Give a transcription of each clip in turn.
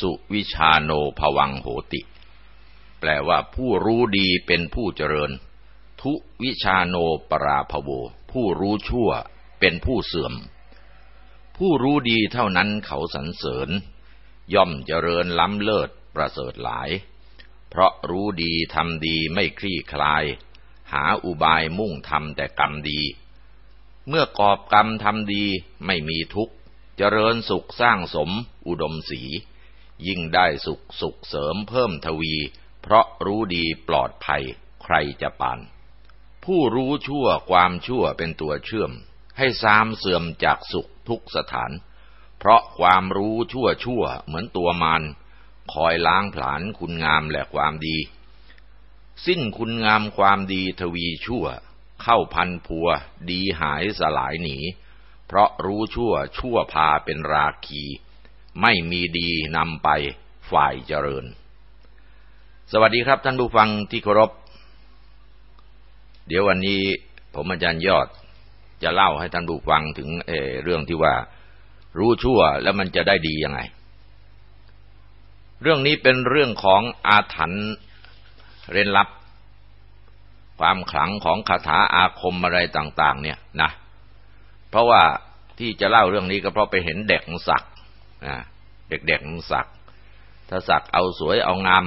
สุวิชาโนภวังโหติ แปลว่าผู้รู้ดีเป็นผู้เจริญ ทุวิชาโนปราภโว ผู้รู้ชั่วเป็นผู้เสื่อม ผู้รู้ดีเท่านั้นเขาสรรเสริญ ย่อมเจริญล้ำเลิศประเสริฐหลาย เพราะรู้ดีทำดีไม่คลี่คลาย หาอุบายมุ่งทำแต่กรรมดี เมื่อกอบกรรมทำดีไม่มีทุกข์ เจริญสุขสร้างสมอุดมสี ยิ่งได้สุขสุขเสริมเพิ่มทวี เพราะรู้ดีปลอดภัย ใครจะปาน ผู้รู้ชั่วความชั่วเป็นตัวเชื่อม ให้ซามเสื่อมจากสุขทุกสถาน เพราะความรู้ชั่วชั่วเหมือนตัวมารคอยล้างผลาญคุณงามและความดี สิ้นคุณงามความดีทวีชั่ว เข้าพันพัว ดีหายสลายหนี เพราะรู้ชั่วชั่วพาเป็นราคี ไม่มีดีนำไปฝ่ายเจริญ สวัสดีครับท่านผู้ฟังที่เคารพ เดี๋ยววันนี้ผมอาจารย์ยอดจะเล่าให้ท่านผู้ฟังถึงเเรื่องที่ว่ารู้ชั่วแล้วมันจะได้ดียังไง เรื่องนี้เป็นเรื่องของอาถรรพ์เร้นลับ ความขลังของคาถาอาคมอะไรต่าง ๆ เนี่ยนะ เพราะว่าที่จะเล่าเรื่องนี้ก็เพราะไปเห็นเด็กสัก เด็กๆมันสัก ถ้าสักเอาสวยเอางาม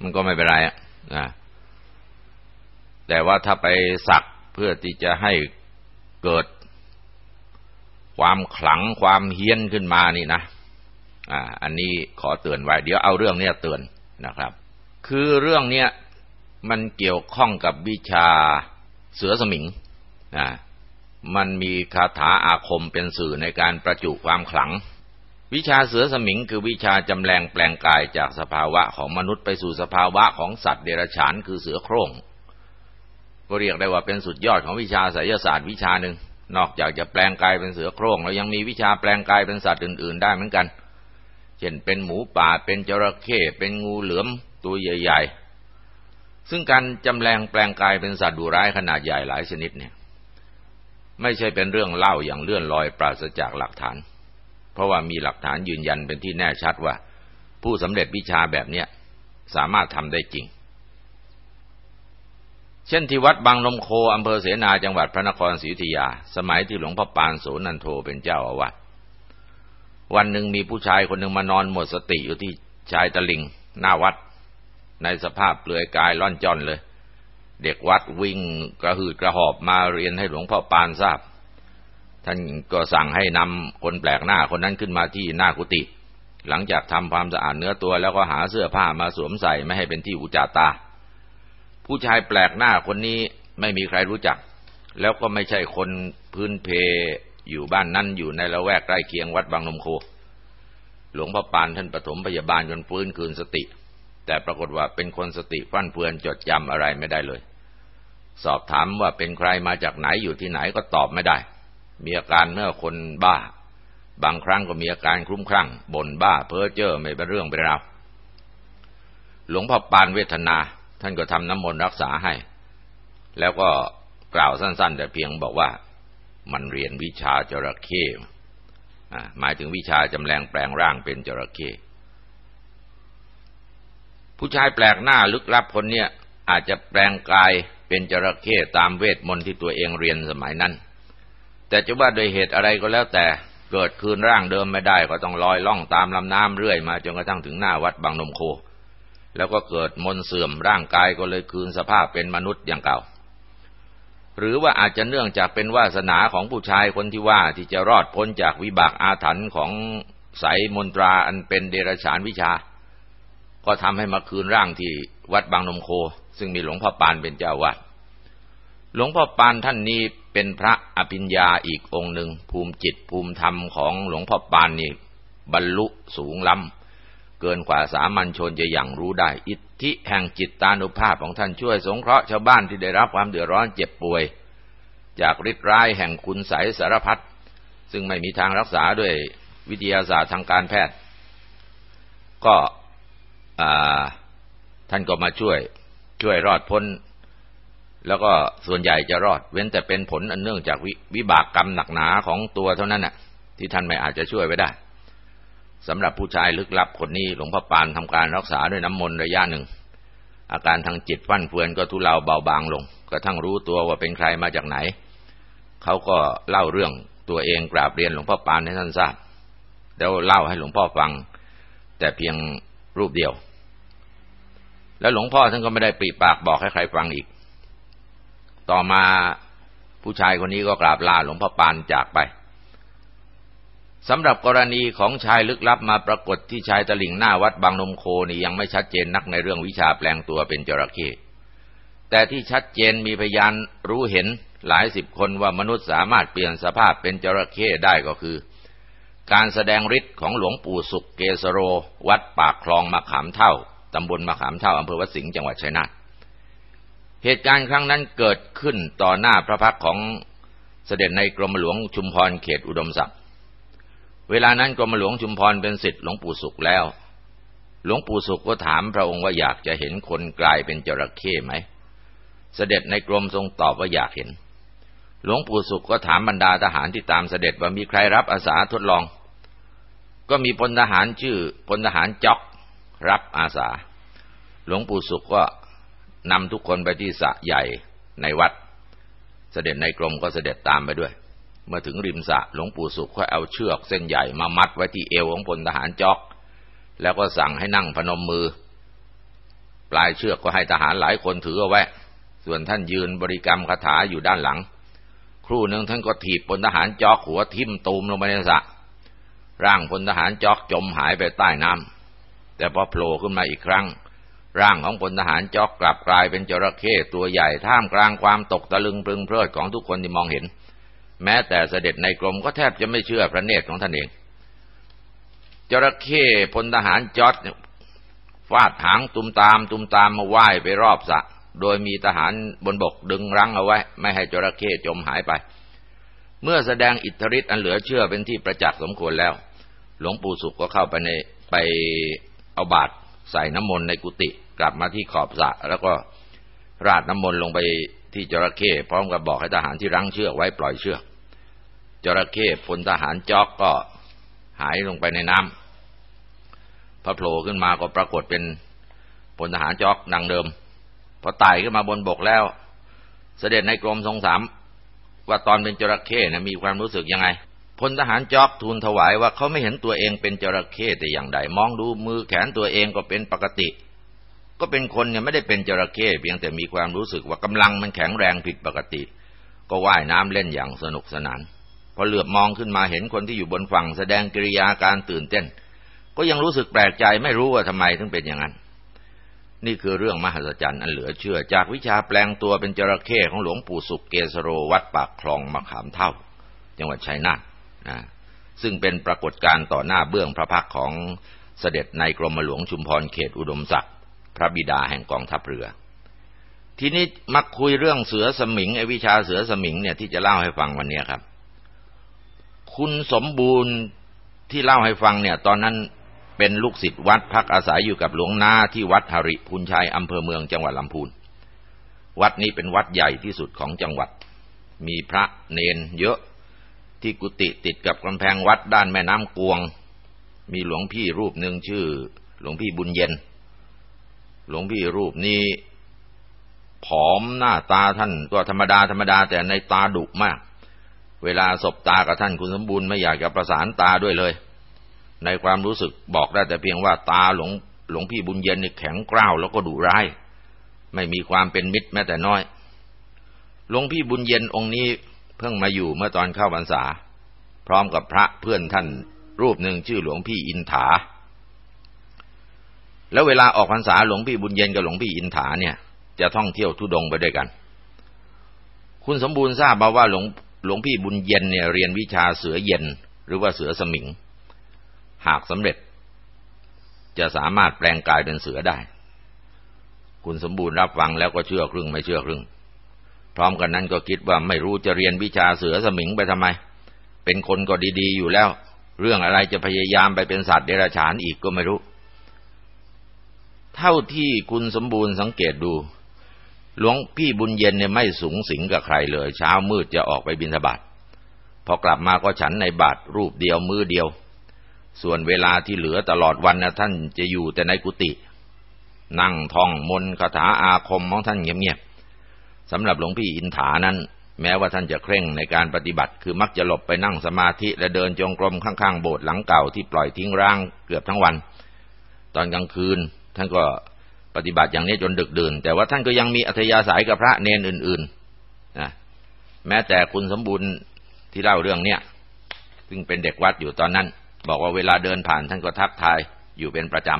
มันก็ไม่เป็นไรนะแต่ว่าถ้าไปสักเพื่อที่จะให้เกิดความขลังความเฮี้ยนขึ้นมานี่นะ อ่า อันนี้ขอเตือนไว้ เดี๋ยวเอาเรื่องนี้เตือนนะครับ คือเรื่องเนี้ยมันเกี่ยวข้องกับวิชาเสือสมิงนะมันมีคาถาอาคมเป็นสื่อในการประจุความขลัง วิชาเสือสมิงคือวิชาจำแรงแปลงกายจากสภาวะของมนุษย์ไปสู่สภาวะของสัตว์เดรัจฉานคือเสือโคร่งก็เรียกได้ว่าเป็นสุดยอดของวิชาไสยศาสตร์วิชาหนึ่งนอกจากจะแปลงกายเป็นเสือโคร่งแล้วยังมีวิชาแปลงกายเป็นสัตว์อื่น ๆ ได้เหมือนกัน เช่นเป็นหมูป่าเป็นจระเข้เป็นงูเหลือมตัวใหญ่ ๆ ซึ่งการจำแรงแปลงกายเป็นสัตว์ดุร้ายขนาดใหญ่หลายชนิดเนี่ย ไม่ใช่เป็นเรื่องเล่าอย่างเลื่อนลอยปราศจากหลักฐาน ราะว่ามีหลักฐานยืนยันเป็นที่แน่ชัดว่า ผู้สำเร็จวิชาแบบเนี้ยสามารถทำได้จริง เช่นที่วัดบางนมโคอำเภอเสนาจังหวัดพระนครศรีอยุธยา สมัยที่หลวงพ่อปานโสนันโทเป็นเจ้าอาวาสวันหนึ่งมีผู้ชายคนหนึ่งมานอนหมดสติอยู่ที่ชายตะลิงหน้าวัด ในสภาพเปลือยกายล่อนจ้อนเลย เด็กวัดวิ่งกระหืดกระหอบมาเรียนให้หลวงพ่อปานทราบ ท่านก็สั่งให้นำคนแปลกหน้าคนนั้นขึ้นมาที่หน้ากุฏิหลังจากทำความสะอาดเนื้อตัวแล้วก็หาเสื้อผ้ามาสวมใส่ไม่ให้เป็นที่อุจาตา ผู้ชายแปลกหน้าคนนี้ไม่มีใครรู้จัก แล้วก็ไม่ใช่คนพื้นเพอยู่บ้านนั้นอยู่ในละแวกใกล้เคียงวัดบางนมโค หลวงพ่อปานท่านปฐมพยาบาลจนฟื้นคืนสติ แต่ปรากฏว่าเป็นคนสติฟั่นเฟือนจดจำอะไรไม่ได้เลย สอบถามว่าเป็นใครมาจากไหนอยู่ที่ไหนก็ตอบไม่ได้ มีอาการเมื่อคนบ้า บางครั้งก็มีอาการคลุ้มคลั่งบ่นบ้าเพ้อเจ้อไม่เป็นเรื่องเป็นราวหลวงพ่อปานเวทนา ท่านก็ทำน้ำมนต์รักษาให้ แล้วก็กล่าวสั้น ๆ แต่เพียงบอกว่ามันเรียนวิชาจระเข้หมายถึงวิชาจำแรงแปลงร่างเป็นจระเข้ผู้ชายแปลกหน้าลึกลับคนเนี้ยอาจจะแปลงกายเป็นจระเข้ตามเวทมนต์ที่ตัวเองเรียนสมัยนั้น แต่จะว่าโดยเหตุอะไรก็แล้วแต่เกิดคืนร่างเดิมไม่ได้ก็ต้องลอยล่องตามลำน้ำเรื่อยมาจนกระทั่งถึงหน้าวัดบางนมโค แล้วก็เกิดมนเสื่อมร่างกายก็เลยคืนสภาพเป็นมนุษย์อย่างเก่า หรือว่าอาจจะเนื่องจากเป็นวาสนาของผู้ชายคนที่ว่าที่จะรอดพ้นจากวิบากอาถรรพ์ของสายมนตราอันเป็นเดรัจฉานวิชา ก็ทำให้มาคืนร่างที่วัดบางนมโค ซึ่งมีหลวงพ่อปานเป็นเจ้าวัดหลวงพ่อปานท่านนี้ เป็นพระอภิญญาอีกองค์หนึ่งภูมิจิตภูมิธรรมของหลวงพ่อปานนี่บรรลุสูงล้ำเกินกว่าสามัญชนจะอย่างรู้ได้ อิทธิแห่งจิตตานุภาพของท่านช่วยสงเคราะห์ชาวบ้านที่ได้รับความเดือดร้อนเจ็บป่วย จากฤทธิ์ร้ายแห่งคุณใสสารพัดซึ่งไม่มีทางรักษาด้วยวิทยาศาสตร์ทางการแพทย์ ก็ท่านก็มาช่วยช่วยรอดพ้น แล้วก็ส่วนใหญ่จะรอด เว้นแต่เป็นผลอันเนื่องจากววิบากกรรมหนักหนาของตัวเท่านั้นน่ะ ที่ท่านไม่อาจจะช่วยไว้ได้สำหรับผู้ชายลึกลับคนนี้หลวงพ่อปานทำการรักษาด้วยน้ำมนต์ระยะหนึ่ง อาการทางจิตฟั่นเฟือนก็ทุเลาเบาบางลงกระทั่งรู้ตัวว่าเป็นใครมาจากไหน เขาก็เล่าเรื่องตัวเองกราบเรียนหลวงพ่อปานให้ท่านทราบแล้วเล่าให้หลวงพ่อฟัง แต่เพียงรูปเดียว แล้วหลวงพ่อท่านก็ไม่ได้ปรีปากบอกให้ใครฟังอีก ต่อมาผู้ชายคนนี้ก็กราบลาหลวงพ่อปานจากไปสำหรับกรณีของชายลึกลับมาปรากฏที่ชายตลิ่งหน้าวัดบางนมโคนี่ยังไม่ชัดเจนนักในเรื่องวิชาแปลงตัวเป็นจระเข้แต่ที่ชัดเจนมีพยานรู้เห็นหลายสิบคนว่ามนุษย์สามารถเปลี่ยนสภาพเป็นจระเข้ได้ก็คือ การแสดงฤทธิ์ของหลวงปู่สุกเกสโร วัดปากคลองมะขามเท่าตำบลมะขามเท่าอำเภอวัดสิงห์จังหวัดชัยนาท เหตุการณ์ครั้งนั้นเกิดขึ้นต่อหน้าพระพักของเสด็จในกรมหลวงชุมพรเขตอุดมศักดิ์เวลานั้นกรมหลวงชุมพรเป็นสิทธิ์หลวงปู่สุขแล้ว หลวงปู่สุขก็ถามพระองค์ว่าอยากจะเห็นคนกลายเป็นจระเข้ไหม เสด็จในกรมทรงตอบว่าอยากเห็น หลวงปู่สุขก็ถามบรรดาทหารที่ตามเสด็จว่ามีใครรับอาสาทดลอง ก็มีพลทหารชื่อพลทหารจ็อกรับอาสา หลวงปู่สุขก็ นำทุกคนไปที่สระใหญ่ในวัด เสด็จในกรมก็เสด็จตามไปด้วย เมื่อถึงริมสระหลวงปู่สุขก็เอาเชือกเส้นใหญ่มามัดไว้ที่เอวของพลทหารจอก แล้วก็สั่งให้นั่งพนมมือ ปลายเชือกก็ให้ทหารหลายคนถือเอาไว้ ส่วนท่านยืนบริกรรมคาถาอยู่ด้านหลัง ครู่หนึ่งท่านก็ถีบพลทหารจอกหัวทิ่มตูมลงไปในสระร่างพลทหารจอกจมหายไปใต้น้ำแต่พอโผล่ขึ้นมาอีกครั้ง ร่างของพลทหารจอกกลับกลายเป็นจระเข้ตัวใหญ่ท่ามกลางความตกตะลึงพึงเพลิดของทุกคนที่มองเห็น แม้แต่เสด็จในกรมก็แทบจะไม่เชื่อพระเนตรของท่านเอง จระเข้พลทหารจอดฟาดหางตุมตามตุมตามมาว่ายไปรอบสะ โดยมีทหารบนบกดึงรั้งเอาไว้ ไม่ให้จระเข้จมหายไป เมื่อแสดงอิทธิฤทธิ์อันเหลือเชื่อเป็นที่ประจักษ์สมควรแล้ว หลวงปู่สุขก็เข้าไปในไปเอาบาตรใส่น้ำมนต์ในกุฏิ กลับมาที่ขอบสระแล้วก็ราดน้ำมนต์ลงไปที่จระเข้พร้อมกับบอกให้ทหารที่รั้งเชือกไว้ปล่อยเชือก จระเข้พลทหารจอกก็หายลงไปในน้ำพระโผล่ขึ้นมาก็ปรากฏเป็นพลทหารจอกดังเดิมพอไต่ขึ้นมาบนบกแล้ว เสด็จในกรมทรงสามว่าตอนเป็นจระเข้นะมีความรู้สึกยังไงพลทหารจอกทูลถวายว่าเขาไม่เห็นตัวเองเป็นจระเข้แต่อย่างใดมองดูมือแขนตัวเองก็เป็นปกติ ก็เป็นคนเนี่ยไม่ได้เป็นจระเข้เพียงแต่มีความรู้สึกว่ากำลังมันแข็งแรงผิดปกติ ก็ว่ายน้ำเล่นอย่างสนุกสนาน พอเหลือบมองขึ้นมาเห็นคนที่อยู่บนฝั่งแสดงกิริยาการตื่นเต้น ก็ยังรู้สึกแปลกใจไม่รู้ว่าทำไมถึงเป็นอย่างนั้น นี่คือเรื่องมหัศจรรย์อันเหลือเชื่อจากวิชาแปลงตัวเป็นจระเข้ของหลวงปู่สุกเกสโรวัดปากคลองมะขามเท่า จังหวัดชัยนาทนะซึ่งเป็นปรากฏการณ์ต่อหน้าเบื้องพระพักของเสด็จในกรมหลวงชุมพรเขตอุดมศักดิ์ พระบิดาแห่งกองทัพเรือ ทีนี้มาคุยเรื่องเสือสมิงไอวิชาเสือสมิงเนี่ยที่จะเล่าให้ฟังวันนี้ครับ คุณสมบูรณ์ที่เล่าให้ฟังเนี่ย ตอนนั้นเป็นลูกศิษย์วัดพักอาศัยอยู่กับหลวงนาที่วัดหริพุนชัยอำเภอเมืองจังหวัดลำพูน วัดนี้เป็นวัดใหญ่ที่สุดของจังหวัด มีพระเนนเยอะที่กุฏิติดกับกำแพงวัดด้านแม่น้ำกวง มีหลวงพี่รูปหนึ่งชื่อ หลวงพี่บุญเย็น หลวงพี่รูปนี้ผอมหน้าตาท่านก็ธรรมดาธรรมดาแต่ในตาดุมาก เวลาสบตากับท่านคุณสมบูรณ์ไม่อยากจะประสานตาด้วยเลย ในความรู้สึกบอกได้แต่เพียงว่าตาหลวงหลวงพี่บุญเย็นนี่แข็งกร้าวแล้วก็ดุร้าย ไม่มีความเป็นมิตรแม้แต่น้อย หลวงพี่บุญเย็นองค์นี้เพิ่งมาอยู่เมื่อตอนเข้าพรรษา พร้อมกับพระเพื่อนท่านรูปหนึ่งชื่อหลวงพี่อินถา แล้วเวลาออกพรรษาหลวงพี่บุญเย็นกับหลวงพี่อินถาเนี่ย จะท่องเที่ยวทุดงไปด้วยกัน คุณสมบูรณ์ทราบมาว่าหลวงหลวงพี่บุญเย็นเนี่ยเรียนวิชาเสือเย็น หรือว่าเสือสมิง หากสำเร็จ จะสามารถแปลงกายเป็นเสือได้ คุณสมบูรณ์รับฟังแล้วก็เชื่อครึ่งไม่เชื่อครึ่ง พร้อมกันนั้นก็คิดว่าไม่รู้จะเรียนวิชาเสือสมิงไปทำไม เป็นคนก็ดีๆอยู่แล้ว เรื่องอะไรจะพยายามไปเป็นสัตว์เดรัจฉานอีกก็ไม่รู้ เท่าที่คุณสมบูรณ์สังเกตดู หลวงพี่บุญเย็นเนี่ยไม่สูงสิงกับใครเลย เช้ามืดจะออกไปบิณฑบาตพอกลับมาก็ฉันในบาตรรูปเดียวมือเดียว ส่วนเวลาที่เหลือตลอดวันนะท่านจะอยู่แต่ในกุฏินั่งท่องมนต์คาถาอาคมของท่านเงียบๆสำหรับหลวงพี่อินถานั้น แม้ว่าท่านจะเคร่งในการปฏิบัติ คือมักจะหลบไปนั่งสมาธิและเดินจงกรมข้างๆโบสถ์หลังเก่าที่ปล่อยทิ้งร่างเกือบทั้งวัน ตอนกลางคืน ท่านก็ปฏิบัติอย่างนี้จนดึกดื่น แต่ว่าท่านก็ยังมีอัธยาศัยกับพระเนนอื่นๆนะแม้แต่คุณสมบูรณ์ที่เล่าเรื่องเนี้ยซึ่งเป็นเด็กวัดอยู่ตอนนั้น บอกว่าเวลาเดินผ่านท่านก็ทักทายอยู่เป็นประจ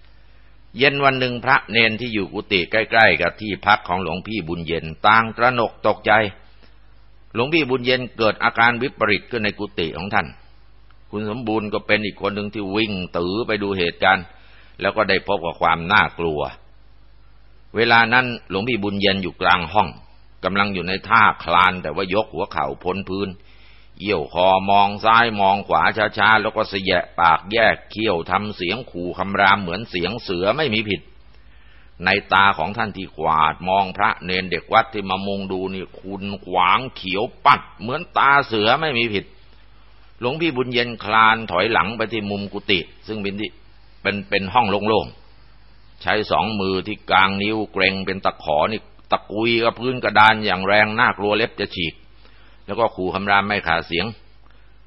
ำ เย็นวันหนึ่งพระเนนที่อยู่กุฏิใกล้ ๆ กับที่พักของหลวงพี่บุญเย็นต่างตระหนกตกใจ หลวงพี่บุญเย็นเกิดอาการวิปริตขึ้นในกุฏิของท่าน คุณสมบูรณ์ก็เป็นอีกคนหนึ่งที่วิ่งตือไปดูเหตุการณ์ แล้วก็ได้พบกับความน่ากลัว เวลานั้นหลวงพี่บุญเย็นอยู่กลางห้องกำลังอยู่ในท่าคลานแต่ว่ายกหัวเข่าพ้นพื้นเยี่ยวคอมองซ้ายมองขวาช้าๆ แล้วก็เสยะปากแยกเคี้ยวทำเสียงขู่คำรามเหมือนเสียงเสือไม่มีผิด ในตาของท่านที่ขวาดมองพระเนนเด็กวัดที่มามุงดูนี่คุณขวางเขียวปัด เหมือนตาเสือไม่มีผิด หลวงพี่บุญเย็นคลานถอยหลังไปที่มุมกุฏิซึ่งเป็นที่ เป็นเป็นห้องโล่งๆ ใช้สองมือที่กลางนิ้วเกรงเป็นตะขอนี่ตะกุยกับพื้นกระดานอย่างแรงน่ากลัวเล็บจะฉีก แล้วก็ขู่คำรามไม่ขาดเสียง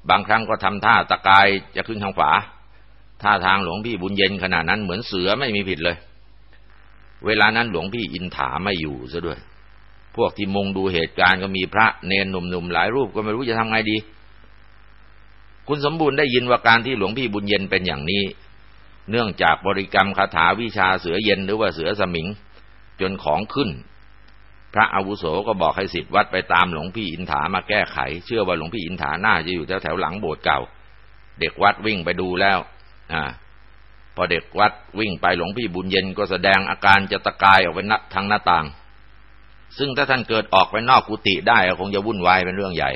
บางครั้งก็ทำท่าตะกายจะขึ้นทางฝาท่าทางหลวงพี่บุญเย็นขนาดนั้นเหมือนเสือไม่มีผิดเลย เวลานั้นหลวงพี่อินถาไม่อยู่ซะด้วย พวกที่มุงดูเหตุการณ์ก็มีพระเนนหนุ่มๆหลายรูปก็ไม่รู้จะทำไงดี คุณสมบูรณ์ได้ยินว่าการที่หลวงพี่บุญเย็นเป็นอย่างนี้ เนื่องจากบริกรรมคาถาวิชาเสือเย็นหรือว่าเสือสมิง จนของขึ้น พระอาวุโสก็บอกให้สิทธิ์วัดไปตามหลวงพี่อินถามาแก้ไข เชื่อว่าหลวงพี่อินถาน่าจะอยู่แถวแถวหลังโบสถ์เก่า เด็กวัดวิ่งไปดูแล้ว อ่า พอเด็กวัดวิ่งไปหลวงพี่บุญเย็นก็แสดงอาการจะตะกายออกไปนัทางหน้าต่าง ซึ่งถ้าท่านเกิดออกไปนอกกุฏิได้คงจะวุ่นวายเป็นเรื่องใหญ่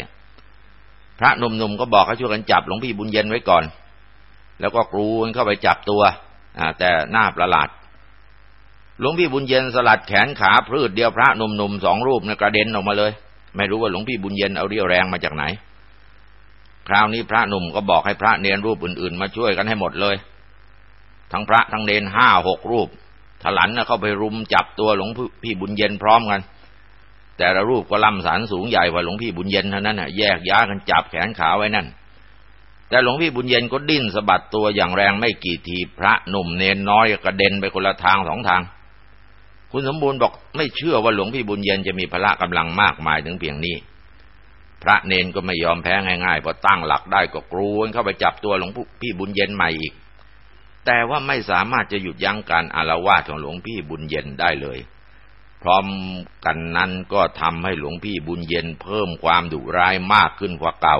พระหนุ่มๆก็บอกให้ช่วยกันจับหลวงพี่บุญเย็นไว้ก่อน แล้วก็กรูนเข้าไปจับตัวแต่หน้าประหลาดหลวงพี่บุญเย็นสลัดแขนขาพืชเดียวพระหนุ่มๆสองรูปเนี่ยกระเด็นออกมาเลย ไม่รู้ว่าหลวงพี่บุญเย็นเอาเรี่ยวแรงมาจากไหน คราวนี้พระหนุ่มก็บอกให้พระเนรรูปอื่นๆ มาช่วยกันให้หมดเลย ทั้งพระทั้งเนรห้าหกรูปถลันเข้าไปรุมจับตัวหลวงพี่บุญเย็นพร้อมกัน แต่ละรูปก็ล่ำสันสูงใหญ่กว่าหลวงพี่บุญเย็นเท่านั้นแยกย้ากันจับแขนขาไว้นั่น แต่หลวงพี่บุญเย็นก็ดิ้นสะบัดตัวอย่างแรงไม่กี่ทีพระหนุ่มเนนน้อยกระเด็นไปคนละทางสองทาง คุณสมบูรณ์บอกไม่เชื่อว่าหลวงพี่บุญเย็นจะมีพละกำลังมากมายถึงเพียงนี้ พระเนนก็ไม่ยอมแพ้ง่ายๆพอตั้งหลักได้ก็กรูนเข้าไปจับตัวหลวงพี่บุญเย็นใหม่อีก แต่ว่าไม่สามารถจะหยุดยั้งการอารวาสของหลวงพี่บุญเย็นได้เลย พร้อมกันนั้นก็ทำให้หลวงพี่บุญเย็นเพิ่มความดุร้ายมากขึ้นกว่าเก่า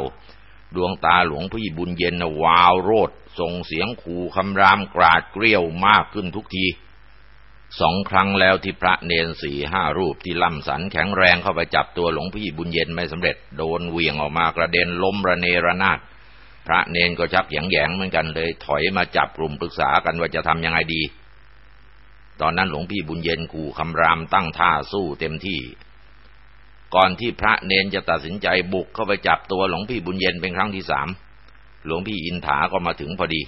ดวงตาหลวงพี่บุญเย็นวาวโรดส่งเสียงขู่คำรามกราดเกลียวมากขึ้นทุกทีสองครั้งแล้วที่พระเนนสี่ห้ารูปที่ล่ำสันแข็งแรงเข้าไปจับตัวหลวงพี่บุญเย็นไม่สำเร็จ โดนเวียงออกมากระเด็นล้มระเนระนาดพระเนนก็ชักแยงแยงเหมือนกันเลย ถอยมาจับกลุ่มปรึกษากันว่าจะทำยังไงดี ตอนนั้นหลวงพี่บุญเย็นขู่คำรามตั้งท่าสู้เต็มที่ ก่อนที่พระเนนจะตัดสินใจบุกเข้าไปจับตัวหลวงพี่บุญเย็นเป็นครั้งที่สามหลวงพี่อินถาก็มาถึงพอดี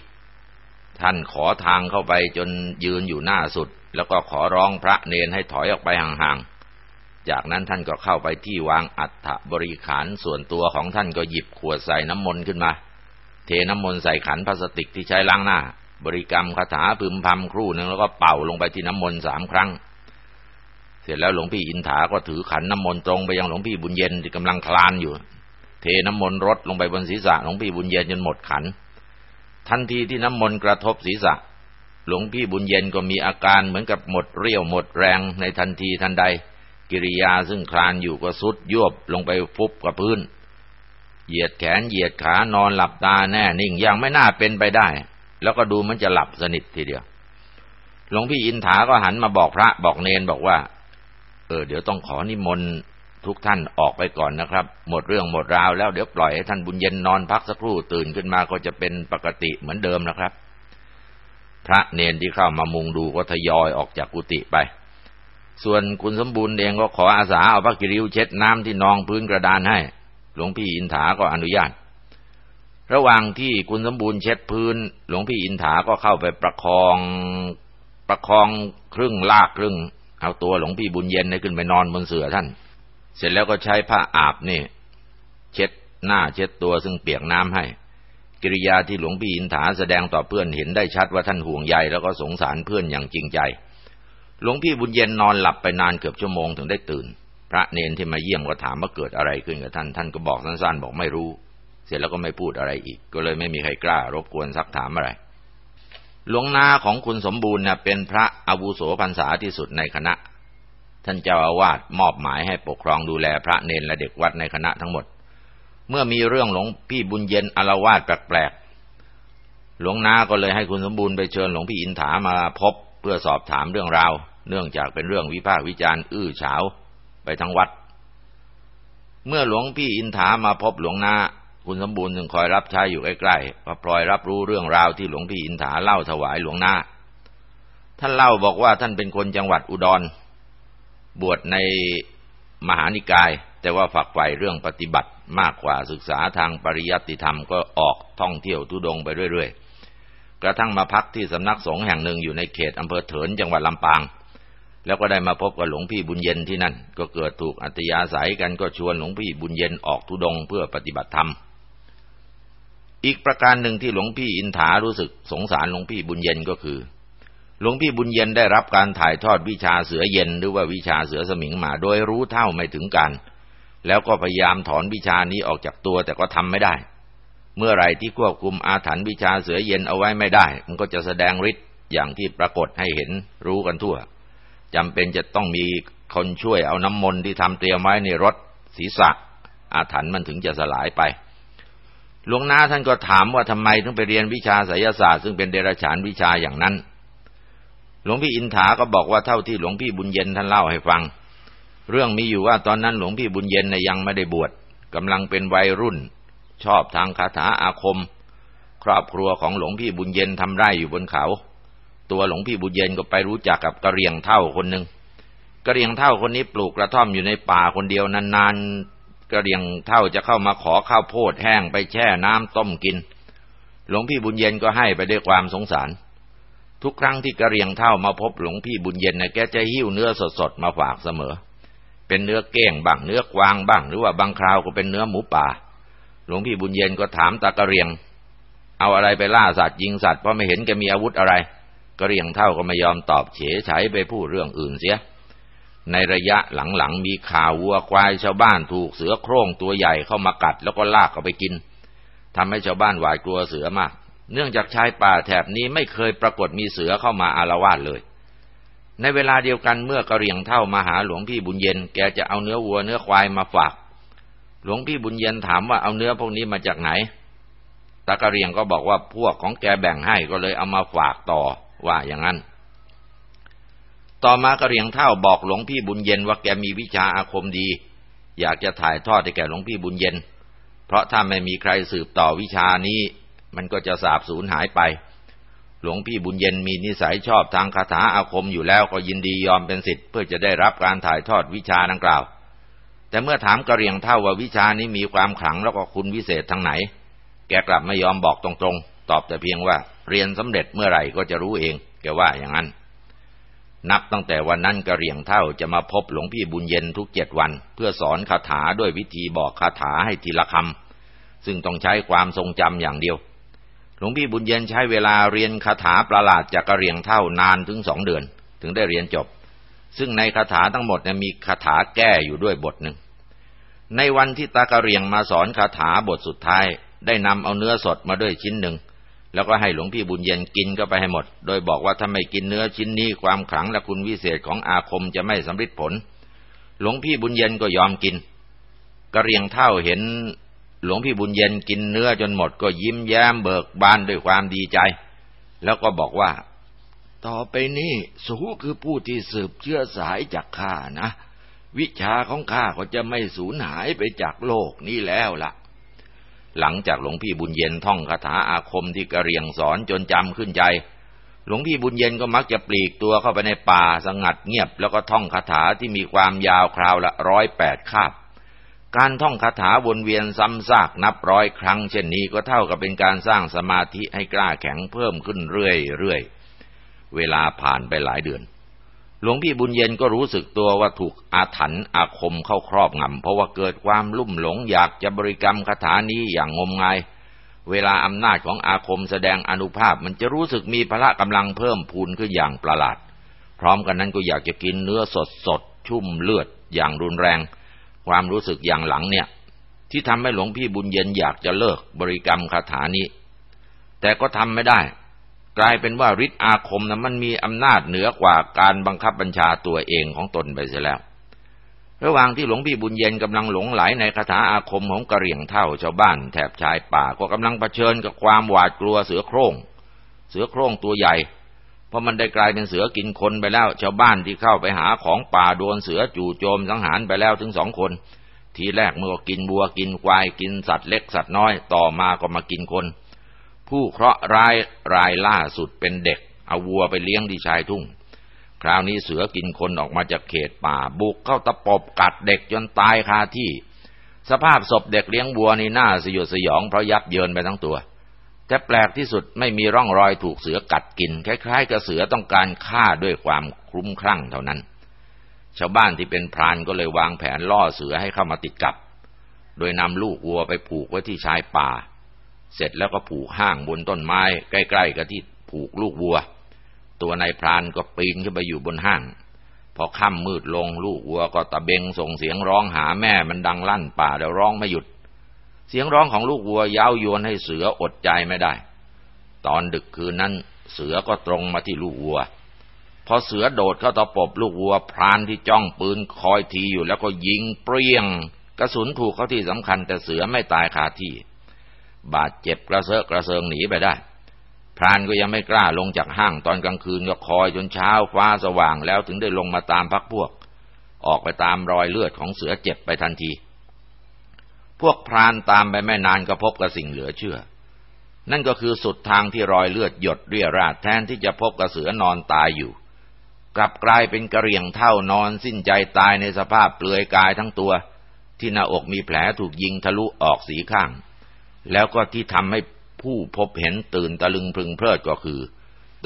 ท่านขอทางเข้าไปจนยืนอยู่หน้าสุด แล้วก็ขอร้องพระเนนให้ถอยออกไปห่างๆ จากนั้นท่านก็เข้าไปที่วางอัฐบริขารส่วนตัวของท่านก็หยิบขวดใส่น้ำมนต์ขึ้นมา เทน้ำมนต์ใส่ขันพลาสติกที่ใช้ล้างหน้า บริกรรมคาถาพึมพำครู่หนึ่งแล้วก็เป่าลงไปที่น้ำมนต์สามครั้ง เสร็จแล้วหลวงพี่อินถาก็ถือขันน้ำมนต์ตรงไปยังหลวงพี่บุญเย็นที่กำลังคลานอยู่ เทน้ำมนต์รดลงไปบนศีรษะหลวงพี่บุญเย็นจนหมดขัน ทันทีที่น้ำมนต์กระทบศีรษะ หลวงพี่บุญเย็นก็มีอาการเหมือนกับหมดเรี่ยวหมดแรงในทันทีทันใด กิริยาซึ่งคลานอยู่ก็สุดยวบลงไปฟุบกับพื้น เหยียดแขนเหยียดขานอนหลับตาแน่นิ่งยังไม่น่าเป็นไปได้ แล้วก็ดูมันจะหลับสนิททีเดียวหลวงพี่อินถาก็หันมาบอกพระบอกเนนบอกว่า เออเดี๋ยวต้องขอนิมนต์ทุกท่านออกไปก่อนนะครับ หมดเรื่องหมดราวแล้วเดี๋ยวปล่อยให้ท่านบุญเย็นนอนพักสักครู่ตื่นขึ้นมาก็จะเป็นปกติเหมือนเดิมนะครับ พระเนนที่เข้ามามุงดูก็ทยอยออกจากกุฏิไป ส่วนคุณสมบูรณ์เองก็ขออาสาเอาพระกิริวเช็ดน้ำที่นองพื้นกระดานให้ หลวงพี่อินถาก็อนุญาต ระหว่างที่คุณสมบูรณ์เช็ดพื้น หลวงพี่อินถาก็เข้าไปประคองประคองครึ่งลากครึ่ง เอาตัวหลวงพี่บุญเย็นให้ขึ้นไปนอนบนเสื่อท่าน เสร็จแล้วก็ใช้ผ้าอาบนี่ เช็ดหน้าเช็ดตัวซึ่งเปียกน้ำให้ กิริยาที่หลวงพี่อินถาแสดงต่อเพื่อนเห็นได้ชัดว่าท่านห่วงใยแล้วก็สงสารเพื่อนอย่างจริงใจ หลวงพี่บุญเย็นนอนหลับไปนานเกือบชั่วโมงถึงได้ตื่น พระเนนที่มาเยี่ยมก็ถามว่าเกิดอะไรขึ้นกับท่าน ท่านก็บอกสั้นๆ บอกไม่รู้ เสร็จแล้วก็ไม่พูดอะไรอีก ก็เลยไม่มีใครกล้ารบกวนซักถามอะไร หลวงนาของคุณสมบูรณ์เน่ยเป็นพระอาวุโสพรรษาที่สุดในคณะ ท่านเจ้าอาวาสมอบหมายให้ปกครองดูแลพระเนรและเด็กวัดในคณะทั้งหมด เมื่อมีเรื่องหลวงพี่บุญเย็นอารวาสแปลกๆ หลวงนาก็เลยให้คุณสมบูรณ์ไปเชิญหลวงพี่อินถามาพบเพื่อสอบถามเรื่องราว เนื่องจากเป็นเรื่องวิพากษ์วิจารณ์อื้อฉาวไปทั้งวัด เมื่อหลวงพี่อินถามาพบหลวงนา คุณสมบูรณ์จึงคอยรับใช้อยู่ใกล้ๆก็ปล่อยรับรู้เรื่องราวที่หลวงพี่อินถาเล่าถวายหลวงนาท่านเล่าบอกว่าท่านเป็นคนจังหวัดอุดร บวชในมหานิกาย แต่ว่าฝักใฝ่เรื่องปฏิบัติมากกว่าศึกษาทางปริยัติธรรมก็ออกท่องเที่ยวทุดงไปเรื่อยๆ กระทั่งมาพักที่สำนักสงฆ์แห่งหนึ่งอยู่ในเขตอำเภอเถินจังหวัดลำปาง แล้วก็ได้มาพบกับหลวงพี่บุญเย็นที่นั่น ก็เกิดถูกอัตยาศัยกันก็ชวนหลวงพี่บุญเย็นออกทุดงเพื่อปฏิบัติธรรม อีกประการหนึ่งที่หลวงพี่อินถารู้สึกสงสารหลวงพี่บุญเย็นก็คือ หลวงพี่บุญเย็นได้รับการถ่ายทอดวิชาเสือเย็นหรือว่าวิชาเสือสมิงมาโดยรู้เท่าไม่ถึงกันแล้วก็พยายามถอนวิชานี้ออกจากตัวแต่ก็ทำไม่ได้ เมื่อไรที่ควบคุมอาถรรพ์วิชาเสือเย็นเอาไว้ไม่ได้ มันก็จะแสดงฤทธิ์อย่างที่ปรากฏให้เห็นรู้กันทั่วจำเป็นจะต้องมีคนช่วยเอาน้ำมนต์ที่ทำเตรียมไว้ในรถศีรษะ อาถรรพ์มันถึงจะสลายไป หลวงนาท่านก็ถามว่าทำไมถึงไปเรียนวิชาไสยศาสตร์ซึ่งเป็นเดรัจฉานวิชาอย่างนั้น หลวงพี่อินถาก็บอกว่าเท่าที่หลวงพี่บุญเย็นท่านเล่าให้ฟัง เรื่องมีอยู่ว่าตอนนั้นหลวงพี่บุญเย็นยังไม่ได้บวชกำลังเป็นวัยรุ่น ชอบทางคาถาอาคม ครอบครัวของหลวงพี่บุญเย็นทำไร่อยู่บนเขา ตัวหลวงพี่บุญเย็นก็ไปรู้จักกับกระเรียงเท่าคนหนึ่งกระเรียงเท่าคนนี้ปลูกกระท่อมอยู่ในป่าคนเดียวนาน กระเรียงเท่าจะเข้ามาขอข้าวโพดแห้งไปแช่น้ำต้มกิน หลวงพี่บุญเย็นก็ให้ไปด้วยความสงสาร ทุกครั้งที่กระเรียงเท่ามาพบหลวงพี่บุญเย็นนะแกจะหิ้วเนื้อสดๆมาฝากเสมอ เป็นเนื้อเก้งบ้างเนื้อกวางบ้าง หรือว่าบางคราวก็เป็นเนื้อหมูป่า หลวงพี่บุญเย็นก็ถามตากระเรียง เอาอะไรไปล่าสัตว์ยิงสัตว์เพราะไม่เห็นแกมีอาวุธอะไรกระเรียงเท่าก็ไม่ยอมตอบเฉยฉไปพูดเรื่องอื่นเสีย ในระยะหลังๆมีข่าววัวควายชาวบ้านถูกเสือโคร่งตัวใหญ่เข้ามากัดแล้วก็ลากเอาไปกินทำให้ชาวบ้านหวาดกลัวเสือมาก เนื่องจากชายป่าแถบนี้ไม่เคยปรากฏมีเสือเข้ามาอารวาสเลย ในเวลาเดียวกันเมื่อกระเรียงเท่ามาหาหลวงพี่บุญเย็น แกจะเอาเนื้อวัวเนื้อควายมาฝาก หลวงพี่บุญเย็นถามว่าเอาเนื้อพวกนี้มาจากไหนตากระเรียงก็บอกว่าพวกของแกแบ่งให้ก็เลยเอามาฝากต่อว่าอย่างนั้น ต่อมากระเรียงเท่าบอกหลวงพี่บุญเย็นว่าแกมีวิชาอาคมดี อยากจะถ่ายทอดให้แก่หลวงพี่บุญเย็น เพราะถ้าไม่มีใครสืบต่อวิชานี้ มันก็จะสาบสูญหายไป หลวงพี่บุญเย็นมีนิสัยชอบทางคาถาอาคมอยู่แล้วก็ยินดียอมเป็นสิทธิ์เพื่อจะได้รับการถ่ายทอดวิชาดังกล่าว แต่เมื่อถามกระเรียงเท่าว่าวิชานี้มีความขลังแล้วก็คุณวิเศษทางไหน แกกลับไม่ยอมบอกตรงๆ ตอบแต่เพียงว่าเรียนสำเร็จเมื่อไหร่ก็จะรู้เอง แกว่าอย่างนั้น นับตั้งแต่วันนั้นกระเรียงเท่าจะมาพบหลวงพี่บุญเย็นทุกเจ็ดวัน เพื่อสอนคาถาด้วยวิธีบอกคาถาให้ทีละคำซึ่งต้องใช้ความทรงจำอย่างเดียว หลวงพี่บุญเย็นใช้เวลาเรียนคาถาประหลาดจากกระเรียงเท่านานถึงสองเดือน ถึงได้เรียนจบ ซึ่งในคาถาทั้งหมดมีคาถาแก้อยู่ด้วยบทหนึ่งในวันที่ตากระเรียงมาสอนคาถาบทสุดท้าย ได้นำเอาเนื้อสดมาด้วยชิ้นหนึ่ง แล้วก็ให้หลวงพี่บุญเย็นกินก็ไปให้หมด โดยบอกว่าถ้าไม่กินเนื้อชิ้นนี้ความขลังและคุณวิเศษของอาคมจะไม่สำเร็จผล หลวงพี่บุญเย็นก็ยอมกินกระเรียงเท่าเห็นหลวงพี่บุญเย็นกินเนื้อจนหมดก็ยิ้มแย้มเบิกบานด้วยความดีใจ แล้วก็บอกว่า ต่อไปนี้สูคือผู้ที่สืบเชื้อสายจากข้านะ วิชาของข้าก็จะไม่สูญหายไปจากโลกนี้แล้วละ่ะ หลังจากหลวงพี่บุญเย็นท่องคาถาอาคมที่กระเรียงสอนจนจำขึ้นใจ หลวงพี่บุญเย็นก็มักจะปลีกตัวเข้าไปในป่าสงัดเงียบ แล้วก็ท่องคาถาที่มีความยาวคราวละร้อยแปดคาบ การท่องคาถาวนเวียนซ้ำซากนับร้อยครั้ง เช่นนี้ก็เท่ากับเป็นการสร้างสมาธิให้กล้าแข็งเพิ่มขึ้นเรื่อยๆเวลาผ่านไปหลายเดือน หลวงพี่บุญเย็นก็รู้สึกตัวว่าถูกอาถรรพ์อาคมเข้าครอบงำเพราะว่าเกิดความลุ่มหลงอยากจะบริกรรมคาถานี้อย่างงมงาย เวลาอำนาจของอาคมแสดงอนุภาพมันจะรู้สึกมีพละกำลังเพิ่มพูนขึ้นอย่างประหลาด พร้อมกันนั้นก็อยากจะกินเนื้อสดสดชุ่มเลือดอย่างรุนแรง ความรู้สึกอย่างหลังเนี่ย ที่ทำให้หลวงพี่บุญเย็นอยากจะเลิกบริกรรมคาถานี้ แต่ก็ทำไม่ได้ กลายเป็นว่าฤทธิ์อาคมนะมันมีอำนาจเหนือกว่าการบังคับบัญชาตัวเองของตนไปเสียแล้ว ระหว่างที่หลวงพี่บุญเย็นกำลังหลงไหลในคาถาอาคมของกระเหรี่ยงเท่าชาวบ้านแถบชายป่าก็กำลังเผชิญกับความหวาดกลัวเสือโคร่ง เสือโคร่งตัวใหญ่ เพราะมันได้กลายเป็นเสือกินคนไปแล้ว ชาวบ้านที่เข้าไปหาของป่าโดนเสือจู่โจมสังหารไปแล้วถึงสองคน ทีแรกเมื่อกินบัวกินควายกินสัตว์เล็กสัตว์น้อยต่อมาก็มากินคน ผู้เคราะห์ร้ายรายล่าสุดเป็นเด็ก เอาวัวไปเลี้ยงที่ชายทุ่ง คราวนี้เสือกินคนออกมาจากเขตป่า บุกเข้าตะปบกัดเด็กจนตายคาที่ สภาพศพเด็กเลี้ยงวัวนี่น่าสยดสยองเพราะยับเยินไปทั้งตัวแต่แปลกที่สุดไม่มีร่องรอยถูกเสือกัดกิน คล้ายๆกับเสือต้องการฆ่าด้วยความคลุ้มคลั่งเท่านั้น ชาวบ้านที่เป็นพรานก็เลยวางแผนล่อเสือให้เข้ามาติดกับ โดยนำลูกวัวไปผูกไว้ที่ชายป่า เสร็จแล้วก็ผูกห้างบนต้นไม้ ใกล้ ๆกับที่ผูกลูกวัว ตัวนายพรานก็ปีนขึ้นไปอยู่บนห้าง พอค่ำมืดลงลูกวัวก็ตะเบงส่งเสียงร้องหาแม่มันดังลั่นป่าแล้วร้องไม่หยุด เสียงร้องของลูกวัวย้าวยวนให้เสืออดใจไม่ได้ ตอนดึกคืนนั้นเสือก็ตรงมาที่ลูกวัว พอเสือโดดเข้าตะปบลูกวัวพรานที่จ้องปืนคอยทีอยู่แล้วก็ยิงเปรี้ยง กระสุนถูกเขาที่สำคัญแต่เสือไม่ตายคาที่ บาดเจ็บกระเซาะกระเซิงหนีไปได้ พรานก็ยังไม่กล้าลงจากห้างตอนกลางคืนก็คอยจนเช้าฟ้าสว่างแล้วถึงได้ลงมาตามพักพวก ออกไปตามรอยเลือดของเสือเจ็บไปทันที พวกพรานตามไปไม่นานก็พบกับสิ่งเหลือเชื่อ นั่นก็คือสุดทางที่รอยเลือดหยดเรียราดแทนที่จะพบกับเสือนอนตายอยู่ กลับกลายเป็นกระเรียงเท่านอนสิ้นใจตายในสภาพเปลือยกายทั้งตัว ที่หน้าอกมีแผลถูกยิงทะลุออกสีข้าง แล้วก็ที่ทำให้ผู้พบเห็นตื่นตะลึงพึงเพลิดก็คือ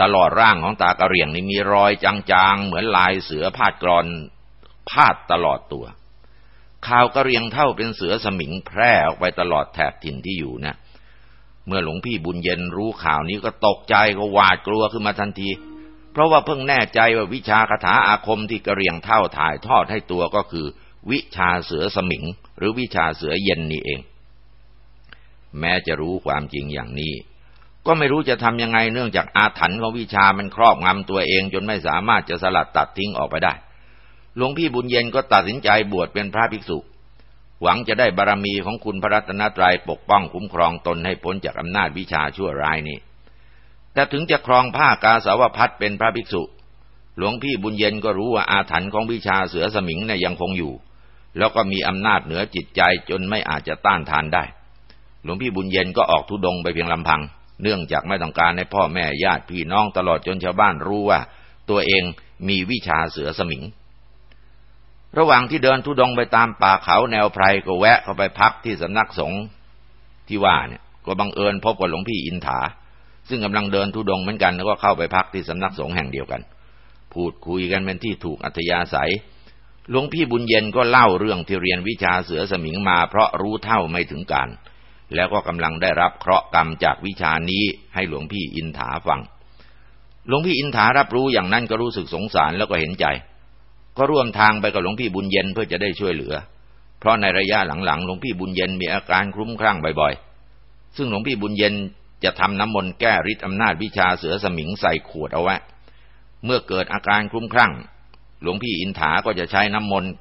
ตลอดร่างของตากระเรียงนี่มีรอยจางๆ เหมือนลายเสือพาดกรอนพาดตลอดตัวข่าวกระเรียงเท่าเป็นเสือสมิงแพร่ออกไปตลอดแถบถิ่นที่อยู่นะเมื่อหลวงพี่บุญเย็นรู้ข่าวนี้ก็ตกใจก็หวาดกลัวขึ้นมาทันที เพราะว่าเพิ่งแน่ใจว่าวิชาคาถาอาคมที่กระเรียงเท่าถ่ายทอดให้ตัวก็คือ วิชาเสือสมิง หรือวิชาเสือเย็นนี่เอง แม้จะรู้ความจริงอย่างนี้ ก็ไม่รู้จะทำยังไงเนื่องจากอาถรรพ์ของวิชามันครอบงำตัวเองจนไม่สามารถจะสลัดตัดทิ้งออกไปได้ หลวงพี่บุญเย็นก็ตัดสินใจบวชเป็นพระภิกษุ หวังจะได้บารรมีของคุณพระรัตนตรัยปกป้องคุ้มครองตนให้พ้นจากอำนาจวิชาชั่วร้ายนี้ แต่ถึงจะครองผ้ากาสาวพัดเป็นพระภิกษุ หลวงพี่บุญเย็นก็รู้ว่าอาถรรพ์ของวิชาเสือสมิงเนี่ยยังคงอยู่ แล้วก็มีอำนาจเหนือจิตใจจนไม่อาจจะต้านทานได้ หลวงพี่บุญเย็นก็ออกทุดงไปเพียงลำพัง เนื่องจากไม่ต้องการให้พ่อแม่ญาติพี่น้องตลอดจนชาวบ้านรู้ว่า ตัวเองมีวิชาเสือสมิง ระหว่างที่เดินทุดงไปตามป่าเขาแนวไพรก็แวะเข้าไปพักที่สำนักสงฆ์ที่ว่าเนี่ยก็บังเอิญพบกับหลวงพี่อินถา ซึ่งกำลังเดินทุดงเหมือนกันแล้วก็เข้าไปพักที่สำนักสงฆ์แห่งเดียวกัน พูดคุยกันเป็นที่ถูกอัธยาศัยหลวงพี่บุญเย็นก็เล่าเรื่องที่เรียนวิชาเสือสมิงมาเพราะรู้เท่าไม่ถึงการ แล้วก็กำลังได้รับเคราะห์กรรมจากวิชานี้ให้หลวงพี่อินถาฟัง หลวงพี่อินถารับรู้อย่างนั้นก็รู้สึกสงสารแล้วก็เห็นใจ ก็ร่วมทางไปกับหลวงพี่บุญเย็นเพื่อจะได้ช่วยเหลือ เพราะในระยะหลังๆหลวงพี่บุญเย็นมีอาการคลุ้มคลั่งบ่อยๆ ซึ่งหลวงพี่บุญเย็นจะทำน้ำมนต์แก้ฤทธิ์อำนาจวิชาเสือสมิงใส่ขวดเอาไว้ เมื่อเกิดอาการคลุ้มคลั่ง หลวงพี่อินถาก็จะใช้น้ำมนต์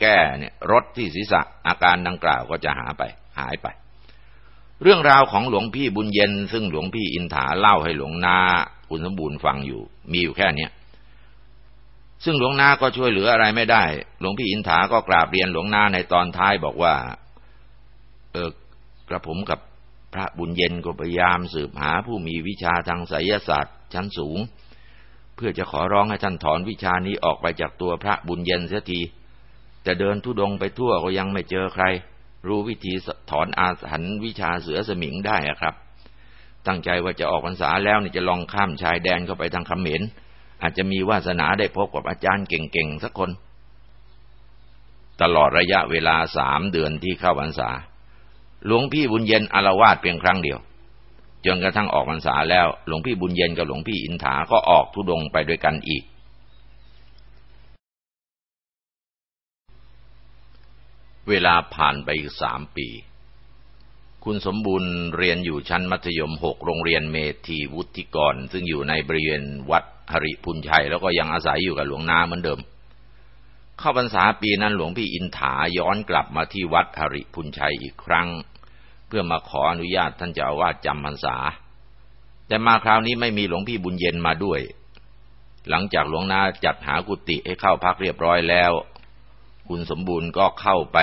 แก้เนี่ยรถที่ศีรษะอาการดังกล่าวก็จะหาไป หายไป เรื่องราวของหลวงพี่บุญเย็น ซึ่งหลวงพี่อินถาเล่าให้หลวงนาคุณสมบูรณ์ฟังอยู่ มีอยู่แค่เนี้ยซึ่งหลวงนาก็ช่วยเหลืออะไรไม่ได้ หลวงพี่อินถาก็กราบเรียนหลวงนาในตอนท้ายบอกว่า เออกระผมกับพระบุญเย็นก็พยายามสืบหาผู้มีวิชาทางไสยศาสตร์ชั้นสูง เพื่อจะขอร้องให้ท่านถอนวิชานี้ออกไปจากตัวพระบุญเย็นเสียทีแต่เดินทุดงไปทั่วก็ยังไม่เจอใคร รู้วิธีถอนอาถรรพ์วิชาเสือสมิงได้ครับ ตั้งใจว่าจะออกพรรษาแล้วนี่จะลองข้ามชายแดนเข้าไปทางเขมรอาจจะมีวาสนาได้พบกับอาจารย์เก่งๆสักคน ตลอดระยะเวลาสามเดือนที่เข้าพรรษา หลวงพี่บุญเย็นอารวาสเพียงครั้งเดียว จนกระทั่งออกพรรษาแล้ว หลวงพี่บุญเย็นกับหลวงพี่อินถาก็ออกทุดงไปด้วยกันอีก เวลาผ่านไปอีกสามปี คุณสมบูรณ์เรียนอยู่ชั้นมัธยมหกโรงเรียนเมธีวุฒิกร ซึ่งอยู่ในบริเวณวัดหริพุนชัย แล้วก็ยังอาศัยอยู่กับหลวงนาเหมือนเดิม เข้าพรรษาปีนั้นหลวงพี่อินถาย้อนกลับมาที่วัดหริพุนชัยอีกครั้ง เพื่อมาขออนุญาตท่านเจ้าอาวาสจำพรรษา แต่มาคราวนี้ไม่มีหลวงพี่บุญเย็นมาด้วยหลังจากหลวงนาจัดหากุฏิให้เข้าพักเรียบร้อยแล้ว คุณสมบูรณ์ก็เข้าไป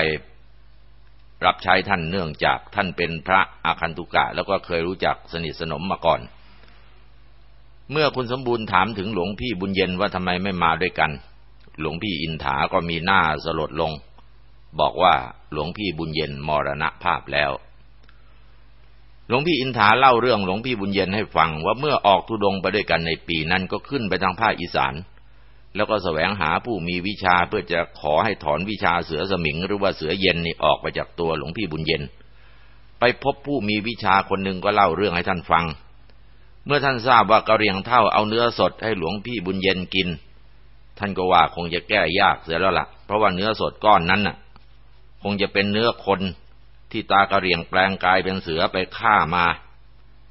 รับใช้ท่านเนื่องจากท่านเป็นพระอาคันตุกะ แล้วก็เคยรู้จักสนิทสนมมาก่อน เมื่อคุณสมบูรณ์ถามถึงหลวงพี่บุญเย็นว่าทำไมไม่มาด้วยกัน หลวงพี่อินถาก็มีหน้าสลดลง บอกว่าหลวงพี่บุญเย็นมรณภาพแล้ว หลวงพี่อินถาเล่าเรื่องหลวงพี่บุญเย็นให้ฟังว่าเมื่อออกทุดงไปด้วยกันในปีนั้นก็ขึ้นไปทางภาคอีสาน แล้วก็แสวงหาผู้มีวิชาเพื่อจะขอให้ถอนวิชาเสือสมิง หรือว่าเสือเย็นนี่ออกไปจากตัวหลวงพี่บุญเย็น ไปพบผู้มีวิชาคนหนึ่งก็เล่าเรื่องให้ท่านฟัง เมื่อท่านทราบว่ากระเรียงเท่าเอาเนื้อสดให้หลวงพี่บุญเย็นกิน ท่านก็ว่าคงจะแก้ยากเสียแล้วละ่ะ เพราะว่าเนื้อสดก้อนนั้นน่ะ คงจะเป็นเนื้อคนที่ตากระเรียงแปลงกายเป็นเสือไปฆ่ามา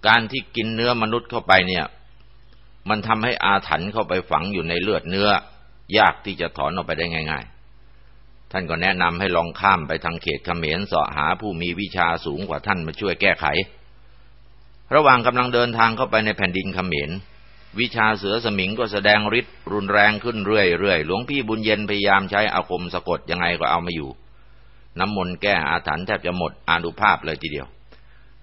การที่กินเนื้อมนุษย์เข้าไปเนี่ย มันทำให้อาถรรพ์เข้าไปฝังอยู่ในเลือดเนื้อ ยากที่จะถอนออกไปได้ง่าย ๆ ท่านก็แนะนำให้ลองข้ามไปทางเขตเขมรเสาะหาผู้มีวิชาสูงกว่าท่านมาช่วยแก้ไข ระหว่างกำลังเดินทางเข้าไปในแผ่นดินเขมร วิชาเสือสมิงก็แสดงฤทธิ์รุนแรงขึ้นเรื่อยๆ หลวงพี่บุญเย็นพยายามใช้อาคมสะกดยังไงก็เอาไม่อยู่ น้ำมนต์แก้อาถรรพ์แทบจะหมดอานุภาพเลยทีเดียว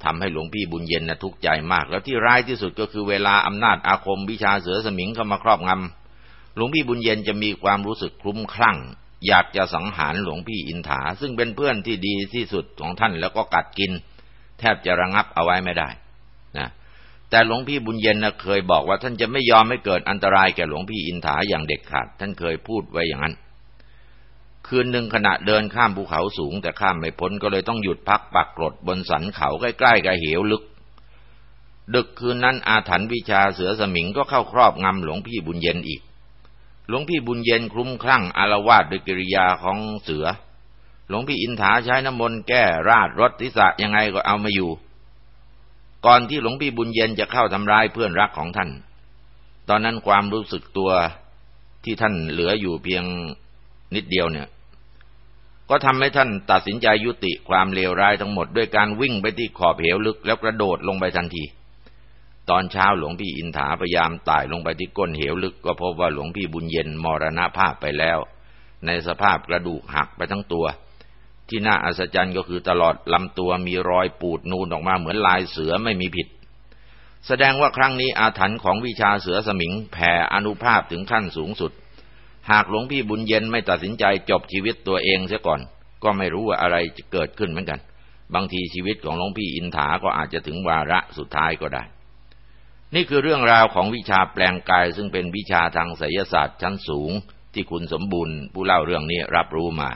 ทำให้หลวงพี่บุญเย็นนะทุกข์ใจมาก แล้วที่ร้ายที่สุดก็คือเวลาอำนาจอาคมวิชาเสือสมิงเข้ามาครอบงำหลวงพี่บุญเย็นจะมีความรู้สึกคลุ้มคลั่ง อยากจะสังหารหลวงพี่อินถา ซึ่งเป็นเพื่อนที่ดีที่สุดของท่านแล้วก็กัดกิน แทบจะระงับเอาไว้ไม่ได้นะแต่หลวงพี่บุญเย็นนะเคยบอกว่าท่านจะไม่ยอมให้เกิดอันตรายแก่หลวงพี่อินถาอย่างเด็ดขาด ท่านเคยพูดไว้อย่างนั้น คืนหนึ่งขณะเดินข้ามภูเขาสูงแต่ข้ามไม่พ้นก็เลยต้องหยุดพักปักกรดบนสันเขาใกล้ๆกับเหวลึก ดึกคืนนั้นอาถรรพ์วิชาเสือสมิงก็เข้าครอบงำหลวงพี่บุญเย็นอีก หลวงพี่บุญเย็นคลุ้มคลั่งอารวาสด้วยกิริยาของเสือ หลวงพี่อินถาใช้น้ำมนต์แก้ราดรถทิศะยังไงก็เอามาอยู่ ก่อนที่หลวงพี่บุญเย็นจะเข้าทำร้ายเพื่อนรักของท่าน ตอนนั้นความรู้สึกตัวที่ท่านเหลืออยู่เพียง นิดเดียวเนี่ย ก็ทำให้ท่านตัดสินใจยุติความเลวร้ายทั้งหมด ด้วยการวิ่งไปที่ขอบเหวลึกแล้วกระโดดลงไปทันที ตอนเช้าหลวงพี่อินถาพยายามไต่ลงไปที่ก้นเหวลึก ก็พบว่าหลวงพี่บุญเย็นมรณภาพไปแล้ว ในสภาพกระดูกหักไปทั้งตัว ที่น่าอัศจรรย์ก็คือตลอดลำตัวมีรอยปูดนูนออกมาเหมือนลายเสือไม่มีผิดแสดงว่าครั้งนี้อาถรรพ์ของวิชาเสือสมิงแผ่อนุภาพถึงขั้นสูงสุด หากหลวงพี่บุญเย็นไม่ตัดสินใจจบชีวิตตัวเองเสียก่อน ก็ไม่รู้ว่าอะไรจะเกิดขึ้นเหมือนกัน บางทีชีวิตของหลวงพี่อินถาก็อาจจะถึงวาระสุดท้ายก็ได้ นี่คือเรื่องราวของวิชาแปลงกายซึ่งเป็นวิชาทางไสยศาสตร์ชั้นสูง ที่คุณสมบูรณ์ผู้เล่าเรื่องนี้รับรู้มา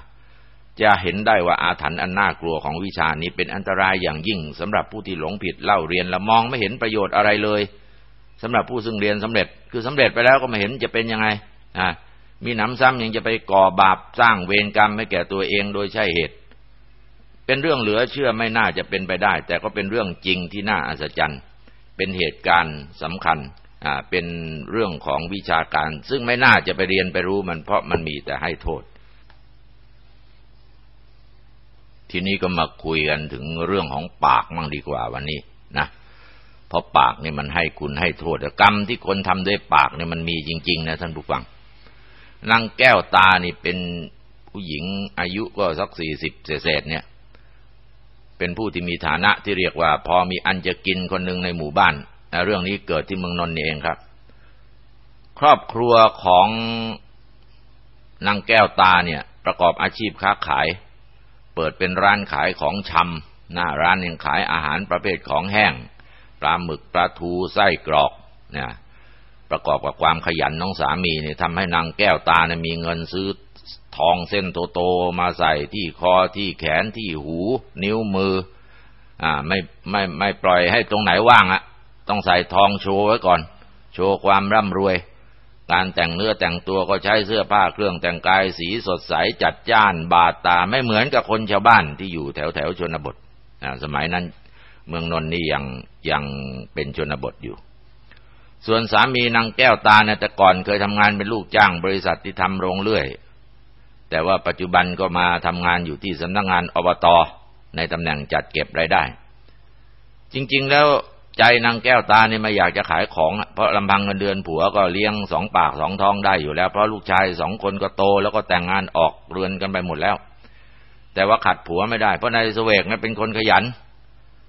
จะเห็นได้ว่าอาถรรพ์อันน่ากลัวของวิชานี้เป็นอันตรายอย่างยิ่งสำหรับผู้ที่หลงผิดเล่าเรียนและมองไม่เห็นประโยชน์อะไรเลยสำหรับผู้ซึ่งเรียนสำเร็จ คือสำเร็จไปแล้วก็ไม่เห็นจะเป็นยังไงอ่า มีหนำซ้ำยังจะไปก่อบาปสร้างเวรกรรมให้แก่ตัวเองโดยใช่เหตุ เป็นเรื่องเหลือเชื่อไม่น่าจะเป็นไปได้ แต่ก็เป็นเรื่องจริงที่น่าอัศจรรย์ เป็นเหตุการณ์สำคัญอ่าเป็นเรื่องของวิชาการ ซึ่งไม่น่าจะไปเรียนไปรู้มันเพราะมันมีแต่ให้โทษ ทีนี้ก็มาคุยกันถึงเรื่องของปากมั่งดีกว่าวันนี้นะเพราะปากนี่มันให้คุณให้โทษกรรมที่คนทำด้วยปากเนี่ยมันมีจริง ๆ นะท่านผู้ฟัง นางแก้วตานี่เป็นผู้หญิงอายุก็สักสี่สิบเศษเนี่ย เป็นผู้ที่มีฐานะที่เรียกว่า พอมีอันจะกินคนหนึ่งในหมู่บ้านเรื่องนี้เกิดที่เมืองนนท์นี่เองครับ ครอบครัวของนางแก้วตาเนี่ยประกอบอาชีพค้าขาย เปิดเป็นร้านขายของชำหน้าร้านยังขายอาหารประเภทของแห้งปลาหมึกปลาทูไส้กรอกเนี่ย ประกอบกับความขยันน้องสามีเนี่ยทำให้นางแก้วตาเนี่ยมีเงินซื้อทองเส้นโตๆมาใส่ที่คอที่แขนที่หู นิ้วมือ อ่า ไม่ไม่ไม่ปล่อยให้ตรงไหนว่างอะต้องใส่ทองโชว์ไว้ก่อน โชว์ความร่ำรวย การแต่งเนื้อแต่งตัวก็ใช้เสื้อผ้าเครื่องแต่งกายสีสดใสจัดจ้านบาดตาไม่เหมือนกับคนชาวบ้านที่อยู่แถวแถวชนบทสมัยนั้น เมืองนนท์นี่ยังยังเป็นชนบทอยู่ ส่วนสามีนางแก้วตาเนี่ยแต่ก่อนเคยทำงานเป็นลูกจ้างบริษัทที่ทำโรงเลื่อย แต่ว่าปัจจุบันก็มาทำงานอยู่ที่สำนักงงานอบตในตำแหน่งจัดเก็บรายได้ จริง ๆ แล้วใจนางแก้วตาเนี่ยไม่อยากจะขายของ เพราะลำพังเงินเดือนผัวก็เลี้ยงสองปากสองท้องได้อยู่แล้ว เพราะลูกชายสองคนก็โตแล้วก็แต่งงานออกเรือนกันไปหมดแล้ว แต่ว่าขัดผัวไม่ได้ เพราะนายสเวกเนี่ยเป็นคนขยัน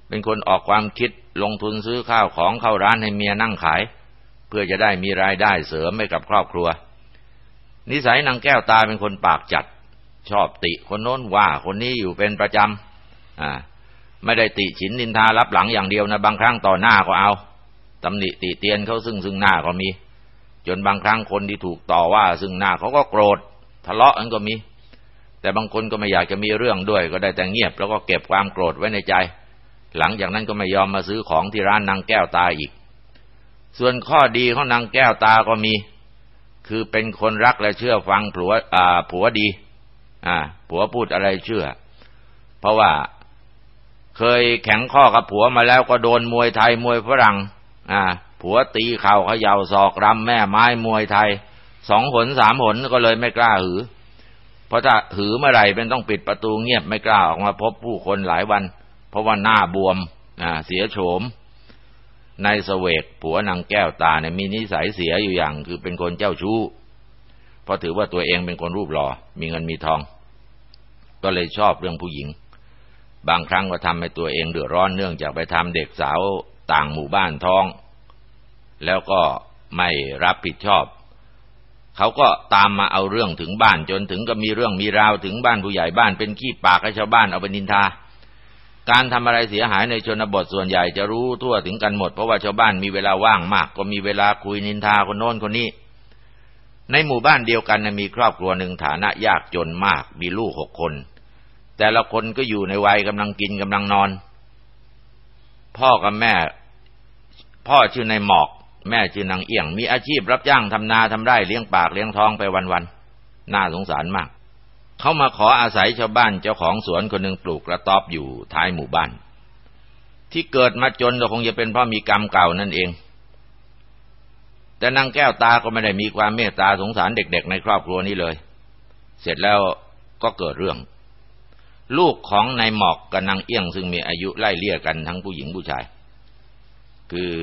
เป็นคนออกความคิดลงทุนซื้อข้าวของเข้าร้านให้เมียนั่งขาย เพื่อจะได้มีรายได้เสริมให้กับครอบครัว นิสัยนางแก้วตาเป็นคนปากจัด ชอบติคนโน้นว่าคนนี้อยู่เป็นประจำอ่าไม่ได้ติฉินนินทารับหลังอย่างเดียวนะบางครั้งต่อหน้าก็เอาตำหนิติเตียนเขาซึ่งซึ่งหน้าก็มี จนบางครั้งคนที่ถูกต่อว่าซึ่งหน้าเขาก็โกรธ ทะเลาะกันก็มี แต่บางคนก็ไม่อยากจะมีเรื่องด้วย ก็ได้แต่เงียบ แล้วก็เก็บความโกรธไว้ในใจ หลังจากนั้นก็ไม่ยอมมาซื้อของที่ร้านนางแก้วตาอีก ส่วนข้อดีของนางแก้วตาก็มี คือเป็นคนรักและเชื่อฟังผัวอ่าผัวดี อ่า ผัวพูดอะไรเชื่อ เพราะว่าเคยแข็งข้อกับผัวมาแล้วก็โดนมวยไทยมวยฝรั่ง อ่า ผัวตีเข่าเขย่าศอกรำแม่ไม้มวยไทยสองหนสามหนก็เลยไม่กล้าหือ เพราะถ้าหือเมื่อไหร่เป็นต้องปิดประตูเงียบไม่กล้าออกมาพบผู้คนหลายวัน เพราะว่าหน้าบวมเสียโฉม นายเสวกผัวนางแก้วตาเนี่ยมีนิสัยเสียอยู่อย่าง คือเป็นคนเจ้าชู้ เพราะถือว่าตัวเองเป็นคนรูปหล่อมีเงินมีทอง ก็เลยชอบเรื่องผู้หญิง บางครั้งก็ทำให้ตัวเองเดือดร้อนเนื่องจากไปทำเด็กสาวต่างหมู่บ้านท้อง แล้วก็ไม่รับผิดชอบ เขาก็ตามมาเอาเรื่องถึงบ้านจนถึงก็มีเรื่องมีราวถึงบ้านผู้ใหญ่บ้านเป็นขี้ปากให้ชาวบ้านเอาไปนินทา การทำอะไรเสียหายในชนบทส่วนใหญ่จะรู้ทั่วถึงกันหมด เพราะว่าชาวบ้านมีเวลาว่างมาก ก็มีเวลาคุยนินทาคนโน้นคนนี้ ในหมู่บ้านเดียวกันมีครอบครัวหนึ่งฐานะยากจนมาก มีลูกหกคน แต่ละคนก็อยู่ในวัยกำลังกินกำลังนอน พ่อกับแม่ พ่อชื่อนายหมอก แม่ชื่อนางเอี่ยง มีอาชีพรับจ้างทำนาทำไร่เลี้ยงปากเลี้ยงท้องไปวันๆน่าสงสารมาก เขามาขออาศัยชาวบ้านเจ้าของสวนคนหนึ่งปลูกกระต๊อบอยู่ท้ายหมู่บ้าน ที่เกิดมาจนก็คงจะเป็นเพราะมีกรรมเก่านั่นเอง แต่นางแก้วตาก็ไม่ได้มีความเมตตาสงสารเด็กๆ ในครอบครัวนี้เลย เสร็จแล้วก็เกิดเรื่อง ลูกของนายหมอกกับนางเอี้ยงซึ่งมีอายุไล่เลี่ยกันทั้งผู้หญิงผู้ชาย คือ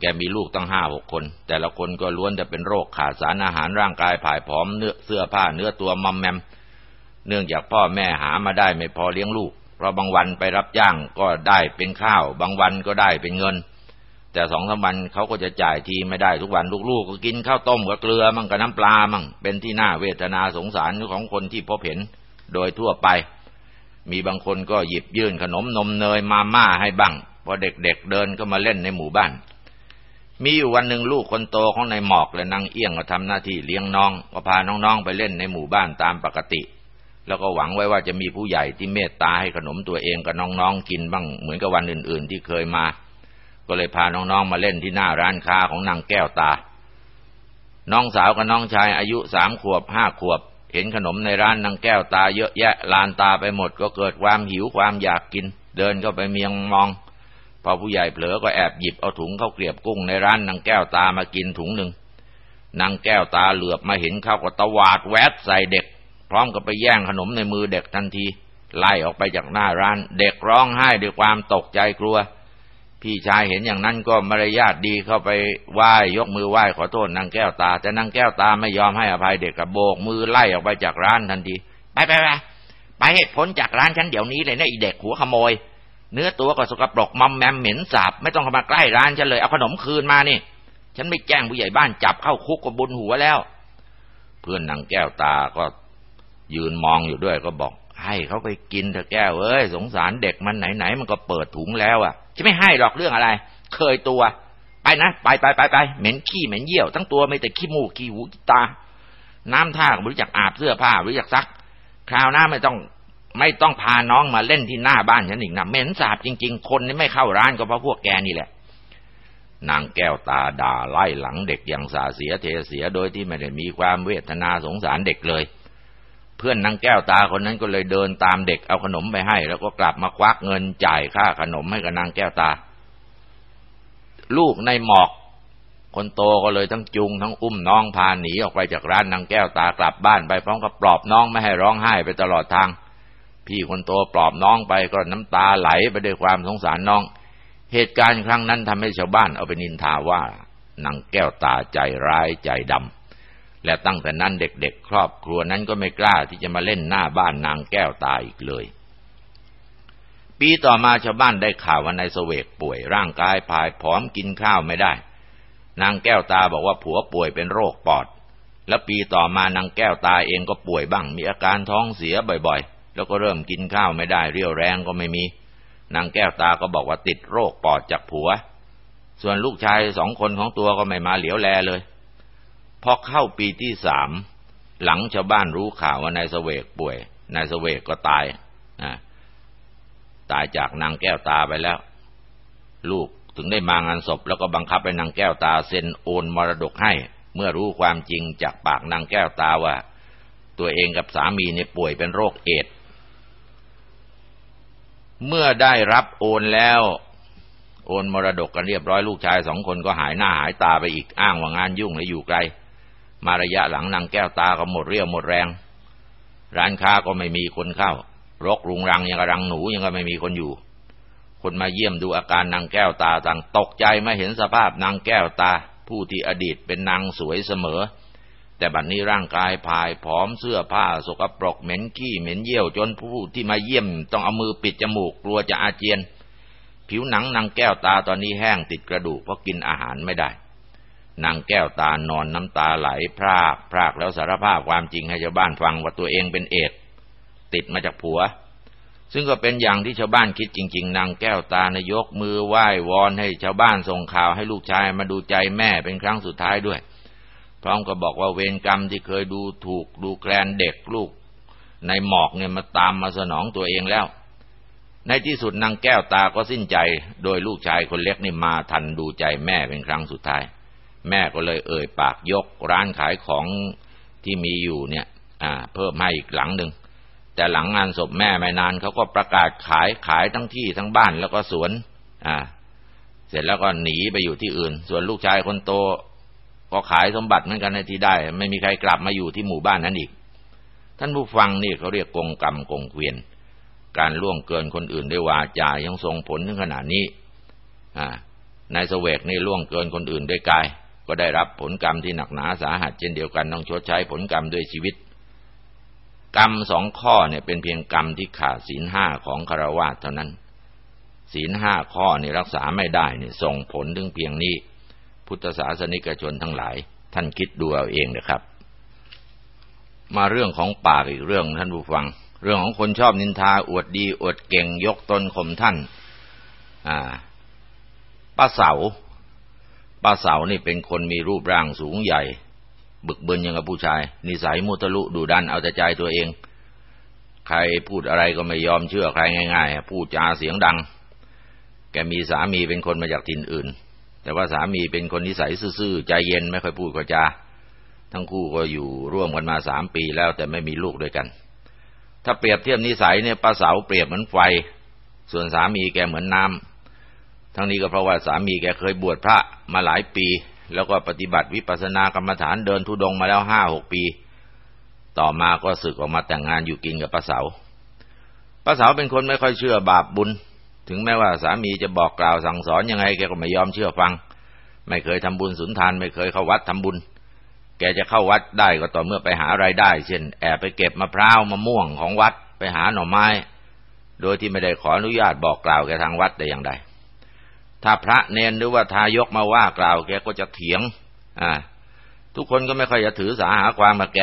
แกมีลูกตั้งห้าหกคน แต่ละคนก็ล้วนจะเป็นโรคขาดสารอาหารร่างกายผายผอมเนื้อเสื้อผ้าเนื้อตัวมัมแมม เนื่องจากพ่อแม่หามาได้ไม่พอเลี้ยงลูก เพราะบางวันไปรับจ้างก็ได้เป็นข้าว บางวันก็ได้เป็นเงิน แต่สองสามวันเขาก็จะจ่ายทีไม่ได้ทุกวันลูกๆก็กินข้าวต้มกับเกลือมั่งกับน้ำปลามั่งเป็นที่น่าเวทนาสงสารของคนที่พบเห็นโดยทั่วไป มีบางคนก็หยิบยื่นขนมนมเนยมาม่าให้บ้างพอเด็กๆเเดินก็มาเล่นในหมู่บ้านมีอยู่วันหนึ่งลูกคนโตของนายหมอกและนางเอี้ยงก็ทำหน้าที่เลี้ยงน้องก็พาน้องๆไปเล่นในหมู่บ้านตามปกติ แล้วก็หวังไว้ว่าจะมีผู้ใหญ่ที่เมตตาให้ขนมตัวเองกับน้องๆกินบ้างเหมือนกับวันอื่น ๆ ที่เคยมา ก็เลยพาน้องๆมาเล่นที่หน้าร้านค้าของนางแก้วตา น้องสาวกับน้องชายอายุสามขวบห้าขวบ เห็นขนมในร้านนางแก้วตาเยอะแยะลานตาไปหมดก็เกิดความหิวความอยากกิน เดินเข้าไปเมียงมอง พอผู้ใหญ่เผลอก็แอบหยิบเอาถุงข้าวเกลียบกุ้งในร้านนางแก้วตามากินถุงหนึ่งนางแก้วตาเหลือบมาเห็นเข้าก็ตวาดแวดใส่เด็ก พร้อมกับไปแย่งขนมในมือเด็กทันที ไล่ออกไปจากหน้าร้าน เด็กร้องไห้ด้วยความตกใจกลัว พี่ชายเห็นอย่างนั้นก็มารยาทดีเข้าไปไหว้ยกมือไหว้ขอโทษนางแก้วตา แต่นางแก้วตาไม่ยอมให้อภัยเด็กกับโบกมือไล่ออกไปจากร้านทันที ไปไปไปไปให้พ้นจากร้านฉันเดี๋ยวนี้เลยนะไอเด็กหัวขโมย เนื้อตัวก็สกปรกมอมแมมเหม็นสาบไม่ต้องเข้ามาใกล้ร้านฉันเลยเอาขนมคืนมานี่ ฉันไม่แจ้งผู้ใหญ่บ้านจับเข้าคุกกับบุญหัวแล้ว เพื่อนนางแก้วตาก็ ยืนมองอยู่ด้วยก็บอก ให้เขาไปกินเถอะแก้วเอ้ยสงสารเด็กมันไหนๆมันก็เปิดถุงแล้วอะจะไม่ให้หรอกเรื่องอะไร เคยตัว ไปนะไปไปไปไปเหม็นขี้เหม็นเยี่ยวทั้งตัวไม่แต่ขี้มูกขี้หูขี้ตา น้ำท่าไม่รู้จักอาบเสื้อผ้าไม่รู้จักซัก คราวหน้าไม่ต้องไม่ต้องพาน้องมาเล่นที่หน้าบ้านฉันอีกนะเหม็นสาบจริง ๆ คนนี่ไม่เข้าร้านก็เพราะพวกแกนี่แหละนางแก้วตาด่าไล่หลังเด็กอย่างสาเสียเทเสียโดยที่ไม่ได้มีความเวทนาสงสารเด็กเลย เพื่อนนางแก้วตาคนนั้นก็เลยเดินตามเด็กเอาขนมไปให้ แล้วก็กลับมาควักเงินจ่ายค่าขนมให้กับนางแก้วตา ลูกในหมอก คนโตก็เลยทั้งจุงทั้งอุ้มน้องพาหนีออกไปจากร้านนางแก้วตากลับบ้านไปพร้อมกับปลอบน้องไม่ให้ร้องไห้ไปตลอดทาง พี่คนโตปลอบน้องไปก็น้ำตาไหลไปด้วยความสงสารน้อง เหตุการณ์ครั้งนั้นทำให้ชาวบ้านเอาไปนินทาว่านางแก้วตาใจร้ายใจดำ และตั้งแต่นั้นเด็กๆ ครอบครัวนั้นก็ไม่กล้าที่จะมาเล่นหน้าบ้านนางแก้วตาอีกเลย ปีต่อมาชาวบ้านได้ข่าวว่านายเสวกป่วยร่างกายผายผอมกินข้าวไม่ได้ นางแก้วตาบอกว่าผัวป่วยเป็นโรคปอด แล้วปีต่อมานางแก้วตาเองก็ป่วยบ้าง มีอาการท้องเสียบ่อยๆ แล้วก็เริ่มกินข้าวไม่ได้ เรี่ยวแรงก็ไม่มี นางแก้วตาก็บอกว่าติดโรคปอดจากผัว ส่วนลูกชายสองคนของตัวก็ไม่มาเหลียวแลเลย พอเข้าปีที่สามหลังชาวบ้านรู้ข่าวว่านายเสวกป่วยนายเสวกก็ตายนะตายจากนางแก้วตาไปแล้ว ลูกถึงได้มางานศพ แล้วก็บังคับให้นางแก้วตาเซ็นโอนมรดกให้ เมื่อรู้ความจริงจากปากนางแก้วตาว่า ตัวเองกับสามีเนี่ยป่วยเป็นโรคเอดเมื่อได้รับโอนแล้ว โอนมรดกกันเรียบร้อยลูกชายสองคนก็หายหน้าหายตาไปอีกอ้างว่างานยุ่งและอยู่ไกล มาระยะหลังนางแก้วตาก็หมดเรี่ยวหมดแรง ร้านค้าก็ไม่มีคนเข้ารกรุงรังยังกระรังหนูยังก็ไม่มีคนอยู่ คนมาเยี่ยมดูอาการนางแก้วตาต่างตกใจมาเห็นสภาพนางแก้วตา ผู้ที่อดีตเป็นนางสวยเสมอ แต่บัดนนี้ร่างกายผายผอมเสื้อผ้าสกปรกเหม็นขี้เหม็นเยี่ยวจนผู้ที่มาเยี่ยมต้องเอามือปิดจมูกกลัวจะอาเจียน ผิวหนังนางแก้วตาตอนนี้แห้งติดกระดูกเพราะกินอาหารไม่ได้ นางแก้วตานอนน้ำตาไหลพรากพรากแล้วสารภาพความจริงให้ชาวบ้านฟังว่าตัวเองเป็นเอดติดมาจากผัว ซึ่งก็เป็นอย่างที่ชาวบ้านคิดจริง ๆ นางแก้วตานายกมือไหว้วอนให้ชาวบ้านส่งข่าวให้ลูกชายมาดูใจแม่เป็นครั้งสุดท้ายด้วย พร้อมกับบอกว่าเวรกรรมที่เคยดูถูกดูแคลนเด็กลูก ในหมอกเนี่ยมาตามมาสนองตัวเองแล้ว ในที่สุดนางแก้วตาก็สิ้นใจ โดยลูกชายคนเล็กนี่มาทันดูใจแม่เป็นครั้งสุดท้าย แม่ก็เลยเอ่ยปากยกร้านขายของที่มีอยู่เนี่ยเพิ่มให้อีกหลังหนึ่งแต่หลังงานศพแม่ไม่นานเขาก็ประกาศขายขายทั้งที่ทั้งบ้านแล้วก็สวนอ่าเสร็จแล้วก็หนีไปอยู่ที่อื่น ส่วนลูกชายคนโต ก็ขายสมบัติเหมือนกันในที่ได้ ไม่มีใครกลับมาอยู่ที่หมู่บ้านนั้นอีก ท่านผู้ฟังนี่เขาเรียกกงกรรมกงเกวียน การล่วงเกินคนอื่นด้วยวาจายังส่งผลถึงขนาดนี้นายเสวกนี่ล่วงเกินคนอื่นด้วยกาย ก็ได้รับผลกรรมที่หนักหนาสาหัสเช่นเดียวกันต้องชดใช้ผลกรรมด้วยชีวิต กรรมสองข้อเนี่ยเป็นเพียงกรรมที่ขาดศีลห้าของคารวะเท่านั้น ศีลห้าข้อนี่รักษาไม่ได้เนี่ยส่งผลถึงเพียงนี้ พุทธศาสนิกชนทั้งหลาย ท่านคิดดูเอาเองนะครับ มาเรื่องของปากอีกเรื่องท่านผู้ฟัง เรื่องของคนชอบนินทาอวดดีอวดเก่งยกตนข่มท่าน อ่าป้าเสา ป้าเสานี่เป็นคนมีรูปร่างสูงใหญ่ บึกบึนยังกับผู้ชาย นิสัยมุตลุดูดันเอาแต่ใจตัวเอง ใครพูดอะไรก็ไม่ยอมเชื่อใครง่ายๆพูดจาเสียงดัง แกมีสามีเป็นคนมาจากถิ่นอื่น แต่ว่าสามีเป็นคนนิสัยซื่อๆใจเย็นไม่ค่อยพูดก็จาทั้งคู่ก็อยู่ร่วมกันมาสามปีแล้วแต่ไม่มีลูกด้วยกัน ถ้าเปรียบเทียบนิสัยเนี่ยป้าเสาเปรียบเหมือนไฟ ส่วนสามีแกเหมือนน้ำ ทั้งนี้ก็เพราะว่าสามีแกเคยบวชพระมาหลายปี แล้วก็ปฏิบัติวิปัสสนากรรมฐานเดินทุดงมาแล้วห้าหกปี ต่อมาก็สึกออกมาแต่งงานอยู่กินกับป้าเสาป้าเสาเป็นคนไม่ค่อยเชื่อบาปบุญ ถึงแม้ว่าสามีจะบอกกล่าวสั่งสอนยังไงแกก็ไม่ยอมเชื่อฟัง ไม่เคยทำบุญสุนทาน ไม่เคยเข้าวัดทำบุญ แกจะเข้าวัดได้ก็ต่อเมื่อไปหาไรายได้ เช่น แอบไปเก็บมะพร้าวมะม่วงของวัดไปหาหน่อไม้ โดยที่ไม่ได้ขออนุญาตบอกกล่าวแกทางวัดแต่อย่างใด ถ้าพระเนนหรือว่าทายกมาว่ากล่าวแกก็จะเถียง อ่า ทุกคนก็ไม่ค่อยจะถือสาหาความมาแก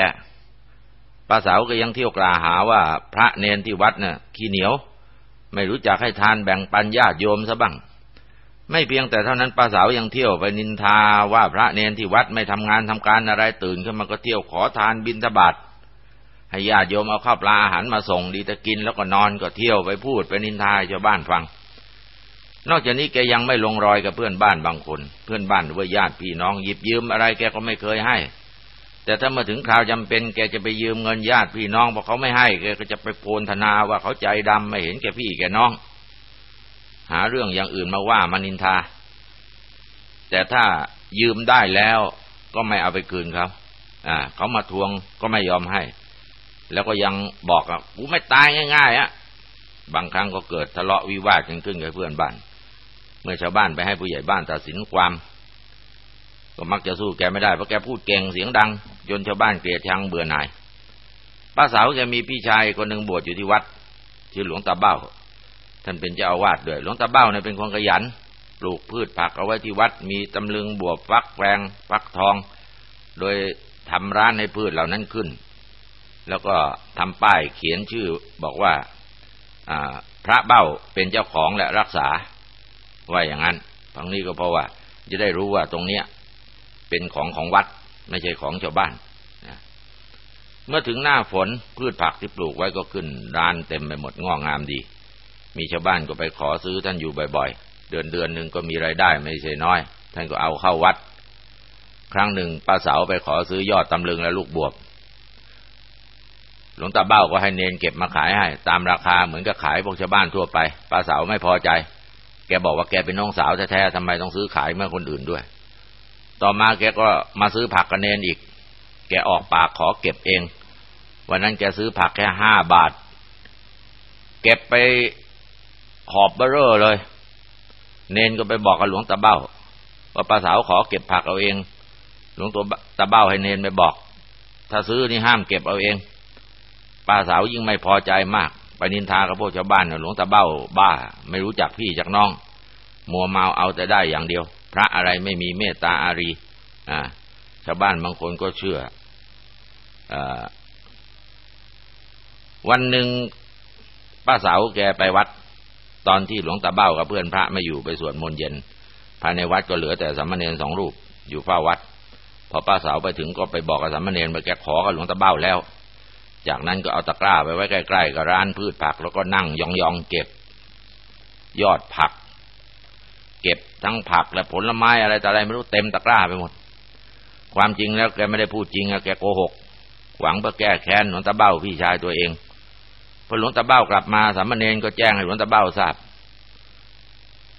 ป้าสาวก็ยังเที่ยวกล่าวหาว่า พระเนนที่วัดเนี่ยขี้เหนียว ไม่รู้จักให้ทานแบ่งปันญาติโยมซะบ้าง ไม่เพียงแต่เท่านั้นป้าสาวยังเที่ยวไปนินทาว่าพระเนนที่วัดไม่ทำงานทำการอะไรตื่นขึ้นมาก็เที่ยวขอทานบิณฑบาตให้ญาติโยมเอาข้าวปลาอาหารมาส่งดีแต่กินแล้วก็นอนก็เที่ยวไปพูดไปนินทาชาวบ้านฟัง นอกจากนี้แกยังไม่ลงรอยกับเพื่อนบ้านบางคน เพื่อนบ้านหรือว่าญาติพี่น้องหยิบยืมอะไรแกก็ไม่เคยให้ แต่ถ้ามาถึงคราวจำเป็นแกจะไปยืมเงินญาติพี่น้องพอเขาไม่ให้แกก็จะไปโพนธนาว่าเขาใจดำไม่เห็นแกพี่แกน้อง หาเรื่องอย่างอื่นมาว่ามานินทา แต่ถ้ายืมได้แล้วก็ไม่เอาไปคืนเขาอ่าเขามาทวงก็ไม่ยอมให้ แล้วก็ยังบอกอะกูไม่ตายง่ายๆอะบางครั้งก็เกิดทะเลาะวิวาทกันขึ้นกับเพื่อนบ้าน เมื่อชาวบ้านไปให้ผู้ใหญ่บ้านตัดสินความ ก็มักจะสู้แกไม่ได้เพราะแกพูดเก่งเสียงดังจนชาวบ้านเกลียดชังเบื่อหน่ายป้าสาวแกมีพี่ชายคนหนึ่งบวชอยู่ที่วัดชื่อหลวงตาเบ้า ท่านเป็นเจ้าอาวาสด้วยหลวงตาเบ้าเนี่ยเป็นคนขยันปลูกพืชผักเอาไว้ที่วัด มีตำลึงบวบฟักแปงฟักทอง โดยทำร้านให้พืชเหล่านั้นขึ้น แล้วก็ทำป้ายเขียนชื่อบอกว่าพระเบ้าเป็นเจ้าของและรักษา ว่าอย่างนั้นทั้งนี้ก็เพราะว่า จะได้รู้ว่าตรงเนี้ยเป็นของของวัดไม่ใช่ของชาวบ้านเมื่อถึงหน้าฝนพืชผักที่ปลูกไว้ก็ขึ้นรานเต็มไปหมดงอกงามดี มีชาวบ้านก็ไปขอซื้อท่านอยู่บ่อย ๆ เดือนเดือนหนึ่งก็มีไรายได้ไม่ใช่น้อย ท่านก็เอาเข้าวัด ครั้งหนึ่งป้าสาวไปขอซื้อยอดตำลึงและลูกบวบหลวงตาเบ้าก็ให้เนนเก็บมาขายให้ ตามราคาเหมือนกับขายพวกชาวบ้านทั่วไปป้าสาวไม่พอใจ แกบอกว่าแกเป็นน้องสาวแท้ๆทำไมต้องซื้อขายเมื่อคนอื่นด้วย ต่อมาแกก็มาซื้อผักกับเนนอีก แกออกปากขอเก็บเอง วันนั้นแกซื้อผักแค่ห้าบาท เก็บไปหอบเบอร์เลย เนนก็ไปบอกกับหลวงตาเบ้า ว่าป้าสาวขอเก็บผักเอาเอง หลวงตัวตาเบ้าให้เนนไปบอก ถ้าซื้อนี่ห้ามเก็บเอาเองป้าสาวยิ่งไม่พอใจมาก ไปนินทากับพวกชาวบ้านหลวงตาเบ้าบ้า ไม่รู้จักพี่จากน้อง มัวเมาเอาแต่ได้อย่างเดียว พระอะไรไม่มีเมตตาอารีอ่าชาวบ้านบางคนก็เชื่ออวันหนึ่งป้าสาวแกไปวัด ตอนที่หลวงตาเบ้ากับเพื่อนพระไม่อยู่ไปสวดมนต์เย็น ภายในวัดก็เหลือแต่สามเณรสองรูปอยู่เฝ้าวัด พอป้าสาวไปถึงก็ไปบอกกับสามเณรไปแกขอกับหลวงตาเบ้าแล้ว จากนั้นก็เอาตะกร้าไปไว้ใกล้ๆกับร้านพืชผัก แล้วก็นั่งยองๆเก็บ ยอดผัก เก็บทั้งผักและผลไม้อะไรแต่อะไรไม่รู้เต็มตะกร้าไปหมด ความจริงแล้วแกไม่ได้พูดจริงอะแกโกหก หวังเพื่อแก้แค้นหลวงตาเบ้าพี่ชายตัวเองพอหลวงตาเบ้ากลับมาสามเณรก็แจ้งให้หลวงตาเบ้าทราบ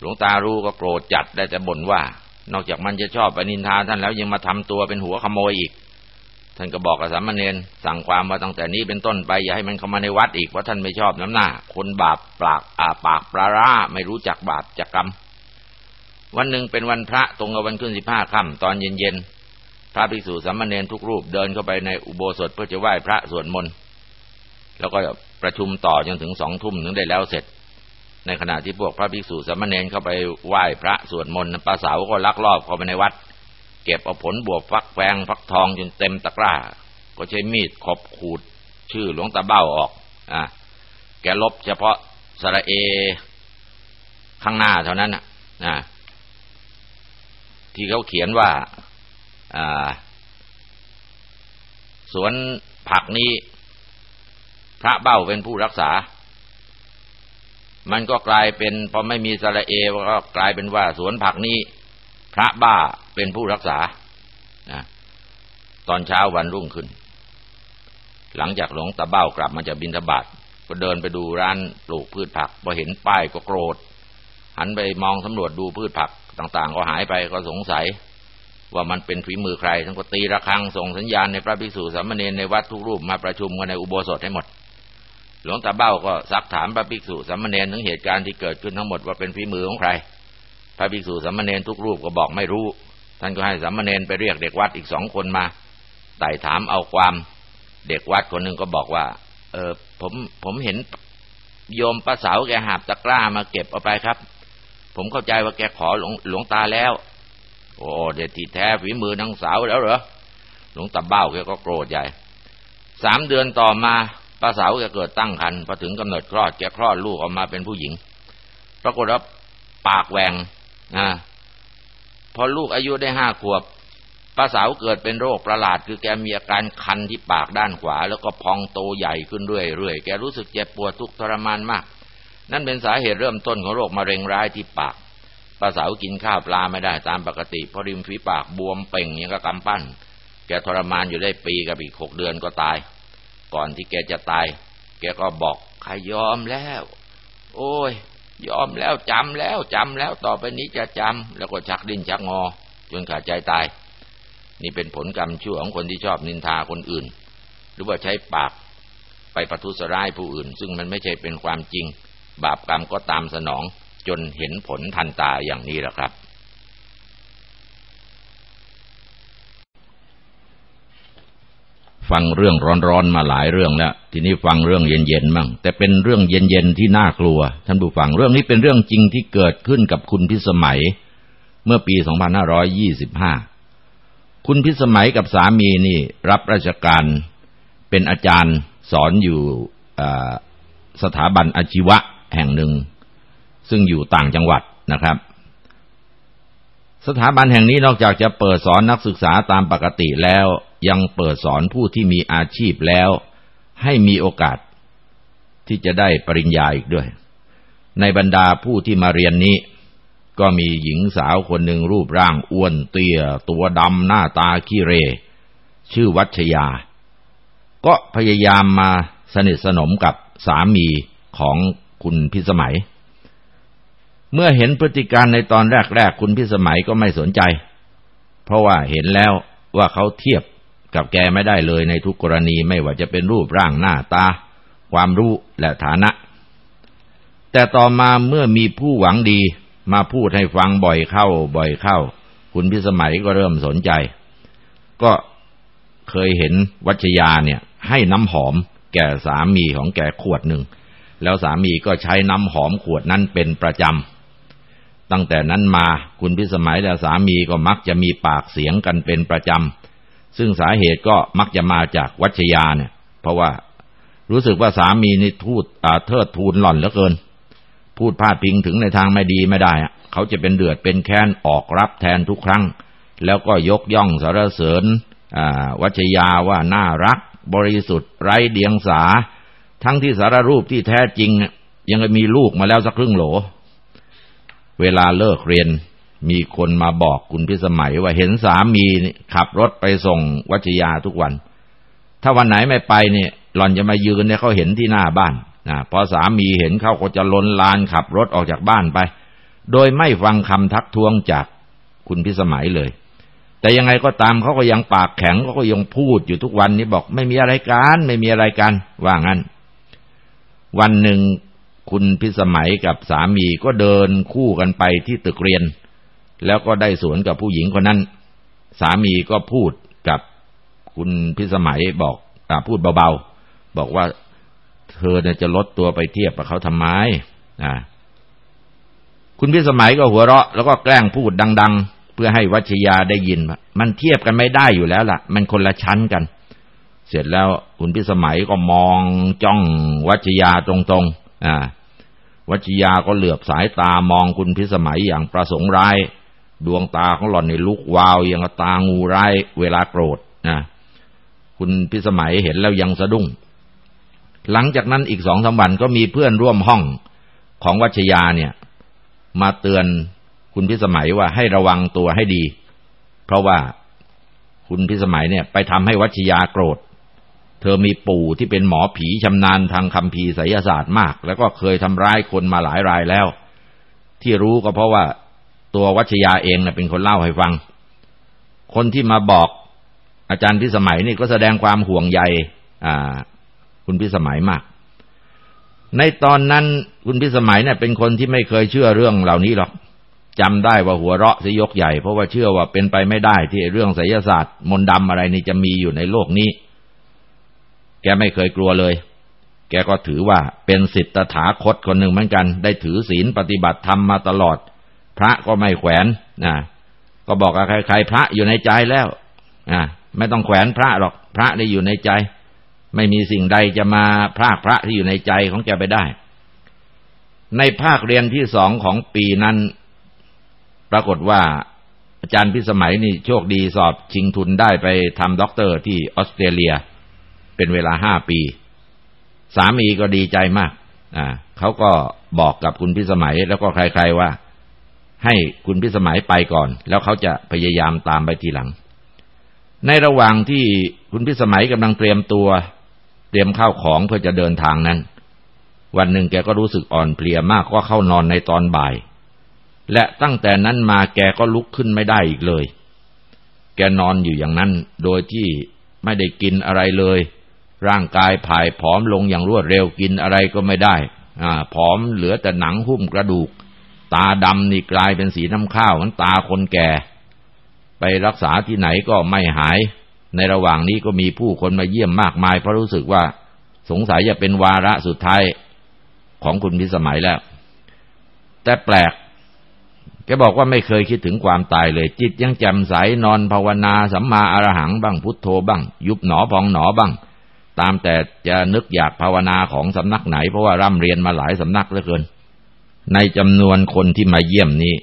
หลวงตารู้ก็โกรธจัดได้แต่บ่นว่า นอกจากมันจะชอบไปนินทาท่านแล้วยังมาทำตัวเป็นหัวขโมยอีก ท่านก็บอกกับสามเณรสั่งความว่าตั้งแต่นี้เป็นต้นไปอย่าให้มันเข้ามาในวัดอีกเพราะท่านไม่ชอบน้ำหน้า คนบาปปากอาปากปลาร้าไม่รู้จักบาปจักกรรม วันหนึ่งเป็นวันพระตรงกับวันขึ้นสิบห้าค่ำตอนเย็นๆพระภิกษุสามเณรทุกรูปเดินเข้าไปในอุโบสถเพื่อจะไหว้พระสวดมนต์แล้วก็ประชุมต่อจนถึงสองทุ่มถึงได้แล้วเสร็จ ในขณะที่พวกพระภิกษุสามเณรเข้าไปไหว้พระสวดมนต์ป้าสาวก็ลักลอบเข้าไปในวัด เก็บเอาผลบวบฟักแฟงฟักทองจนเต็มตะกร้า ก็ใช้มีดขบขูดชื่อหลวงตาเบ้าออกอะแกลบเฉพาะสระเอ ข้างหน้าเท่านั้นนะนะที่เขาเขียนว่าอ่าสวนผักนี้พระเบ้าเป็นผู้รักษา มันก็กลายเป็นพอไม่มีสระเอก็กลายเป็นว่าสวนผักนี้ พระบ้าเป็นผู้รักษานะตอนเช้าวันรุ่งขึ้น หลังจากหลวงตาเบ้ากลับมาจากบินทบาทก็เดินไปดูร้านปลูกพืชผักพอเห็นป้ายก็โกรธ หันไปมองสำรวจดูพืชผักต่างๆ ก็หายไปก็สงสัย ว่ามันเป็นฝีมือใครทั้งก็ตีระฆังส่งสัญญาณในพระภิกษุสามเณรในวัดทุกรูปมาประชุมกันในอุโบสถให้หมด หลวงตาเบ้าก็ซักถามพระภิกษุสามเณรถึงเหตุการณ์ที่เกิดขึ้นทั้งหมดว่าเป็นฝีมือของใคร พระภิกษุสามเณรทุกรูปก็บอกไม่รู้ ท่านก็ให้สามเณรไปเรียกเด็กวัดอีกสองคนมาไต่ถามเอาความเด็กวัดคนหนึ่งก็บอกว่า เออผมผมเห็นโยมป้าสาวแกหาบตะกร้ามาเก็บเอาไปครับ ผมเข้าใจว่าแกขอหลวงหลวงตาแล้ว โอ้เด็ดที่แท้ฝีมือนางสาวแล้วเหรอหลวงตาเบ้าแกก็โกรธใหญ่สามเดือนต่อมาป้าสาวแกเกิดตั้งครรภ์พอถึงกำเนิดคลอดแกคลอดลูกออกมาเป็นผู้หญิงปรากฏว่าปากแหวง นะพอลูกอายุได้ห้าขวบป้าสาวเกิดเป็นโรคประหลาด คือแกมีอาการคันที่ปากด้านขวา แล้วก็พองโตใหญ่ขึ้นเรื่อยๆแกรู้สึกเจ็บปวดทุกทรมานมาก นั่นเป็นสาเหตุเริ่มต้นของโรคมะเร็งร้ายที่ปากป้าสาวกินข้าวปลาไม่ได้ตามปกติเพราะริมฝีปากบวมเป่งยังกับกำปั้น แกทรมานอยู่ได้ปีกับอีกหกเดือนก็ตาย ก่อนที่แกจะตาย แกก็บอกใครยอมแล้ว โอ้ย ยอมแล้วจำแล้วจำแล้วต่อไปนี้จะจำแล้วก็ชักดิ้นชักงอ จนขาดใจตาย นี่เป็นผลกรรมชั่วของคนที่ชอบนินทาคนอื่น หรือว่าใช้ปากไปประทุษร้ายผู้อื่น ซึ่งมันไม่ใช่เป็นความจริง บาปกรรมก็ตามสนอง จนเห็นผลทันตาอย่างนี้แหละครับ ฟังเรื่องร้อนๆมาหลายเรื่องแล้ว ทีนี้ฟังเรื่องเย็นๆมั่งแต่เป็นเรื่องเย็นๆที่น่ากลัว ท่านผู้ฟังเรื่องนี้เป็นเรื่องจริงที่เกิดขึ้นกับคุณพิสมัย เมื่อปี 2525 คุณพิสมัยกับสามีนี่รับราชการเป็นอาจารย์สอนอยู่สถาบันอาชีวะแห่งหนึ่ง ซึ่งอยู่ต่างจังหวัดนะครับ สถาบันแห่งนี้นอกจากจะเปิดสอนนักศึกษาตามปกติแล้ว ยังเปิดสอนผู้ที่มีอาชีพแล้ว ให้มีโอกาส ที่จะได้ปริญญาอีกด้วย ในบรรดาผู้ที่มาเรียนนี้ ก็มีหญิงสาวคนหนึ่งรูปร่างอ้วนเตี้ย ตัวดำหน้าตาขี้เร ชื่อวัชยา ก็พยายามมาสนิทสนมกับสามีของคุณพิสมัย เมื่อเห็นพฤติการในตอนแรกๆคุณพิสมัยก็ไม่สนใจ เพราะว่าเห็นแล้วว่าเขาเทียบกับแกไม่ได้เลยในทุกกรณีไม่ว่าจะเป็นรูปร่างหน้าตา ความรู้และฐานะ แต่ต่อมาเมื่อมีผู้หวังดีมาพูดให้ฟังบ่อยเข้า บ่อยเข้า คุณพิสมัยก็เริ่มสนใจ ก็เคยเห็นวัชยาเนี่ย ให้น้ำหอมแก่สามีของแกขวดหนึ่ง แล้วสามีก็ใช้น้ำหอมขวดนั้นเป็นประจำ ตั้งแต่นั้นมาคุณพิสมัยและสามีก็มักจะมีปากเสียงกันเป็นประจำ ซึ่งสาเหตุก็มักจะมาจากวัชยาเนี่ย เพราะว่ารู้สึกว่าสามีนี่ทูดเทิดทูนหล่อนเหลือเกิน พูดพาดพิงถึงในทางไม่ดีไม่ได้ เขาจะเป็นเดือดเป็นแค้นออกรับแทนทุกครั้ง แล้วก็ยกย่องสรรเสริญวัชยาว่าน่ารัก บริสุทธิ์ไร้เดียงสา ทั้งที่สารรูปที่แท้จริง ยังมีลูกมาแล้วสักครึ่งโหล เวลาเลิกเรียนมีคนมาบอกคุณพิสมัยว่าเห็นสามีขับรถไปส่งวัชยาทุกวัน ถ้าวันไหนไม่ไปเนี่ยหล่อนจะมายืนเนี่ยเขาเห็นที่หน้าบ้านนะพอสามีเห็นเขาก็จะล้นลานขับรถออกจากบ้านไป โดยไม่ฟังคำทักท้วงจากคุณพิสมัยเลย แต่ยังไงก็ตามเขาก็ยังปากแข็งเขาก็ยังพูดอยู่ทุกวันนี้บอกไม่มีอะไรกันไม่มีอะไรกันว่างั้น วันหนึ่ง คุณพิสมัยกับสามีก็เดินคู่กันไปที่ตึกเรียน แล้วก็ได้สวนกับผู้หญิงคนนั้น สามีก็พูดกับคุณพิสมัยบอกอพูดเบาๆ บอกว่าเธอเนี่ยจะลดตัวไปเทียบกับเขาทำไมอ่าคุณพิสมัยก็หัวเราะแล้วก็แกล้งพูดดัง ๆ เพื่อให้วัชยาได้ยิน มันเทียบกันไม่ได้อยู่แล้วล่ะ มันคนละชั้นกัน เสร็จแล้วคุณพิสมัยก็มองจ้องวัชยาตรงๆ อ่า วัชยาก็เหลือบสายตามองคุณพิสมัยอย่างประสงค์ร้าย ดวงตาของหล่อนในลุกวาวอย่างตางูร้ายเวลาโกรธนะคุณพิสมัยเห็นแล้วยังสะดุ้ง หลังจากนั้นอีกสองสาวันก็มีเพื่อนร่วมห้องของวัชยาเนี่ย มาเตือนคุณพิสมัยว่าให้ระวังตัวให้ดี เพราะว่าคุณพิสมัยเนี่ย ไปทำให้วัชยาโกรธ เธอมีปู่ที่เป็นหมอผีชำนาญทางคัมภีไสยศาสตร์มาก แล้วก็เคยทำร้ายคนมาหลายรายแล้ว ที่รู้ก็เพราะว่าตัววัชยาเองนะเป็นคนเล่าให้ฟัง คนที่มาบอกอาจารย์พิสมัยนี่ก็แสดงความห่วงใยคุณพิสมัยมาก ในตอนนั้นคุณพิสมัยเนี่ยเป็นคนที่ไม่เคยเชื่อเรื่องเหล่านี้หรอกจำได้ว่าหัวเราะสยกใหญ่เพราะว่าเชื่อว่าเป็นไปไม่ได้ที่เรื่องไสยศาสตร์มนต์ดำอะไรนี่จะมีอยู่ในโลกนี้ แกไม่เคยกลัวเลย แกก็ถือว่าเป็นสิทธถาคตคนหนึ่งเหมือนกัน ได้ถือศีลปฏิบัติธรรมมาตลอด พระก็ไม่แขวนนะก็บอกกับใครๆพระอยู่ในใจแล้วนะไม่ต้องแขวนพระหรอกพระได้อยู่ในใจ ไม่มีสิ่งใดจะมาพรากพระที่อยู่ในใจของแกไปได้ ในภาคเรียนที่สองของปีนั้น ปรากฏว่า อาจารย์พิสมัยนี่โชคดีสอบชิงทุนได้ไปทำด็อกเตอร์ที่ออสเตรเลีย เป็นเวลาห้าปี สามีก็ดีใจมากอ่าเขาก็บอกกับคุณพิสมัยแล้วก็ใครๆว่า ให้คุณพิสมัยไปก่อน แล้วเขาจะพยายามตามไปทีหลัง ในระหว่างที่คุณพิสมัยกำลังเตรียมตัว เตรียมข้าวของเพื่อจะเดินทางนั้น วันหนึ่งแกก็รู้สึกอ่อนเพลียมากก็เข้านอนในตอนบ่าย และตั้งแต่นั้นมาแกก็ลุกขึ้นไม่ได้อีกเลย แกนอนอยู่อย่างนั้นโดยที่ไม่ได้กินอะไรเลย ร่างกายผายผอมลงอย่างรวดเร็วกินอะไรก็ไม่ได้อ่าผอมเหลือแต่หนังหุ้มกระดูก ตาดำนี่กลายเป็นสีน้ำข้าวเหมือนตาคนแก่ ไปรักษาที่ไหนก็ไม่หาย ในระหว่างนี้ก็มีผู้คนมาเยี่ยมมากมายเพราะรู้สึกว่าสงสัยจะเป็นวาระสุดท้ายของคุณพิสมัยแล้ว แต่แปลกแกบอกว่าไม่เคยคิดถึงความตายเลย จิตยังแจ่มใสนอนภาวนาสัมมาอรหังบ้างพุทโธบ้าง ยุบหนอพองหนอบ้าง ตามแต่จะนึกอยากภาวนาของสำนักไหน เพราะว่าร่ำเรียนมาหลายสำนักเหลือเกิน ในจำนวนคนที่มาเยี่ยมนี้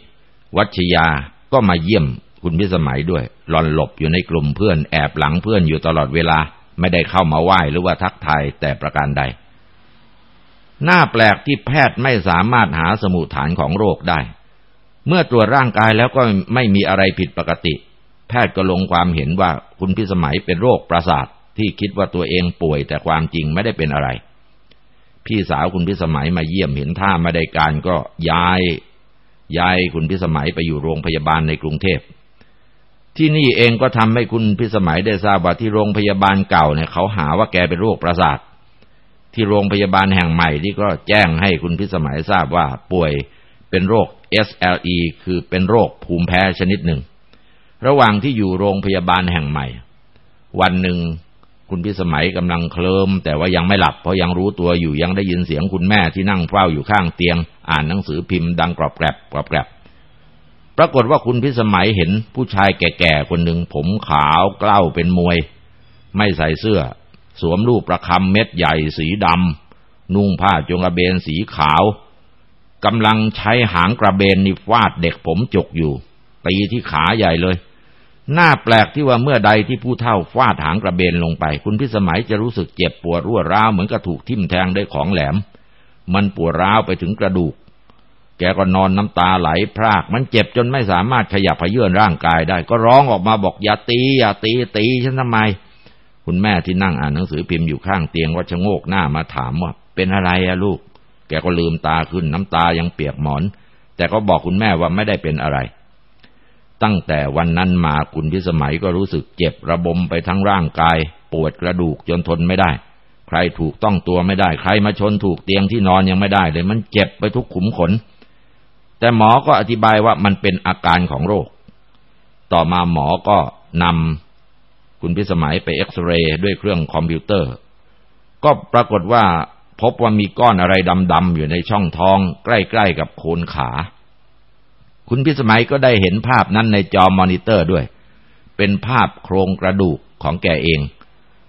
วัชยาก็มาเยี่ยมคุณพิสมัยด้วย หลอนหลบอยู่ในกลุ่มเพื่อนแอบหลังเพื่อนอยู่ตลอดเวลา ไม่ได้เข้ามาไหว้หรือว่าทักทายแต่ประการใด หน้าแปลกที่แพทย์ไม่สามารถหาสมุฐานของโรคได้ เมื่อตรวจร่างกายแล้วก็ไม่มีอะไรผิดปกติ แพทย์ก็ลงความเห็นว่าคุณพิสมัยเป็นโรคประสาท ที่คิดว่าตัวเองป่วยแต่ความจริงไม่ได้เป็นอะไร พี่สาวคุณพิสมัยมาเยี่ยมเห็นท่าไม่ได้การก็ย้าย ย้ายคุณพิสมัยไปอยู่โรงพยาบาลในกรุงเทพที่นี่เองก็ทำให้คุณพิสมัยได้ทราบว่าที่โรงพยาบาลเก่าเนี่ยเขาหาว่าแกเป็นโรคประสาท ที่โรงพยาบาลแห่งใหม่ที่ก็แจ้งให้คุณพิสมัยทราบว่าป่วยเป็นโรค SLE คือเป็นโรคภูมิแพ้ชนิดหนึ่ง ระหว่างที่อยู่โรงพยาบาลแห่งใหม่ วันหนึ่ง คุณพิสมัยกำลังเคลิมแต่ว่ายังไม่หลับเพราะยังรู้ตัวอยู่ยังได้ยินเสียงคุณแม่ที่นั่งเฝ้าอยู่ข้างเตียง อ่านหนังสือพิมพ์ดังกรอบแกรบกรอบแกรบปรากฏว่าคุณพิสมัยเห็นผู้ชายแก่ๆคนหนึ่งผมขาวเกล้าเป็นมวย ไม่ใส่เสื้อ สวมรูปประคำเม็ดใหญ่สีดำนุ่งผ้าจงกระเบนสีขาวกำลังใช้หางกระเบนนี่ฟาดเด็กผมจกอยู่ตีที่ขาใหญ่เลย หน้าแปลกที่ว่าเมื่อใดที่ผู้เฒ่าฟาดหางกระเบนลงไป คุณพิสมัยจะรู้สึกเจ็บปวดรั่วร้าวเหมือนกับถูกทิ่มแทงด้วยของแหลม มันปวดร้าวไปถึงกระดูก แกก็นอนน้ำตาไหลพราก มันเจ็บจนไม่สามารถขยับพเยื่อนร่างกายได้ ก็ร้องออกมาบอกอย่าตีอย่าตีตีฉันทำไม คุณแม่ที่นั่งอ่านหนังสือพิมพ์อยู่ข้างเตียงวัชโงกหน้ามาถามว่า เป็นอะไรอะลูก แกก็ลืมตาขึ้นน้ำตายังเปียกหมอน แต่ก็บอกคุณแม่ว่าไม่ได้เป็นอะไร ตั้งแต่วันนั้นมาคุณพิสมัยก็รู้สึกเจ็บระบมไปทั้งร่างกาย ปวดกระดูกจนทนไม่ได้ ใครถูกต้องตัวไม่ได้ ใครมาชนถูกเตียงที่นอนยังไม่ได้เลยมันเจ็บไปทุกขุมขน แต่หมอก็อธิบายว่ามันเป็นอาการของโรค ต่อมาหมอก็นำคุณพิสมัยไปเอ็กซเรย์ด้วยเครื่องคอมพิวเตอร์ ก็ปรากฏว่าพบว่ามีก้อนอะไรดำๆอยู่ในช่องท้อง ใกล้ ๆ กับโคนขา คุณพิสมัยก็ได้เห็นภาพนั้นในจอมอนิเตอร์ด้วย เป็นภาพโครงกระดูกของแกเอง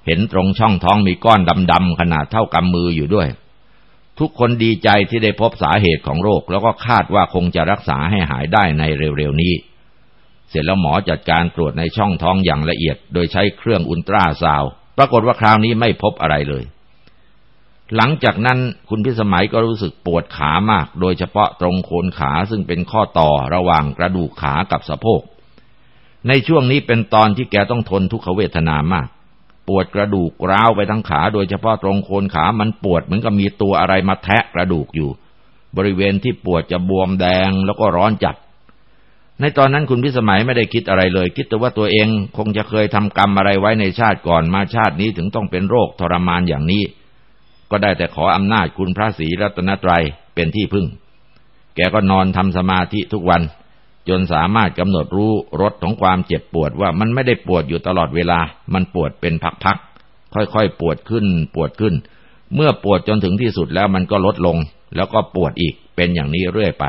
เห็นตรงช่องท้องมีก้อนดำๆขนาดเท่ากำมืออยู่ด้วย ทุกคนดีใจที่ได้พบสาเหตุของโรค แล้วก็คาดว่าคงจะรักษาให้หายได้ในเร็วๆนี้ เสร็จแล้วหมอจัดการตรวจในช่องท้องอย่างละเอียด โดยใช้เครื่องอุลตราซาว ปรากฏว่าคราวนี้ไม่พบอะไรเลย หลังจากนั้นคุณพิสมัยก็รู้สึกปวดขามาก โดยเฉพาะตรงโคนขาซึ่งเป็นข้อต่อระหว่างกระดูกขากับสะโพก ในช่วงนี้เป็นตอนที่แกต้องทนทุกขเวทนามาก ปวดกระดูกร้าวไปทั้งขา โดยเฉพาะตรงโคนขามันปวดเหมือนกับมีตัวอะไรมาแทะกระดูกอยู่ บริเวณที่ปวดจะบวมแดงแล้วก็ร้อนจัด ในตอนนั้นคุณพิสมัยไม่ได้คิดอะไรเลย คิดแต่ว่าตัวเองคงจะเคยทำกรรมอะไรไว้ในชาติก่อนมาชาตินี้ถึงต้องเป็นโรคทรมานอย่างนี้ ก็ได้แต่ขออำนาจคุณพระศรีรัตนตรัยเป็นที่พึ่ง แกก็นอนทำสมาธิทุกวัน จนสามารถกำหนดรู้รสของความเจ็บปวดว่ามันไม่ได้ปวดอยู่ตลอดเวลา มันปวดเป็นพักๆ ค่อยๆ ปวดขึ้น ปวดขึ้น เมื่อปวดจนถึงที่สุดแล้วมันก็ลดลง แล้วก็ปวดอีก เป็นอย่างนี้เรื่อยไป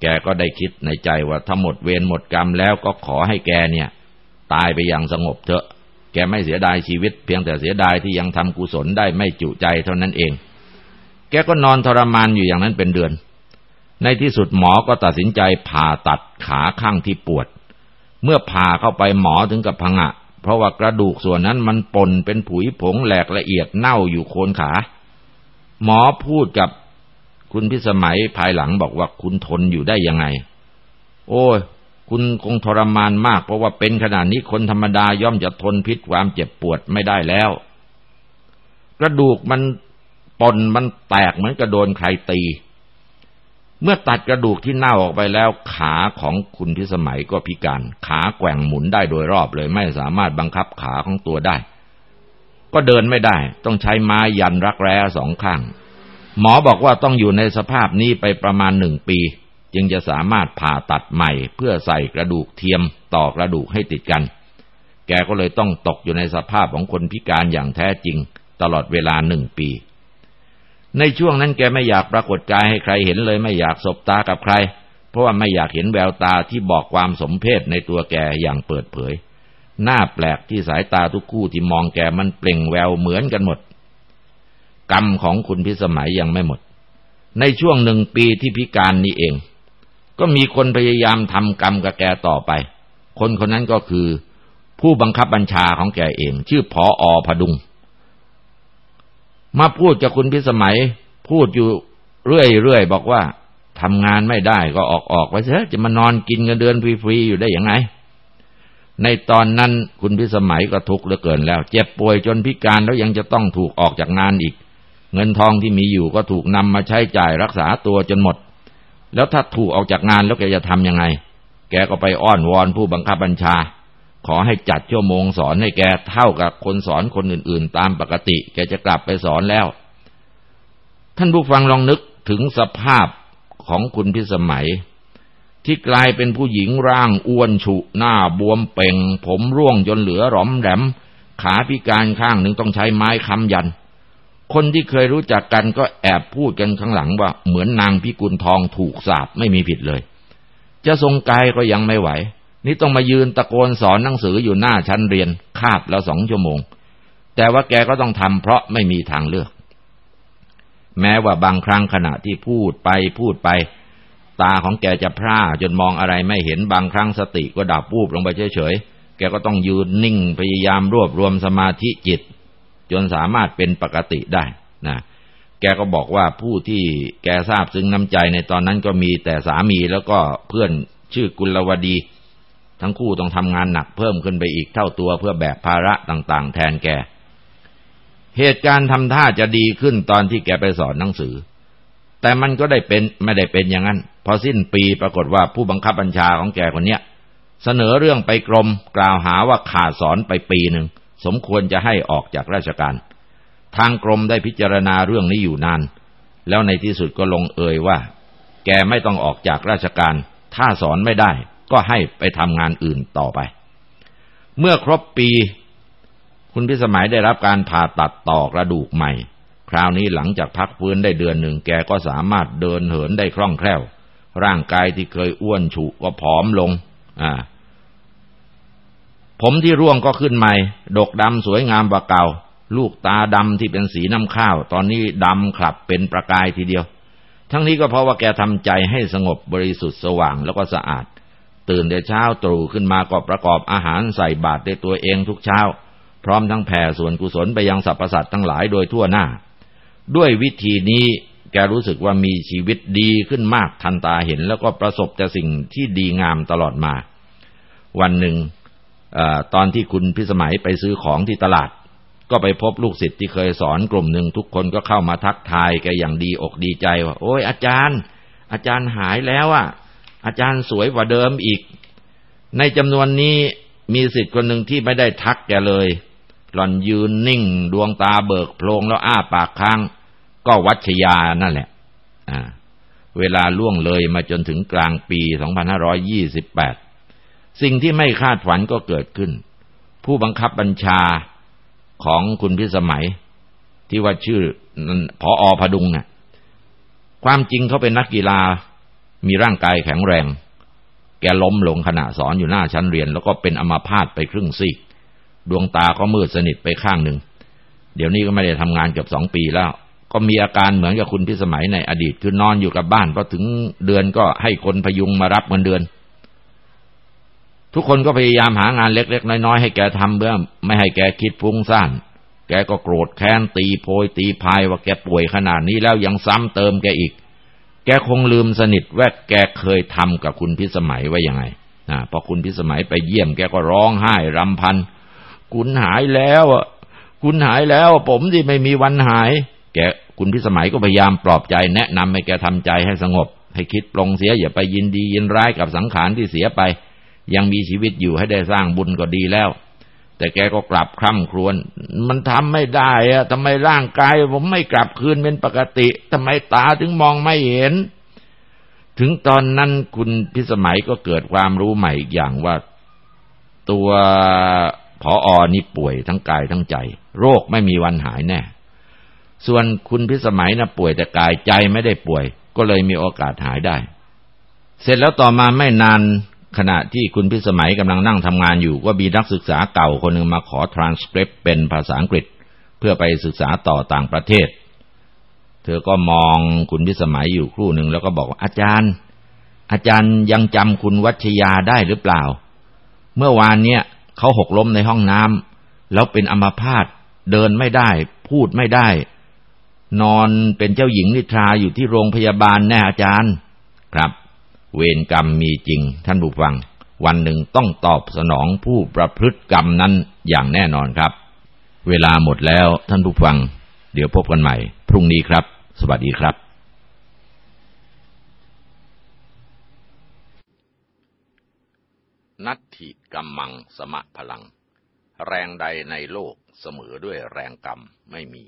แกก็ได้คิดในใจว่าถ้าหมดเวรหมดกรรมแล้วก็ขอให้แกเนี่ย ตายไปอย่างสงบเถอะ แกไม่เสียดายชีวิต เพียงแต่เสียดายที่ยังทำกุศลได้ไม่จุใจเท่านั้นเอง แกก็นอนทรมานอยู่อย่างนั้นเป็นเดือน ในที่สุดหมอก็ตัดสินใจผ่าตัดขาข้างที่ปวด เมื่อผ่าเข้าไปหมอถึงกับพังะ เพราะว่ากระดูกส่วนนั้นมันปนเป็นผุยผงแหลกละเอียดเน่าอยู่โคนขา หมอพูดกับคุณพิสมัยภายหลังบอกว่าคุณทนอยู่ได้ยังไง โอ้ย คุณคงทรมานมาก เพราะว่าเป็นขนาดนี้คนธรรมดาย่อมจะทนพิษความเจ็บปวดไม่ได้แล้ว กระดูกมันปนมันแตกเหมือนกระโดนใครตี เมื่อตัดกระดูกที่เน่าออกไปแล้ว ขาของคุณพิสมัยก็พิการ ขาแกว่งหมุนได้โดยรอบเลยไม่สามารถบังคับขาของตัวได้ ก็เดินไม่ได้ ต้องใช้ไม้ยันรักแร้สองข้าง หมอบอกว่าต้องอยู่ในสภาพนี้ไปประมาณหนึ่งปี จึงจะสามารถผ่าตัดใหม่เพื่อใส่กระดูกเทียมต่อกระดูกให้ติดกัน แกก็เลยต้องตกอยู่ในสภาพของคนพิการอย่างแท้จริง ตลอดเวลาหนึ่งปี ในช่วงนั้นแกไม่อยากปรากฏกายให้ใครเห็นเลยไม่อยากสบตากับใคร เพราะว่าไม่อยากเห็นแววตาที่บอกความสมเพศในตัวแกอย่างเปิดเผย หน้าแปลกที่สายตาทุกคู่ที่มองแกมันเปล่งแววเหมือนกันหมด กรรมของคุณพิสมัยยังไม่หมด ในช่วงหนึ่งปีที่พิการนี้เอง ก็มีคนพยายามทำกรรมกับแกต่อไป คนคนนั้นก็คือ ผู้บังคับบัญชาของแกเอง ชื่อพออพดุง มาพูดกับคุณพิสมัย พูดอยู่เรื่อยๆบอกว่าทำงานไม่ได้ก็ออกออกไปเถอะจะมานอนกินเงินเดือนฟรีๆอยู่ได้ยังไง ในตอนนั้นคุณพิสมัยก็ทุกข์เหลือเกินแล้ว เจ็บป่วยจนพิการแล้วยังจะต้องถูกออกจากงานอีก เงินทองที่มีอยู่ก็ถูกนำมาใช้จ่ายรักษาตัวจนหมด แล้วถ้าถูกออกจากงานแล้วแกจะทำยังไง แกก็ไปอ้อนวอนผู้บังคับบัญชา ขอให้จัดชั่วโมงสอนให้แกเท่ากับคนสอนคนอื่น ๆ ตามปกติ แกจะกลับไปสอนแล้ว ท่านผู้ฟังลองนึกถึงสภาพของคุณพิสมัย ที่กลายเป็นผู้หญิงร่างอ้วนฉุหน้าบวมเป่ง ผมร่วงจนเหลือหลอมแหลม ขาพิการข้างหนึ่งต้องใช้ไม้ค้ำยัน คนที่เคยรู้จักกันก็แอบพูดกันข้างหลังว่า เหมือนนางพิกุลทองถูกสาบไม่มีผิดเลย จะทรงกายก็ยังไม่ไหว นี่ต้องมายืนตะโกนสอนหนังสืออยู่หน้าชั้นเรียนคาบแล้วสองชั่วโมง แต่ว่าแกก็ต้องทำเพราะไม่มีทางเลือก แม้ว่าบางครั้งขณะที่พูดไปพูดไป ตาของแกจะพร่าจนมองอะไรไม่เห็นบางครั้งสติก็ดับวูบลงไปเฉยๆแกก็ต้องยืนนิ่งพยายามรวบรวมสมาธิจิต จนสามารถเป็นปกติได้นะแกก็บอกว่าผู้ที่แกทราบซึ้งน้ำใจในตอนนั้นก็มีแต่สามีแล้วก็เพื่อนชื่อกุลวดี ทั้งคู่ต้องทำงานหนักเพิ่มขึ้นไปอีกเท่าตัวเพื่อแบกภาระต่าง ๆ แทนแก เหตุการณ์ทำท่าจะดีขึ้นตอนที่แกไปสอนหนังสือ แต่มันก็ได้เป็นไม่ได้เป็นอย่างนั้น พอสิ้นปีปรากฏว่าผู้บังคับบัญชาของแกคนเนี้ยเสนอเรื่องไปกรมกล่าวหาว่าขาดสอนไปปีหนึ่ง สมควรจะให้ออกจากราชการ ทางกรมได้พิจารณาเรื่องนี้อยู่นาน แล้วในที่สุดก็ลงเอยว่า แกไม่ต้องออกจากราชการ ถ้าสอนไม่ได้ ก็ให้ไปทำงานอื่นต่อไป เมื่อครบปี คุณพิสมัยได้รับการผ่าตัดต่อกระดูกใหม่ คราวนี้หลังจากพักฟื้นได้เดือนหนึ่งแกก็สามารถเดินเหินได้คล่องแคล่ว ร่างกายที่เคยอ้วนฉุก็ผอมลง อ่า ผมที่ร่วงก็ขึ้นใหม่ ดกดำสวยงามกว่าเก่า ลูกตาดำที่เป็นสีน้ำข้าว ตอนนี้ดำขลับเป็นประกายทีเดียว ทั้งนี้ก็เพราะว่าแกทำใจให้สงบบริสุทธิ์สว่างแล้วก็สะอาด ตื่นแต่เช้าตรู่ขึ้นมาก็ประกอบอาหารใส่บาตรด้วยตัวเองทุกเช้า พร้อมทั้งแผ่ส่วนกุศลไปยังสรรพสัตว์ทั้งหลายโดยทั่วหน้า ด้วยวิธีนี้แกรู้สึกว่ามีชีวิตดีขึ้นมากทันตาเห็น แล้วก็ประสบแต่สิ่งที่ดีงามตลอดมา วันหนึ่ง ตอนที่คุณพิสมัยไปซื้อของที่ตลาด ก็ไปพบลูกศิษย์ที่เคยสอนกลุ่มหนึ่งทุกคนก็เข้ามาทักทายแกอย่างดีอกดีใจว่าโอ้ยอาจารย์ อาจารย์หายแล้วอะ อาจารย์สวยกว่าเดิมอีก ในจำนวนนี้มีศิษย์คนหนึ่งที่ไม่ได้ทักแกเลย หล่อนยืนนิ่ง ดวงตาเบิกโพลงแล้วอ้าปากค้าง ก็วัชยานั่นแหละ อ่า เวลาล่วงเลยมาจนถึงกลางปี 2528 สิ่งที่ไม่คาดฝันก็เกิดขึ้น ผู้บังคับบัญชาของคุณพิสมัย ที่ว่าชื่อพออพดุงเนะ่ยความจริงเขาเป็นนักกีฬา มีร่างกายแข็งแรง แกล้มลงขณะสอนอยู่หน้าชั้นเรียน แล้วก็เป็นอัมาพาตไปครึ่งซีก ดวงตาก็มืดสนิทไปข้างหนึ่ง เดี๋ยวนี้ก็ไม่ได้ทำงานเกือบสองปีแล้วก็มีอาการเหมือนกับคุณพิสมัยในอดีตคือนอนอยู่กับบ้านพอถึงเดือนก็ให้คนพยุงมารับเงินเดือน ทุกคนก็พยายามหางานเล็ก ๆ น้อย ๆ ให้แกทำเพื่อไม่ให้แกคิดฟุ้งซ่านแกก็โกรธแค้นตีโพยตีพายว่าแกป่วยขนาดนี้แล้วยังซ้ำเติมแกอีก แกคงลืมสนิทแวดแกเคยทำกับคุณพิสมัยไว้ยังไงนะพอคุณพิสมัยไปเยี่ยมแกก็ร้องไห้รำพัน คุณหายแล้วอะคุณหายแล้ว ผมที่ไม่มีวันหาย แกคุณพิสมัยก็พยายามปลอบใจแนะนำให้แกทำใจให้สงบ ให้คิดปลงเสียอย่าไปยินดียินร้ายกับสังขารที่เสียไป ยังมีชีวิตอยู่ให้ได้สร้างบุญก็ดีแล้ว แต่แกก็กลับคร่ำครวญมันทำไม่ได้อะทำไมร่างกาย ผมไม่กลับคืนเป็นปกติทำไมตาถึงมองไม่เห็น ถึงตอนนั้นคุณพิสมัยก็เกิดความรู้ใหม่อีกอย่างว่า ตัวพออนี่ป่วยทั้งกายทั้งใจ โรคไม่มีวันหายแน่ ส่วนคุณพิสมัยน่ะป่วยแต่กายใจไม่ได้ป่วย ก็เลยมีโอกาสหายได้ เสร็จแล้วต่อมาไม่นาน ขณะที่คุณพิสมัยกำลังนั่งทำงานอยู่ก็มีนักศึกษาเก่าคนหนึ่งมาขอทรานสคริปต์เป็นภาษาอังกฤษ เพื่อไปศึกษาต่อต่างประเทศ เธอก็มองคุณพิสมัยอยู่ครู่หนึ่งแล้วก็บอกว่าอาจารย์ อาจารย์ยังจำคุณวัชยาได้หรือเปล่า เมื่อวานเนี้ยเขาหกล้มในห้องน้ำแล้วเป็นอัมพาตเดินไม่ได้ พูดไม่ได้ นอนเป็นเจ้าหญิงนิทราอยู่ที่โรงพยาบาลแน่อาจารย์ ครับ เวรกรรมมีจริงท่านผู้ฟัง วันหนึ่งต้องตอบสนองผู้ประพฤติกรรมนั้นอย่างแน่นอนครับ เวลาหมดแล้วท่านผู้ฟัง เดี๋ยวพบกันใหม่ พรุ่งนี้ครับ สวัสดีครับ นัตถิกัมมังสมะพลัง แรงใดในโลกเสมอด้วยแรงกรรมไม่มี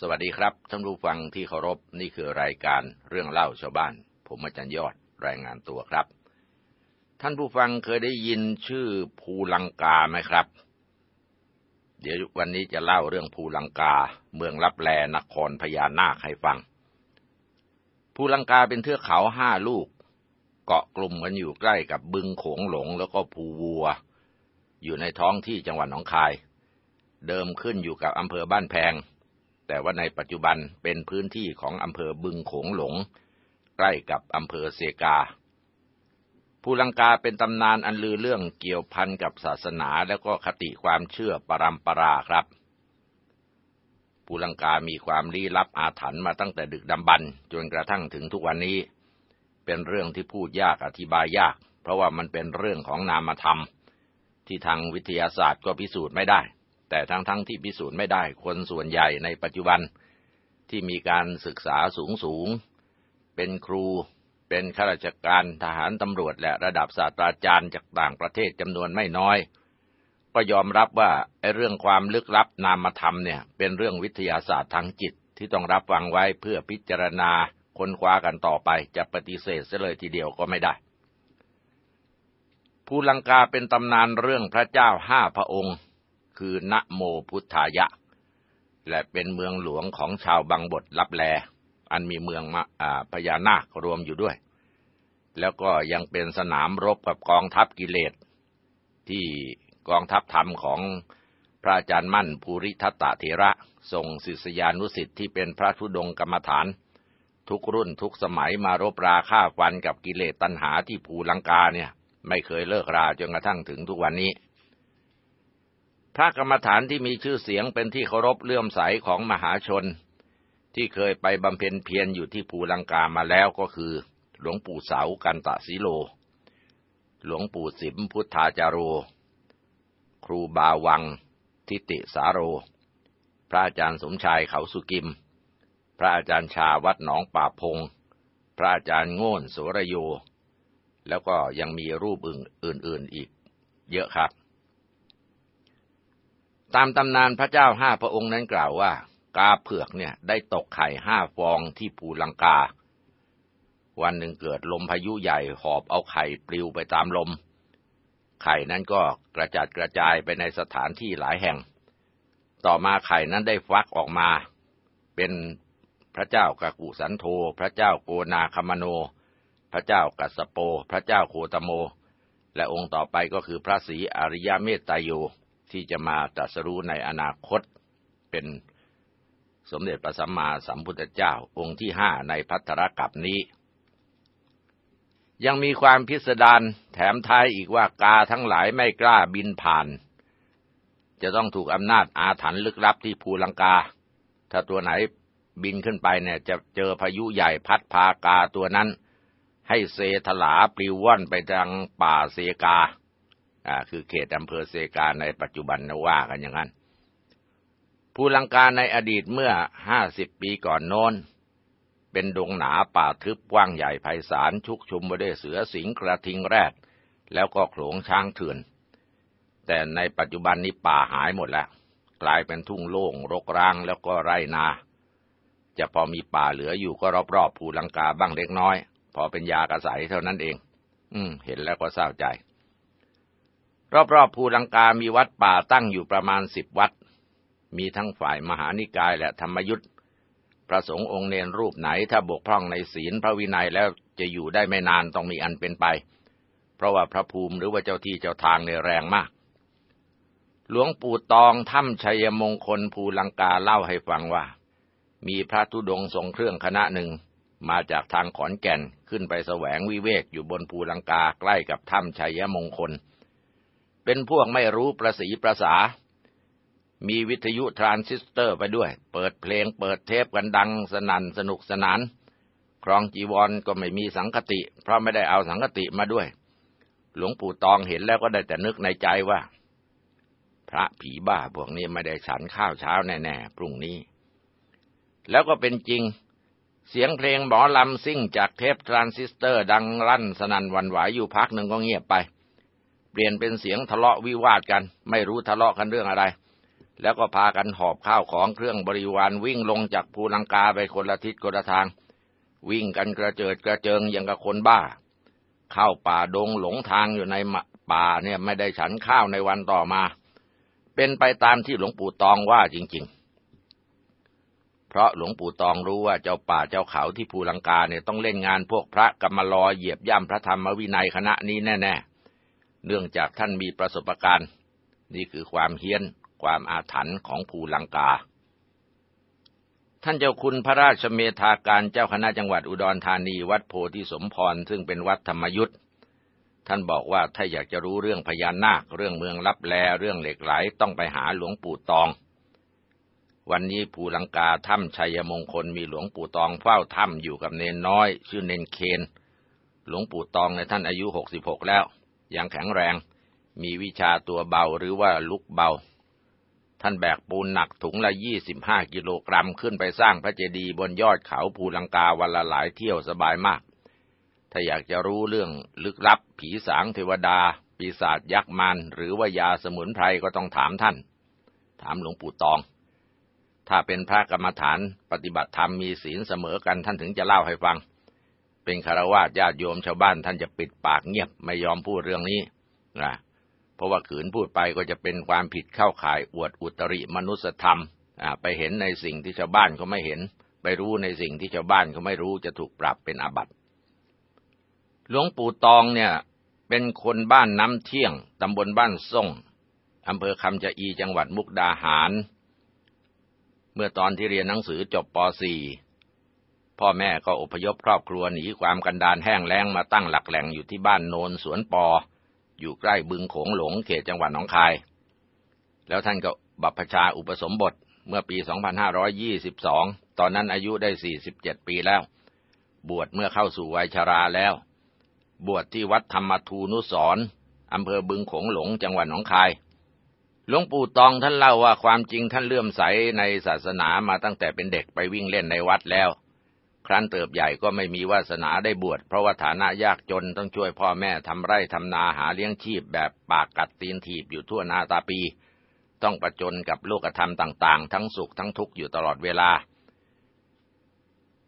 สวัสดีครับท่านผู้ฟังที่เคารพนี่คือรายการเรื่องเล่าชาวบ้าน ผมอาจารย์ยอด รายงานตัวครับ ท่านผู้ฟังเคยได้ยินชื่อภูลังกาไหมครับ เดี๋ยววันนี้จะเล่าเรื่องภูลังกา เมืองลับแลนครพญานาคให้ฟัง ภูลังกาเป็นเทือกเขาห้าลูก เกาะกลุ่มกันอยู่ใกล้กับบึงโขงหลงแล้วก็ภูวัว อยู่ในท้องที่จังหวัดหนองคาย เดิมขึ้นอยู่กับอำเภอบ้านแพงแต่ว่าในปัจจุบันเป็นพื้นที่ของอำเภอบึงโขงหลง ล้กับอำเภอเซกาภูลังกาเป็นตำนานอันลือเรื่องเกี่ยวพันกับศาสนาแล้วก็คติความเชื่อปรำปราครับภูลังกามีความลี้ลับอาถรรพ์มาตั้งแต่ดึกดำบรรจนกระทั่งถึงทุกวันนี้ เป็นเรื่องที่พูดยากอธิบายยาก เพราะว่ามันเป็นเรื่องของนามธรรม ที่ทางวิทยาศาสตร์ก็พิสูจน์ไม่ได้ แต่ทั้งๆทที่พิสูจน์ไม่ได้คนส่วนใหญ่ในปัจจุบัน ที่มีการศึกษาสูงสูง เป็นครู เป็นข้าราชการทหารตำรวจและระดับศาสตราจารย์จากต่างประเทศจำนวนไม่น้อย ก็ยอมรับว่าไอ้เรื่องความลึกลับนามธรรมเนี่ย เป็นเรื่องวิทยาศาสตร์ทางจิตที่ต้องรับฟังไว้เพื่อพิจารณาค้นคว้ากันต่อไปจะปฏิเสธเสียเลยทีเดียวก็ไม่ได้ภูลังกาเป็นตำนานเรื่องพระเจ้าห้าพระองค์ คือณโมพุทธายะ และเป็นเมืองหลวงของชาวบางบทลับแล อันมีเมืองพญานาครวมอยู่ด้วย แล้วก็ยังเป็นสนามรบกับกองทัพกิเลส ที่กองทัพธรรมของพระอาจารย์มั่นภูริทัตตเถระส่งศิษยานุสิทธิ์ที่เป็นพระธุดงกรรมฐาน ทุกรุ่นทุกสมัยมารบราฆ่าฟันกับกิเลสตัณหาที่ภูลังกาเนี่ย ไม่เคยเลิกราจนกระทั่งถึงทุกวันนี้ พระกรรมฐานที่มีชื่อเสียงเป็นที่เคารพเลื่อมใสของมหาชน ที่เคยไปบำเพ็ญเพียรอยู่ที่ภูลังกามาแล้วก็คือ หลวงปู่เสากันตะสีโล หลวงปู่สิมพุทธาจารโร ครูบาวัง ทิติสาโร พระอาจารย์สมชายเขาสุกิม พระอาจารย์ชาวัดหนองป่าพง พระอาจารย์โง่นสุรโย แล้วก็ยังมีรูปอื่นๆอีก เยอะครับ ตามตำนานพระเจ้าห้าพระองค์นั้นกล่าวว่า กาเผือกเนี่ยได้ตกไข่ห้าฟองที่ภูลังกา วันหนึ่งเกิดลมพายุใหญ่หอบเอาไข่ปลิวไปตามลม ไข่นั้นก็กระจัดกระจายไปในสถานที่หลายแห่ง ต่อมาไข่นั้นได้ฟักออกมา เป็นพระเจ้ากากุสันโธพระเจ้าโกนาคามโน พระเจ้ากัสโป พระเจ้าโคตโม และองค์ต่อไปก็คือพระศรีอริยเมตไตโยที่จะมาตรัสรู้ในอนาคตเป็น สมเด็จพระสัมมาสัมพุทธเจ้าองค์ที่ห้าในพัทธรกัปนี้ ยังมีความพิสดารแถมท้ายอีกว่ากาทั้งหลายไม่กล้าบินผ่าน จะต้องถูกอำนาจอาถรรพ์ลึกลับที่ภูลังกา ถ้าตัวไหนบินขึ้นไปเนี่ยจะเจอพายุใหญ่พัดพากาตัวนั้น ให้เซถลาปลิวว่อนไปทางป่าเซกาอ่าคือเขตอำเภอเซกาในปัจจุบันนะว่ากันอย่างนั้น ภูลังกาในอดีตเมื่อห้าสิบปีก่อนโน้น เป็นดงหนาป่าทึบกว้างใหญ่ไพศาลชุกชุมไปด้วยเสือสิงกระทิงแรด แล้วก็โขลงช้างเถื่อน แต่ในปัจจุบันนี้ป่าหายหมดแล้ว กลายเป็นทุ่งโล่งรกร้างแล้วก็ไรนา จะพอมีป่าเหลืออยู่ก็รอบๆภูลังกาบ้างเล็กน้อย พอเป็นยากระใสเท่านั้นเอง อืม เห็นแล้วก็เศร้าใจ รอบๆภูลังกามีวัดป่าตั้งอยู่ประมาณสิบวัด มีทั้งฝ่ายมหานิกายและธรรมยุทธ์พระสงฆ์องค์เนรรูปไหนถ้าบกพร่องในศีลพระวินัยแล้วจะอยู่ได้ไม่นานต้องมีอันเป็นไป เพราะว่าพระภูมิหรือว่าเจ้าที่เจ้าทางเนี่ยแรงมาก หลวงปู่ตองถ้ำชัยมงคลภูลังกาเล่าให้ฟังว่า มีพระธุดงทรงเครื่องคณะหนึ่งมาจากทางขอนแก่นขึ้นไปแสวงวิเวกอยู่บนภูลังกาใกล้กับถ้ำชัยมงคล เป็นพวกไม่รู้ประสีประสา มีวิทยุทรานซิสเตอร์ไปด้วย เปิดเพลงเปิดเทปกันดังสนั่นสนุกสนาน ครองจีวรก็ไม่มีสังคติ เพราะไม่ได้เอาสังคติมาด้วย หลวงปู่ตองเห็นแล้วก็ได้แต่นึกในใจว่า พระผีบ้าพวกนี้ไม่ได้ฉันข้าวเช้าแน่ๆพรุ่งนี้ แล้วก็เป็นจริง เสียงเพลงหมอลำซิ่งจากเทปทรานซิสเตอร์ ดังลั่นสนั่นหวั่นไหวอยู่พักหนึ่งก็เงียบไป เปลี่ยนเป็นเสียงทะเลาะวิวาทกัน ไม่รู้ทะเลาะกันเรื่องอะไร แล้วก็พากันหอบข้าวของเครื่องบริขารวิ่งลงจากภูลังกาไปคนละทิศคนละทาง วิ่งกันกระเจิดกระเจิงอย่างกับคนบ้า เข้าป่าดงหลงทางอยู่ในป่าเนี่ยไม่ได้ฉันข้าวในวันต่อมา เป็นไปตามที่หลวงปู่ตองว่าจริง ๆ เพราะหลวงปู่ตองรู้ว่าเจ้าป่าเจ้าเขาที่ภูลังกาเนี่ยต้องเล่นงานพวกพระกรรมลอเหยียบย่ำพระธรรมวินัยคณะนี้แน่ ๆ เนื่องจากท่านมีประสบการณ์ นี่คือความเฮี้ยน ความอาถรรพ์ของภูลังกา ท่านเจ้าคุณพระราชเมธาการเจ้าคณะจังหวัดอุดรธานีวัดโพธิสมพรซึ่งเป็นวัดธรรมยุทธ์ท่านบอกว่าถ้าอยากจะรู้เรื่องพญานาค เรื่องเมืองลับแลเรื่องเหล็กไหลต้องไปหาหลวงปู่ตอง วันนี้ภูลังกาถ้ำชัยมงคลมีหลวงปู่ตองเฝ้าถ้ำอยู่กับเนนน้อย ชื่อเนนเคน หลวงปู่ตองในท่านอายุหกสิบหกแล้ว ยังแข็งแรง มีวิชาตัวเบาหรือว่าลุกเบา ท่านแบกปูนหนักถุงละยี่สิบห้ากิโลกรัมขึ้นไปสร้างพระเจดีย์บนยอดเขาภูลังกาวันละหลายเที่ยวสบายมาก ถ้าอยากจะรู้เรื่องลึกลับ ผีสางเทวดา ปีศาจยักษ์มันหรือว่ายาสมุนไพรก็ต้องถามท่าน ถามหลวงปู่ตอง ถ้าเป็นพระกรรมฐานปฏิบัติธรรมมีศีลเสมอกันท่านถึงจะเล่าให้ฟัง เป็นคารวะญาติโยมชาวบ้านท่านจะปิดปากเงียบไม่ยอมพูดเรื่องนี้นะ เพราะว่าขืนพูดไปก็จะเป็นความผิดเข้าข่ายอวดอุตริมนุสธรรมไปเห็นในสิ่งที่ชาวบ้านเขาไม่เห็น ไปรู้ในสิ่งที่ชาวบ้านเขาไม่รู้จะถูกปรับเป็นอาบัติหลวงปู่ตองเนี่ยเป็นคนบ้านน้ำเที่ยงตำบลบ้านส่งอำเภอคำจะอีจังหวัดมุกดาหาร เมื่อตอนที่เรียนหนังสือจบป .4 พ่อแม่ก็อพยพครอบครัวหนีความกันดานแห้งแล้งมาตั้งหลักแหล่งอยู่ที่บ้านโนนสวนปอ อยู่ใกล้บึงโขงหลงเขตจังหวัดหนองคาย แล้วท่านก็บัพชาอุปสมบทเมื่อปี 2522 ตอนนั้นอายุได้ 47 ปีแล้ว บวชเมื่อเข้าสู่วัยชาราแล้ว บวชที่วัดธรรมทูนุสรอำเภอบึงโขงหลงจังหวัดหนองคาย หลวงปู่ตองท่านเล่าว่าความจริงท่านเลื่อมใสในศาสนามาตั้งแต่เป็นเด็กไปวิ่งเล่นในวัดแล้ว ครั้นเติบใหญ่ก็ไม่มีวาสนาได้บวชเพราะว่าฐานะยากจนต้องช่วยพ่อแม่ทำไร่ทำนาหาเลี้ยงชีพแบบปากกัดตีนถีบอยู่ทั่วนาตาปี ต้องประจนกับโลกธรรมต่างๆ ทั้งสุขทั้งทุกข์อยู่ตลอดเวลา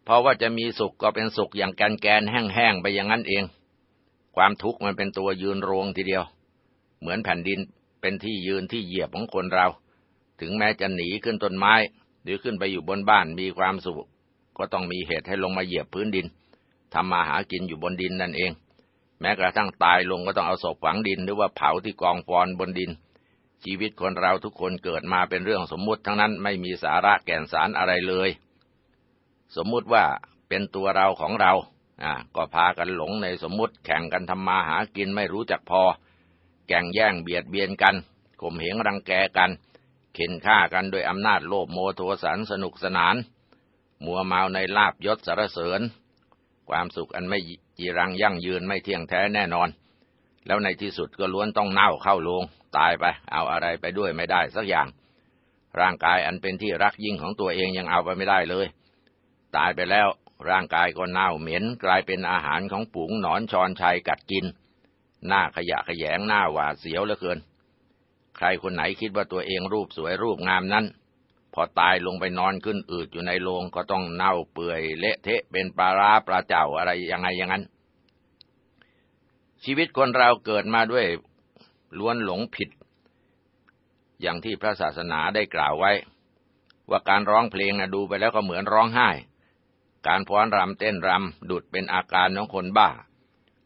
เพราะว่าจะมีสุขก็เป็นสุขอย่างแกนแกนแห้งๆไปอย่างนั้นเอง ความทุกข์มันเป็นตัวยืนโรงทีเดียว เหมือนแผ่นดินเป็นที่ยืนที่เหยียบของคนเรา ถึงแม้จะหนีขึ้นต้นไม้ หรือขึ้นไปอยู่บนบ้านมีความสุข ก็ต้องมีเหตุให้ลงมาเหยียบพื้นดินทำมาหากินอยู่บนดินนั่นเอง แม้กระทั่งตายลงก็ต้องเอาศพฝังดิน หรือว่าเผาที่กองฟอนบนดิน ชีวิตคนเราทุกคนเกิดมาเป็นเรื่องสมมุติทั้งนั้นไม่มีสาระแก่นสารอะไรเลย สมมุติว่าเป็นตัวเราของเราอ่าก็พากันหลงในสมมุติแข่งกันทำมาหากินไม่รู้จักพอ แก่งแย่งเบียดเบียนกันข่มเหงรังแกกัน เข็นฆ่ากันโดยอำนาจโลภโมโทสันสนุกสนาน มัวเมาในลาบยศสารเสริญ ความสุขอันไม่จีรังยั่งยืนไม่เที่ยงแท้แน่นอน แล้วในที่สุดก็ล้วนต้องเน่าเข้าลง ตายไป เอาอะไรไปด้วยไม่ได้สักอย่าง ร่างกายอันเป็นที่รักยิ่งของตัวเองยังเอาไปไม่ได้เลย ตายไปแล้วร่างกายก็เน่าเหม็นกลายเป็นอาหารของปุ๋งหนอนชอนชัยกัดกิน หน้าขยะขยงหน้าหวาดเสียวเหลือเกิน ใครคนไหนคิดว่าตัวเองรูปสวยรูปงามนั้น พอตายลงไปนอนขึ้นอืดอยู่ในโรงก็ต้องเน่าเปื่อยเละเทะเป็นปลาร้าปลาเจ้าอะไรยังไงอย่างนั้น ชีวิตคนเราเกิดมาด้วยล้วนหลงผิด อย่างที่พระศาสนาได้กล่าวไว้ ว่าการร้องเพลงนะดูไปแล้วก็เหมือนร้องไห้ การฟ้อนรำเต้นรำดุดเป็นอาการของคนบ้า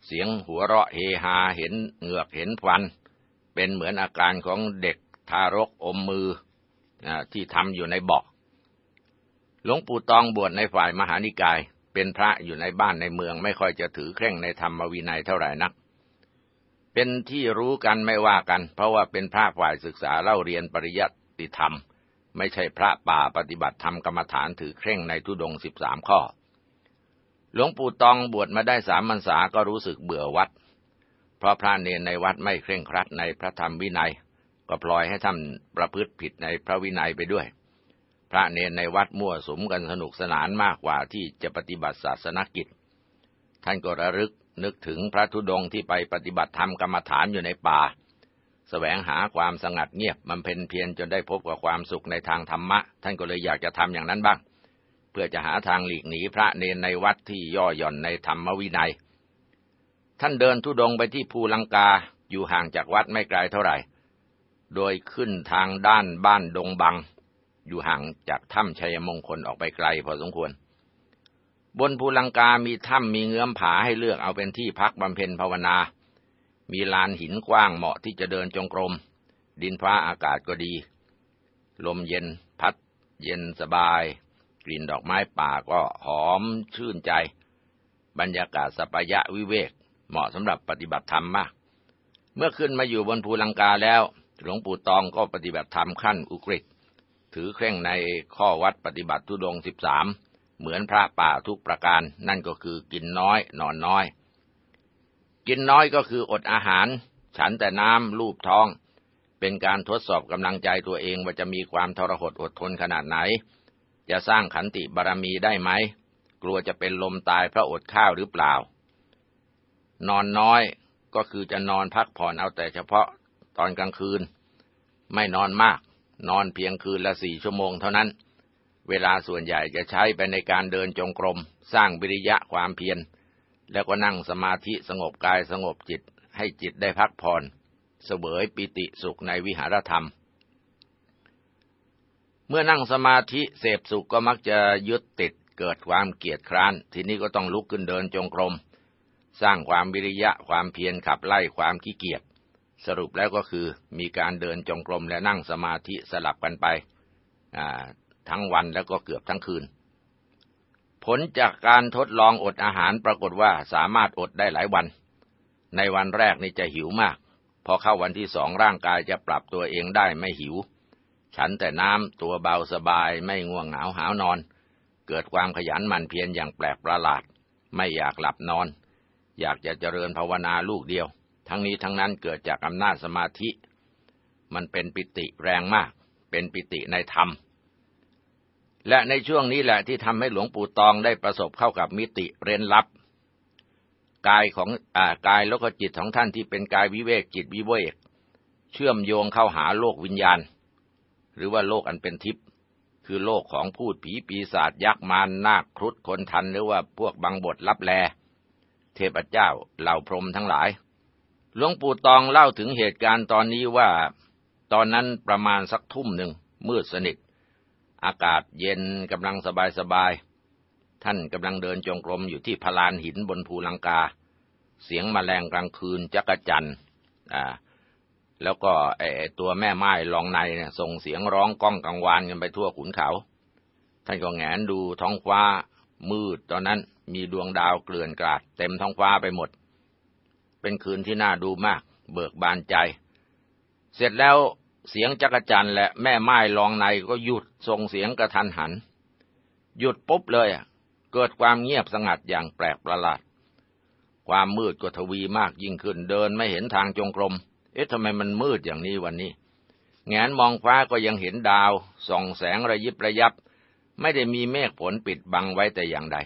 เสียงหัวเราะเฮฮาเห็นเหงือกเห็นฟัน เป็นเหมือนอาการของเด็กทารกอมมือ ที่ทำอยู่ในเบาะหลวงปู่ตองบวชในฝ่ายมหานิกาย เป็นพระอยู่ในบ้านในเมือง ไม่ค่อยจะถือเคร่งในธรรมวินัยเท่าไหร่นัก เป็นที่รู้กันไม่ว่ากัน เพราะว่าเป็นพระฝ่ายศึกษาเล่าเรียนปริยัติธรรม ไม่ใช่พระป่าปฏิบัติธรรมกรรมฐานถือเคร่งในทุดงสิบสามข้อ หลวงปู่ตองบวชมาได้สามพรรษาก็รู้สึกเบื่อวัด เพราะพระเนรในวัดไม่เคร่งครัดในพระธรรมวินัย ก็ปล่อยให้ท่านประพฤติผิดในพระวินัยไปด้วย พระเนรในวัดมั่วสมกันสนุกสนานมากกว่าที่จะปฏิบัติศาสนกิจ ท่านก็ระลึกนึกถึงพระธุดงค์ที่ไปปฏิบัติธรรมกรรมฐานอยู่ในป่าสแสวงหาความสงัดเงียบมันเพนเพียรจนได้พบกับความสุขในทางธรรมะ ท่านก็เลยอยากจะทำอย่างนั้นบ้าง เพื่อจะหาทางหลีกหนีพระเนนในวัดที่ย่อหย่อนในธรรมวินัย ท่านเดินทุดงไปที่ภูลังกาอยู่ห่างจากวัดไม่ไกลเท่าไหร่ โดยขึ้นทางด้านบ้านดงบัง อยู่ห่างจากถ้ำชัยมงคลออกไปไกลพอสมควร บนภูลังกามีถ้ำมีเงื้อมผาให้เลือกเอาเป็นที่พักบำเพ็ญภาวนา มีลานหินกว้างเหมาะที่จะเดินจงกรม ดินฟ้าอากาศก็ดี ลมเย็นพัด เย็นสบาย กลิ่นดอกไม้ป่าก็หอมชื่นใจ บรรยากาศสปายะวิเวก เหมาะสำหรับปฏิบัติธรรมมาก เมื่อขึ้นมาอยู่บนภูลังกาแล้ว หลวงปู่ตองก็ปฏิบัติธรรมขั้นอุกฤษถือเคร่งในข้อวัดปฏิบัติทุดงสิบสามเหมือนพระป่าทุกประการ นั่นก็คือกินน้อยนอนน้อย กินน้อยก็คืออดอาหาร ฉันแต่น้ำลูบท้อง เป็นการทดสอบกำลังใจตัวเองว่าจะมีความทรหดอดทนขนาดไหน จะสร้างขันติบารรมีได้ไหม กลัวจะเป็นลมตายเพราะอดข้าวหรือเปล่า นอนน้อยก็คือจะนอนพักผ่อนเอาแต่เฉพาะ ตอนกลางคืน ไม่นอนมาก นอนเพียงคืนละสี่ชั่วโมงเท่านั้น เวลาส่วนใหญ่จะใช้ไปในการเดินจงกรม สร้างวิริยะความเพียร แล้วก็นั่งสมาธิสงบกายสงบจิต ให้จิตได้พักผ่อนเสวยปิติสุขในวิหารธรรม เมื่อนั่งสมาธิเสพสุขก็มักจะยึดติดเกิดความเกียดคร้าน ทีนี้ก็ต้องลุกขึ้นเดินจงกรม สร้างความวิริยะความเพียรขับไล่ความขี้เกียจ สรุปแล้วก็คือมีการเดินจงกรมและนั่งสมาธิสลับกันไปทั้งวันแล้วก็เกือบทั้งคืน ผลจากการทดลองอดอาหารปรากฏว่าสามารถอดได้หลายวัน ในวันแรกนี่จะหิวมาก พอเข้าวันที่สองร่างกายจะปรับตัวเองได้ไม่หิว ฉันแต่น้ำตัวเบาสบายไม่ง่วงเหงาหาวนอน เกิดความขยันหมั่นเพียรอย่างแปลกประหลาด ไม่อยากหลับนอน อยากจะเจริญภาวนาลูกเดียว ทั้งนี้ทั้งนั้นเกิดจากอำนาจสมาธิ มันเป็นปิติแรงมาก เป็นปิติในธรรม และในช่วงนี้แหละที่ทำให้หลวงปู่ตองได้ประสบเข้ากับมิติเร้นลับ กายของอ่ากายแล้วก็จิตของท่านที่เป็นกายวิเวกจิตวิเวก เชื่อมโยงเข้าหาโลกวิญญาณ หรือว่าโลกอันเป็นทิพย์คือโลกของพูดผีปีศาจยักษ์มารนาคครุฑคนทันหรือว่าพวกบังบทลับแล เทพเจ้าเหล่าพรหมทั้งหลาย หลวงปู่ตองเล่าถึงเหตุการณ์ตอนนี้ว่า ตอนนั้นประมาณสักทุ่มหนึ่งมืดสนิท อากาศเย็นกำลังสบายสบาย ท่านกำลังเดินจงกรมอยู่ที่พลานหินบนภูลังกา เสียงมแมลงกลางคืนจักจันแล้วก็ไอตัวแม่ไม้ลองในเนี่ยส่งเสียงร้องก้องกังวานกันไปทั่วขุนเขา ท่านก็แงนดูท้องฟ้ามืดตอนนั้นมีดวงดาวเกลื่อนกราดเต็มท้องฟ้าไปหมด เป็นคืนที่น่าดูมาก เบิกบานใจ เสร็จแล้วเสียงจักรจันและแม่ไม้ลองในก็หยุดส่งเสียงกระทันหัน หยุดปุ๊บเลยอะเกิดความเงียบสงัดอย่างแปลกประหลาด ความมืดก็ทวีมากยิ่งขึ้นเดินไม่เห็นทางจงกรม เอ๊ะทำไมมันมืดอย่างนี้วันนี้ แงนมองฟ้าก็ยังเห็นดาว ส่องแสงระยิบระยับ ไม่ได้มีเมฆฝนปิดบังไว้แต่อย่างใด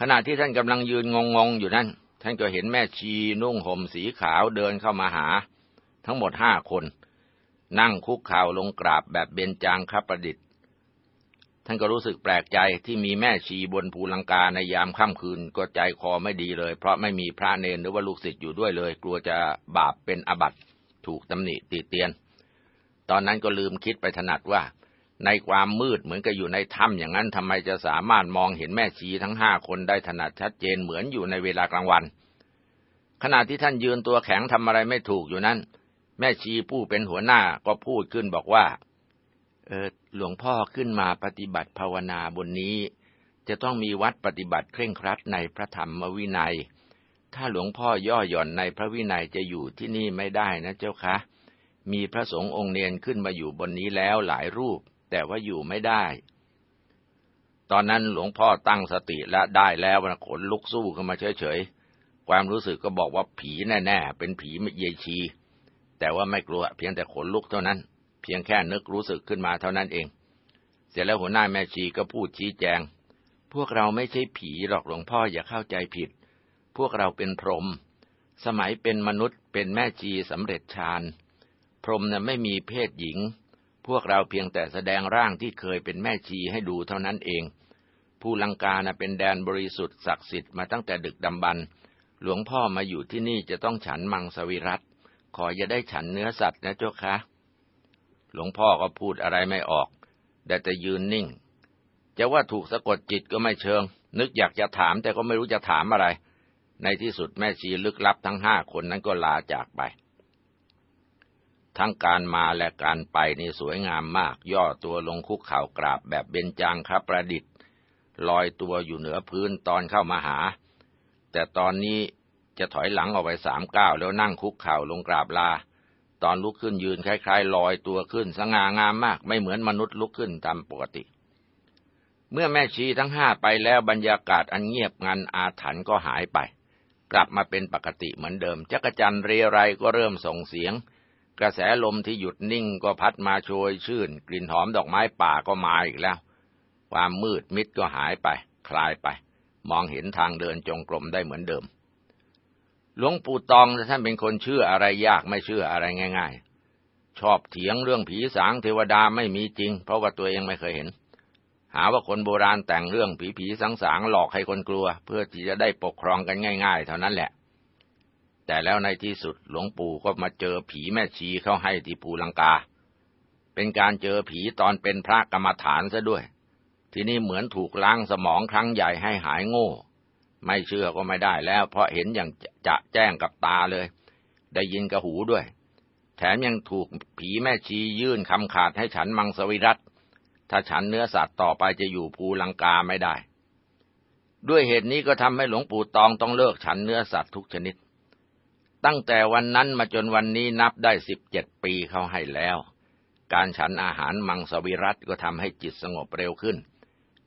ขณะที่ท่านกำลังยืนงงๆอยู่นั่น ท่านก็เห็นแม่ชีนุ่งห่มสีขาวเดินเข้ามาหา ทั้งหมดห้าคน นั่งคุกเข่าลงกราบแบบเบญจางคประดิษฐ์ ท่านก็รู้สึกแปลกใจที่มีแม่ชีบนภูลังกาในยามค่ำคืนก็ใจคอไม่ดีเลย เพราะไม่มีพระเนนหรือว่าลูกศิษย์อยู่ด้วยเลย กลัวจะบาปเป็นอบัตถูกตำหนิติเตียน ตอนนั้นก็ลืมคิดไปถนัดว่า ในความมืดเหมือนกับอยู่ในถ้ำอย่างนั้นทำไมจะสามารถมองเห็นแม่ชีทั้งห้าคนได้ถนัดชัดเจนเหมือนอยู่ในเวลากลางวัน ขณะที่ท่านยืนตัวแข็งทำอะไรไม่ถูกอยู่นั้น แม่ชีผู้เป็นหัวหน้าก็พูดขึ้นบอกว่า เออหลวงพ่อขึ้นมาปฏิบัติภาวนาบนนี้ จะต้องมีวัดปฏิบัติเคร่งครัดในพระธรรมวินัย ถ้าหลวงพ่อย่อหย่อนในพระวินัยจะอยู่ที่นี่ไม่ได้นะเจ้าคะ มีพระสงฆ์องค์เนียนขึ้นมาอยู่บนนี้แล้วหลายรูป แต่ว่าอยู่ไม่ได้ ตอนนั้นหลวงพ่อตั้งสติและได้แล้วนะขนลุกสู้ขึ้นมาเฉยๆ ความรู้สึกก็บอกว่าผีแน่ๆ เป็นผีเยชี แต่ว่าไม่กลัว เพียงแต่ขนลุกเท่านั้น เพียงแค่นึกรู้สึกขึ้นมาเท่านั้นเอง เสร็จแล้วหัวหน้าแม่ชีก็พูดชี้แจง พวกเราไม่ใช่ผีหรอกหลวงพ่ออย่าเข้าใจผิด พวกเราเป็นพรหมสมัยเป็นมนุษย์เป็นแม่ชีสำเร็จฌานพรหมน่ะไม่มีเพศหญิง พวกเราเพียงแต่แสดงร่างที่เคยเป็นแม่ชีให้ดูเท่านั้นเอง ผู้ลังกานะเป็นแดนบริสุทธิ์ศักดิ์สิทธิ์มาตั้งแต่ดึกดำบรรหลวงพ่อมาอยู่ที่นี่จะต้องฉันมังสวิรัตขออย่าได้ฉันเนื้อสัตว์นะเจ้าคะ หลวงพ่อก็พูดอะไรไม่ออก แต่จะยืนนิ่ง จะว่าถูกสะกดจิตก็ไม่เชิง นึกอยากจะถามแต่ก็ไม่รู้จะถามอะไร ในที่สุดแม่ชีลึกลับทั้งห้าคนนั้นก็ลาจากไป ทั้งการมาและการไปนี่สวยงามมาก ย่อตัวลงคุกเข่ากราบแบบเบญจางครับประดิษฐ์ ลอยตัวอยู่เหนือพื้นตอนเข้ามาหา แต่ตอนนี้จะถอยหลังออกไปสามก้าวแล้วนั่งคุกเข่าลงกราบลา ตอนลุกขึ้นยืนคล้าย ๆ ลอยตัวขึ้นสง่างามมาก ไม่เหมือนมนุษย์ลุกขึ้นตามปกติ เมื่อแม่ชีทั้งห้าไปแล้วบรรยากาศอันเงียบงันอาถรรพ์ก็หายไป กลับมาเป็นปกติเหมือนเดิมจักจันเรไรก็เริ่มส่งเสียง กระแสลมที่หยุดนิ่งก็พัดมาโชยชื่น กลิ่นหอมดอกไม้ป่าก็มาอีกแล้ว ความมืดมิดก็หายไป คลายไป มองเห็นทางเดินจงกรมได้เหมือนเดิม หลวงปู่ตองท่านเป็นคนเชื่ออะไรยากไม่เชื่ออะไรง่าย ๆ ชอบเถียงเรื่องผีสางเทวดาไม่มีจริง เพราะว่าตัวเองไม่เคยเห็น หาว่าคนโบราณแต่งเรื่องผีผีสางสางหลอกให้คนกลัว เพื่อที่จะได้ปกครองกันง่าย ๆ เท่านั้นแหละ แต่แล้วในที่สุดหลวงปู่ก็มาเจอผีแม่ชีเข้าให้ที่ภูลังกา เป็นการเจอผีตอนเป็นพระกรรมฐานซะด้วย ทีนี้เหมือนถูกล้างสมองครั้งใหญ่ให้หายโง่ ไม่เชื่อก็ไม่ได้แล้ว เพราะเห็นอย่างจะแจ้งกับตาเลย ได้ยินกับหูด้วย แถมยังถูกผีแม่ชียื่นคำขาดให้ฉันมังสวิรัตถ้าฉันเนื้อสัตว์ต่อไปจะอยู่ภูลังกาไม่ได้ ด้วยเหตุนี้ก็ทำให้หลวงปู่ตองต้องเลิกฉันเนื้อสัตว์ทุกชนิด ตั้งแต่วันนั้นมาจนวันนี้นับได้สิบเจ็ดปีเขาให้แล้ว การฉันอาหารมังสวิรัตก็ทำให้จิตสงบเร็วขึ้น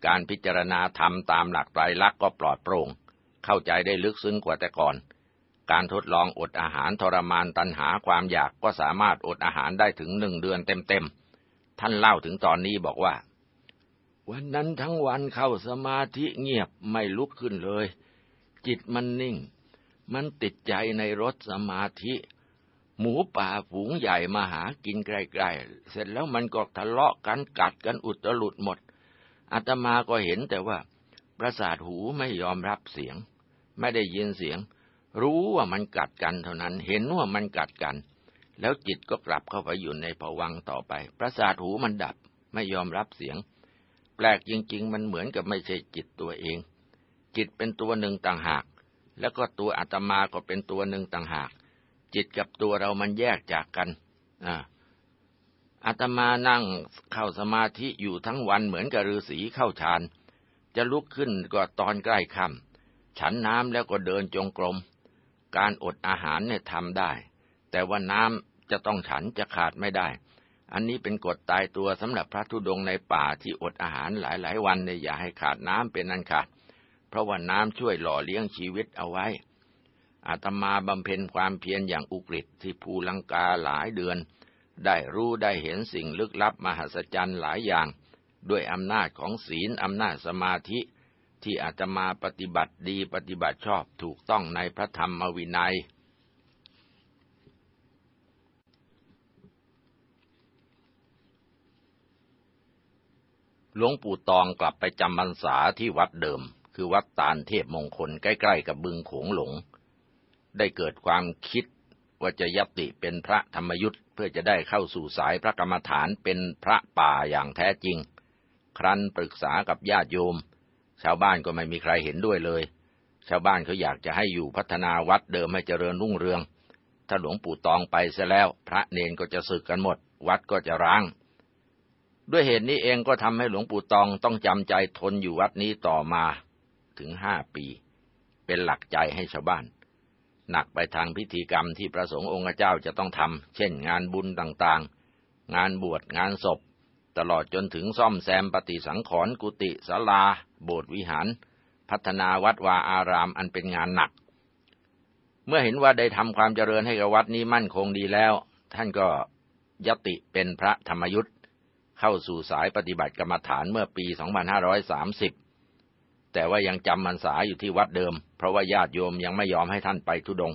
การพิจารณาธรรมตามหลักไตรลักษณ์ก็ปลอดโปร่ง เข้าใจได้ลึกซึ้งกว่าแต่ก่อน การทดลองอดอาหารทรมานตันหาความอยากก็สามารถอดอาหารได้ถึงหนึ่งเดือนเต็มๆ ท่านเล่าถึงตอนนี้บอกว่า วันนั้นทั้งวันเข้าสมาธิเงียบไม่ลุกขึ้นเลย จิตมันนิ่ง มันติดใจในรสสมาธิ หมูป่าฝูงใหญ่มาหากินใกล้ๆเสร็จแล้วมันก็ทะเลาะกันกัดกันอุตลุดหมดอาตมาก็เห็นแต่ว่า ประสาทหูไม่ยอมรับเสียง ไม่ได้ยินเสียง รู้ว่ามันกัดกันเท่านั้น เห็นว่ามันกัดกัน แล้วจิตก็กลับเข้าไปอยู่ในภวังต่อไป ประสาทหูมันดับ ไม่ยอมรับเสียง แปลกจริง ๆ มันเหมือนกับไม่ใช่จิตตัวเอง จิตเป็นตัวหนึ่งต่างหาก แล้วก็ตัวอาตมาก็เป็นตัวหนึ่งต่างหาก จิตกับตัวเรามันแยกจากกันอาตมานั่งเข้าสมาธิอยู่ทั้งวันเหมือนกับฤาษีเข้าฌาน จะลุกขึ้นก็ตอนใกล้ค่ำฉันน้ำแล้วก็เดินจงกรม การอดอาหารเนี่ยทำได้ แต่ว่าน้ำจะต้องฉันจะขาดไม่ได้ อันนี้เป็นกฎตายตัวสำหรับพระธุดงในป่าที่อดอาหารหลายๆ วันเนี่ยอย่าให้ขาดน้ำเป็นอันขาด ราะว่าน้ำช่วยหล่อเลี้ยงชีวิตเอาไว้ อาตมาบำเพ็ญความเพียรอย่างอุกฤษที่ภูลังกาหลายเดือน ได้รู้ได้เห็นสิ่งลึกลับมหัศจรรย์หลายอย่าง ด้วยอำนาจของศีลอำนาจสมาธิ ที่อาตมาปฏิบัติดีปฏิบัติชอบถูกต้องในพระธรรมวินัยหลวงปู่ตองกลับไปจำพรรษาที่วัดเดิม คือวัดตาลเทพมงคลใกล้ๆกับบึงโขงหลง ได้เกิดความคิดว่าจะยัติเป็นพระธรรมยุทธเพื่อจะได้เข้าสู่สายพระกรรมฐานเป็นพระป่าอย่างแท้จริง ครั้นปรึกษากับญาติโยม ชาวบ้านก็ไม่มีใครเห็นด้วยเลย ชาวบ้านเขาอยากจะให้อยู่พัฒนาวัดเดิมให้เจริญรุ่งเรือง ถ้าหลวงปู่ตองไปเสียแล้ว พระเนนก็จะสึกกันหมด วัดก็จะร้าง ด้วยเหตุนี้เองก็ทำให้หลวงปู่ตองต้องจำใจทนอยู่วัดนี้ต่อมา ถึงห้าปี เป็นหลักใจให้ชาวบ้าน หนักไปทางพิธีกรรมที่พระสงฆ์องค์เจ้าจะต้องทำ เช่นงานบุญต่างๆ งานบวชงานศพ ตลอดจนถึงซ่อมแซมปฏิสังขรณ์กุฏิศาลา โบสถ์วิหาร พัฒนาวัดวาอารามอันเป็นงานหนัก เมื่อเห็นว่าได้ทำความเจริญให้กับวัดนี้มั่นคงดีแล้ว ท่านก็ยติเป็นพระธรรมยุทธ์เข้าสู่สายปฏิบัติกรรมฐานเมื่อปี 2530 แต่ว่ายังจำมันษาอยู่ที่วัดเดิม เพราะว่าญาติโยมยังไม่ยอมให้ท่านไปทุดง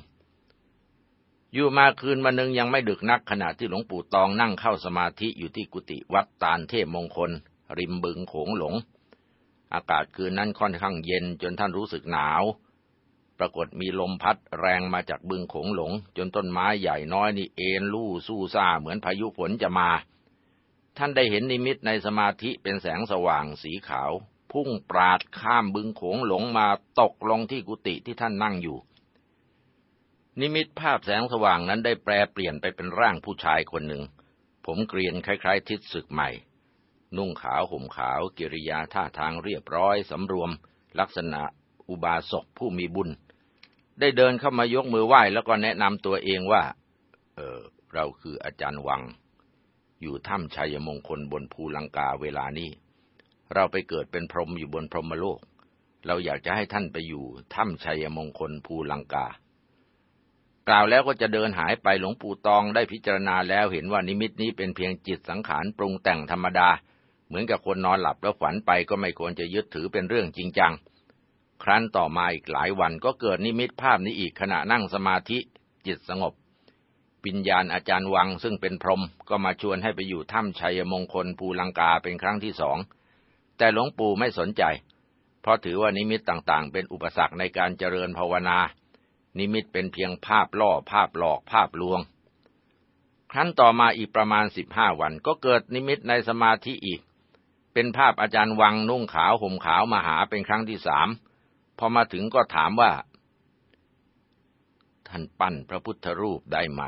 อยู่มาคืนวันหนึ่งยังไม่ดึกนักขณะที่หลวงปู่ตองนั่งเข้าสมาธิอยู่ที่กุฏิวัดตาลเทพมงคล ริมบึงโขงหลง อากาศคืนนั้นค่อนข้างเย็นจนท่านรู้สึกหนาว ปรากฏมีลมพัดแรงมาจากบึงโขงหลง จนต้นไม้ใหญ่น้อยนี่เอ็นลู่สู้ซ่าเหมือนพายุฝนจะมาท่านได้เห็นนิมิตในสมาธิเป็นแสงสว่างสีขาว พุ่งปราดข้ามบึงโขงหลงมาตกลงที่กุฏิที่ท่านนั่งอยู่ นิมิตภาพแสงสว่างนั้นได้แปลเปลี่ยนไปเป็นร่างผู้ชายคนหนึ่ง ผมเกรียนคล้าย ๆ ทิศศึกใหม่ นุ่งขาวห่มขาว กิริยาท่าทางเรียบร้อยสำรวม ลักษณะอุบาสกผู้มีบุญ ได้เดินเข้ามายกมือไหว้แล้วก็แนะนำตัวเองว่า เออเราคืออาจารย์วัง อยู่ถ้ำชัยมงคลบนภูลังกาเวลานี้ เราไปเกิดเป็นพรหมอยู่บนพรหมโลก เราอยากจะให้ท่านไปอยู่ถ้ำชัยมงคลภูลังกา กล่าวแล้วก็จะเดินหายไปหลวงปู่ตองได้พิจารณาแล้วเห็นว่านิมิตนี้เป็นเพียงจิตสังขารปรุงแต่งธรรมดา เหมือนกับคนนอนหลับแล้วฝันไปก็ไม่ควรจะยึดถือเป็นเรื่องจริงจัง ครั้นต่อมาอีกหลายวันก็เกิดนิมิตภาพนี้อีกขณะนั่งสมาธิจิตสงบปิญญาณอาจารย์วังซึ่งเป็นพรหมก็มาชวนให้ไปอยู่ถ้ำชัยมงคลภูลังกาเป็นครั้งที่สอง แต่หลวงปู่ไม่สนใจ เพราะถือว่านิมิตต่างๆ เป็นอุปสรรคในการเจริญภาวนา นิมิตเป็นเพียงภาพล่อภาพหลอกภาพลวง ครั้นต่อมาอีกประมาณสิบห้าวันก็เกิดนิมิตในสมาธิอีก เป็นภาพอาจารย์วังนุ่งขาวห่มขาวมาหาเป็นครั้งที่สามพอมาถึงก็ถามว่า ท่านปั้นพระพุทธรูปได้ไหม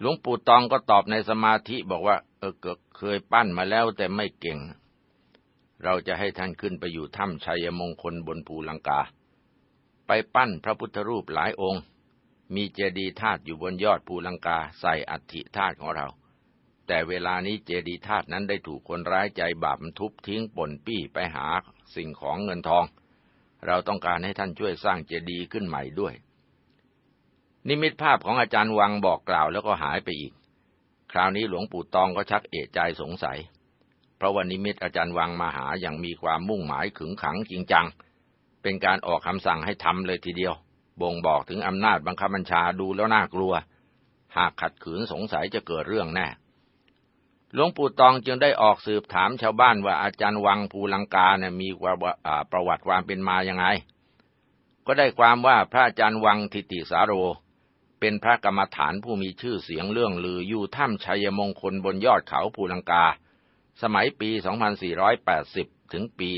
หลวงปู่ตองก็ตอบในสมาธิบอกว่า เออเคยปั้นมาแล้วแต่ไม่เก่ง เราจะให้ท่านขึ้นไปอยู่ถ้ำชัยมงคลบนภูลังกา ไปปั้นพระพุทธรูปหลายองค์ มีเจดีย์ธาตุอยู่บนยอดภูลังกาใส่อัฐิธาตุของเรา แต่เวลานี้เจดีย์ธาตุนั้นได้ถูกคนร้ายใจบาปทุบทิ้งป่นปี้ไปหาสิ่งของเงินทอง เราต้องการให้ท่านช่วยสร้างเจดีย์ขึ้นใหม่ด้วย นิมิตภาพของอาจารย์วังบอกกล่าวแล้วก็หายไปอีก คราวนี้หลวงปู่ตองก็ชักเอะใจสงสัย เพราะวันนิมิตอาจารย์วังมาหาอย่างมีความมุ่งหมายขึงขังจริงจัง เป็นการออกคำสั่งให้ทำเลยทีเดียว บ่งบอกถึงอำนาจบังคับบัญชาดูแล้วน่ากลัว หากขัดขืนสงสัยจะเกิดเรื่องแน่ หลวงปู่ตองจึงได้ออกสืบถามชาวบ้านว่าอาจารย์วังภูลังกาเนี่ยมีประวัติความเป็นมายังไง ก็ได้ความว่าพระอาจารย์วังทิติสาโรเป็นพระกรรมฐานผู้มีชื่อเสียงเรื่องลืออยู่ถ้ำชัยมงคลบนยอดเขาภูลังกา สมัยปี 2480 ถึงปี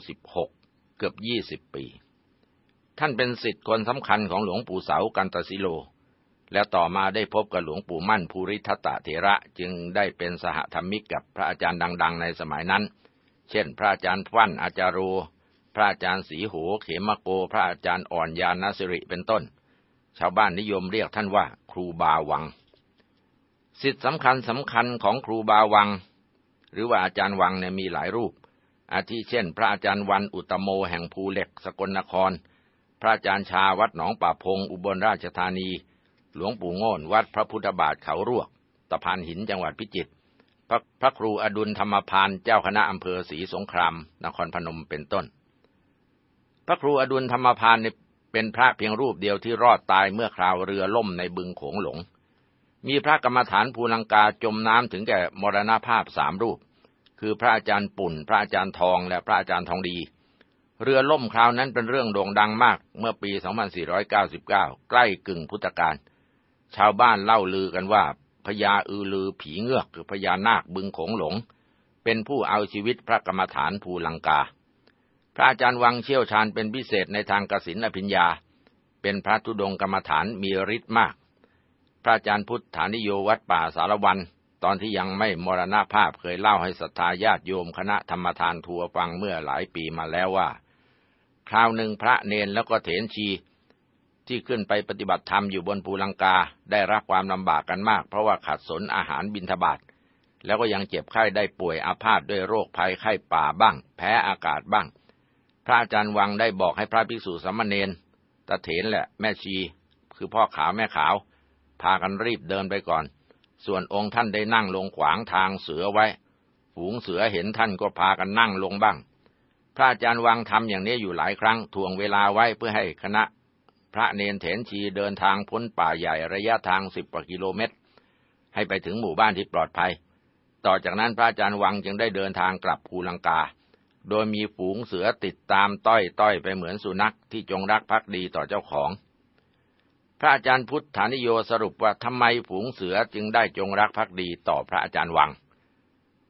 2496 เกือบ 20 ปี ท่านเป็นสิทธิ์คนสำคัญของหลวงปู่เสากันตสิโล แล้วต่อมาได้พบกับหลวงปู่มั่นภูริทัตเถระจึงได้เป็นสหธรรมิกกับพระอาจารย์ดัง ๆ ในสมัยนั้น เช่น พระอาจารย์ฟั่นอาจารโร พระอาจารย์สีโหเขมโก พระอาจารย์อ่อนยานสิริเป็นต้น ชาวบ้านนิยมเรียกท่านว่า ครูบาวัง สิทธิสำคัญสำคัญของครูบาวัง หรือว่าอาจารย์วังเนี่ยมีหลายรูป อาทิเช่น พระอาจารย์วันอุตโมแห่งภูเหล็กสกลนคร พระอาจารย์ชาวัดหนองป่าพงอุบลราชธานี หลวงปู่โง่นวัดพระพุทธบาทเขารวกตะพานหินจังหวัดพิจิตรพระพระครูอดุลธรรมพานเจ้าคณะอำเภอศรีสงคราม นครพนมเป็นต้น พระครูอดุลธรรมพานเป็นพระเพียงรูปเดียวที่รอดตายเมื่อคราวเรือล่มในบึงโขงหลง มีพระกรรมฐานภูลังกาจมน้ำถึงแก่มรณภาพสามรูป คือพระอาจารย์ปุ่น พระอาจารย์ทอง และพระอาจารย์ทองดี เรือล่มคราวนั้นเป็นเรื่องโด่งดังมากเมื่อปี 2499 ใกล้กึ่งพุทธกาล ชาวบ้านเล่าลือกันว่าพญาอือลือผีเงือกคือพญานาคบึงโขงหลง เป็นผู้เอาชีวิตพระกรรมฐานภูลังกา พระอาจารย์วังเชี่ยวชาญเป็นพิเศษในทางกสินอภิญญา เป็นพระธุดงกรรมฐานมีฤทธิ์มาก พระอาจารย์พุทธานิโยวัดป่าสารวัน ตอนที่ยังไม่มรณภาพเคยเล่าให้ศรัทธาญาติโยมคณะธรรมทานทัวฟังเมื่อหลายปีมาแล้วว่า คราวหนึ่งพระเนนแล้วก็เถนชี ที่ขึ้นไปปฏิบัติธรรมอยู่บนภูลังกาได้รับความลำบากกันมาก เพราะว่าขัดสนอาหารบินทบาทแล้วก็ยังเจ็บไข้ได้ป่วยอาพาธด้วยโรคภัยไข้ป่าบ้าง แพ้อากาศบ้าง พระอาจารย์วังได้บอกให้พระภิกษุสามเณรตะเถนแหละแม่ชี คือพ่อขาวแม่ขาว พากันรีบเดินไปก่อน ส่วนองค์ท่านได้นั่งลงขวางทางเสือไว้ ฝูงเสือเห็นท่านก็พากันนั่งลงบ้าง พระอาจารย์วังทำอย่างนี้อยู่หลายครั้งทวงเวลาไว้เพื่อให้คณะ พระเนนเถนชีเดินทางพ้นป่าใหญ่ระยะทางสิบกว่ากิโลเมตร ให้ไปถึงหมู่บ้านที่ปลอดภัย ต่อจากนั้นพระอาจารย์วังจึงได้เดินทางกลับภูลังกาโดยมีฝูงเสือติดตามต้อยต้อยไปเหมือนสุนัขที่จงรักภักดีต่อเจ้าของ พระอาจารย์พุทธานิโยสรุปว่าทำไมฝูงเสือจึงได้จงรักภักดีต่อพระอาจารย์วัง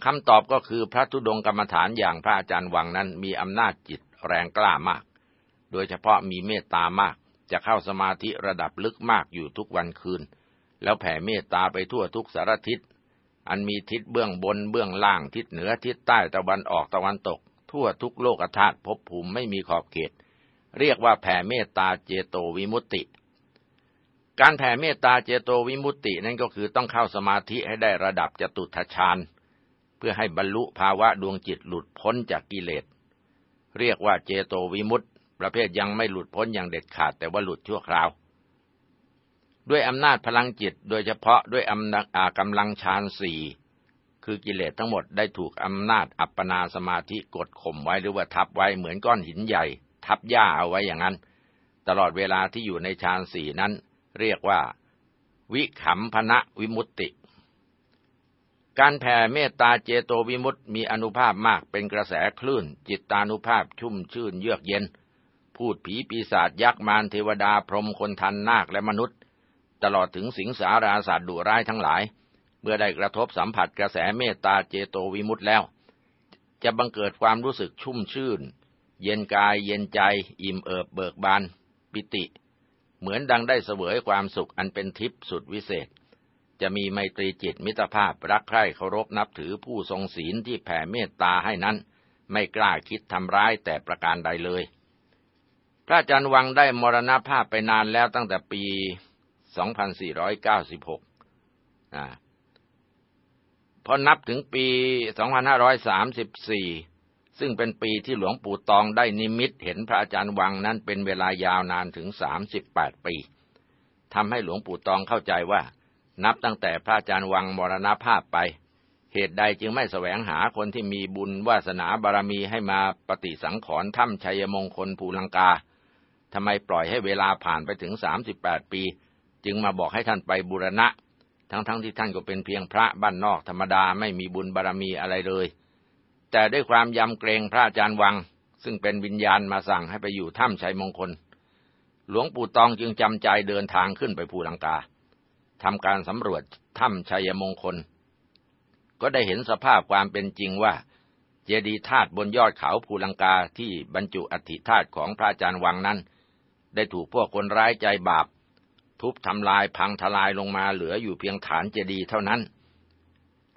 คำตอบก็คือพระธุดงกรรมฐานอย่างพระอาจารย์วังนั้นมีอำนาจจิตแรงกล้ามาก โดยเฉพาะมีเมตตามาก จะเข้าสมาธิระดับลึกมากอยู่ทุกวันคืน แล้วแผ่เมตตาไปทั่วทุกสารทิศ อันมีทิศเบื้องบนเบื้องล่างทิศเหนือทิศใต้ตะวันออกตะวันตก ทั่วทุกโลกธาตุภพภูมิไม่มีขอบเขต เรียกว่าแผ่เมตตาเจโตวิมุตติ การแผ่เมตตาเจโตวิมุตตินั้นก็คือต้องเข้าสมาธิให้ได้ระดับจตุทัชฌานเพื่อให้บรรลุภาวะดวงจิตหลุดพ้นจากกิเลส เรียกว่าเจโตวิมุตต์ประเภทยังไม่หลุดพ้นอย่างเด็ดขาดแต่ว่าหลุดชั่วคราว ด้วยอำนาจพลังจิตโดยเฉพาะด้วยอำนาจกำลังฌานสี่คือกิเลสทั้งหมดได้ถูกอำนาจอัปปนาสมาธิกดข่มไว้หรือว่าทับไว้เหมือนก้อนหินใหญ่ ทับหญ้าเอาไว้อย่างนั้น ตลอดเวลาที่อยู่ในฌานสี่นั้น เรียกว่า วิขำพนะวิมุตติ การแผ่เมตตาเจโตวิมุตต์มีอนุภาพมากเป็นกระแสคลื่น จิตตานุภาพชุ่มชื่นเยือกเย็น พูดผีปีศาจยักษ์มารเทวดาพรหมคนทันนาคและมนุษย์ ตลอดถึงสิงสาราสัตว์ดุร้ายทั้งหลาย เมื่อได้กระทบสัมผัสกระแสเมตตาเจโตวิมุตต์แล้ว จะบังเกิดความรู้สึกชุ่มชื่น เย็นกายเย็นใจ อิ่มเอิบเบิกบาน ปิติ เหมือนดังได้เสวยความสุขอันเป็นทิพย์สุดวิเศษ จะมีไมตรีจิตมิตรภาพรักใคร่เคารพนับถือผู้ทรงศีลที่แผ่เมตตาให้นั้น ไม่กล้าคิดทำร้ายแต่ประการใดเลย พระอาจารย์วังได้มรณภาพไปนานแล้วตั้งแต่ปี 2496อ่าพอนับถึงปี 2534 ซึ่งเป็นปีที่หลวงปู่ตองได้นิมิตเห็นพระอาจารย์วังนั้นเป็นเวลายาวนานถึง38ปีทำให้หลวงปู่ตองเข้าใจว่า นับตั้งแต่พระอาจารย์วังมรณภาพไป เหตุใดจึงไม่แสวงหาคนที่มีบุญวาสนาบารมีให้มาปฏิสังขรณ์ถ้ำชัยมงคลภูลังกาทำไมปล่อยให้เวลาผ่านไปถึงสามสิบแปดปี จึงมาบอกให้ท่านไปบูรณะ ทั้งๆทที่ท่านก็เป็นเพียงพระบ้านนอกธรรมดาไม่มีบุญบารมีอะไรเลย แต่ด้วยความยำเกรงพระอาจารย์วัง ซึ่งเป็นวิญญาณมาสั่งให้ไปอยู่ถ้ำชัยมงคล หลวงปู่ตองจึงจำใจเดินทางขึ้นไปภูลังกาทำการสำรวจถ้ำชัยมงคล ก็ได้เห็นสภาพความเป็นจริงว่า เจดีย์ธาตุบนยอดเขาภูลังกาที่บรรจุอัฐิธาตุของพระอาจารย์วังนั้น ได้ถูกพวกคนร้ายใจบาป ทุบทำลายพังทลายลงมาเหลืออยู่เพียงฐานเจดีย์เท่านั้น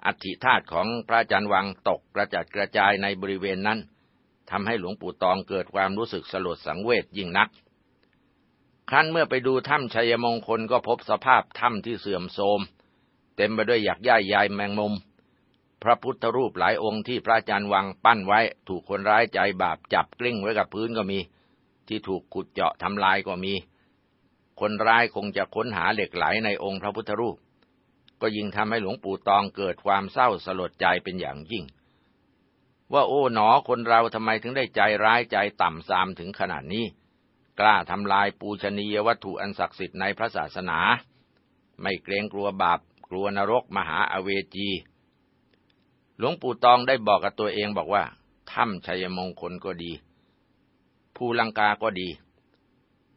อัฐิธาตุของพระอาจารย์วังตกกระจัดกระจายในบริเวณนั้นทำให้หลวงปู่ตองเกิดความรู้สึกสลดสังเวชยิ่งนัก ครั้นเมื่อไปดูถ้ำชัยมงคลก็พบสภาพถ้ำที่เสื่อมโทรม เต็มไปด้วยหยักย่ายยายแมงมุม พระพุทธรูปหลายองค์ที่พระอาจารย์วังปั้นไว้ ถูกคนร้ายใจบาปจับกลิ้งไว้กับพื้นก็มี ที่ถูกขุดเจาะทำลายก็มี คนร้ายคงจะค้นหาเหล็กไหลในองค์พระพุทธรูป ก็ยิ่งทำให้หลวงปู่ตองเกิดความเศร้าสลดใจเป็นอย่างยิ่ง ว่าโอ้หนอคนเราทำไมถึงได้ใจร้ายใจต่ำซามถึงขนาดนี้ กล้าทำลายปูชนียวัตถุอันศักดิ์สิทธิ์ในพระศาสนา ไม่เกรงกลัวบาปกลัวนรกมหาอเวจี หลวงปู่ตองได้บอกกับตัวเองบอกว่าถ้ำชัยมงคลก็ดี ภูลังกาก็ดี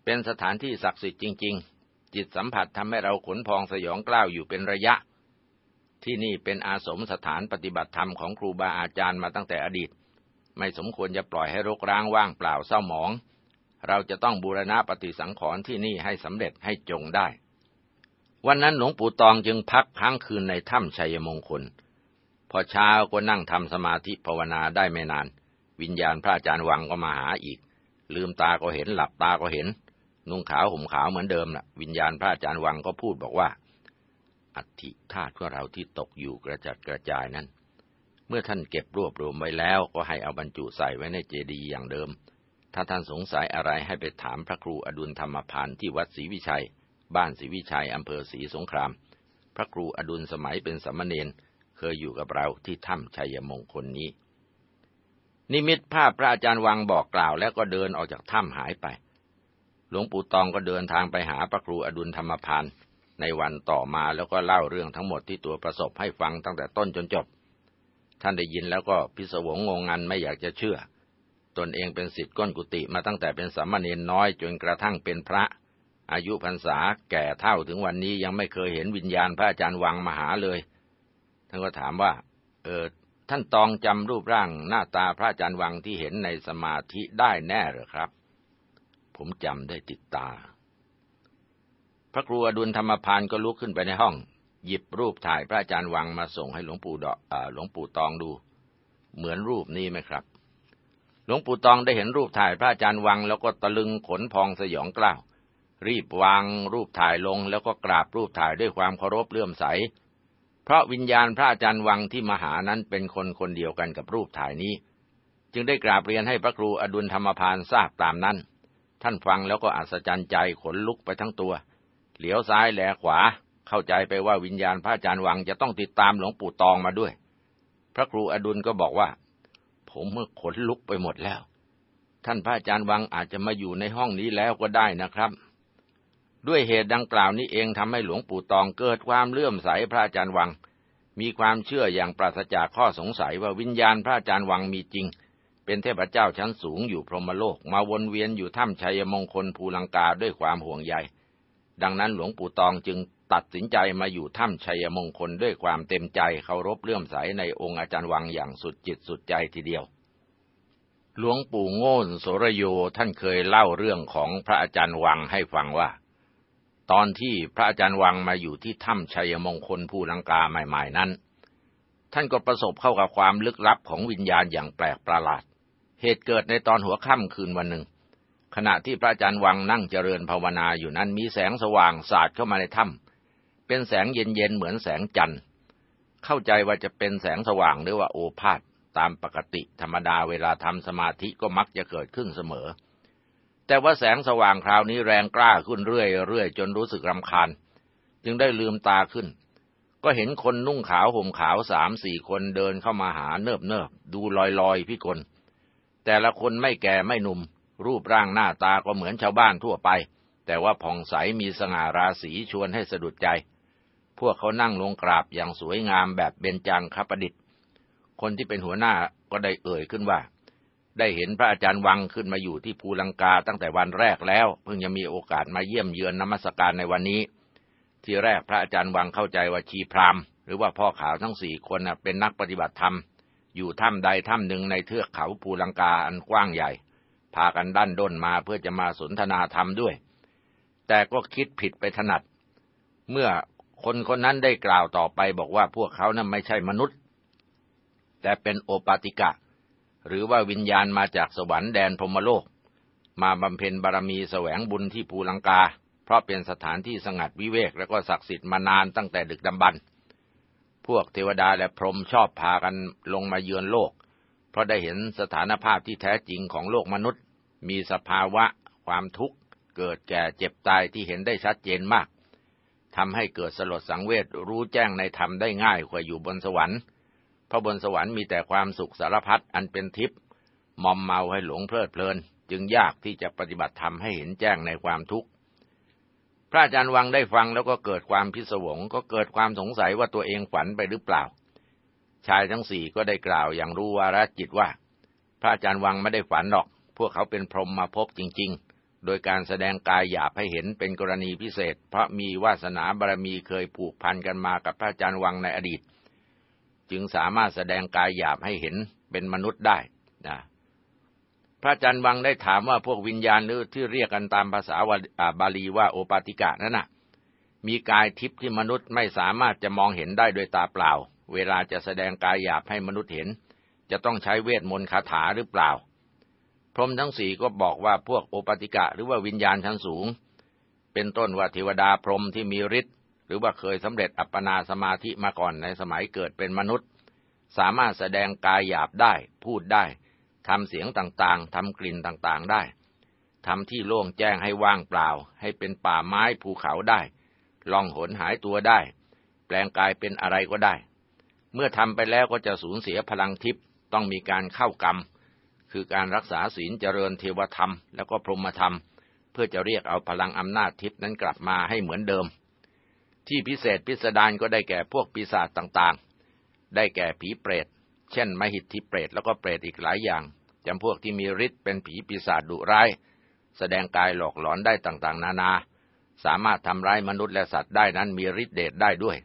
เป็นสถานที่ศักดิ์สิทธิ์จริง ๆ จิตสัมผัสทำให้เราขนพองสยองกล้าวอยู่เป็นระยะ ที่นี่เป็นอาสมสถานปฏิบัติธรรมของครูบาอาจารย์มาตั้งแต่อดีต ไม่สมควรจะปล่อยให้รกร้างว่างเปล่าเศร้าหมอง เราจะต้องบูรณะปฏิสังขรณ์ที่นี่ให้สำเร็จให้จงได้ วันนั้นหลวงปู่ตองจึงพักค้างคืนในถ้ำชัยมงคล พอเช้าก็นั่งทำสมาธิภาวนาได้ไม่นาน วิญญาณพระอาจารย์วังก็มาหาอีก ลืมตาก็เห็นหลับตาก็เห็น นุ่งขาวห่มขาวเหมือนเดิมนะ่ะ วิญญาณพระอาจารย์วังก็พูดบอกว่า อัฐิธาตุของเราที่ตกอยู่กระจัดกระจายนั้น เมื่อท่านเก็บรวบรวมไว้แล้วก็ให้เอาบรรจุใส่ไว้ในเจดีย์อย่างเดิม ถ้าท่านสงสัยอะไรให้ไปถามพระครูอดุลธรรมพานที่วัดศรีวิชัย บ้านศรีวิชัยอำเภอศรีสงคราม พระครูอดุลสมัยเป็นสมณเณรเคยอยู่กับเราที่ถ้ำชัยมงคลนี้ นิมิตภาพพระอาจารย์วังบอกกล่าวแล้วก็เดินออกจากถ้ำหายไป หลวงปู่ตองก็เดินทางไปหาพระครูอดุลธรรมพานในวันต่อมาแล้วก็เล่าเรื่องทั้งหมดที่ตัวประสบให้ฟังตั้งแต่ต้นจนจบ ท่านได้ยินแล้วก็พิศวงงงงันไม่อยากจะเชื่อ ตนเองเป็นสิทธิ์ก้นกุฏิมาตั้งแต่เป็นสามเณรน้อยจนกระทั่งเป็นพระ อายุพรรษาแก่เท่าถึงวันนี้ยังไม่เคยเห็นวิญญาณพระอาจารย์วังมาหาเลย ท่านก็ถามว่า เออท่านตองจำรูปร่างหน้าตาพระอาจารย์วังที่เห็นในสมาธิได้แน่หรือครับ ผมจำได้ติดตา พระครูอดุลธรรมพานก็ลุกขึ้นไปในห้อง หยิบรูปถ่ายพระอาจารย์วังมาส่งให้หลวงปู่ดอกหลวงปู่ตองดู เหมือนรูปนี้ไหมครับ หลวงปู่ตองได้เห็นรูปถ่ายพระอาจารย์วัง แล้วก็ตะลึงขนพองสยองกล้าวรีบวางรูปถ่ายลงแล้วก็กราบรูปถ่ายด้วยความเคารพเลื่อมใส เพราะวิญญาณพระอาจารย์วังที่มหานั้นเป็นคนคนเดียวกันกับรูปถ่ายนี้ จึงได้กราบเรียนให้พระครูอดุลธรรมพานทราบตามนั้น ท่านฟังแล้วก็อัศจรรย์ใจขนลุกไปทั้งตัว เหลียวซ้ายแลขวา เข้าใจไปว่าวิญญาณพระอาจารย์วังจะต้องติดตามหลวงปู่ตองมาด้วย พระครูอดุลก็บอกว่า ผมเมื่อขนลุกไปหมดแล้ว ท่านพระอาจารย์วังอาจจะมาอยู่ในห้องนี้แล้วก็ได้นะครับ ด้วยเหตุดังกล่าวนี้เองทำให้หลวงปู่ตองเกิดความเลื่อมใสพระอาจารย์วัง มีความเชื่ออย่างปราศจากข้อสงสัยว่าวิญญาณพระอาจารย์วังมีจริง เป็นเทพเจ้าชั้นสูงอยู่พรหมโลก มาวนเวียนอยู่ถ้ำชัยมงคลภูลังกาด้วยความห่วงใย ดังนั้นหลวงปู่ตองจึงตัดสินใจมาอยู่ถ้ำชัยมงคลด้วยความเต็มใจเคารพเลื่อมใสในองค์อาจารย์วังอย่างสุดจิตสุดใจทีเดียว หลวงปู่โง่นโสรโยท่านเคยเล่าเรื่องของพระอาจารย์วังให้ฟังว่า ตอนที่พระอาจารย์วังมาอยู่ที่ถ้ำชัยมงคลภูลังกาใหม่ ๆ นั้น ท่านก็ประสบเข้ากับความลึกลับของวิญญาณอย่างแปลกประหลาด เหตุเกิดในตอนหัวค่ำคืนวันหนึ่ง ขณะที่พระอาจารย์วังนั่งเจริญภาวนาอยู่นั้นมีแสงสว่างสาดเข้ามาในถ้ำเป็นแสงเย็นๆเหมือนแสงจันทร์เข้าใจว่าจะเป็นแสงสว่างหรือว่าโอภาษตามปกติธรรมดาเวลาทำสมาธิก็มักจะเกิดขึ้นเสมอ แต่ว่าแสงสว่างคราวนี้แรงกล้าขึ้นเรื่อยๆจนรู้สึกรำคาญ จึงได้ลืมตาขึ้น ก็เห็นคนนุ่งขาวห่มขาวสามสี่คนเดินเข้ามาหาเนิบเนิบดูลอยลอยพี่กล แต่ละคนไม่แก่ไม่หนุ่ม รูปร่างหน้าตาก็เหมือนชาวบ้านทั่วไป แต่ว่าผ่องใสมีสง่าราศีชวนให้สะดุดใจ พวกเขานั่งลงกราบอย่างสวยงามแบบเบญจังคประดิษฐ์ คนที่เป็นหัวหน้าก็ได้เอ่ยขึ้นว่า ได้เห็นพระอาจารย์วังขึ้นมาอยู่ที่ภูลังกาตั้งแต่วันแรกแล้ว เพิ่งจะมีโอกาสมาเยี่ยมเยือนนมัสการในวันนี้ ที่แรกพระอาจารย์วังเข้าใจว่าชีพรามหรือว่าพ่อขาวทั้งสี่คนเป็นนักปฏิบัติธรรม อยู่ถ้ำใดถ้ำหนึ่งในเทือกเขาภูลังกาอันกว้างใหญ่ พากันดันด้นมาเพื่อจะมาสนทนาธรรมด้วย แต่ก็คิดผิดไปถนัด เมื่อคนคนนั้นได้กล่าวต่อไปบอกว่าพวกเขานั้นไม่ใช่มนุษย์ แต่เป็นโอปาติกะ หรือว่าวิญญาณมาจากสวรรค์แดนพรมโลก มาบำเพ็ญบารมีแสวงบุญที่ภูลังกา เพราะเป็นสถานที่สงัดวิเวกและก็ศักดิ์สิทธิ์มานานตั้งแต่ดึกดำบรรพ์ พวกเทวดาและพรหมชอบพากันลงมาเยือนโลก เพราะได้เห็นสถานภาพที่แท้จริงของโลกมนุษย์ มีสภาวะ ความทุกข์ เกิดแก่เจ็บตายที่เห็นได้ชัดเจนมากทำให้เกิดสลดสังเวชรู้แจ้งในธรรมได้ง่ายกว่าอยู่บนสวรรค์เพราะบนสวรรค์มีแต่ความสุขสารพัดอันเป็นทิพย์มอมเมาให้หลงเพลิดเพลิน จึงยากที่จะปฏิบัติธรรมให้เห็นแจ้งในความทุกข์ พระอาจารย์วังได้ฟังแล้วก็เกิดความพิศวงก็เกิดความสงสัยว่าตัวเองฝันไปหรือเปล่า ชายทั้งสี่ก็ได้กล่าวอย่างรู้วาระจิตว่า พระอาจารย์วังไม่ได้ฝันหรอก พวกเขาเป็นพรหมมาพบจริง ๆ โดยการแสดงกายหยาบให้เห็นเป็นกรณีพิเศษ เพราะมีวาสนาบารมีเคยผูกพันกันมากับพระอาจารย์วังในอดีต จึงสามารถแสดงกายหยาบให้เห็นเป็นมนุษย์ได้นะ พระอาจารย์วังได้ถามว่าพวกวิญญาณหรือที่เรียกกันตามภาษาบาลีว่าโอปาติกะนั่นน่ะ มีกายทิพย์ที่มนุษย์ไม่สามารถจะมองเห็นได้โดยตาเปล่า เวลาจะแสดงกายหยาบให้มนุษย์เห็น จะต้องใช้เวทมนต์คาถาหรือเปล่า พรหมทั้งสี่ก็บอกว่าพวกโอปาติกะหรือว่าวิญญาณชั้นสูง เป็นต้นว่าเทวดาพรหมที่มีฤทธิ์หรือว่าเคยสำเร็จอัปปนาสมาธิมาก่อนในสมัยเกิดเป็นมนุษย์ สามารถแสดงกายหยาบได้พูดได้ ทำเสียงต่างๆ ทำกลิ่นต่างๆได้ทำที่โล่งแจ้งให้ว่างเปล่า ให้เป็นป่าไม้ภูเขาได้ ล่องหนหายตัวได้ แปลงกายเป็นอะไรก็ได้ เมื่อทำไปแล้วก็จะสูญเสียพลังทิพย์ต้องมีการเข้ากรรม คือการรักษาศีลเจริญเทวธรรม แล้วก็พรหมธรรม เพื่อจะเรียกเอาพลังอำนาจทิพย์นั้นกลับมาให้เหมือนเดิม ที่พิเศษพิสดารก็ได้แก่พวกปีศาจต่างๆ ได้แก่ผีเปรต เช่น มหิทธิเปรตแล้วก็เปรตอีกหลายอย่าง จำพวกที่มีฤทธิ์เป็นผีปีศาจดุร้าย แสดงกายหลอกหลอนได้ต่างๆ นานา สามารถทำร้ายมนุษย์และสัตว์ได้นั้นมีฤทธิ์เดชได้ด้วย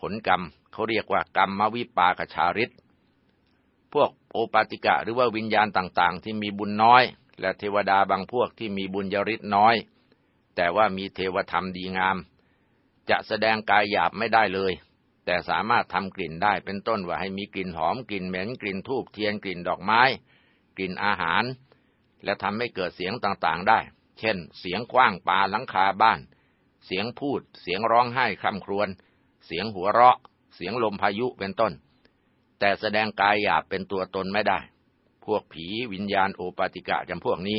ผลกรรมเขาเรียกว่ากรรมมวิปากชาริตพวกโอปาติกะหรือว่าวิญญาณต่างๆ ที่มีบุญน้อย และเทวดาบางพวกที่มีบุญยริศน้อย แต่ว่ามีเทวธรรมดีงาม จะแสดงกายหยาบไม่ได้เลย แต่สามารถทำกลิ่นได้เป็นต้นว่าให้มีกลิ่นหอมกลิ่นเหม็นกลิ่นทูบเทียนกลิ่นดอกไม้ กลิ่นอาหาร และทำให้เกิดเสียงต่างๆได้ เช่น เสียงคว้างปลาหลังคาบ้าน เสียงพูด เสียงร้องไห้คร่ำครวญ เสียงหัวเราะ เสียงลมพายุเป็นต้น แต่แสดงกายหยาบเป็นตัวตนไม่ได้ พวกผีวิญญาณโอปาติกะจำพวกนี้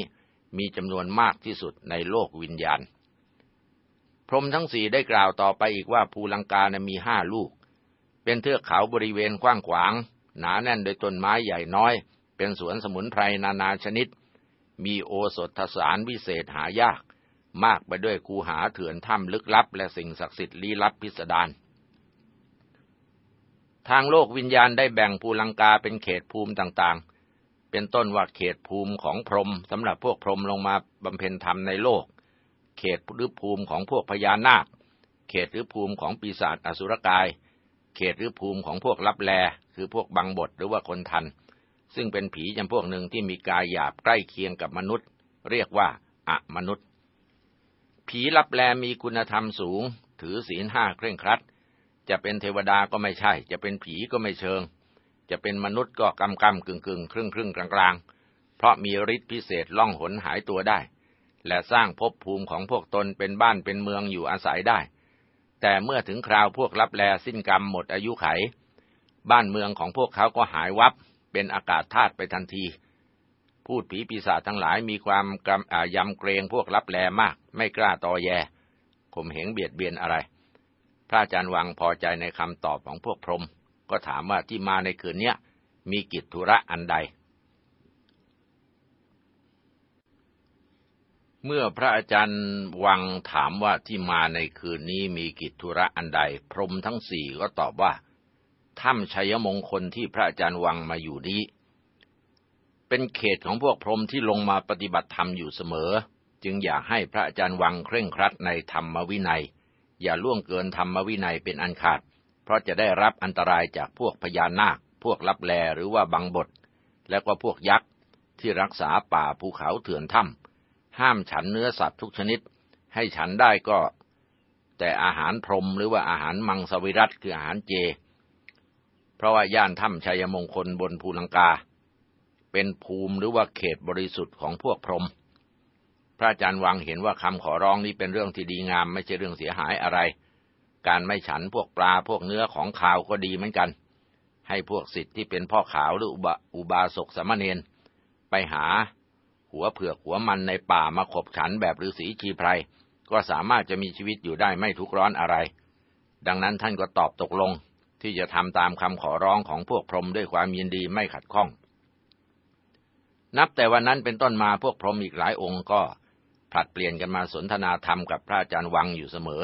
มีจำนวนมากที่สุดในโลกวิญญาณ พรมทั้งสี่ได้กล่าวต่อไปอีกว่าภูลังกานะมีห้าลูก เป็นเทือกเขาบริเวณกว้างขวาง หนาแน่นโดยต้นไม้ใหญ่น้อย เป็นสวนสมุนไพรนานาชนิด มีโอสถสารวิเศษหายาก มากไปด้วยคูหาเถื่อนถ้ำลึกลับ และสิ่งศักดิ์สิทธิ์ลี้ลับพิสดารทางโลกวิญญาณได้แบ่งภูลังกาเป็นเขตภูมิต่างๆ เป็นต้นว่าเขตภูมิของพรหมสำหรับพวกพรหมลงมาบำเพ็ญธรรมในโลก เขตหรือภูมิของพวกพญานาค เขตหรือภูมิของปีศาจอสุรกาย เขตหรือภูมิของพวกลับแล คือพวกบังบทหรือว่าคนทัน ซึ่งเป็นผีจำพวกหนึ่งที่มีกายหยาบใกล้เคียงกับมนุษย์ เรียกว่าอะมนุษย์ ผีรับแลมีคุณธรรมสูง ถือศีลห้าเคร่งครัด จะเป็นเทวดาก็ไม่ใช่ จะเป็นผีก็ไม่เชิง จะเป็นมนุษย์ก็กำกำกึ่งกึ่งครึ่งครึ่งกลางกลางเพราะมีฤทธิ์พิเศษล่องหนหายตัวได้ และสร้างภพภูมิของพวกตนเป็นบ้านเป็นเมืองอยู่อาศัยได้ แต่เมื่อถึงคราวพวกรับแลสิ้นกรรมหมดอายุไข บ้านเมืองของพวกเขาก็หายวับ เป็นอากาศธาตุไปทันที พูดผีปีศาจทั้งหลายมีความกำยำเกรงพวกรับแลมาก ไม่กล้าตอแยข่มเหงเบียดเบียนอะไร พระอาจารย์วังพอใจในคำตอบของพวกพรหมก็ถามว่าที่มาในคืนนี้มีกิจธุระอันใด เมื่อพระอาจารย์วังถามว่าที่มาในคืนนี้มีกิจธุระอันใด พรหมทั้งสี่ก็ตอบว่า ถ้ำชัยมงคลที่พระอาจารย์วังมาอยู่นี้ เป็นเขตของพวกพรหมที่ลงมาปฏิบัติธรรมอยู่เสมอ จึงอยากให้พระอาจารย์วังเคร่งครัดในธรรมวินัย อย่าล่วงเกินธรรมวินัยเป็นอันขาด เพราะจะได้รับอันตรายจากพวกพญานาค พวกลับแลหรือว่าบังบทและก็พวกยักษ์ที่รักษาป่าภูเขาเถื่อนถ้ำห้ามฉันเนื้อสัตว์ทุกชนิด ให้ฉันได้ก็ แต่อาหารพรมหรือว่าอาหารมังสวิรัตคืออาหารเจ ราะว่าย่านถ้ำชัยมงคลบนภูลังกา เป็นภูมิหรือว่าเขตบริสุทธิ์ของพวกพรหมพระอาจารย์วังเห็นว่าคำขอร้องนี้เป็นเรื่องที่ดีงามไม่ใช่เรื่องเสียหายอะไร การไม่ฉันพวกปลาพวกเนื้อของขาวก็ดีเหมือนกัน ให้พวกสิทธิ์ที่เป็นพ่อขาวหรืออุบาอุบาสกสมณเณรไปหา หัวเผือกหัวมันในป่ามาขบฉันแบบฤาษีชีไพรก็สามารถจะมีชีวิตอยู่ได้ไม่ทุกร้อนอะไร ดังนั้นท่านก็ตอบตกลง ที่จะทำตามคำขอร้องของพวกพรหมด้วยความยินดีไม่ขัดข้อง นับแต่วันนั้นเป็นต้นมาพวกพรหมอีกหลายองค์ก็ผลัดเปลี่ยนกันมาสนทนาธรรมกับพระอาจารย์วังอยู่เสมอ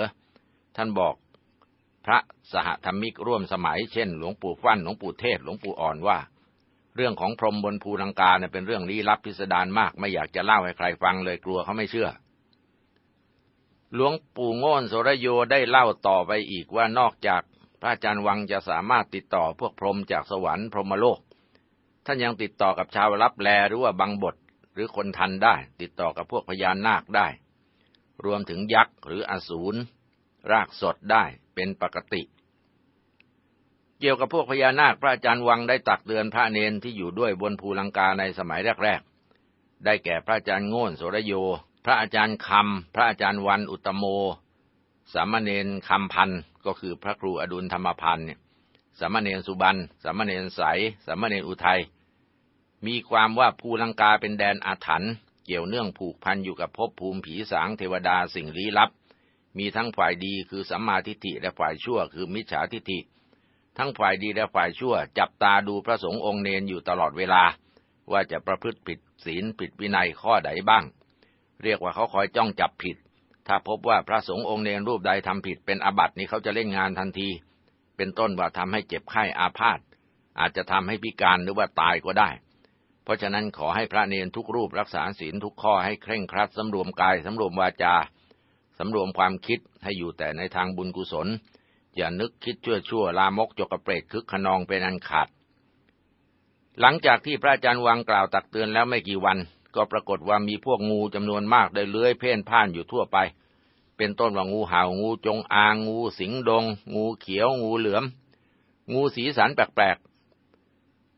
ท่านบอกพระสหธรรมิกร่วมสมัยเช่น หลวงปู่ฟั่นหลวงปู่เทศหลวงปู่อ่อนว่า เรื่องของพรหมบนภูลังกาเนี่ยเป็นเรื่องลี้ลับพิสดารมากไม่อยากจะเล่าให้ใครฟังเลยกลัวเขาไม่เชื่อหลวงปู่โง่นโสรโยได้เล่าต่อไปอีกว่านอกจาก พระอาจารย์วังจะสามารถติดต่อพวกพรหมจากสวรรค์พรหมโลก ท่านยังติดต่อกับชาวรับแลหรือว่าบังบทหรือคนทันได้ ติดต่อกับพวกพญานาคได้ รวมถึงยักษ์หรืออสูรรากสดได้เป็นปกติ เกี่ยวกับพวกพญานาคพระอาจารย์วังได้ตักเตือนพระเนนที่อยู่ด้วยบนภูลังกาในสมัยแรกๆ ได้แก่พระอาจารย์โง่นโสรโย พระอาจารย์คำ พระอาจารย์วันอุตโม สามเณรคำพันธ์ ก็คือพระครูอดุลธรรมพันธ์เนี่ยสามเณรสุบันสามเณรใสสามเณรอุทัยมีความว่าภูลังกาเป็นแดนอาถรรพ์เกี่ยวเนื่องผูกพันอยู่กับภพภูมิผีสางเทวดาสิ่งลี้ลับ มีทั้งฝ่ายดีคือสัมมาทิฏฐิและฝ่ายชั่วคือมิจฉาทิฏฐิ ทั้งฝ่ายดีและฝ่ายชั่ว จับตาดูพระสงฆ์องค์เนนอยู่ตลอดเวลา ว่าจะประพฤติผิดศีลผิดวินัยข้อใดบ้าง เรียกว่าเขาคอยจ้องจับผิด ถ้าพบว่าพระสงฆ์องค์เนนรูปใดทำผิดเป็นอาบัตินี้เขาจะเล่นงานทันที เป็นต้นว่าทำให้เจ็บไข้อาพาธอาจจะทำให้พิการหรือว่าตายก็ได้ เพราะฉะนั้นขอให้พระเนรทุกรูปรักษาศีลทุกข้อให้เคร่งครัดสำรวมกายสำรวมวาจาสำรวมความคิดให้อยู่แต่ในทางบุญกุศล อย่านึกคิดชั่วชั่วลามกจกกระเปรกคึกขนองเป็นอันขาดหลังจากที่พระอาจารย์วังกล่าวตักเตือนแล้วไม่กี่วัน ก็ปรากฏว่ามีพวกงูจำนวนมากได้เลื้อยเพ่นพ่านอยู่ทั่วไป เป็นต้นว่างูเห่างูจงอางงูสิงดง งูเขียวงูเหลือม งูสีสันแปลก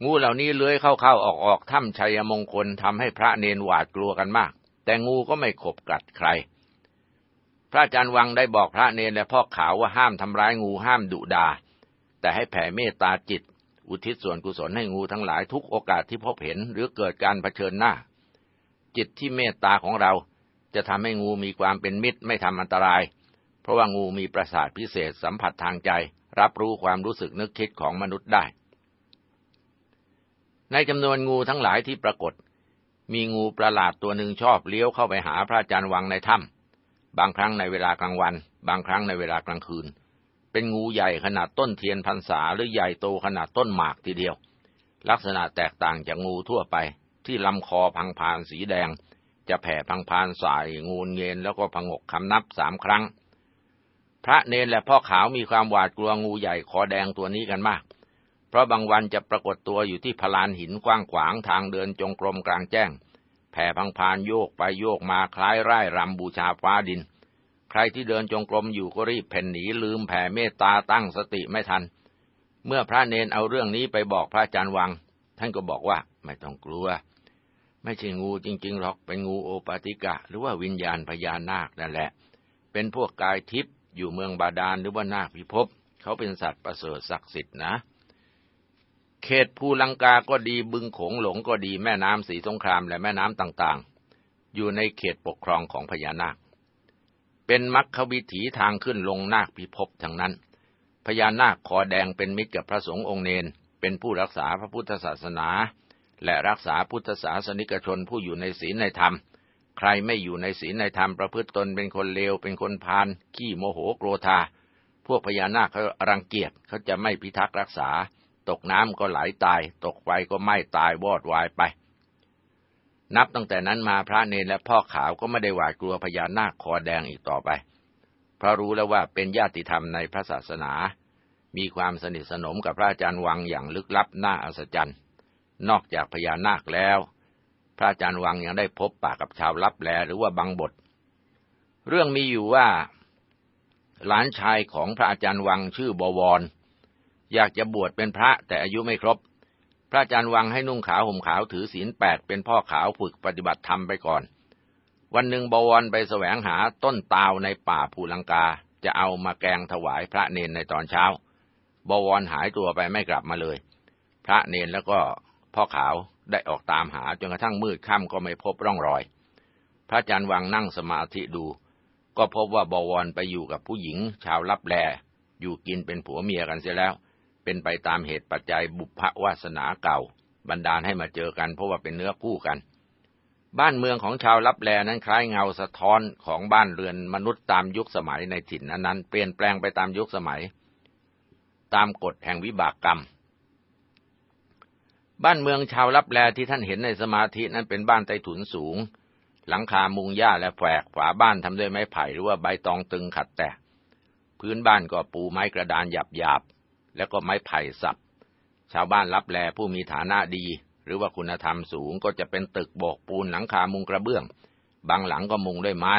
งูเหล่านี้เลื้อยเข้าๆออกๆถ้ำชัยมงคลทำให้พระเนนหวาดกลัวกันมาก แต่งูก็ไม่ขบกัดใคร พระอาจารย์วังได้บอกพระเนนและพ่อขาวว่าห้ามทำร้ายงูห้ามดุดา แต่ให้แผ่เมตตาจิต อุทิศส่วนกุศลให้งูทั้งหลายทุกโอกาสที่พบเห็นหรือเกิดการเผชิญหน้า จิตที่เมตตาของเรา จะทำให้งูมีความเป็นมิตรไม่ทำอันตราย เพราะว่างูมีประสาทพิเศษสัมผัสทางใจ รับรู้ความรู้สึกนึกคิดของมนุษย์ได้ ในจำนวนงูทั้งหลายที่ปรากฏ มีงูประหลาดตัวหนึ่งชอบเลี้ยวเข้าไปหาพระอาจารย์วังในถ้ำบางครั้งในเวลากลางวัน บางครั้งในเวลากลางคืน เป็นงูใหญ่ขนาดต้นเทียนพรรษาหรือใหญ่โตขนาดต้นหมากทีเดียว ลักษณะแตกต่างจากงูทั่วไปที่ลำคอพังพานสีแดง จะแผ่พังพานสายงูเงินแล้วก็พงกคำนับสามครั้ง พระเนนและพ่อขาวมีความหวาดกลัวงูใหญ่คอแดงตัวนี้กันมาก เพราะบางวันจะปรากฏตัวอยู่ที่พลานหินกว้างขวางทางเดินจงกรมกลางแจ้ง แผ่พังพานโยกไปโยกมาคล้ายไร่รำบูชาฟ้าดิน ใครที่เดินจงกรมอยู่ก็รีบเพ่นหนีลืมแผ่เมตตาตั้งสติไม่ทัน เมื่อพระเนนเอาเรื่องนี้ไปบอกพระอาจารย์วัง ท่านก็บอกว่าไม่ต้องกลัว ไม่ใช่งูจริง ๆ หรอกเป็นงูโอปาติกะ หรือว่าวิญญาณพญานาคนั่นแหละ เป็นพวกกายทิพย์อยู่เมืองบาดาลหรือว่านาคพิภพเขาเป็นสัตว์ประเสริฐศักดิ์สิทธิ์นะ เขตภูลังกาก็ดีบึงโขงหลงก็ดีแม่น้ำสีสงครามและแม่น้ำต่างๆ อยู่ในเขตปกครองของพญานาค เป็นมรรควิถีทางขึ้นลงนาคพิภพทั้งนั้น พญานาคคอแดงเป็นมิตรกับพระสงฆ์องค์เนนเป็นผู้รักษาพระพุทธศาสนา และรักษาพุทธศาสนิกชนผู้อยู่ในศีลในธรรม ใครไม่อยู่ในศีลในธรรมประพฤติตนเป็นคนเลวเป็นคนพาลขี้โมโหโกรธา พวกพญานาคเขารังเกียจเขาจะไม่พิทักษ์รักษา ตกน้ำก็ไหลาตาย ตกไฟก็ไหม้ตายวอดวายไป นับตั้งแต่นั้นมาพระเนรและพ่อขาวก็ไม่ได้หวาดกลัวพญานาคคอแดงอีกต่อไป เพราะรู้แล้วว่าเป็นญาติธรรมในพระศาสนา มีความสนิทสนมกับพระอาจารย์วังอย่างลึกลับน่าอัศจรรย์ นอกจากพญานาคแล้ว พระอาจารย์วังยังได้พบปากกับชาวลับแลหรือว่าบางบท เรื่องมีอยู่ว่า หลานชายของพระอาจารย์วังชื่อบวร อยากจะบวชเป็นพระแต่อายุไม่ครบ พระอาจารย์วังให้นุ่งขาวห่มขาวถือศีลแปดเป็นพ่อขาวฝึกปฏิบัติธรรมไปก่อน วันหนึ่งบวรไปแสวงหาต้นตาวในป่าภูลังกาจะเอามาแกงถวายพระเนนในตอนเช้า บวรหายตัวไปไม่กลับมาเลย พระเนนแล้วก็ พ่อขาวได้ออกตามหาจนกระทั่งมืดค่ำก็ไม่พบร่องรอย พระอาจารย์วังนั่งสมาธิดู ก็พบว่าบวรไปอยู่กับผู้หญิง ชาวลับแล อยู่กินเป็นผัวเมียกันเสียแล้ว เป็นไปตามเหตุปัจจัยบุพวาสนาเก่า บันดาลให้มาเจอกันเพราะว่าเป็นเนื้อคู่กัน บ้านเมืองของชาวลับแลนั้นคล้ายเงาสะท้อนของบ้านเรือนมนุษย์ตามยุคสมัยในถิ่นนั้นๆเปลี่ยนแปลงไปตามยุคสมัย ตามกฎแห่งวิบากกรรม บ้านเมืองชาวลับแลที่ท่านเห็นในสมาธินั้นเป็นบ้านใต้ถุนสูง หลังคามุงหญ้าและแฝกฝาบ้านทำด้วยไม้ไผ่หรือว่าใบตองตึงขัดแตกพื้นบ้านก็ปูไม้กระดานหยาบๆ แล้วก็ไม้ไผ่สับ ชาวบ้านลับแลผู้มีฐานะดี หรือว่าคุณธรรมสูงก็จะเป็นตึกโบกปูนหลังคามุงกระเบื้อง บางหลังก็มุงด้วยไม้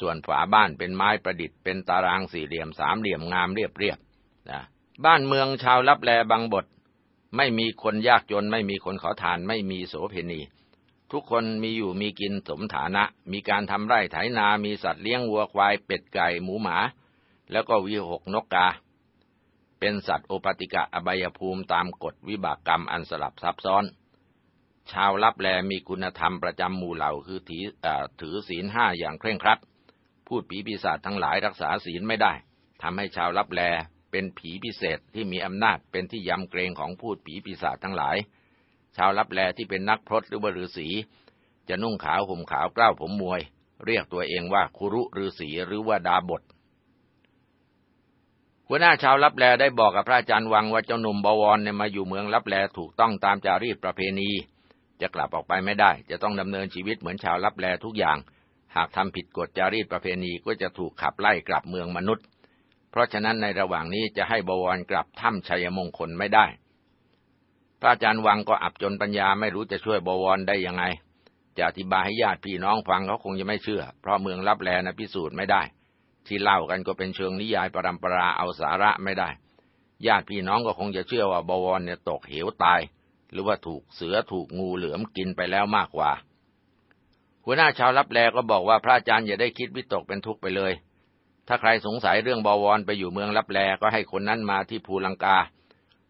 ส่วนฝาบ้านเป็นไม้ประดิษฐ์เป็นตารางสี่เหลี่ยมสามเหลี่ยมงามเรียบๆนะบ้านเมืองชาวลับแลบางบท ไม่มีคนยากจน ไม่มีคนขอทาน ไม่มีโสเพณี ทุกคนมีอยู่มีกินสมฐานะ มีการทำไร่ไถนา มีสัตว์เลี้ยงวัวควาย เป็ดไก่หมูหมา แล้วก็วิหกนกกา เป็นสัตว์โอปติกะอบายภูมิตามกฎวิบากกรรมอันสลับซับซ้อน ชาวลับแลมีคุณธรรมประจำหมู่เหล่าคือถือถือศีลห้าอย่างเคร่งครัด พูดผีปีศาจทั้งหลายรักษาศีลไม่ได้ทำให้ชาวลับแล เป็นผีพิเศษที่มีอำนาจเป็นที่ยำเกรงของพูดผีปีศาจทั้งหลาย ชาวลับแลที่เป็นนักพรตหรือว่าฤาษีจะนุ่งขาวห่มขาวกล้าวผมมวย เรียกตัวเองว่าคุรุฤาษีหรือว่าดาบทหัวหน้าชาวลับแลได้บอกกับพระอาจารย์วังว่าเจ้าหนุ่มบวรเนี่ยมาอยู่เมืองลับแลถูกต้องตามจารีตประเพณี จะกลับออกไปไม่ได้ จะต้องดำเนินชีวิตเหมือนชาวลับแลทุกอย่าง หากทำผิดกฎจารีตประเพณีก็จะถูกขับไล่กลับเมืองมนุษย์ เพราะฉะนั้นในระหว่างนี้จะให้บวรกลับถ้ำชัยมงคลไม่ได้ พระอาจารย์วังก็อับจนปัญญาไม่รู้จะช่วยบวรได้ยังไง จะอธิบายให้ญาติพี่น้องฟังเขาคงจะไม่เชื่อ เพราะเมืองรับแลนะพิสูจน์ไม่ได้ ที่เล่ากันก็เป็นเชิงนิยายปรำปราเอาสาระไม่ได้ ญาติพี่น้องก็คงจะเชื่อว่าบวรเนี่ยตกเหวตาย หรือว่าถูกเสือถูกงูเหลือมกินไปแล้วมากกว่าหัวหน้าชาวรับแลก็บอกว่าพระอาจารย์อย่าได้คิดวิตกเป็นทุกข์ไปเลย ถ้าใครสงสัยเรื่องบวรไปอยู่เมืองลับแลก็ให้คนนั้นมาที่ภูลังกา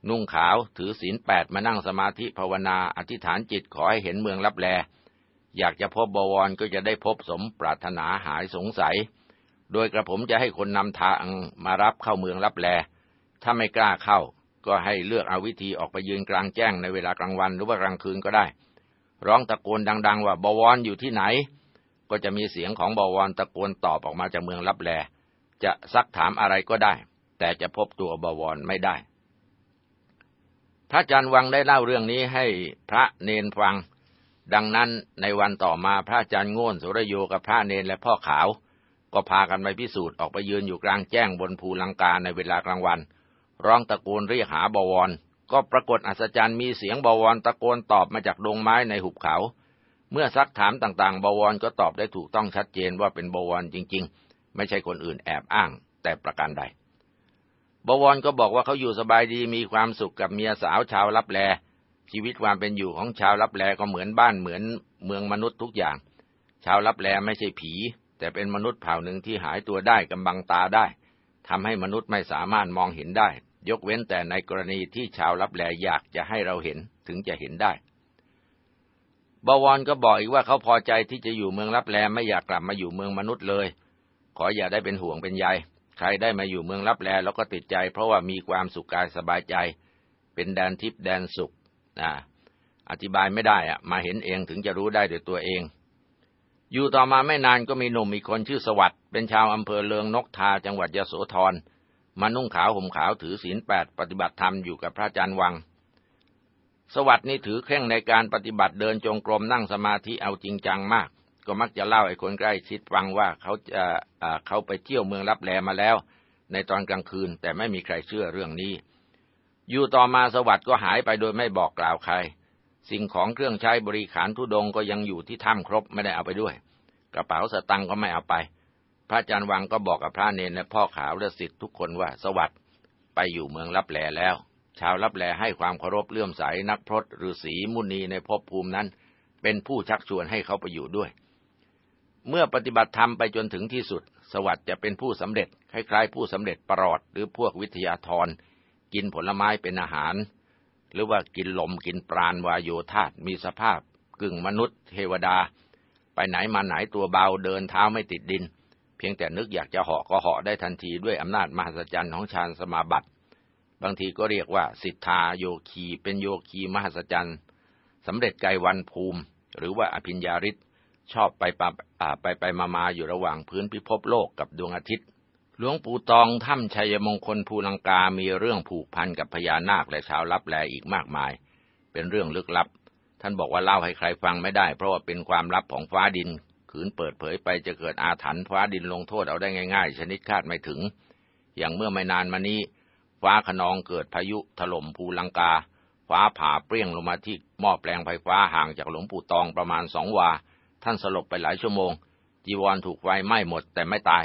นุ่งขาวถือศีลแปดมานั่งสมาธิภาวนาอธิษฐานจิตขอให้เห็นเมืองลับแล อยากจะพบบวรก็จะได้พบสมปรารถนาหายสงสัย โดยกระผมจะให้คนนำทางมารับเข้าเมืองลับแล ถ้าไม่กล้าเข้า ก็ให้เลือกเอาวิธีออกไปยืนกลางแจ้งในเวลากลางวันหรือว่ากลางคืนก็ได้ ร้องตะโกนดัง ๆ ว่าบวรอยู่ที่ไหน ก็จะมีเสียงของบวรตะโกนตอบออกมาจากเมืองลับแล จะซักถามอะไรก็ได้ แต่จะพบตัวบวรไม่ได้ พระอาจารย์วังได้เล่าเรื่องนี้ให้พระเนนฟัง ดังนั้นในวันต่อมาพระอาจารย์ง่นสุรโยกับพระเนนและพ่อขาว ก็พากันไปพิสูจน์ออกไปยืนอยู่กลางแจ้งบนภูลังกาในเวลากลางวัน ร้องตะโกนเรียกหาบวร ก็ปรากฏอัศจรรย์มีเสียงบวรตะโกนตอบมาจากดงไม้ในหุบเขา เมื่อซักถามต่างๆ บวรก็ตอบได้ถูกต้องชัดเจนว่าเป็นบวรจริง ๆ ไม่ใช่คนอื่นแอบอ้าง แต่ประการใด บวรก็บอกว่าเขาอยู่สบายดีมีความสุขกับเมียสาวชาวลับแล ชีวิตความเป็นอยู่ของชาวลับแลก็เหมือนบ้านเหมือนเมืองมนุษย์ทุกอย่าง ชาวลับแลไม่ใช่ผี แต่เป็นมนุษย์เผ่าหนึ่งที่หายตัวได้กำบังตาได้ทำให้มนุษย์ไม่สามารถมองเห็นได้ ยกเว้นแต่ในกรณีที่ชาวลับแลอยากจะให้เราเห็นถึงจะเห็นได้บวรก็บอกอีกว่าเขาพอใจที่จะอยู่เมืองลับแลไม่อยากกลับมาอยู่เมืองมนุษย์เลย ขออย่าได้เป็นห่วงเป็นใย ใครได้มาอยู่เมืองรับแลแล้วก็ติดใจ เพราะว่ามีความสุขกายสบายใจ เป็นแดนทิพย์แดนสุขนะอธิบายไม่ได้อะมาเห็นเองถึงจะรู้ได้ด้วยตัวเอง อยู่ต่อมาไม่นานก็มีหนุ่มอีกคนชื่อสวัสด์เป็นชาวอำเภอเลืองนกทาจังหวัดยโสธรมานุ่งขาวห่มขาวถือศีลแปดปฏิบัติธรรมอยู่กับพระอาจารย์วัง สวัสด์นี่ถือเคร่งในการปฏิบัติเดินจงกรมนั่งสมาธิเอาจริงจังมาก ก็มักจะเล่าให้คนใกล้ชิดฟังว่าเขาจะเขาไปเที่ยวเมืองรับแลมาแล้ว ในตอนกลางคืนแต่ไม่มีใครเชื่อเรื่องนี้ อยู่ต่อมาสวัสด์ก็หายไปโดยไม่บอกกล่าวใคร สิ่งของเครื่องใช้บริขารทุดงก็ยังอยู่ที่ถ้ำครบไม่ได้เอาไปด้วย กระเป๋าสตังก็ไม่เอาไป พระอาจารย์วังก็บอกกับพระเนรและพ่อขาวและสิทธิ์ทุกคนว่าสวัสด์ไปอยู่เมืองรับแลแล้ว ชาวรับแลให้ความเคารพเลื่อมใสนักพรตฤาษีมุนีในภพภูมินั้น เป็นผู้ชักชวนให้เขาไปอยู่ด้วย เมื่อปฏิบัติธรรมไปจนถึงที่สุด สวัสดิ์จะเป็นผู้สำเร็จ คล้ายๆ ผู้สำเร็จปรอดหรือพวกวิทยาธรกินผลไม้เป็นอาหาร หรือว่ากินลมกินปราณวายโยธาตมีสภาพ กึ่งมนุษย์ เทวดา ไปไหนมาไหนตัวเบาเดินเท้าไม่ติดดิน เพียงแต่นึกอยากจะเหาะก็เหาะได้ทันทีด้วยอำนาจมหัศจรรย์ของฌานสมาบัติ บางทีก็เรียกว่าสิทธาโยคีเป็นโยคีมหัศจรรย์สำเร็จไกวันภูมิ หรือว่าอภิญญาฤทธิ ชอบไปไปไปมามาอยู่ระหว่างพื้นพิภพโลกกับดวงอาทิตย์ หลวงปู่ตองถ้ำชัยมงคลภูลังกามีเรื่องผูกพันกับพญานาคและชาวลับแลอีกมากมาย เป็นเรื่องลึกลับ ท่านบอกว่าเล่าให้ใครฟังไม่ได้ เพราะว่าเป็นความลับของฟ้าดิน ขืนเปิดเผยไปจะเกิดอาถรรพ์ฟ้าดินลงโทษเอาได้ง่าย ๆ ชนิดคาดไม่ถึง อย่างเมื่อไม่นานมานี้ ฟ้าขนองเกิดพายุถล่มภูลังกา ฟ้าผ่าเปรี้ยงลงมาที่หม้อแปลงไฟฟ้าห่างจากหลวงปู่ตองประมาณสองวา ท่านสลบไปหลายชั่วโมง จีวรถูกไฟไหม้หมดแต่ไม่ตาย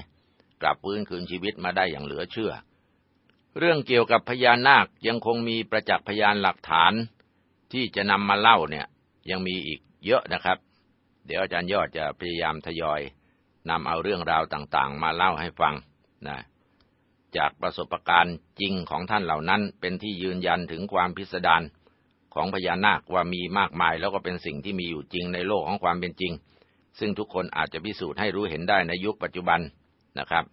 กลับฟื้นคืนชีวิตมาได้อย่างเหลือเชื่อ เรื่องเกี่ยวกับพญานาคยังคงมีประจักษ์พยานหลักฐาน ที่จะนำมาเล่าเนี่ยยังมีอีกเยอะนะครับ เดี๋ยวอาจารย์ยอดจะพยายามทยอยนำเอาเรื่องราวต่างๆ มาเล่าให้ฟังนะจากประสบการณ์จริงของท่านเหล่านั้น เป็นที่ยืนยันถึงความพิสดารของพญานาคว่ามีมากมายแล้วก็เป็นสิ่งที่มีอยู่จริงในโลกของความเป็นจริง ซึ่งทุกคนอาจจะพิสูจน์ให้รู้เห็นได้ในยุคปัจจุบันนะครับ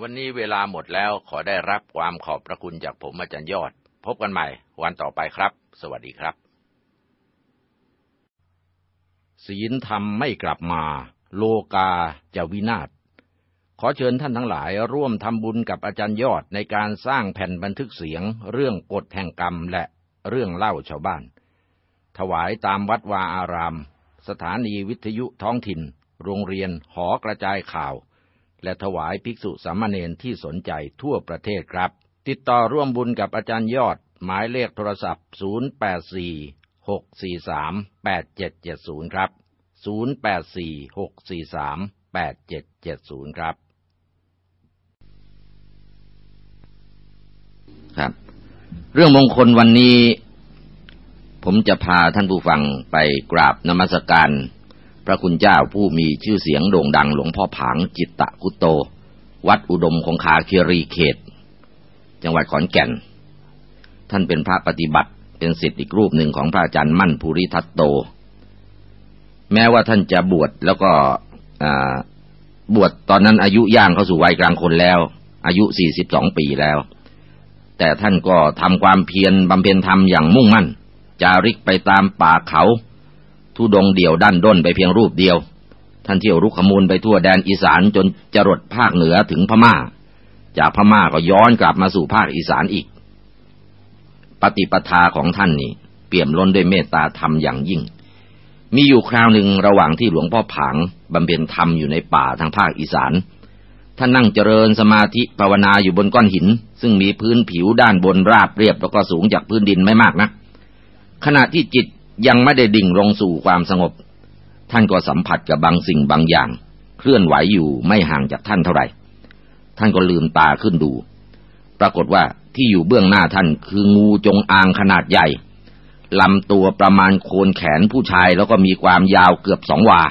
วันนี้เวลาหมดแล้วขอได้รับความขอบพระคุณจากผมอาจารย์ยอด พบกันใหม่วันต่อไปครับ สวัสดีครับ ศีลธรรมไม่กลับมา โลกาจะวินาศขอเชิญท่านทั้งหลายร่วมทำบุญกับอาจารย์ยอดในการสร้างแผ่นบันทึกเสียง เรื่องกฎแห่งกรรมและเรื่องเล่าชาวบ้าน ถวายตามวัดวาอาราม สถานีวิทยุท้องถิ่น โรงเรียน หอกระจายข่าว และถวายภิกษุสามเณรที่สนใจทั่วประเทศครับ ติดต่อร่วมบุญกับอาจารย์ยอด หมายเลขโทรศัพท์ 0846438770 ครับ 0846438770 ครับ ครับ เรื่องมงคลวันนี้ ผมจะพาท่านผู้ฟังไปกราบนมัสการ พระคุณเจ้าผู้มีชื่อเสียงโด่งดังหลวงพ่อผางจิตตะกุโต วัดอุดมคงคาเคีรีเขต จังหวัดขอนแก่น ท่านเป็นพระปฏิบัติเป็นสิทธิอีกรูปหนึ่งของพระอาจารย์มั่นภูริทัตโต แม้ว่าท่านจะบวชแล้วก็บวชตอนนั้นอายุย่างเข้าสู่วัยกลางคนแล้ว อายุสี่สิบสองปีแล้ว แต่ท่านก็ทำความเพียรบำเพ็ญธรรมอย่างมุ่งมั่น จาริกไปตามป่าเขาทุดงเดี่ยวด้านด้นไปเพียงรูปเดียว ท่านเที่ยวรุกขมูลไปทั่วแดนอีสานจนจรดภาคเหนือถึงพม่า จากพม่าก็ย้อนกลับมาสู่ภาคอีสานอีก ปฏิปทาของท่านนี่เปี่ยมล้นด้วยเมตตาธรรมอย่างยิ่ง มีอยู่คราวหนึ่งระหว่างที่หลวงพ่อผางบำเพ็ญธรรมอยู่ในป่าทางภาคอีสาน ท่านนั่งเจริญสมาธิภาวนาอยู่บนก้อนหิน ซึ่งมีพื้นผิวด้านบนราบเรียบแล้วก็สูงจากพื้นดินไม่มากนะัก ขณะที่จิตยังไม่ได้ดิ่งลงสู่ความสงบ ท่านก็สัมผัสกับบางสิ่งบางอย่าง เคลื่อนไหวอยู่ไม่ห่างจากท่านเท่าไหร่ ท่านก็ลืมตาขึ้นดู ปรากฏว่าที่อยู่เบื้องหน้าท่านคืองูจงอางขนาดใหญ่ลำตัวประมาณโคนแขนผู้ชายแล้วก็มีความยาวเกือบสองวา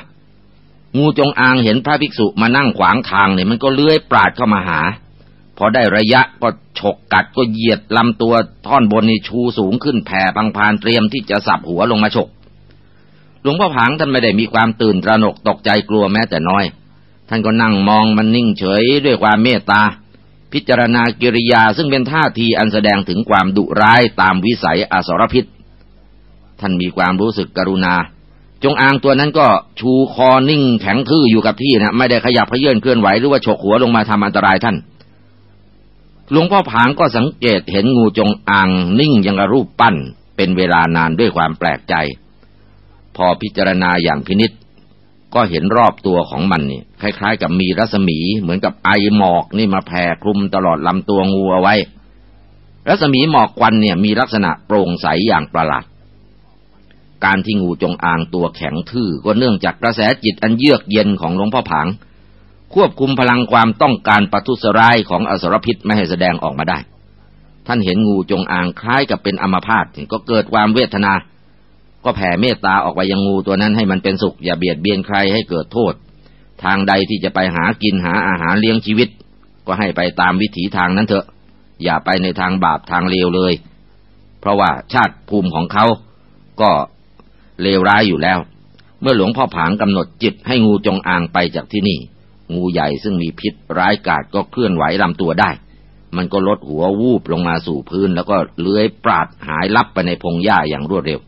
งูจงอางเห็นพระภิกษุมานั่งขวางทางเนี่ยมันก็เลื้อยปราดเข้ามาหา พอได้ระยะก็ฉกกัดก็เหยียดลำตัวท่อนบนนี่ชูสูงขึ้นแผ่พังพานเตรียมที่จะสับหัวลงมาฉกหลวงพ่อผางท่านไม่ได้มีความตื่นตระหนกตกใจกลัวแม้แต่น้อย ท่านก็นั่งมองมันนิ่งเฉยด้วยความเมตตา พิจารณากิริยาซึ่งเป็นท่าทีอันแสดงถึงความดุร้ายตามวิสัยอสรพิษ ท่านมีความรู้สึกกรุณา จงอางตัวนั้นก็ชูคอนิ่งแข็งทื่ออยู่กับที่นะไม่ได้ขยับเขยื่อนเคลื่อนไหวหรือว่าฉกหัวลงมาทำอันตรายท่าน หลวงพ่อผางก็สังเกตเห็นงูจงอางนิ่งยังระรูปปั้น เป็นเวลานานด้วยความแปลกใจ พอพิจารณาอย่างพินิษก็เห็นรอบตัวของมันนี่คล้าย ๆ กับมีรัศมีเหมือนกับไอหมอกนี่มาแผ่คลุมตลอดลำตัวงูเอาไว้ รัศมีหมอกควันเนี่ยมีลักษณะโปร่งใสอย่างประหลาดการที่งูจงอางตัวแข็งทื่อก็เนื่องจากกระแสจิตอันเยือกเย็นของหลวงพ่อผาง ควบคุมพลังความต้องการปัทุสร้ายของอสรพิษไม่ให้แสดงออกมาได้ ท่านเห็นงูจงอางคล้ายกับเป็นอัมพาตก็เกิดความเวทนา ก็แผ่เมตตาออกไปยังงูตัวนั้นให้มันเป็นสุขอย่าเบียดเบียนใครให้เกิดโทษ ทางใดที่จะไปหากินหาอาหารเลี้ยงชีวิต ก็ให้ไปตามวิถีทางนั้นเถอะ อย่าไปในทางบาปทางเลวเลย เพราะว่าชาติภูมิของเขาก็เลวร้ายอยู่แล้ว เมื่อหลวงพ่อผางกำหนดจิตให้งูจงอางไปจากที่นี่ งูใหญ่ซึ่งมีพิษร้ายกาจก็เคลื่อนไหวลำตัวได้ มันก็ลดหัววูบลงมาสู่พื้น แล้วก็เลื้อยปราดหายลับไปในพงหญ้าอย่างรวดเร็ว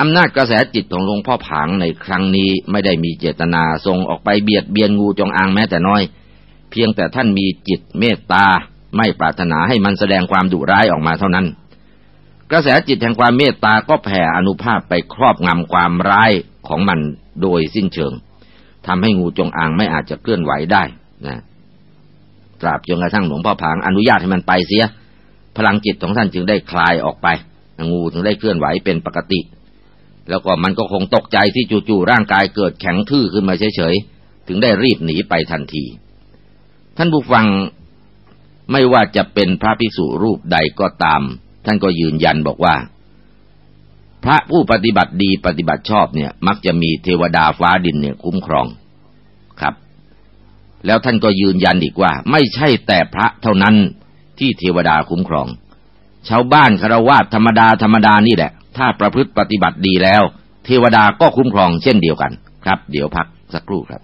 อำนาจกระแสจิตของหลวงพ่อผางในครั้งนี้ไม่ได้มีเจตนาทรงออกไปเบียดเบียนงูจงอางแม้แต่น้อย เพียงแต่ท่านมีจิตเมตตาไม่ปรารถนาให้มันแสดงความดุร้ายออกมาเท่านั้น กระแสจิตแห่งความเมตตาก็แผ่อนุภาพไปครอบงำความร้ายของมันโดยสิ้นเชิง ทำให้งูจงอางไม่อาจจะเคลื่อนไหวได้นะตราบจนกระทั่งหลวงพ่อผางอนุญาตให้มันไปเสีย พลังจิตของท่านจึงได้คลายออกไป งูถึงได้เคลื่อนไหวเป็นปกติ แล้วก็มันก็คงตกใจที่จู่ๆร่างกายเกิดแข็งทื่อขึ้นมาเฉยๆ ถึงได้รีบหนีไปทันที ท่านผู้ฟังไม่ว่าจะเป็นพระภิกษุรูปใดก็ตาม ท่านก็ยืนยันบอกว่า ระผู้ปฏิบัติดีปฏิบัติชอบเนี่ย มักจะมีเทวดาฟ้าดินเนี่ยคุ้มครองครับ แล้วท่านก็ยืนยันอีกว่า ไม่ใช่แต่พระเท่านั้นที่เทวดาคุ้มครอง ชาวบ้านคารวะธรรมดาธรรมดานี่แหละ ถ้าประพฤติปฏิบัติดีแล้ว เทวดาก็คุ้มครองเช่นเดียวกัน ครับ เดี๋ยวพักสักครู่ครับ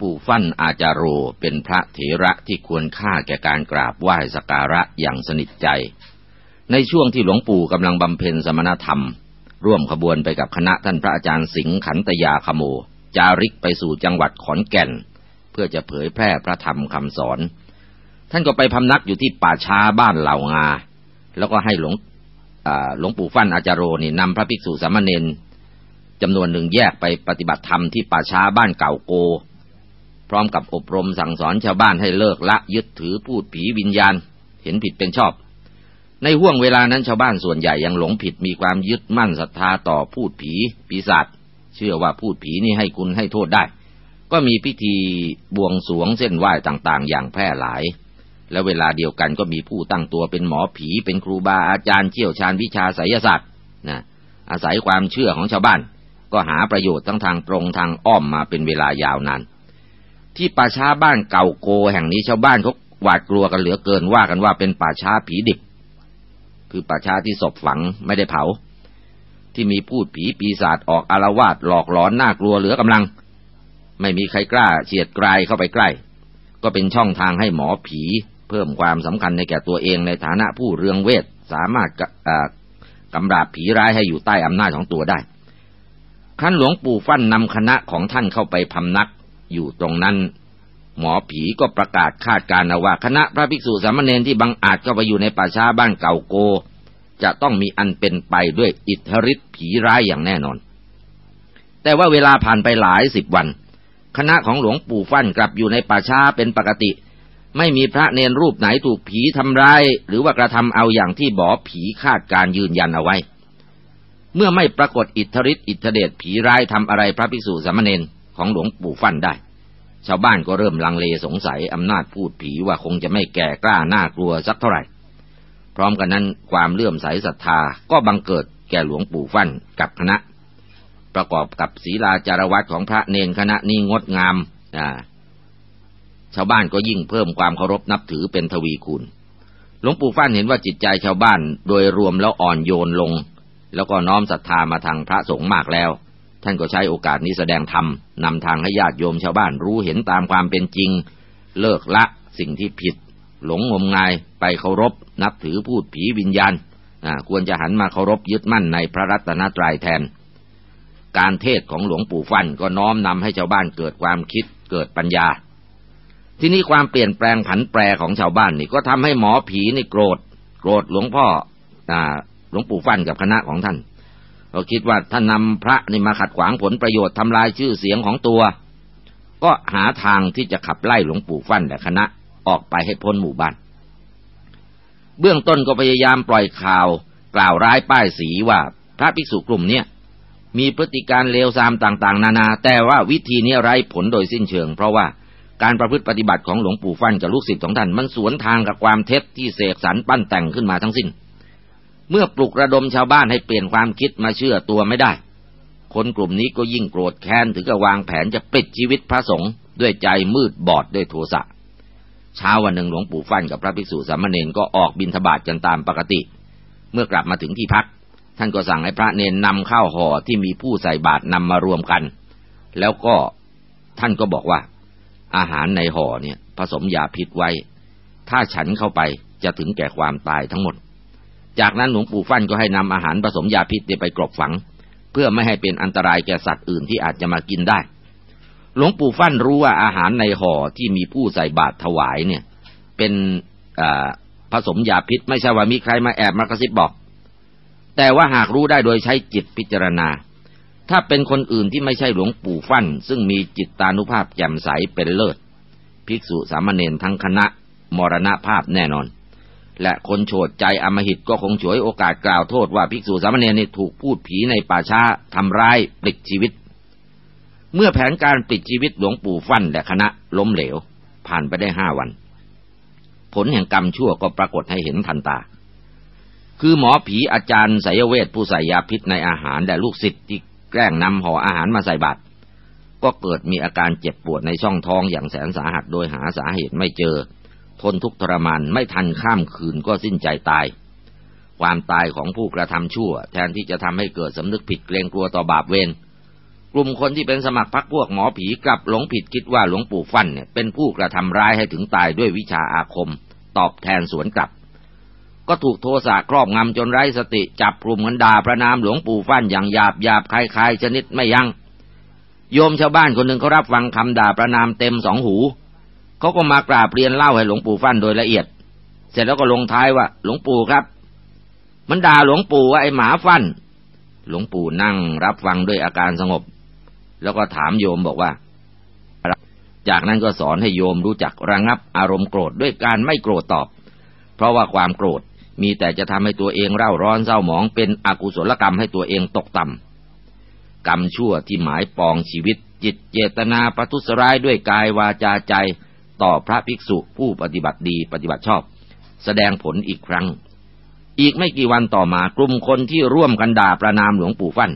ปู่ฟั่นอาจารโรเป็นพระเถระที่ควรค่าแก่การกราบไหว้สักการะอย่างสนิทใจ ในช่วงที่หลวงปู่กำลังบำเพ็ญสมณธรรม ร่วมขบวนไปกับคณะท่านพระอาจารย์สิงห์ขันตยาขโม จาริกไปสู่จังหวัดขอนแก่น เพื่อจะเผยแพร่พระธรรมคำสอน ท่านก็ไปพำนักอยู่ที่ป่าช้าบ้านเหล่างา แล้วก็ให้หลวงหลวงปู่ฟั่นอาจารโรนี่นำพระภิกษุสามเณรจำนวนหนึ่งแยกไปปฏิบัติธรรมที่ป่าช้าบ้านเก่าโก พร้อมกับอบรมสั่งสอนชาวบ้านให้เลิกละยึดถือพูดผีวิญญาณ เห็นผิดเป็นชอบ ในห่วงเวลานั้นชาวบ้านส่วนใหญ่ยังหลงผิดมีความยึดมั่นศรัทธาต่อพูดผีปีศาจเชื่อว่าพูดผีนี่ให้คุณให้โทษได้ ก็มีพิธีบวงสวงเส้นไหว้ต่างๆ อย่างแพร่หลาย และเวลาเดียวกันก็มีผู้ตั้งตัวเป็นหมอผีเป็นครูบาอาจารย์เชี่ยวชาญวิชาไสยศาสตร์นะอาศัยความเชื่อของชาวบ้าน ก็หาประโยชน์ทั้งทางตรงทางอ้อมมาเป็นเวลายาวนาน ที่ป่าช้าบ้านเก่าโกแห่งนี้ชาวบ้านเขาหวาดกลัวกันเหลือเกินว่ากันว่าเป็นป่าช้าผีดิบ คือป่าช้าที่ศพฝังไม่ได้เผา ที่มีพูดผีปีศาจออกอารวาสหลอกหลอนน่ากลัวเหลือกำลัง ไม่มีใครกล้าเฉียดไกลเข้าไปใกล้ ก็เป็นช่องทางให้หมอผี เพิ่มความสำคัญในแก่ตัวเองในฐานะผู้เรืองเวทสามารถกำราบผีร้ายให้อยู่ใต้อำนาจของตัวได้ขั้นหลวงปู่ฟั่นนำคณะของท่านเข้าไปพำนัก อยู่ตรงนั้น หมอผีก็ประกาศคาดการณ์ว่าคณะพระภิกษุสามเณรที่บังอาจเข้าไปอยู่ในป่าช้าบ้านเก่าโก จะต้องมีอันเป็นไปด้วยอิทธิฤทธิ์ผีร้ายอย่างแน่นอน แต่ว่าเวลาผ่านไปหลายสิบวัน คณะของหลวงปู่ฟั่นกลับอยู่ในป่าช้าเป็นปกติ ไม่มีพระเนรรูปไหนถูกผีทำร้าย หรือว่ากระทำเอาอย่างที่บอผีคาดการยืนยันเอาไว้เมื่อไม่ปรากฏอิทธิฤทธิ์อิทธิเดชผีร้ายทำอะไรพระภิกษุสามเณร ของหลวงปู่ฟั่นได้ ชาวบ้านก็เริ่มลังเลสงสัยอำนาจพูดผีว่าคงจะไม่แก่กล้าน่ากลัวสักเท่าไหร่ พร้อมกันนั้นความเลื่อมใสศรัทธาก็บังเกิดแก่หลวงปู่ฟั่นกับคณะ ประกอบกับศีลาจารวัตของพระเนนคณะนี้งดงามชาวบ้านก็ยิ่งเพิ่มความเคารพนับถือเป็นทวีคูณ หลวงปู่ฟั่นเห็นว่าจิตใจชาวบ้านโดยรวมแล้วอ่อนโยนลง แล้วก็น้อมศรัทธามาทางพระสงฆ์มากแล้ว ท่านก็ใช้โอกาสนี้แสดงธรรมนำทางให้ญาติโยมชาวบ้านรู้เห็นตามความเป็นจริง เลิกละสิ่งที่ผิด หลงงมงายไปเคารพ นับถือพูดผีวิญญาณควรจะหันมาเคารพยึดมั่นในพระรัตนตรัยแทน การเทศของหลวงปู่ฟันก็น้อมนำให้ชาวบ้านเกิดความคิดเกิดปัญญา ที่นี้ความเปลี่ยนแปลงผันแปรของชาวบ้านนี่ก็ทำให้หมอผีนี่โกรธ โกรธหลวงพ่อหลวงปู่ฟันกับคณะของท่าน ก็คิดว่าถ้านำพระนี่มาขัดขวางผลประโยชน์ทำลายชื่อเสียงของตัว ก็หาทางที่จะขับไล่หลวงปู่ฟั่นและคณะออกไปให้พ้นหมู่บ้าน เบื้องต้นก็พยายามปล่อยข่าว กล่าวร้ายป้ายสีว่าพระภิกษุกลุ่มเนี้ยมีพฤติการเลวทรามต่างๆ นานา แต่ว่าวิธีนี้ไร้ผลโดยสิ้นเชิง เพราะว่าการประพฤติปฏิบัติของหลวงปู่ฟั่นกับลูกศิษย์ของท่านมันสวนทางกับความเท็จที่เสกสรรปั้นแต่งขึ้นมาทั้งสิ้น เมื่อปลุกระดมชาวบ้านให้เปลี่ยนความคิดมาเชื่อตัวไม่ได้ คนกลุ่มนี้ก็ยิ่งโกรธแค้นถึงกับวางแผนจะปิดชีวิตพระสงฆ์ด้วยใจมืดบอดด้วยโทสะเช้าวันหนึ่งหลวงปู่ฟั่นกับพระภิกษุสามเณรก็ออกบินทบาทกันตามปกติ เมื่อกลับมาถึงที่พัก ท่านก็สั่งให้พระเนนนำข้าวห่อที่มีผู้ใส่บาตรนำมารวมกัน แล้วก็ท่านก็บอกว่า อาหารในห่อเนี่ย ผสมยาพิษไว้ ถ้าฉันเข้าไปจะถึงแก่ความตายทั้งหมด จากนั้นหลวงปู่ฟั่นก็ให้นำอาหารผสมยาพิษไปกรบฝัง เพื่อไม่ให้เป็นอันตรายแก่สัตว์อื่นที่อาจจะมากินได้ หลวงปู่ฟั่นรู้ว่าอาหารในห่อที่มีผู้ใส่บาตรถวายเนี่ย เป็นผสมยาพิษไม่ใช่ว่ามีใครมาแอบมากระซิบบอก แต่ว่าหากรู้ได้โดยใช้จิตพิจารณา ถ้าเป็นคนอื่นที่ไม่ใช่หลวงปู่ฟั่น ซึ่งมีจิตตานุภาพแจ่มใสเป็นเลิศ ภิกษุสามเณรทั้งคณะมรณภาพแน่นอน และคนโฉดใจอมหิตก็คงฉวยโอกาสกล่าวโทษว่าภิกษุสามเณรนี่ถูกพูดผีในป่าช้าทำร้ายปลิดชีวิต เมื่อแผนการปิดชีวิตหลวงปู่ฟั่นและคณะล้มเหลว ผ่านไปได้ห้าวัน ผลแห่งกรรมชั่วก็ปรากฏให้เห็นทันตา คือหมอผีอาจารย์ไสยเวทผู้ใส่ยาพิษในอาหารและลูกศิษย์ที่แกล้งนำห่ออาหารมาใส่บาตรก็เกิดมีอาการเจ็บปวดในช่องท้องอย่างแสนสาหัสโดยหาสาเหตุไม่เจอ ทนทุกข์ทรมานไม่ทันข้ามคืนก็สิ้นใจตาย ความตายของผู้กระทำชั่ว แทนที่จะทำให้เกิดสำนึกผิดเกรงกลัวต่อบาปเวรกลุ่มคนที่เป็นสมัครพรรคพวกหมอผีกลับหลงผิดคิดว่าหลวงปู่ฟั่นเนี่ยเป็นผู้กระทำร้ายให้ถึงตายด้วยวิชาอาคม ตอบแทนสวนกลับ ก็ถูกโทสะครอบงำจนไร้สติจับกลุ่มกันด่าพระนามหลวงปู่ฟั่นอย่างหยาบหยาบคลายๆชนิดไม่ยัง้งโยมชาวบ้านคนหนึ่งเขารับฟังคำด่าประนามเต็มสองหู เขาก็มากราบเรียนเล่าให้หลวงปู่ฟั่นโดยละเอียด เสร็จแล้วก็ลงท้ายว่า หลวงปู่ครับ มันด่าหลวงปู่ว่าไอ้หมาฟั่น หลวงปู่นั่งรับฟังด้วยอาการสงบ แล้วก็ถามโยมบอกว่า จากนั้นก็สอนให้โยมรู้จักระงับอารมณ์โกรธด้วยการไม่โกรธตอบ เพราะว่าความโกรธมีแต่จะทำให้ตัวเองเร่าร้อนเศร้าหมองเป็นอกุศลกรรมให้ตัวเองตกต่ำกรรมชั่วที่หมายปองชีวิตจิตเจตนาประทุษร้ายด้วยกายวาจาใจ ต่อพระภิกษุผู้ปฏิบัติดีปฏิบัติชอบ แสดงผลอีกครั้ง อีกไม่กี่วันต่อมากลุ่มคนที่ร่วมกันด่าประนามหลวงปู่ฟั่น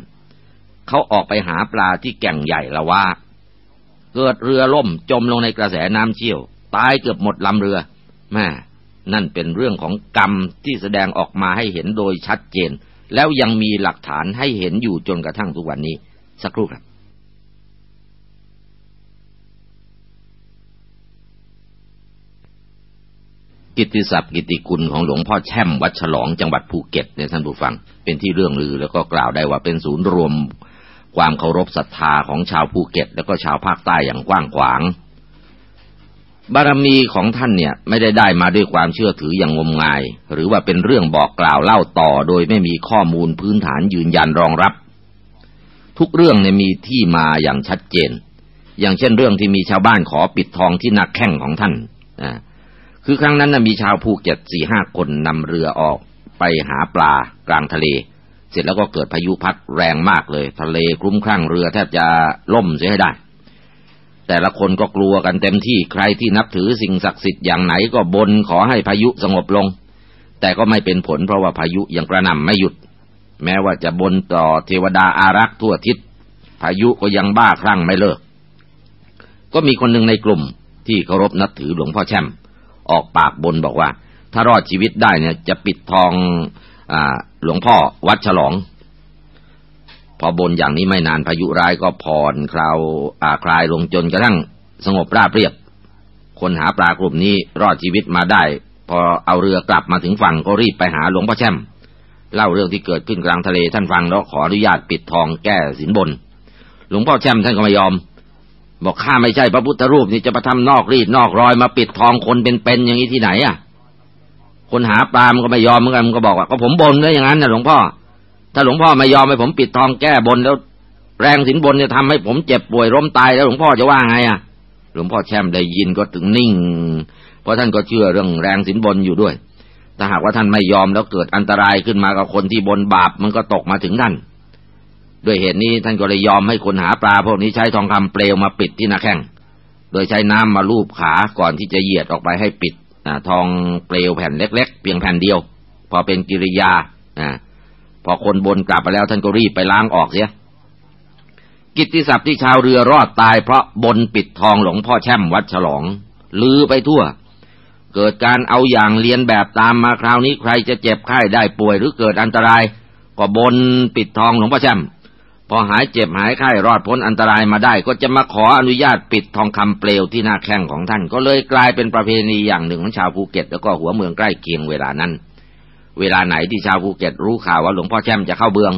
เขาออกไปหาปลาที่แก่งใหญ่ละว่า เกิดเรือล่มจมลงในกระแสน้ำเชี่ยว ตายเกือบหมดลำเรือแม่นั่นเป็นเรื่องของกรรมที่แสดงออกมาให้เห็นโดยชัดเจน แล้วยังมีหลักฐานให้เห็นอยู่จนกระทั่งทุกวันนี้ สักครู่ครับ กิตติศัพท์กิติคุณของหลวงพ่อแช่มวัดฉลองจังหวัดภูเก็ตเนี่ยท่านผู้ฟัง เป็นที่เลื่องลือแล้วก็กล่าวได้ว่าเป็นศูนย์รวม ความเคารพศรัทธาของชาวภูเก็ต แล้วก็ชาวภาคใต้อย่างกว้างขวาง บารมีของท่านเนี่ยไม่ได้ได้มาด้วยความเชื่อถืออย่างงมงาย หรือว่าเป็นเรื่องบอกกล่าวเล่าต่อ โดยไม่มีข้อมูลพื้นฐานยืนยันรองรับ ทุกเรื่องเนี่ยมีที่มาอย่างชัดเจน อย่างเช่นเรื่องที่มีชาวบ้านขอปิดทองที่นักแข่งของท่านอ่า คือครั้งนั้นนะมีชาวภูเก็ตสี่ห้าคนนำเรือออกไปหาปลากลางทะเล เสร็จแล้วก็เกิดพายุพัดแรงมากเลย ทะเลคลุ้มคลั่งเรือแทบจะล่มเสียให้ได้ แต่ละคนก็กลัวกันเต็มที่ใครที่นับถือสิ่งศักดิ์สิทธิ์อย่างไหนก็บนขอให้พายุสงบลง แต่ก็ไม่เป็นผลเพราะว่าพายุยังกระหน่ำไม่หยุด แม้ว่าจะบนต่อเทวดาอารักษ์ทั่วทิศพายุก็ยังบ้าคลั่งไม่เลิก ก็มีคนหนึ่งในกลุ่มที่เคารพนับถือหลวงพ่อแช่ม ออกปากบนบอกว่า ถ้ารอดชีวิตได้เนี่ย จะปิดทองอหลวงพ่อวัดฉลอง พอบนอย่างนี้ไม่นานพายุร้ายก็ผ่อนคราวอาคลายลงจนกระทั่งสงบราบเรียบ คนหาปลากลุ่มนี้รอดชีวิตมาได้ พอเอาเรือกลับมาถึงฝั่งก็รีบไปหาหลวงพ่อแช่มเล่าเรื่องที่เกิดขึ้นกลางทะเลท่านฟังแล้วขออนุญาตปิดทองแก้สินบน หลวงพ่อแช่มท่านก็ไม่ยอม บอกข้าไม่ใช่พระพุทธรูปนี่จะมาทำนอกรีดนอกรอยมาปิดทองคนเป็นๆอย่างนี้ที่ไหนอะ คนหาปลามันก็ไม่ยอมเหมือนกันมันก็บอกว่าก็ผมบนได้อย่างนั้นนะหลวงพ่อ ถ้าหลวงพ่อไม่ยอมให้ผมปิดทองแก้บนแล้ว แรงสินบนจะทำให้ผมเจ็บป่วยล้มตายแล้วหลวงพ่อจะว่าไงอะ หลวงพ่อแช่มได้ยินก็ถึงนิ่ง เพราะท่านก็เชื่อเรื่องแรงสินบนอยู่ด้วย ถ้าหากว่าท่านไม่ยอมแล้วเกิดอันตรายขึ้นมากับคนที่บนบาปมันก็ตกมาถึงท่าน ด้วยเหตุนี้ท่านก็เลยยอมให้คนหาปลาพวกนี้ใช้ทองคำเปลวมาปิดที่หน้าแข้ง โดยใช้น้ำมาลูบขาก่อนที่จะเหยียดออกไปให้ปิดอทองเปลวแผ่นเล็ก ๆ เพียงแผ่นเดียว พอเป็นกิริยาอพอคนบนกลับไปแล้วท่านก็รีบไปล้างออกเสีย กิตติศัพท์ที่ชาวเรือรอดตายเพราะบนปิดทองหลวงพ่อแช่มวัดฉลอง ลือไปทั่ว เกิดการเอาอย่างเรียนแบบตามมาคราวนี้ใครจะเจ็บไข้ได้ป่วยหรือเกิดอันตราย ก็บนปิดทองหลวงพ่อแช่ม พอหายเจ็บหายไข้รอดพ้นอันตรายมาได้ ก็จะมาขออนุญาตปิดทองคำเปลวที่หน้าแข้งของท่าน ก็เลยกลายเป็นประเพณีอย่างหนึ่งของชาวภูเก็ตแล้วก็หัวเมืองใกล้เคียงเวลานั้น เวลาไหนที่ชาวภูเก็ตรู้ข่าวว่าหลวงพ่อแช่มจะเข้าเบือง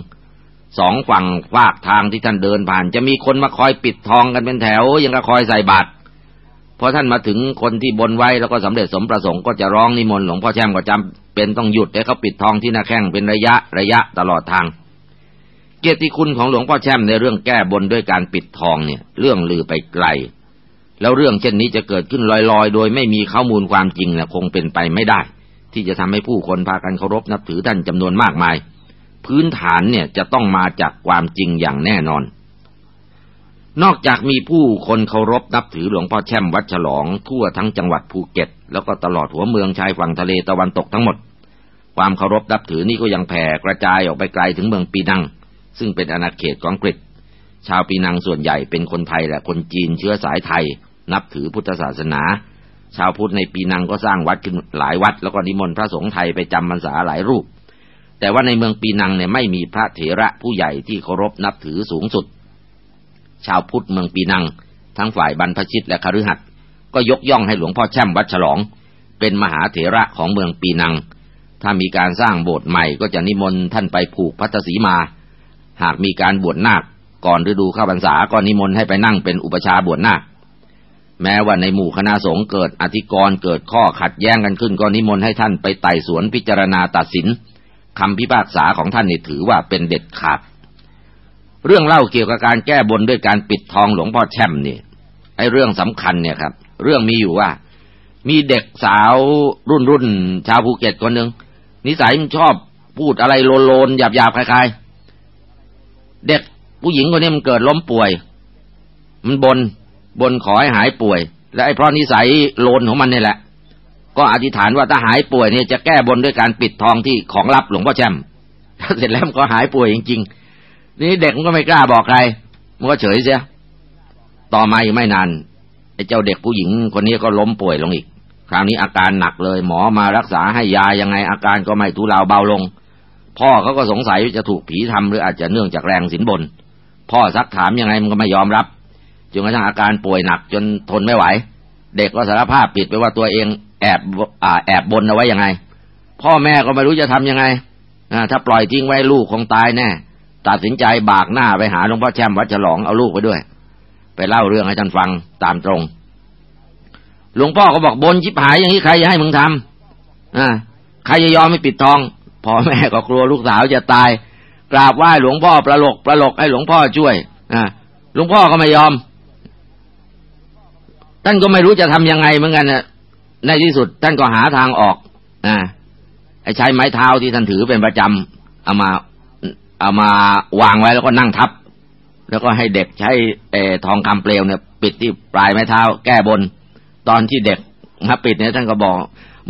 สองฝั่งฟากทางที่ท่านเดินผ่าน จะมีคนมาคอยปิดทองกันเป็นแถว ยังก็คอยใส่บาตรพอท่านมาถึงคนที่บนไว้แล้วก็สำเร็จสมประสงค์ก็จะร้องนิมนต์หลวงพ่อแช่มก็จำเป็นต้องหยุดให้เขาปิดทองที่หน้าแข้งเป็นระยะระยะตลอดทาง เกียรติคุณของหลวงพ่อแช่มในเรื่องแก้บนด้วยการปิดทองเนี่ย เรื่องลือไปไกล แล้วเรื่องเช่นนี้จะเกิดขึ้นลอยๆ โดยไม่มีข้อมูลความจริงนะคงเป็นไปไม่ได้ ที่จะทำให้ผู้คนพากันเคารพนับถือท่านจำนวนมากมาย พื้นฐานเนี่ยจะต้องมาจากความจริงอย่างแน่นอน นอกจากมีผู้คนเคารพนับถือหลวงพ่อแช่มวัดฉลอง ทั่วทั้งจังหวัดภูเก็ต แล้วก็ตลอดหัวเมืองชายฝั่งทะเลตะวันตกทั้งหมด ความเคารพนับถือนี้ก็ยังแผ่กระจายออกไปไกลถึงเมืองปีนัง ซึ่งเป็นอาณาเขตของอังกฤษ ชาวปีนังส่วนใหญ่เป็นคนไทยและคนจีนเชื้อสายไทย นับถือพุทธศาสนา ชาวพุทธในปีนังก็สร้างวัดขึ้นหลายวัด แล้วก็นิมนต์พระสงฆ์ไทยไปจำพรรษาหลายรูป แต่ว่าในเมืองปีนังเนี่ยไม่มีพระเถระผู้ใหญ่ที่เคารพนับถือสูงสุด ชาวพุทธเมืองปีนัง ทั้งฝ่ายบรรพชิตและคฤหัสถ์ก็ยกย่องให้หลวงพ่อแช่มวัดฉลอง เป็นมหาเถระของเมืองปีนัง ถ้ามีการสร้างโบสถ์ใหม่ก็จะนิมนต์ท่านไปผูกพัทสีมา หากมีการบวชนาคก่อนฤดูเข้าพรรษาก็นิมนต์ให้ไปนั่งเป็นอุปชาบวชนาคแม้ว่าในหมู่คณะสงฆ์เกิดอธิกรณ์เกิดข้อขัดแย้งกันขึ้นก็นิมนต์ให้ท่านไปไต่สวนพิจารณาตัดสินคำพิพากษาของท่านนี่ถือว่าเป็นเด็ดขาด เรื่องเล่าเกี่ยวกับการแก้บนด้วยการปิดทองหลวงพ่อแช่มนี่ไอ้เรื่องสำคัญเนี่ยครับ เรื่องมีอยู่ว่า มีเด็กสาวรุ่นรุ่นชาวภูเก็ตคนหนึ่งนิสัยมันชอบพูดอะไรโลนโลนหยาบหยาบคล้ายๆ เด็กผู้หญิงคนนี้มันเกิดล้มป่วย มันบนบนขอให้หายป่วย และไอ้เพราะนิสัยโลนของมันนี่แหละ ก็อธิษฐานว่าถ้าหายป่วยเนี่ยจะแก้บนด้วยการปิดทองที่ของลับหลวงพ่อแช่มเสร็จแล้วมันก็หายป่วยจริงๆนี่เด็กมันก็ไม่กล้าบอกใคร มันก็เฉยเสียต่อมาอีกไม่นานไอ้เจ้าเด็กผู้หญิงคนนี้ก็ล้มป่วยลงอีก คราวนี้อาการหนักเลย หมอมารักษาให้ยายังไงอาการก็ไม่ทุเลาเบาลง พ่อเขาก็สงสัยจะถูกผีทำหรืออาจจะเนื่องจากแรงสินบน พ่อซักถามยังไงมันก็ไม่ยอมรับจนกระทั่งอาการป่วยหนักจนทนไม่ไหว เด็กก็สารภาพปิดไปว่าตัวเองแอบอ่าแอบบนเอาไว้ยังไง พ่อแม่ก็ไม่รู้จะทํำยังไงถ้าปล่อยทิ้งไว้ลูกคงตายแน่ตัดสินใจบากหน้าไปหาหลวงพ่อแช่มวัดฉลองเอาลูกไปด้วย ไปเล่าเรื่องให้ท่านฟังตามตรงหลวงพ่อก็บอกบนชิบหายอย่างนี้ใครจะให้มึงทำอ่าใครจะยอมไม่ปิดทอง พ่อแม่ก็กลัวลูกสาวจะตาย กราบไหว้หลวงพ่อประหลกประหลกให้หลวงพ่อช่วยอ่าหลวงพ่อก็ไม่ยอม ท่านก็ไม่รู้จะทำยังไงเหมือนกันนะในที่สุด ท่านก็หาทางออกอ่าไอ้ใช้ไม้เท้าที่ท่านถือเป็นประจำเอามาเอามาวางไว้แล้วก็นั่งทับ แล้วก็ให้เด็กใช้เอทองคำเปลวเนี่ย ปิดที่ปลายไม้เท้า แก้บน ตอนที่เด็กมาปิดเนี่ยท่านก็บอก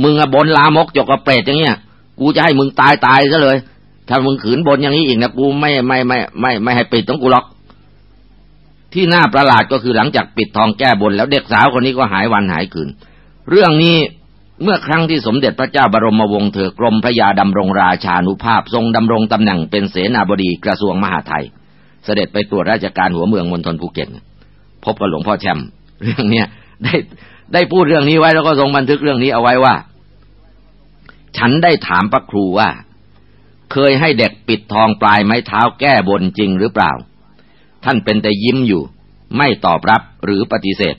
มึงอะบนลามกจกกระเปรตอย่างเงี้ย กูจะให้มึงตายตายซะเลย ถ้ามึงขืนบนอย่างนี้อีกนะกูไม่ไม่ไม่ไม่ไม่ให้ปิดต้องกูล็อก ที่น่าประหลาดก็คือหลังจากปิดทองแก้บนแล้วเด็กสาวคนนี้ก็หายวันหายคืน เรื่องนี้เมื่อครั้งที่สมเด็จพระเจ้าบรมวงศ์เถอกรมพระยาดำรงราชานุภาพ ทรงดำรงตำแหน่งเป็นเสนาบดีกระทรวงมหาไทย เสด็จไปตรวจราชการหัวเมืองมณฑลภูเก็ตพบกับหลวงพ่อแชมเรื่องเนี้ยได้ได้พูดเรื่องนี้ไว้แล้วก็ทรงบันทึกเรื่องนี้เอาไว้ว่า ฉันได้ถามพระครูว่า เคยให้เด็กปิดทองปลายไม้เท้าแก้บนจริงหรือเปล่า ท่านเป็นแต่ยิ้มอยู่ ไม่ตอบรับหรือปฏิเสธ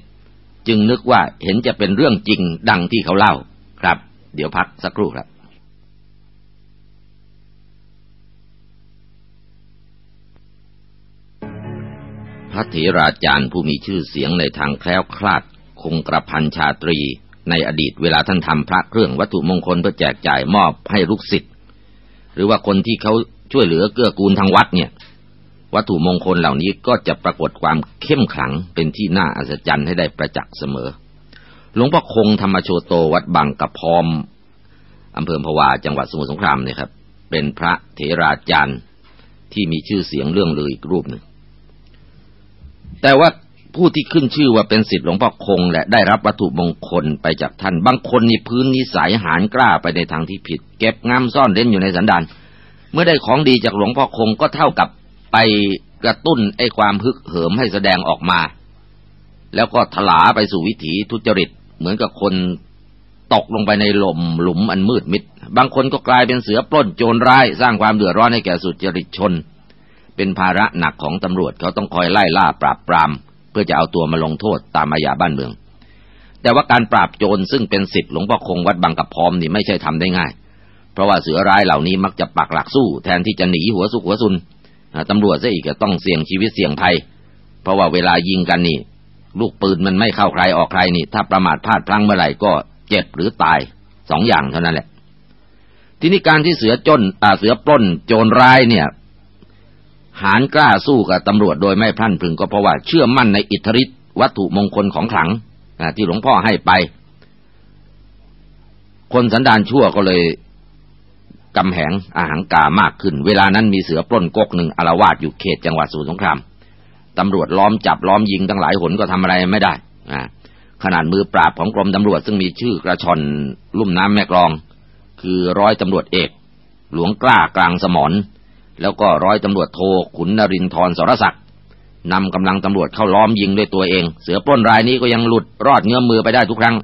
จึงนึกว่าเห็นจะเป็นเรื่องจริงดังที่เขาเล่าครับ เดี๋ยวพักสักครู่ครับพระเถราจารย์ผู้มีชื่อเสียงในทางแคล้วคลาดคงกระพันชาตรี ในอดีตเวลาท่านทำพระเครื่องวัตถุมงคลเพื่อแจกจ่ายมอบให้ลูกศิษย์หรือว่าคนที่เขาช่วยเหลือเกื้อกูลทางวัดเนี่ย วัตถุมงคลเหล่านี้ก็จะปรากฏความเข้มขลังเป็นที่น่าอัศจรรย์ให้ได้ประจักษ์เสมอ หลวงพ่อคงธรรมโชโตวัดบางกระพอมอำเภอพวาจังหวัดสมุทรสงครามเนี่ยครับ เป็นพระเถราจารย์ที่มีชื่อเสียงเรื่องลืออีกรูปหนึ่งแต่ว่า ผู้ที่ขึ้นชื่อว่าเป็นสิทธิ์หลวงพ่อคง และได้รับวัตถุมงคลไปจากท่าน บางคนนี่พื้นนิสัยหานกล้าไปในทางที่ผิด เก็บงำซ่อนเร้นอยู่ในสันดานเมื่อได้ของดีจากหลวงพ่อคงก็เท่ากับไปกระตุ้นไอ้ความฮึกเหิมให้แสดงออกมา แล้วก็ถลาไปสู่วิถีทุจริต เหมือนกับคนตกลงไปในหล่มหลุมอันมืดมิด บางคนก็กลายเป็นเสือปล้นโจรร้ายสร้างความเดือดร้อนให้แก่สุจริตชน เป็นภาระหนักของตำรวจเขาต้องคอยไล่ล่าปราบปราม เพื่อจะเอาตัวมาลงโทษตามอาญาบ้านเมือง แต่ว่าการปราบโจรซึ่งเป็นสิทธิ์หลวงพ่อคงวัดบางกะพร้อมนี่ไม่ใช่ทำได้ง่าย เพราะว่าเสือร้ายเหล่านี้มักจะปักหลักสู้แทนที่จะหนีหัวสุกหัวซุนตำรวจซะอีกก็ต้องเสี่ยงชีวิตเสี่ยงภัย เพราะว่าเวลายิงกันนี่ ลูกปืนมันไม่เข้าใครออกใครนี่ ถ้าประมาทพลาดพลั้งเมื่อไหร่ก็เจ็บหรือตายสองอย่างเท่านั้นแหละทีนี้การที่เสือจนอเสือปล้นโจรร้ายเนี่ย หานกล้าสู้กับตำรวจโดยไม่พลั้นพึงก็เพราะว่าเชื่อมั่นในอิทธิฤทธิ์วัตถุมงคลของขลังที่หลวงพ่อให้ไป คนสันดานชั่วก็เลยกำแหงอาหางกามากขึ้น เวลานั้นมีเสือปล้นกกหนึ่งอารวาสอยู่เขตจังหวัดสุสงครามตำรวจล้อมจับล้อมยิงตั้งหลายหนก็ทำอะไรไม่ได้ขนาดมือปราบของกรมตำรวจซึ่งมีชื่อกระชอนลุ่มน้ำแม่กลอง คือร้อยตำรวจเอก หลวงกล้ากลางสมอน แล้วก็ร้อยตำรวจโทขุนนรินทร์สรศักดิ์นำกำลังตำรวจเข้าล้อมยิงด้วยตัวเอง เสือปล้นรายนี้ก็ยังหลุดรอดเงื้อมือไปได้ทุกครั้ง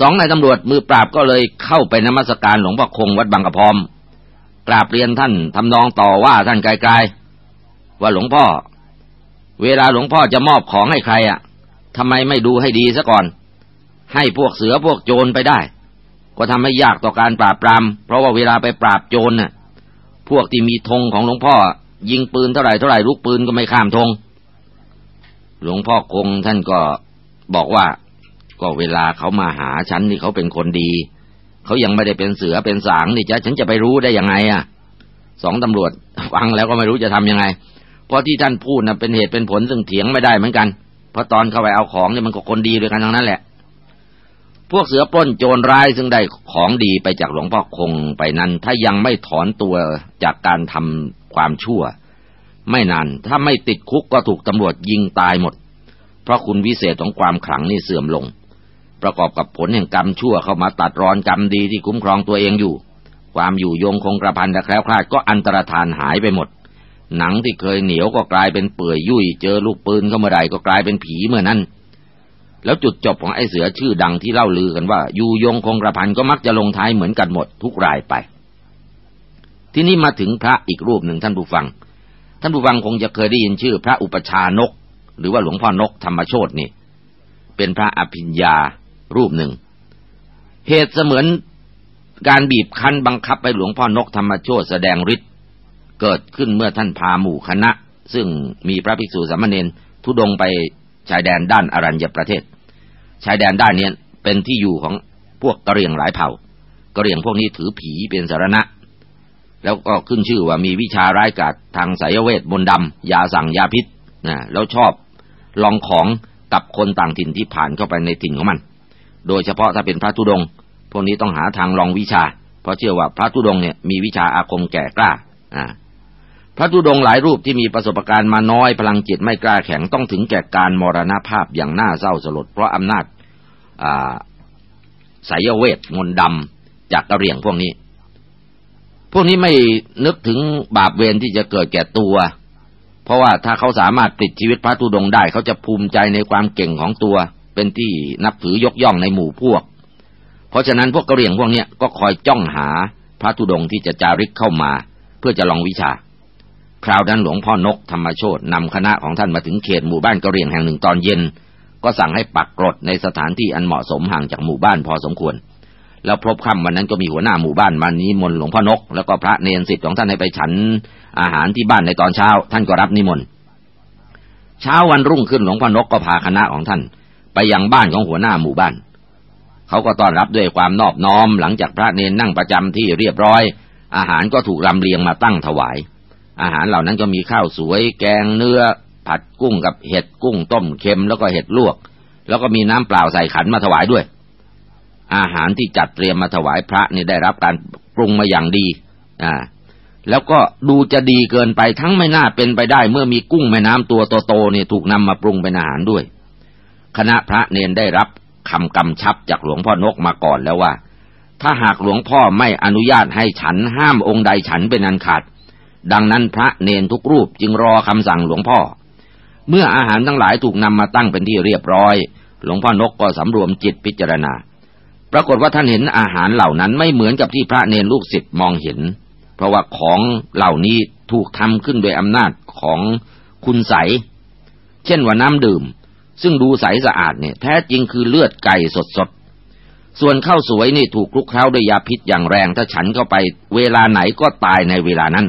สองนายตำรวจมือปราบก็เลยเข้าไปนมัสการหลวงพ่อคงวัดบางกระพรมกราบเรียนท่านทำนองต่อว่าท่านไกลๆว่าหลวงพ่อ เวลาหลวงพ่อจะมอบของให้ใครอะทำไมไม่ดูให้ดีซะก่อน ให้พวกเสือพวกโจรไปได้ ก็ทำให้ยากต่อการปราบปราม เพราะว่าเวลาไปปราบโจรน่ะ พวกที่มีธงของหลวงพ่อ ยิงปืนเท่าไหร่เท่าไหร่ลูกปืนก็ไม่ข้ามธงหลวงพ่อคงท่านก็บอกว่า ก็เวลาเขามาหาฉันนี่เขาเป็นคนดี เขายังไม่ได้เป็นเสือเป็นสางนี่จ้ะฉันจะไปรู้ได้ยังไงอะสองตำรวจฟังแล้วก็ไม่รู้จะทำยังไง เพราะที่ท่านพูดนะเป็นเหตุเป็นผลซึ่งเถียงไม่ได้เหมือนกัน เพราะตอนเข้าไปเอาของเนี่ยมันก็คนดีด้วยกันทั้งนั้นแหละ พวกเสือปล้นโจรร้ายซึ่งได้ของดีไปจากหลวงพ่อคงไปนั้น ถ้ายังไม่ถอนตัวจากการทำความชั่ว ไม่นานถ้าไม่ติดคุกก็ถูกตำรวจยิงตายหมด เพราะคุณวิเศษของความขลังนี่เสื่อมลง ประกอบกับผลแห่งกรรมชั่วเข้ามาตัดรอนกรรมดีที่คุ้มครองตัวเองอยู่ ความอยู่ยงคงกระพันและแคล้วคลาดก็อันตรธานหายไปหมด หนังที่เคยเหนียวก็กลายเป็นเปื่อยยุ่ยเจอลูกปืนเข้ามาใดก็กลายเป็นผีเมื่อนั้น แล้วจุดจบของไอ้เสือชื่อดังที่เล่าลือกันว่าอยู่ยงคงกระพันก็มักจะลงท้ายเหมือนกันหมดทุกรายไป ที่นี่มาถึงพระอีกรูปหนึ่งท่านผู้ฟัง ท่านผู้ฟังคงจะเคยได้ยินชื่อ พระอุปชานก หรือว่าหลวงพ่อนกธรรมโชตนี่ เป็นพระอภิญญารูปหนึ่ง เหตุเสมือนการบีบคั้นบังคับไปหลวงพ่อนกธรรมโชตแสดงฤทธิเกิดขึ้นเมื่อท่านพาหมู่คณะ ซึ่งมีพระภิกษุสามเณรทุดงไป ชายแดนด้านอรัญญประเทศ ชายแดนด้านนี้เป็นที่อยู่ของพวกกะเหรี่ยงหลายเผ่ากะเหรี่ยงพวกนี้ถือผีเป็นสารณะ แล้วก็ขึ้นชื่อว่ามีวิชาร้ายกาจทางสายเวทมนต์ดำยาสั่งยาพิษนะแล้วชอบลองของกับคนต่างถิ่นที่ผ่านเข้าไปในถิ่นของมัน โดยเฉพาะถ้าเป็นพระธุดง พวกนี้ต้องหาทางลองวิชา เพราะเชื่อว่าพระธุดงเนี่ยมีวิชาอาคมแก่กล้า อ่า ระธุดงหลายรูปที่มีประสบการณ์มาน้อยพลังจิตไม่กล้าแข็งต้องถึงแก่การมรณภาพอย่างน่าเศร้าสลดเพราะอำนาจสายเวทมนต์ดำจากกระเรียงพวกนี้ พวกนี้ไม่นึกถึงบาปเวรที่จะเกิดแก่ตัว เพราะว่าถ้าเขาสามารถปิดชีวิตพระธุดงได้ เขาจะภูมิใจในความเก่งของตัว เป็นที่นับถือยกย่องในหมู่พวก เพราะฉะนั้นพวกกระเรียงพวกนี้ก็คอยจ้องหาพระธุดงที่จะจาริกเข้ามา เพื่อจะลองวิชา คราวนั้นหลวงพ่อนกธรรมโชตนำคณะของท่านมาถึงเขตหมู่บ้านกระเรียงแห่งหนึ่งตอนเย็น ก็สั่งให้ปักกรดในสถานที่อันเหมาะสมห่างจากหมู่บ้านพอสมควร แล้วพบค่ำวันนั้นก็มีหัวหน้าหมู่บ้านมานิมนต์หลวงพ่อนก แล้วก็พระเนรสิทธิ์ของท่านให้ไปฉัน อาหารที่บ้านในตอนเช้า ท่านก็รับนิมนต์เช้าวันรุ่งขึ้นหลวงพ่อนกก็พาคณะของท่าน ไปยังบ้านของหัวหน้าหมู่บ้านเขาก็ต้อนรับด้วยความนอบน้อมหลังจากพระเนนนั่งประจำที่เรียบร้อย อาหารก็ถูกลำเลียงมาตั้งถวาย อาหารเหล่านั้นก็มีข้าวสวย แกงเนื้อ ผัดกุ้งกับเห็ดกุ้งต้มเค็มแล้วก็เห็ดลวก แล้วก็มีน้ำเปล่าใส่ขันมาถวายด้วย อาหารที่จัดเตรียมมาถวายพระนี่ได้รับการปรุงมาอย่างดี อ่า แล้วก็ดูจะดีเกินไปทั้งไม่น่าเป็นไปได้ เมื่อมีกุ้งแม่น้ำตัวโตๆเนี่ยถูกนำมาปรุงเป็นอาหารด้วย คณะพระเนนได้รับคำกำชับจากหลวงพ่อนกมาก่อนแล้วว่า ถ้าหากหลวงพ่อไม่อนุญาตให้ฉันห้ามองค์ใดฉันเป็นอันขาด ดังนั้นพระเนนทุกรูปจึงรอคำสั่งหลวงพ่อ เมื่ออาหารทั้งหลายถูกนำมาตั้งเป็นที่เรียบร้อย หลวงพ่อนกก็สำรวมจิตพิจารณา ปรากฏว่าท่านเห็นอาหารเหล่านั้นไม่เหมือนกับที่พระเนนลูกศิษย์มองเห็น เพราะว่าของเหล่านี้ถูกทำขึ้นโดยอำนาจของคุณใส เช่นว่าน้ำดื่ม ซึ่งดูใสสะอาดเนี่ยแท้จริงคือเลือดไก่สดๆ ส่วนข้าวสวยนี่ถูกคลุกเคล้าด้วยยาพิษอย่างแรง ถ้าฉันเข้าไปเวลาไหนก็ตายในเวลานั้น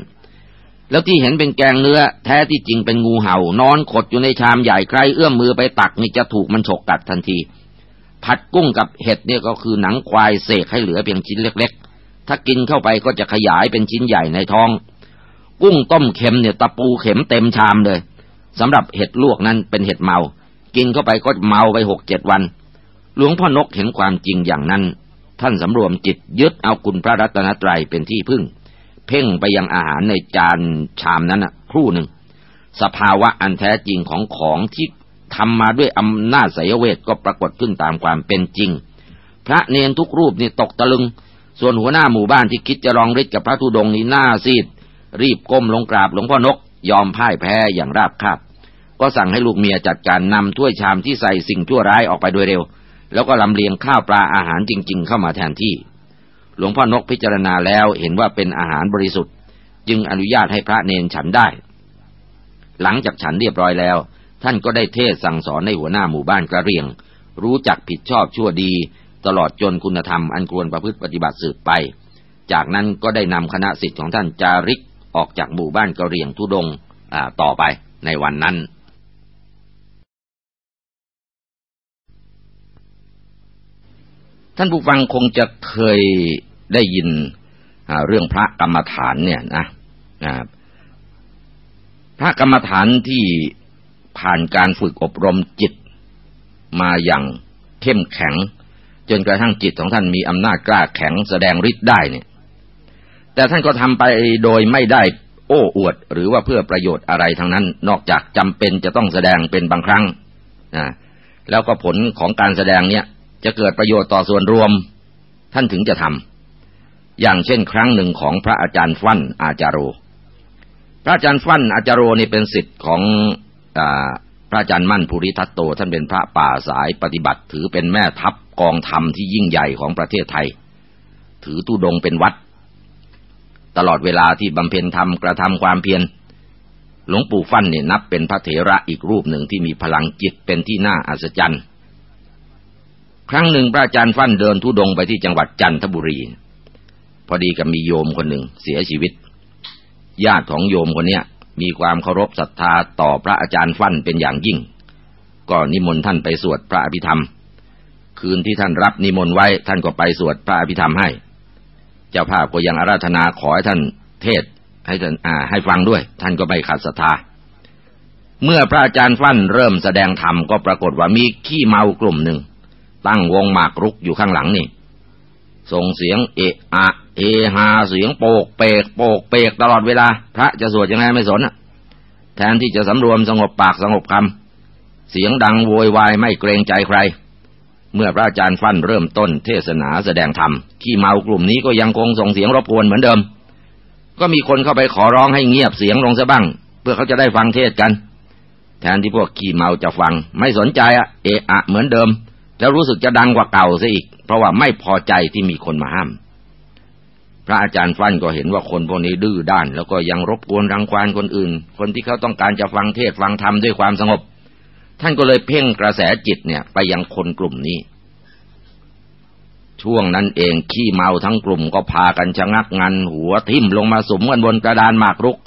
แล้วที่เห็นเป็นแกงเนื้อ แท้ที่จริงเป็นงูเหา่านอนขดอยู่ในชามใหญ่ใครเอื้อมมือไปตักนี่จะถูกมันฉกกัดทันที ผัดกุ้งกับเห็ดเนี่ยก็คือหนังควายเสกให้เหลือเพียงชิ้นเล็ก ๆ ถ้ากินเข้าไปก็จะขยายเป็นชิ้นใหญ่ในท้อง กุ้งต้มเค็มเนี่ยตะปูเข็มเต็มชามเลยสำหรับเห็ดลวกนั้นเป็นเห็ดเมา กินเข้าไปก็เมาไปหกเจ็ดวัน หลวงพ่อนกเห็นความจริงอย่างนั้น ท่านสำรวมจิตยึดเอาคุณพระรัตนตรัยเป็นที่พึ่ง พ่งไปยังอาหารในจานชามนั้นนะครู่หนึ่ง สภาวะอันแท้จริงของของที่ทำมาด้วยอำนาจสยเวทก็ปรากฏขึ้นตามความเป็นจริง พระเนนทุกรูปนี่ตกตะลึง ส่วนหัวหน้าหมู่บ้านที่คิดจะรองฤทธิ์กับพระธุดงนี้หน้าซีด รีบก้มลงกราบหลวงพ่อนก ยอมพ่ายแพ้อย่างราบคาบก็สั่งให้ลูกเมียจัดการนำถ้วยชามที่ใส่สิ่งชั่วร้ายออกไปโดยเร็ว แล้วก็ลำเลียงข้าวปลาอาหารจริง ๆ เข้ามาแทนที่ หลวงพ่อนกพิจารณาแล้วเห็นว่าเป็นอาหารบริสุทธิ์ จึงอนุญาตให้พระเนนฉันได้ หลังจากฉันเรียบร้อยแล้ว ท่านก็ได้เทศสั่งสอนในหัวหน้าหมู่บ้านกระเรียง รู้จักผิดชอบชั่วดี ตลอดจนคุณธรรมอันควรประพฤติปฏิบัติสืบไป จากนั้นก็ได้นำคณะสิทธิ์ของท่านจาริกออกจากหมู่บ้านกระเรียงทุดงต่อไปในวันนั้นท่านผู้ฟังคงจะเคย ได้ยินเรื่องพระกรรมฐานเนี่ยนะพระกรรมฐานที่ผ่านการฝึกอบรมจิตมาอย่างเข้มแข็ง จนกระทั่งจิตของท่านมีอำนาจกล้าแข็งแสดงฤทธิ์ได้เนี่ย แต่ท่านก็ทำไปโดยไม่ได้โอ้อวด หรือว่าเพื่อประโยชน์อะไรทั้งนั้น นอกจากจำเป็นจะต้องแสดงเป็นบางครั้งนะแล้วก็ผลของการแสดงเนี่ยจะเกิดประโยชน์ต่อส่วนรวม ท่านถึงจะทำ อย่างเช่นครั้งหนึ่งของพระอาจารย์ฟั่นอาจารโร พระอาจารย์ฟั่นอาจารโรนี่เป็นสิทธิ์ของอพระอาจารย์มั่นภูริทัตโต ท่านเป็นพระป่าสายปฏิบัติ ถือเป็นแม่ทัพกองธรรมที่ยิ่งใหญ่ของประเทศไทย ถือตุดงเป็นวัด ตลอดเวลาที่บำเพ็ญธรรมกระทำความเพียรหลวงปู่ฟั่นเนี่ยนับเป็นพระเถระอีกรูปหนึ่งที่มีพลังจิตเป็นที่น่าอัศจรรย์ ครั้งหนึ่งพระอาจารย์ฟั่นเดินทุดงไปที่จังหวัดจันทบุรี พอดีกับมีโยมคนหนึ่งเสียชีวิต ญาติของโยมคนเนี้ยมีความเคารพศรัทธาต่อพระอาจารย์ฟั่นเป็นอย่างยิ่ง ก็นิมนต์ท่านไปสวดพระอภิธรรม คืนที่ท่านรับนิมนต์ไว้ท่านก็ไปสวดพระอภิธรรมให้ เจ้าภาพก็ยังอาราธนาขอให้ท่านเทศให้ท่านอ่าให้ฟังด้วย ท่านก็ไม่ขัดศรัทธา เมื่อพระอาจารย์ฟั่นเริ่มแสดงธรรมก็ปรากฏว่ามีขี้เมากลุ่มหนึ่ง ตั้งวงหมากรุกอยู่ข้างหลังนี่ ส่งเสียงเอะอะ เอฮาเสียงโปกเปก โปกเปกตลอดเวลา พระจะสวดยังไงไม่สนแทนที่จะสำรวมสงบปากสงบคำเสียงดังโวยวายไม่เกรงใจใคร เมื่อพระอาจารย์ฟั่นเริ่มต้นเทศนาแสดงธรรมขี้เมากลุ่มนี้ก็ยังคงส่งเสียงรบกวนเหมือนเดิม ก็มีคนเข้าไปขอร้องให้เงียบเสียงลงซะบ้าง เพื่อเขาจะได้ฟังเทศกัน แทนที่พวกขี้เมาจะฟัง ไม่สนใจอะเอะอะเหมือนเดิม แล้วรู้สึกจะดังกว่าเก่าซะอีก เพราะว่าไม่พอใจที่มีคนมาห้าม พระอาจารย์ฟั่นก็เห็นว่าคนพวกนี้ดื้อด้าน แล้วก็ยังรบกวนรังควานคนอื่น คนที่เขาต้องการจะฟังเทศฟังธรรมด้วยความสงบ ท่านก็เลยเพ่งกระแสจิตเนี่ยไปยังคนกลุ่มนี้ ช่วงนั้นเองขี้เมาทั้งกลุ่มก็พากันชะงักงัน หัวทิ่มลงมาสมกันบนกระดานหมากรุก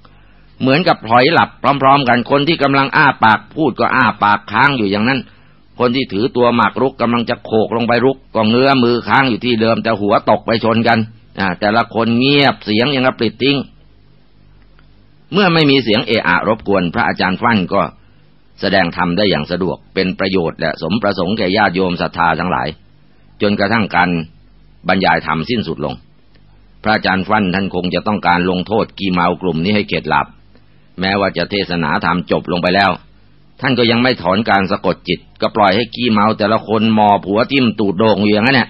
เหมือนกับพลอยหลับพร้อม ๆ กันคนที่กำลังอ้าปากพูดก็อ้าปากค้างอยู่อย่างนั้น คนที่ถือตัวหมากรุกกำลังจะโขกลงไปรุกก็เงื้อมือค้างอยู่ที่เดิมแต่หัวตกไปชนกันแต่ละคนเงียบเสียงยังกระปลิดทิ้ง เมื่อไม่มีเสียงเอะอะรบกวนพระอาจารย์ฟั่นก็แสดงธรรมได้อย่างสะดวกเป็นประโยชน์และสมประสงค์แก่ญาติโยมศรัทธาทั้งหลาย จนกระทั่งการบรรยายธรรมสิ้นสุดลง พระอาจารย์ฟั่นท่านคงจะต้องการลงโทษกีเมากลุ่มนี้ให้เข็ดหลับ แม้ว่าจะเทศนาธรรมจบลงไปแล้ว ท่านก็ยังไม่ถอนการสะกดจิต ก็ปล่อยให้กี้เมาแต่ละคนมอผัวทิ่มตูดโด่งอยู่อย่างนั้นแหละ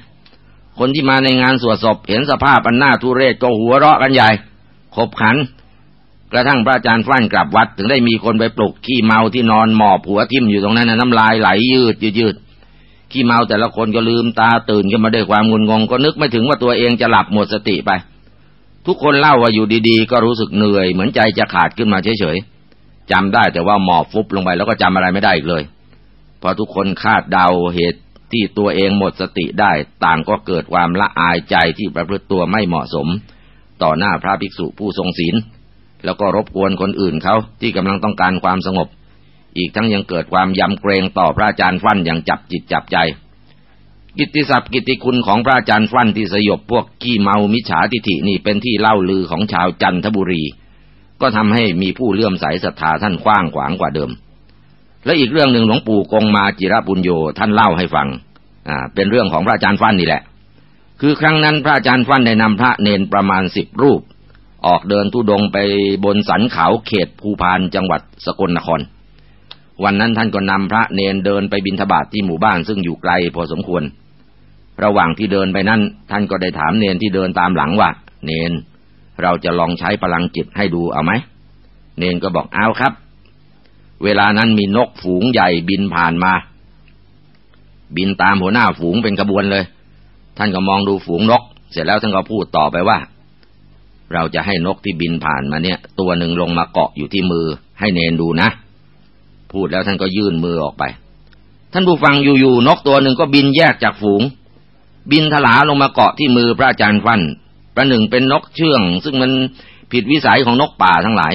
คนที่มาในงานสวดศพเห็นสภาพอันน่าทุเรศก็หัวเราะกันใหญ่ ขบขัน กระทั่งพระอาจารย์ฟั่นกลับวัด ถึงได้มีคนไปปลุกขี้เมาที่นอนหมอบหัวทิ่มอยู่ตรงนั้นน้ำลายไหลยืดยืดขี้เมาแต่ละคนก็ลืมตาตื่นขึ้นมาด้วยความงุนงง ก็นึกไม่ถึงว่าตัวเองจะหลับหมดสติไป ทุกคนเล่าว่าอยู่ดีๆ ก็รู้สึกเหนื่อย เหมือนใจจะขาดขึ้นมาเฉยๆ จำได้แต่ว่าหมอบฟุบลงไปแล้วก็จำอะไรไม่ได้อีกเลยพอทุกคนคาดเดาเหตุที่ตัวเองหมดสติได้ต่างก็เกิดความละอายใจที่ประพฤติตัวไม่เหมาะสม ต่อหน้าพระภิกษุผู้ทรงศีล แล้วก็รบกวนคนอื่นเขาที่กำลังต้องการความสงบ อีกทั้งยังเกิดความยำเกรงต่อพระอาจารย์ฟั่นอย่างจับจิตจับใจ กิตติศัพท์กิตติคุณของพระอาจารย์ฟั่นที่สยบพวกขี้เมามิจฉาทิฐินี่เป็นที่เล่าลือของชาวจันทบุรี ก็ทำให้มีผู้เลื่อมใสศรัทธาท่านกว้างขวางกว่าเดิม และอีกเรื่องหนึ่งหลวงปู่กงมาจิระบุญโยท่านเล่าให้ฟังอ่าเป็นเรื่องของพระอาจารย์ฟันนี่แหละ คือครั้งนั้นพระอาจารย์ฟันได้นำพระเนนประมาณสิบรูป ออกเดินทุดงไปบนสันเขาเขตภูพานจังหวัดสกลนคร วันนั้นท่านก็นำพระเนนเดินไปบิณฑบาตทที่หมู่บ้านซึ่งอยู่ไกลพอสมควร ระหว่างที่เดินไปนั้น ท่านก็ได้ถามเนนที่เดินตามหลังว่า เนน เราจะลองใช้พลังจิตให้ดูเอาไหม เนนก็บอกเอาครับ เวลานั้นมีนกฝูงใหญ่บินผ่านมา บินตามหัวหน้าฝูงเป็นขบวนเลย ท่านก็มองดูฝูงนก เสร็จแล้วท่านก็พูดต่อไปว่า เราจะให้นกที่บินผ่านมาเนี่ย ตัวหนึ่งลงมาเกาะอยู่ที่มือ ให้เนนดูนะ พูดแล้วท่านก็ยื่นมือออกไป ท่านผู้ฟังอยู่ๆนกตัวหนึ่งก็บินแยกจากฝูง บินถลาลงมาเกาะที่มือพระอาจารย์ฟัน ประหนึ่งเป็นนกเชื่อง ซึ่งมันผิดวิสัยของนกป่าทั้งหลาย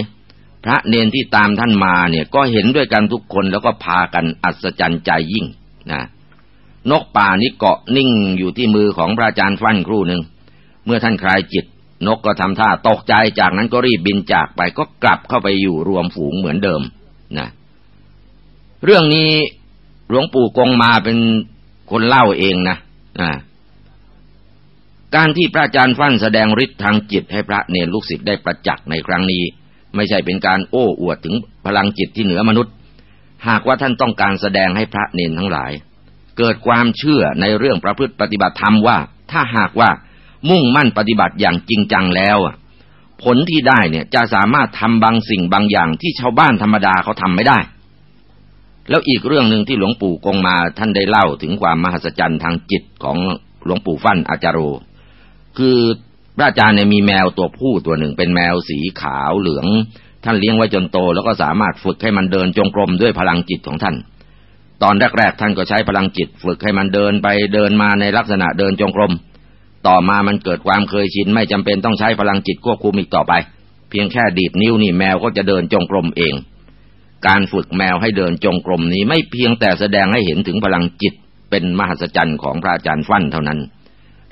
พระเนนที่ตามท่านมาเนี่ยก็เห็นด้วยกันทุกคนแล้วก็พากันอัศจรรย์ใจยิ่งนะนกป่านี้เกาะนิ่งอยู่ที่มือของพระอาจารย์ฟั่นครู่หนึ่งเมื่อท่านคลายจิต นกก็ทำท่าตกใจจากนั้นก็รีบบินจากไปก็กลับเข้าไปอยู่รวมฝูงเหมือนเดิมนะเรื่องนี้หลวงปู่กงมาเป็นคนเล่าเองนะนะ การที่พระอาจารย์ฟั่นแสดงฤทธิ์ทางจิตให้พระเนรลูกศิษย์ได้ประจักษ์ในครั้งนี้ ไม่ใช่เป็นการโอ้อวดถึงพลังจิตที่เหนือมนุษย์ หากว่าท่านต้องการแสดงให้พระเนนทั้งหลาย เกิดความเชื่อในเรื่องประพฤติปฏิบัติธรรมว่า ถ้าหากว่ามุ่งมั่นปฏิบัติอย่างจริงจังแล้วผลที่ได้เนี่ยจะสามารถทำบางสิ่งบางอย่างที่ชาวบ้านธรรมดาเขาทำไม่ได้ แล้วอีกเรื่องหนึ่งที่หลวงปู่กงมาท่านได้เล่าถึงความมหัศจรรย์ทางจิตของหลวงปู่ฟั่นอาจารโร คือพระอาจารย์เนี่ยมีแมวตัวผู้ตัวหนึ่ง เป็นแมวสีขาวเหลือง ท่านเลี้ยงไว้จนโต แล้วก็สามารถฝึกให้มันเดินจงกรมด้วยพลังจิตของท่าน ตอนแรกๆท่านก็ใช้พลังจิต ฝึกให้มันเดินไปเดินมาในลักษณะเดินจงกรม ต่อมามันเกิดความเคยชินไม่จำเป็นต้องใช้พลังจิตควบคุมอีกต่อไป เพียงแค่ดีดนิ้วนี่แมวก็จะเดินจงกรมเอง การฝึกแมวให้เดินจงกรมนี้ไม่เพียงแต่แสดงให้เห็นถึงพลังจิตเป็นมหัศจรรย์ของพระอาจารย์ฟั่นเท่านั้น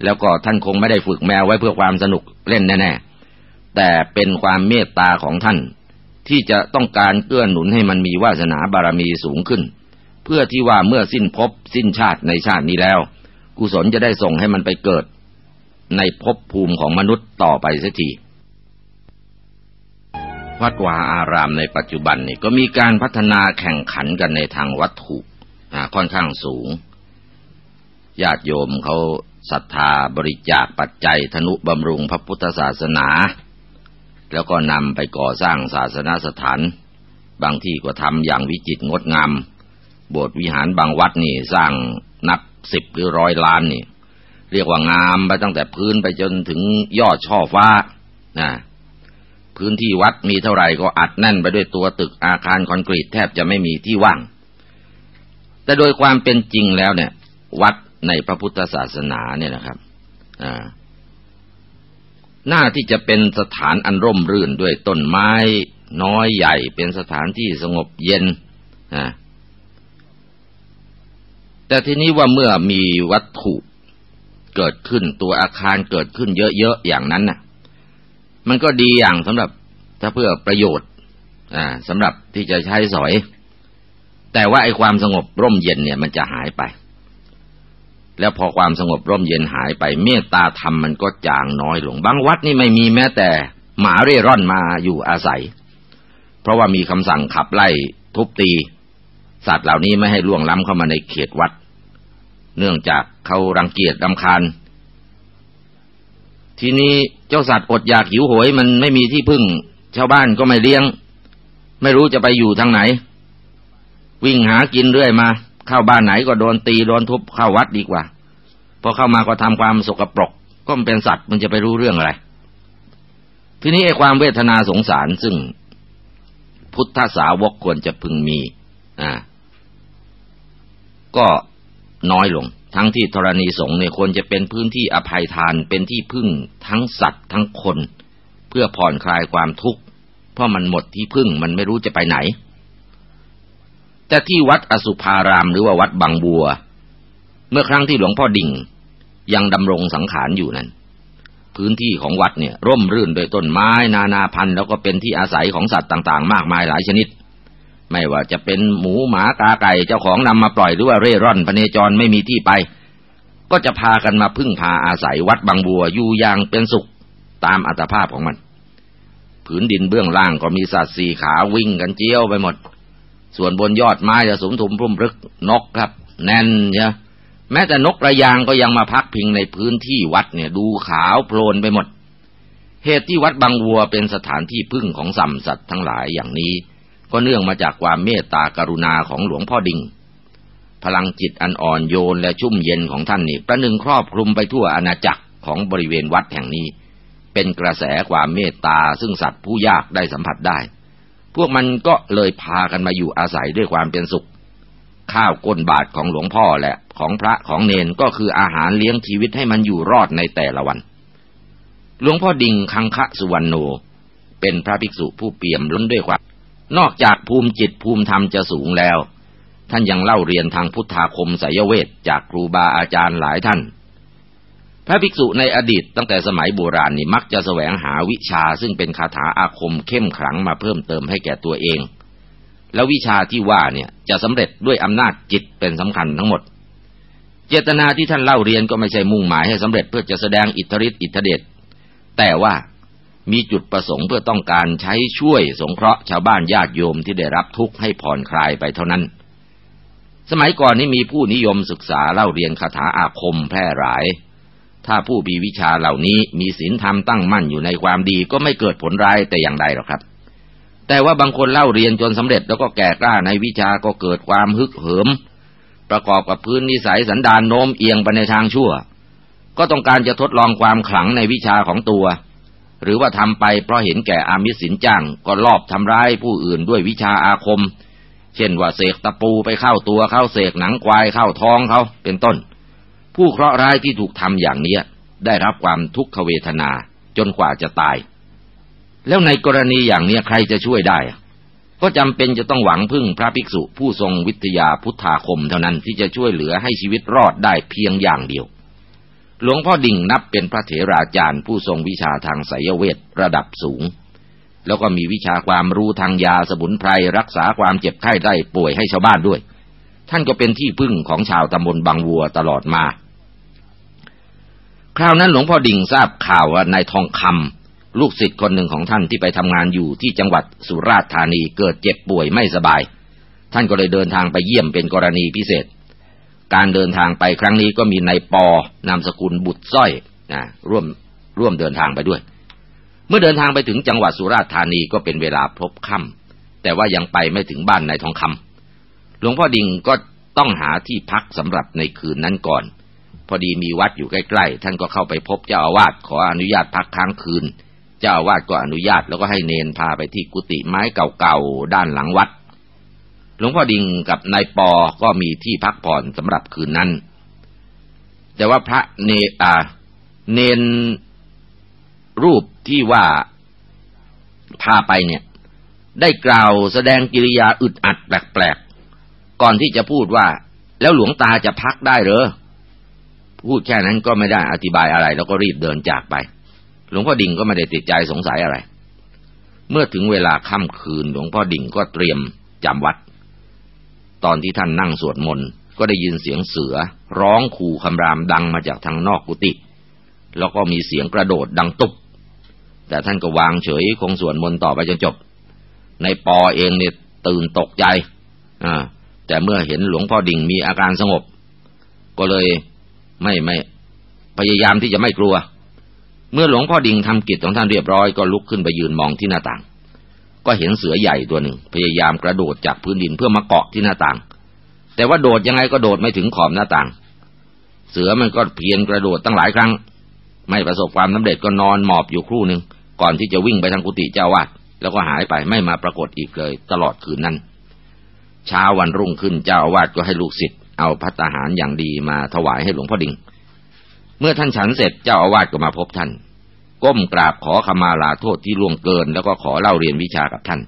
แล้วก็ท่านคงไม่ได้ฝึกแมวไว้เพื่อความสนุกเล่นแน่ๆ แต่เป็นความเมตตาของท่าน ที่จะต้องการเกื้อหนุนให้มันมีวาสนาบารมีสูงขึ้น เพื่อที่ว่าเมื่อสิ้นภพสิ้นชาติในชาตินี้แล้ว กุศลจะได้ส่งให้มันไปเกิด ในภพภูมิของมนุษย์ต่อไปเสียทีวัดวาอารามในปัจจุบันนี่ก็มีการพัฒนาแข่งขันกันในทางวัตถุค่อนข้างสูงญาติโยมเขา ศรัทธาบริจาคปัจจัยธนุบำรุงพระพุทธศาสนา แล้วก็นำไปก่อสร้างศาสนาสถาน บางที่ก็ทำอย่างวิจิตรงดงามโบสถ์วิหารบางวัดนี่สร้างนับสิบหรือร้อยล้านนี่ เรียกว่างามไปตั้งแต่พื้นไปจนถึงยอดช่อฟ้านะพื้นที่วัดมีเท่าไหร่ก็อัดแน่นไปด้วยตัวตึกอาคารคอนกรีตแทบจะไม่มีที่ว่าง แต่โดยความเป็นจริงแล้วเนี่ย วัด ในพระพุทธศาสนาเนี่ยนะครับหน้าที่จะเป็นสถานอันร่มรื่นด้วยต้นไม้น้อยใหญ่เป็นสถานที่สงบเย็นแต่ทีนี้ว่าเมื่อมีวัตถุเกิดขึ้นตัวอาคารเกิดขึ้นเยอะๆอย่างนั้นน่ะ มันก็ดีอย่างสำหรับถ้าเพื่อประโยชน์สำหรับที่จะใช้สอย แต่ว่าไอ้ความสงบร่มเย็นเนี่ยมันจะหายไป แล้วพอความสงบร่มเย็นหายไปเมตตาธรรมมันก็จางน้อยลงบางวัดนี่ไม่มีแม้แต่ หมาเร่ร่อนมาอยู่อาศัย เพราะว่ามีคำสั่งขับไล่ทุบตี สัตว์เหล่านี้ไม่ให้ล่วงล้ำเข้ามาในเขตวัด เนื่องจากเขารังเกียจรำคาญ ทีนี้เจ้าสัตว์อดอยากหิวโหยมันไม่มีที่พึ่ง ชาวบ้านก็ไม่เลี้ยง ไม่รู้จะไปอยู่ทางไหน วิ่งหากินเรื่อยมา เข้าบ้านไหนก็โดนตีโดนทุบเข้าวัดดีกว่าพอเข้ามาก็ทำความสกปรกก็มันเป็นสัตว์มันจะไปรู้เรื่องอะไร ทีนี้ไอ้ความเวทนาสงสารซึ่งพุทธสาวกควรจะพึงมี อ่า ก็น้อยลง ทั้งที่ธรณีสงฆ์เนี่ยควรจะเป็นพื้นที่อภัยทานเป็นที่พึ่งทั้งสัตว์ทั้งคน เพื่อผ่อนคลายความทุกข์เพราะมันหมดที่พึ่งมันไม่รู้จะไปไหน แต่ที่วัดอสุภารามหรือว่าวัดบางบัว เมื่อครั้งที่หลวงพ่อดิ่ง ยังดำรงสังขารอยู่นั้น พื้นที่ของวัดเนี่ย ร่มรื่นโดยต้นไม้นานาพันธุ์แล้วก็เป็นที่อาศัยของสัตว์ต่างๆ มากมายหลายชนิด ไม่ว่าจะเป็นหมูหมากาไก่เจ้าของนำมาปล่อยหรือว่าเร่ร่อนพเนจรไม่มีที่ไป ก็จะพากันมาพึ่งพาอาศัยวัดบางบัวอยู่อย่างเป็นสุขตามอัตภาพของมัน ผืนดินเบื้องล่างก็มีสัตว์สี่ขาวิ่งกันเจี้ยวไปหมด ส่วนบนยอดไม้จะสูงทุมพุ่มรึกนกครับ แน่นเนะแม้แต่นกระยางก็ยังมาพักพิงในพื้นที่วัดเนี่ยดูขาวโพลนไปหมด เหตุที่วัดบางวัวเป็นสถานที่พึ่งของสัมสัตว์ทั้งหลายอย่างนี้ ก็เนื่องมาจากความเมตตากรุณาของหลวงพ่อดิงพลังจิตอันอ่อนโยนและชุ่มเย็นของท่านนี่ประหนึ่งครอบคลุมไปทั่วอาณาจักรของบริเวณวัดแห่งนี้ เป็นกระแสความเมตตาซึ่งสัตว์ผู้ยากได้สัมผัสได้ พวกมันก็เลยพากันมาอยู่อาศัยด้วยความเป็นสุข ข้าวก้นบาทของหลวงพ่อและของพระของเนนก็คืออาหารเลี้ยงชีวิตให้มันอยู่รอดในแต่ละวัน หลวงพ่อดิ่งคังคะสุวรรณโน เป็นพระภิกษุผู้เปี่ยมล้นด้วยความ นอกจากภูมิจิตภูมิธรรมจะสูงแล้ว ท่านยังเล่าเรียนทางพุทธาคมสายเวทจากครูบาอาจารย์หลายท่าน พระภิกษุในอดีตตั้งแต่สมัยโบราณนี่มักจะแสวงหาวิชาซึ่งเป็นคาถาอาคมเข้มขลังมาเพิ่มเติมให้แก่ตัวเอง แล้ววิชาที่ว่าเนี่ยจะสำเร็จด้วยอำนาจจิตเป็นสำคัญทั้งหมด เจตนาที่ท่านเล่าเรียนก็ไม่ใช่มุ่งหมายให้สำเร็จเพื่อจะแสดงอิทธิฤทธิอิทธิเดชแต่ว่ามีจุดประสงค์เพื่อต้องการใช้ช่วยสงเคราะห์ชาวบ้านญาติโยมที่ได้รับทุกข์ให้ผ่อนคลายไปเท่านั้น สมัยก่อนนี้มีผู้นิยมศึกษาเล่าเรียนคาถาอาคมแพร่หลาย ถ้าผู้มีวิชาเหล่านี้มีศีลธรรมตั้งมั่นอยู่ในความดีก็ไม่เกิดผลร้ายแต่อย่างใดหรอกครับ แต่ว่าบางคนเล่าเรียนจนสำเร็จแล้วก็แก่กล้าในวิชาก็เกิดความฮึกเหิม ประกอบกับพื้นนิสัยสันดานโน้มเอียงไปในทางชั่ว ก็ต้องการจะทดลองความขลังในวิชาของตัว หรือว่าทำไปเพราะเห็นแก่อามิสินจ้างก็ลอบทำร้ายผู้อื่นด้วยวิชาอาคม เช่นว่าเสกตะปูไปเข้าตัวเข้าเสกหนังควายเข้าท้องเขาเป็นต้น ผู้เคราะห์ร้ายที่ถูกทำอย่างนี้ได้รับความทุกขเวทนาจนกว่าจะตาย แล้วในกรณีอย่างนี้ใครจะช่วยได้ ก็จำเป็นจะต้องหวังพึ่งพระภิกษุผู้ทรงวิทยาพุทธาคมเท่านั้นที่จะช่วยเหลือให้ชีวิตรอดได้เพียงอย่างเดียว หลวงพ่อดิ่งนับเป็นพระเถราจารย์ผู้ทรงวิชาทางไสยเวทระดับสูง แล้วก็มีวิชาความรู้ทางยาสมุนไพรรักษาความเจ็บไข้ได้ป่วยให้ชาวบ้านด้วย ท่านก็เป็นที่พึ่งของชาวตำบลบางวัวตลอดมา คราวนั้นหลวงพ่อดิ่งทราบข่าวว่านายทองคำลูกศิษย์คนหนึ่งของท่านที่ไปทำงานอยู่ที่จังหวัดสุราษฎร์ธานีเกิดเจ็บป่วยไม่สบาย ท่านก็เลยเดินทางไปเยี่ยมเป็นกรณีพิเศษ การเดินทางไปครั้งนี้ก็มีนายปอนามสกุลบุตรสร้อยนะร่วมร่วมเดินทางไปด้วย เมื่อเดินทางไปถึงจังหวัดสุราษฎร์ธานีก็เป็นเวลาพบค่ำแต่ว่ายังไปไม่ถึงบ้านนายทองคำหลวงพ่อดิ่งก็ต้องหาที่พักสำหรับในคืนนั้นก่อน พอดีมีวัดอยู่ใกล้ๆ ท่านก็เข้าไปพบเจ้าอาวาสขออนุญาตพักค้างคืน เจ้าอาวาดก็อนุญาตแล้วก็ให้เนนพาไปที่กุฏิไม้เก่าๆด้านหลังวัด หลวงพ่อดิงกับนายปอก็มีที่พักผ่อนสำหรับคืนนั้น แต่ว่าพระเนอาเนนรูปที่ว่าพาไปเนี่ย ได้กล่าวแสดงกิริยาอึดอัดแปลกๆ ก่อนที่จะพูดว่า แล้วหลวงตาจะพักได้เหรอ พูดแค่นั้นก็ไม่ได้อธิบายอะไร แล้วก็รีบเดินจากไป หลวงพ่อดิ่งก็ไม่ได้ติดใจสงสัยอะไร เมื่อถึงเวลาค่ำคืนหลวงพ่อดิ่งก็เตรียมจำวัด ตอนที่ท่านนั่งสวดมนต์ก็ได้ยินเสียงเสือ ร้องขู่คำรามดังมาจากทางนอกกุฏิแล้วก็มีเสียงกระโดดดังตุบแต่ท่านก็วางเฉยคงสวดมนต์ต่อไปจนจบ ในปอเองเนี่ยตื่นตกใจอ่าแต่เมื่อเห็นหลวงพ่อดิ่งมีอาการสงบ ก็เลย ไม่ไม่ พยายามที่จะไม่กลัว เมื่อหลวงพ่อดิ่งทำกิจของท่านเรียบร้อยก็ลุกขึ้นไปยืนมองที่หน้าต่าง ก็เห็นเสือใหญ่ตัวหนึ่ง พยายามกระโดดจากพื้นดินเพื่อมาเกาะที่หน้าต่าง แต่ว่าโดดยังไงก็โดดไม่ถึงขอบหน้าต่าง เสือมันก็เพียนกระโดดตั้งหลายครั้ง ไม่ประสบความสำเร็จก็นอนหมอบอยู่ครู่หนึ่งก่อนที่จะวิ่งไปทางกุฏิเจ้าวาดแล้วก็หายไปไม่มาปรากฏอีกเลย ตลอดคืนนั้นเช้าวันรุ่งขึ้นเจ้าอาวาสก็ให้ลูกศิษย์ เอาพัตาหารอย่างดีมาถวายให้หลวงพ่อดิง เมื่อท่านฉันเสร็จเจ้าอาวาสก็มาพบท่าน ก้มกราบขอขมาลาโทษที่ล่วงเกิน แล้วก็ขอเล่าเรียนวิชากับท่าน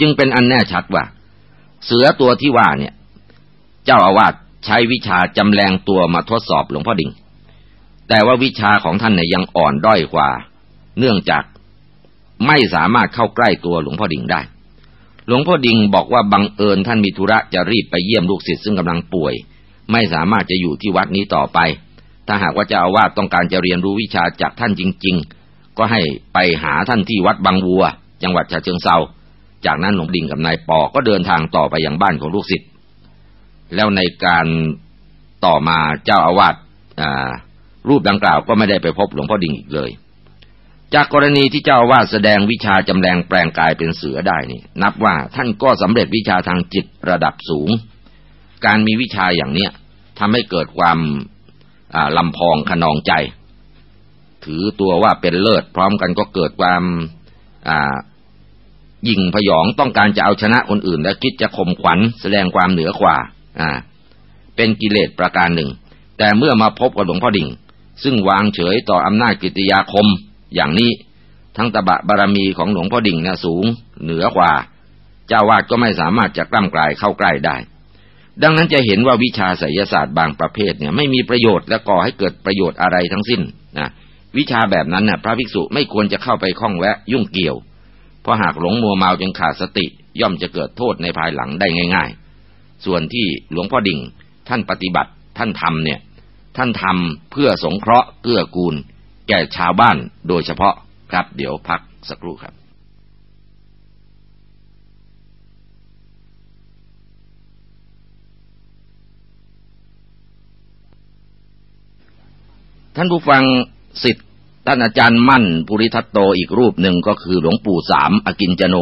จึงเป็นอันแน่ชัดว่า เสือตัวที่ว่าเนี่ย เจ้าอาวาสใช้วิชาจำแรงตัวมาทดสอบหลวงพ่อดิง แต่ว่าวิชาของท่านเนี่ยยังอ่อนด้อยกว่า เนื่องจากไม่สามารถเข้าใกล้ตัวหลวงพ่อดิงได้ หลวงพ่อดิงบอกว่าบังเอิญท่านมีธุระจะรีบไปเยี่ยมลูกศิษย์ซึ่งกำลังป่วย ไม่สามารถจะอยู่ที่วัดนี้ต่อไป ถ้าหากว่าเจ้าอาวาสต้องการจะเรียนรู้วิชาจากท่านจริง ๆ ก็ให้ไปหาท่านที่วัดบางวัว จังหวัดฉะเชิงเซาจากนั้นหลวงดิงกับนายปอก็เดินทางต่อไปยังบ้านของลูกศิษย์แล้วในการต่อมาเจ้าอาวาสรูปดังกล่าวก็ไม่ได้ไปพบหลวงพ่อดิงอีกเลย จากกรณีที่เจ้าวาดแสดงวิชาจำแรงแปลงกายเป็นเสือได้นี่ นับว่าท่านก็สำเร็จวิชาทางจิตระดับสูง การมีวิชาอย่างเนี้ยทำให้เกิดความลำพองขนองใจ ถือตัวว่าเป็นเลิศ พร้อมกันก็เกิดความยิ่งพยองต้องการจะเอาชนะคนอื่น และคิดจะข่มขวัญแสดงความเหนือกว่าเป็นกิเลสประการหนึ่ง แต่เมื่อมาพบกับหลวงพ่อดิ่ง ซึ่งวางเฉยต่ออำนาจกิติยาคม อย่างนี้ทั้งตบะบารมีของหลวงพ่อดิ่งนะสูง เหนือกว่า เจ้าวาดก็ไม่สามารถจะกล้ำกลายเข้าใกล้ได้ ดังนั้นจะเห็นว่าวิชาไสยศาสตร์บางประเภทเนี่ยไม่มีประโยชน์และก่อให้เกิดประโยชน์อะไรทั้งสิ้นนะวิชาแบบนั้นนะ่ะ พระภิกษุไม่ควรจะเข้าไปข้องแวะยุ่งเกี่ยว เพราะหากหลงมัวเมาจนขาดสติ ย่อมจะเกิดโทษในภายหลังได้ง่าย ๆ ส่วนที่หลวงพ่อดิ่ง ท่านปฏิบัติท่านทำเนี่ย ท่านทำเพื่อสงเคราะห์เกื้อกูล แก่ชาวบ้านโดยเฉพาะครับ เดี๋ยวพักสักครู่ครับท่านผู้ฟังสิทธิ์ท่านอาจารย์มั่นปุริทัตโตอีกรูปหนึ่งก็คือหลวงปู่สามอกินจโน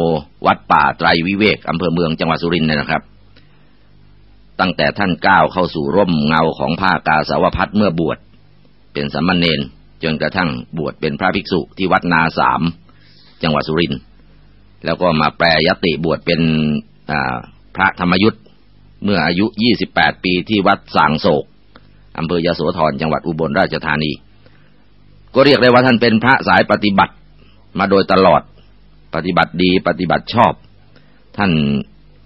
วัดป่าไตรวิเวกอำเภอเมืองจังหวัดสุรินทร์นะครับ ตั้งแต่ท่านก้าวเข้าสู่ร่มเงาของผ้ากาสาวพัดเมื่อบวช เป็นสัมมาเนน จนกระทั่งบวชเป็นพระภิกษุที่วัดนาสามจังหวัดสุรินทร์แล้วก็มาแปรยติบวชเป็นพระธรรมยุทธ์เมื่ออายุ 28 ปีที่วัดสางโศกอำเภอยโสธรจังหวัดอุบลราชธานี ก็เรียกได้ว่าท่านเป็นพระสายปฏิบัติมาโดยตลอดปฏิบัติดีปฏิบัติชอบ ท่าน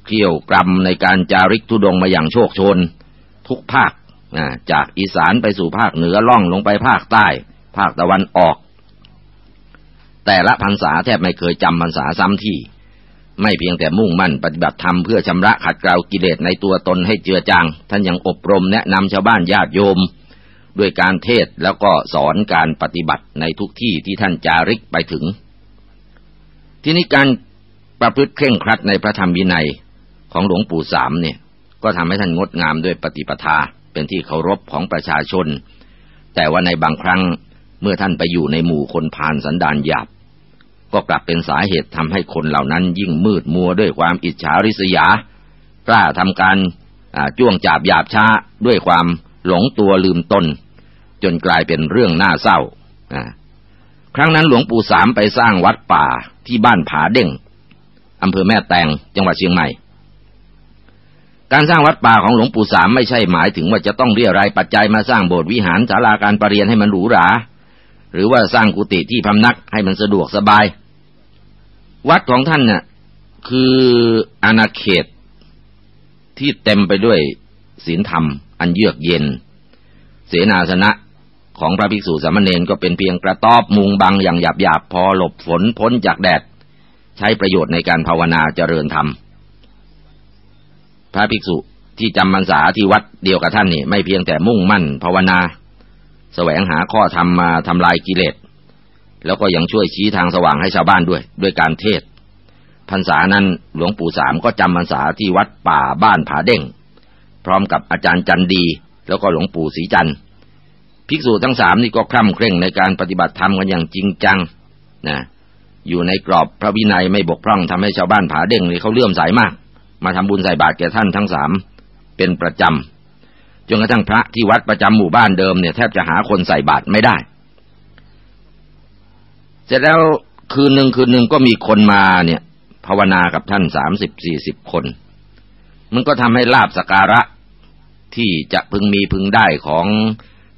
เขี่ยวกรำในการจาริกทุดงมาอย่างโชคชน ทุกภาคจากอีสานไปสู่ภาคเหนือล่องลงไปภาคใต้ ภาคตะวันออก แต่ละพรรษาแทบไม่เคยจำพรรษาซ้ำที่ ไม่เพียงแต่มุ่งมั่นปฏิบัติธรรมเพื่อชำระขัดเกลากิเลสในตัวตนให้เจือจาง ท่านยังอบรมแนะนำชาวบ้านญาติโยม ด้วยการเทศแล้วก็สอนการปฏิบัติในทุกที่ที่ท่านจาริกไปถึง ที่นี้การประพฤติเคร่งครัดในพระธรรมวินัยของหลวงปู่สามเนี่ย ก็ทำให้ท่านงดงามด้วยปฏิปทาเป็นที่เคารพของประชาชน แต่ว่าในบางครั้ง เมื่อท่านไปอยู่ในหมู่คนพานสันดานหยาบ ก็กลับเป็นสาเหตุทำให้คนเหล่านั้นยิ่งมืดมัวด้วยความอิจฉาริษยา กล้าทำการจ้วงจับหยาบช้าด้วยความหลงตัวลืมตน จนกลายเป็นเรื่องน่าเศร้า ครั้งนั้นหลวงปู่สามไปสร้างวัดป่าที่บ้านผาเด้งอำเภอแม่แตงจังหวัดเชียงใหม่ การสร้างวัดป่าของหลวงปู่สามไม่ใช่หมายถึงว่าจะต้องเรียรายปัจจัยมาสร้างโบสถ์วิหารศาลาการประเรียนให้มันหรูหรา หรือว่าสร้างกุฏิที่พำนักให้มันสะดวกสบาย วัดของท่านน่ะคืออาณาเขตที่เต็มไปด้วยศีลธรรม อันเยือกเย็น เสนาสนะของพระภิกษุสามเณรก็เป็นเพียงกระต๊อบมุงบังอย่างหยาบหยาบพอหลบฝนพ้นจากแดด ใช้ประโยชน์ในการภาวนาเจริญธรรม พระภิกษุที่จำพรรษาที่วัดเดียวกับท่านนี่ไม่เพียงแต่มุ่งมั่นภาวนา แสวงหาข้อธรรมมาทำลายกิเลส แล้วก็ยังช่วยชี้ทางสว่างให้ชาวบ้านด้วย ด้วยการเทศพรรษานั้นหลวงปู่สามก็จำพรรษาที่วัดป่าบ้านผาเด้ง พร้อมกับอาจารย์จันดี แล้วก็หลวงปู่ศรีจันภิกษุทั้งสามนี่ก็คร่ำเคร่งในการปฏิบัติธรรมกันอย่างจริงจังนะอยู่ในกรอบพระวินัยไม่บกพร่องทำให้ชาวบ้านผาเด้งนี่เขาเลื่อมใสามาก มาทำบุญใส่บาตรแก่ท่านทั้งสามเป็นประจำ จนกระทั่งพระที่วัดประจำหมู่บ้านเดิมเนี่ยแทบจะหาคนใส่บาตรไม่ได้ เสร็จแล้วคืนหนึ่งคืนหนึ่งก็มีคนมาเนี่ยภาวนากับท่านสามสิบสี่สิบคน มันก็ทำให้ลาบสการะที่จะพึงมีพึงได้ของ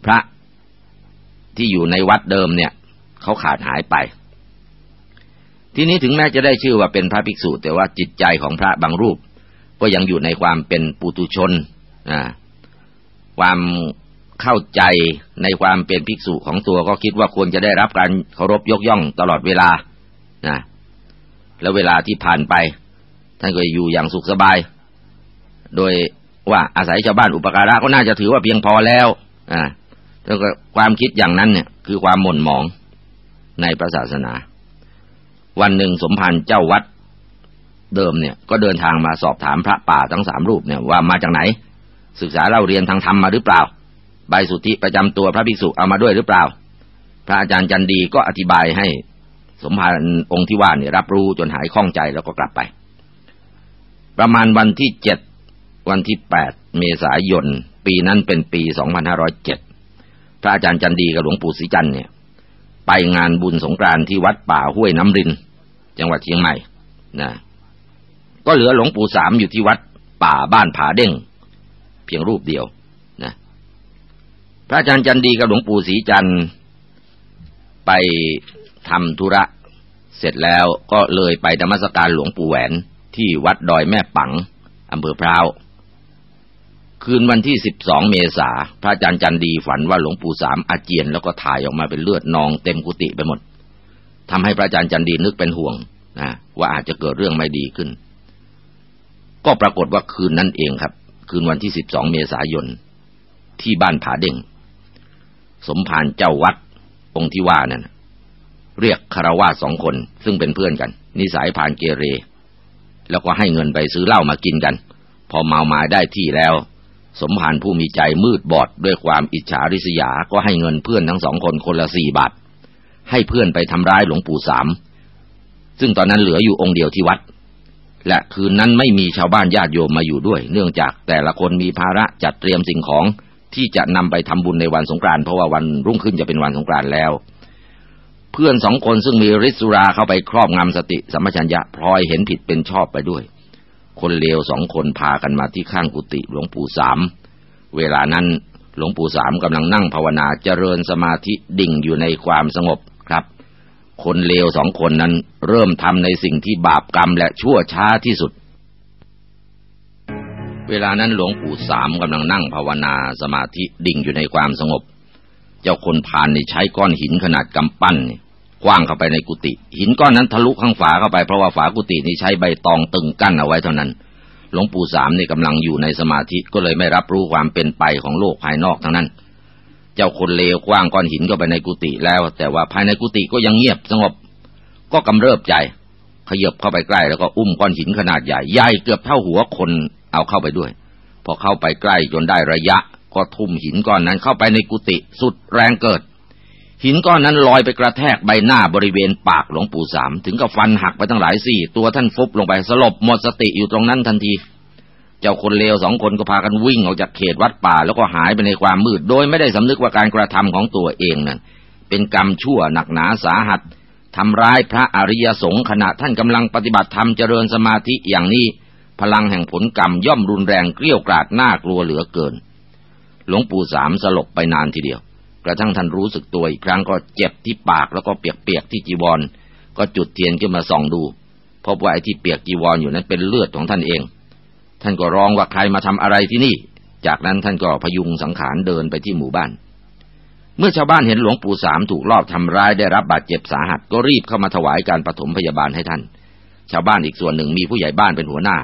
พระที่อยู่ในวัดเดิมเนี่ยเขาขาดหายไป ทีนี้ถึงแม้จะได้ชื่อว่าเป็นพระภิกษุ แต่ว่าจิตใจของพระบางรูป ก็ยังอยู่ในความเป็นปุตุชนนะ ความเข้าใจในความเป็นภิกษุของตัวก็คิดว่าควรจะได้รับการเคารพยกย่องตลอดเวลานะแล้วเวลาที่ผ่านไป ท่านก็อยู่อย่างสุขสบาย โดยว่าอาศัยชาวบ้านอุปการะก็น่าจะถือว่าเพียงพอแล้วอ่าแล้วก็ความคิดอย่างนั้นเนี่ย คือความหม่นหมองในพระศาสนา วันหนึ่งสมภารเจ้าวัดเดิมเนี่ย ก็เดินทางมาสอบถามพระป่าทั้งสามรูปเนี่ยว่ามาจากไหน ศึกษาเล่าเรียนทางธรรมมาหรือเปล่า ใบสุทธิประจำตัวพระภิกษุเอามาด้วยหรือเปล่า พระอาจารย์จันดีก็อธิบายให้สมภารองค์ที่ว่าเนี่ยรับรู้จนหายคล่องใจแล้วก็กลับไป ประมาณวันที่เจ็ดวันที่แปดเมษายน ปีนั้นเป็นปีสองพันห้าร้อยเจ็ดพระอาจารย์จันดีกับหลวงปู่ศรีจันเนี่ย ไปงานบุญสงกรานต์ที่วัดป่าห้วยน้ำริน จังหวัดเชียงใหม่นะก็เหลือหลวงปู่สามอยู่ที่วัดป่าบ้านผาเด้ง เพียงรูปเดียวนะพระอาจารย์จันดีกับหลวงปู่ศรีจันไปทำธุระเสร็จแล้วก็เลยไปธรรมสการหลวงปู่แหวนที่วัดดอยแม่ปังอำเภอพร้าว คืนวันที่สิบสองเมษาพระอาจารย์จันดีฝันว่าหลวงปู่สามอาเจียน แล้วก็ถ่ายออกมาเป็นเลือดนองเต็มกุฏิไปหมดทำให้พระอาจารย์จันดีนึกเป็นห่วงนะว่าอาจจะเกิดเรื่องไม่ดีขึ้น ก็ปรากฏว่าคืนนั้นเองครับ คืนวันที่สิบสองเมษายน ที่บ้านผาเด้งสมภารเจ้าวัดองค์ที่ว่านั่นเรียกคารวาสสองคน ซึ่งเป็นเพื่อนกัน นิสัยผ่านเกเร แล้วก็ให้เงินไปซื้อเหล้ามากินกัน พอเมามาได้ที่แล้ว สมภารผู้มีใจมืดบอดด้วยความอิจฉาริษยาก็ให้เงินเพื่อนทั้งสองคนคนละสี่บาทให้เพื่อนไปทำร้ายหลวงปู่สาม ซึ่งตอนนั้นเหลืออยู่องค์เดียวที่วัด และคืนนั้นไม่มีชาวบ้านญาติโยมมาอยู่ด้วย เนื่องจากแต่ละคนมีภาระจัดเตรียมสิ่งของที่จะนำไปทำบุญในวันสงกรานต์เพราะว่าวันรุ่งขึ้นจะเป็นวันสงกรานต์แล้ว เพื่อนสองคนซึ่งมีฤทธิ์สุราเข้าไปครอบงำสติสัมปชัญญะพลอยเห็นผิดเป็นชอบไปด้วย คนเลวสองคนพากันมาที่ข้างกุฏิหลวงปู่สามเวลานั้นหลวงปู่สามกำลังนั่งภาวนาเจริญสมาธิดิ่งอยู่ในความสงบ คนเลวสองคนนั้นเริ่มทำในสิ่งที่บาปกรรมและชั่วช้าที่สุด เวลานั้นหลวงปู่สามกำลังนั่งภาวนาสมาธิดิ่งอยู่ในความสงบ เจ้าคนผ่านนี่ใช้ก้อนหินขนาดกำปั้นกว้างเข้าไปในกุฏิหินก้อนนั้นทะลุข้างฝาเข้าไปเพราะว่าฝากุฏินี้ใช้ใบตองตึงกั้นเอาไว้เท่านั้น หลวงปู่สามนี่กำลังอยู่ในสมาธิก็เลยไม่รับรู้ความเป็นไปของโลกภายนอกทั้งนั้น เจ้าคนเลวกว้างก้อนหินเข้าไปในกุฏิแล้ว แต่ว่าภายในกุฏิก็ยังเงียบสงบ ก็กำเริบใจ ขยบเข้าไปใกล้ แล้วก็อุ้มก้อนหินขนาดใหญ่ใหญ่เกือบเท่าหัวคนเอาเข้าไปด้วย พอเข้าไปใกล้จนได้ระยะ ก็ทุ่มหินก้อนนั้นเข้าไปในกุฏิสุดแรงเกิด หินก้อนนั้นลอยไปกระแทกใบหน้าบริเวณปากหลวงปู่สามถึงกับฟันหักไปตั้งหลายซี่ ตัวท่านฟุบลงไปสลบหมดสติอยู่ตรงนั้นทันที เจ้าคนเลวสองคนก็พากันวิ่งออกจากเขตวัดป่าแล้วก็หายไปในความมืด โดยไม่ได้สำนึกว่าการกระทำของตัวเองนั้นเป็นกรรมชั่วหนักหนาสาหัสทำร้ายพระอริยสงฆ์ขณะท่านกำลังปฏิบัติธรรมเจริญสมาธิอย่างนี้ พลังแห่งผลกรรมย่อมรุนแรงเกลี้ยกล่อมน่ากลัวเหลือเกิน หลวงปู่สามสลบไปนานทีเดียว กระทั่งท่านรู้สึกตัวอีกครั้งก็เจ็บที่ปากแล้วก็เปียกๆที่จีวร ก็จุดเทียนขึ้นมาส่องดู พบว่าไอ้ที่เปียกจีวรออยู่นั้นเป็นเลือดของท่านเอง ท่านก็ร้องว่าใครมาทำอะไรที่นี่ จากนั้นท่านก็พยุงสังขารเดินไปที่หมู่บ้าน เมื่อชาวบ้านเห็นหลวงปู่สามถูกลอบทำร้ายได้รับบาดเจ็บสาหัสก็รีบเข้ามาถวายการปฐมพยาบาลให้ท่าน ชาวบ้านอีกส่วนหนึ่งมีผู้ใหญ่บ้านเป็นหัวหน้า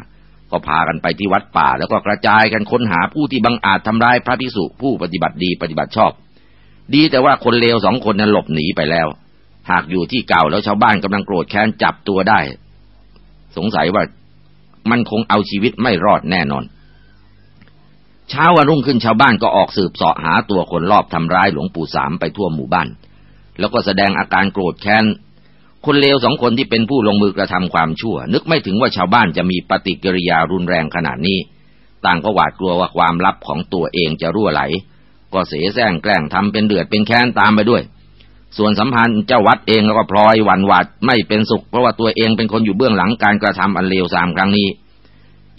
ก็พากันไปที่วัดป่าแล้วก็กระจายกันค้นหาผู้ที่บังอาจทำร้ายพระภิกษุผู้ปฏิบัติดีปฏิบัติชอบ ดีแต่ว่าคนเลวสองคนนั้นหลบหนีไปแล้ว หากอยู่ที่เก่าแล้วชาวบ้านกำลังโกรธแค้นจับตัวได้ สงสัยว่า มันคงเอาชีวิตไม่รอดแน่นอน เช้าวันรุ่งขึ้นชาวบ้านก็ออกสืบเสาะหาตัวคนรอบทำร้ายหลวงปู่สามไปทั่วหมู่บ้าน แล้วก็แสดงอาการโกรธแค้น คนเลวสองคนที่เป็นผู้ลงมือกระทำความชั่ว นึกไม่ถึงว่าชาวบ้านจะมีปฏิกิริยารุนแรงขนาดนี้ ต่างก็หวาดกลัวว่าความลับของตัวเองจะรั่วไหล ก็เสแสร้งแกล้งทำเป็นเดือดเป็นแค้นตามไปด้วย ส่วนสัมพันธ์เจ้าวัดเองก็พลอยหวั่นหวาดไม่เป็นสุข เพราะว่าตัวเองเป็นคนอยู่เบื้องหลังการกระทำอันเลวทรามครั้งนี้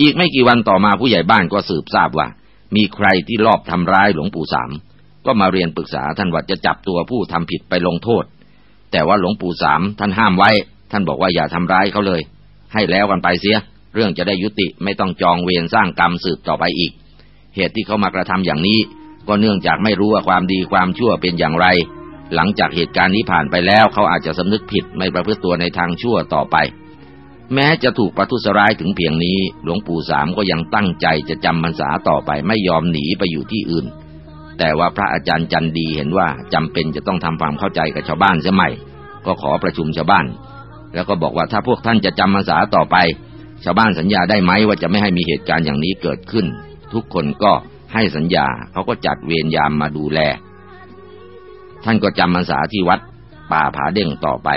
อีกไม่กี่วันต่อมาผู้ใหญ่บ้านก็สืบทราบว่า มีใครที่ลอบทำร้ายหลวงปู่สามก็มาเรียนปรึกษาท่านว่าจะจับตัวผู้ทำผิดไปลงโทษ แต่ว่าหลวงปู่สามท่านห้ามไว้ ท่านบอกว่าอย่าทำร้ายเขาเลย ให้แล้วกันไปเสีย เรื่องจะได้ยุติไม่ต้องจองเวรสร้างกรรมสืบต่อไปอีก เหตุที่เขามากระทำอย่างนี้ ก็เนื่องจากไม่รู้ว่าความดีความชั่วเป็นอย่างไร หลังจากเหตุการณ์นี้ผ่านไปแล้วเขาอาจจะสำนึกผิดไม่ประพฤติตัวในทางชั่วต่อไป แม้จะถูกประทุษร้ายถึงเพียงนี้ หลวงปู่สามก็ยังตั้งใจจะจำพรรษาต่อไปไม่ยอมหนีไปอยู่ที่อื่น แต่ว่าพระอาจารย์จันดีเห็นว่าจำเป็นจะต้องทำความเข้าใจกับชาวบ้านเสียใหม่ ก็ขอประชุมชาวบ้าน แล้วก็บอกว่าถ้าพวกท่านจะจำพรรษาต่อไป ชาวบ้านสัญญาได้ไหมว่าจะไม่ให้มีเหตุการณ์อย่างนี้เกิดขึ้น ทุกคนก็ให้สัญญาเขาก็จัดเวรยามมาดูแล ท่านก็จำพรรษาที่วัดป่าผาเด้งต่อไป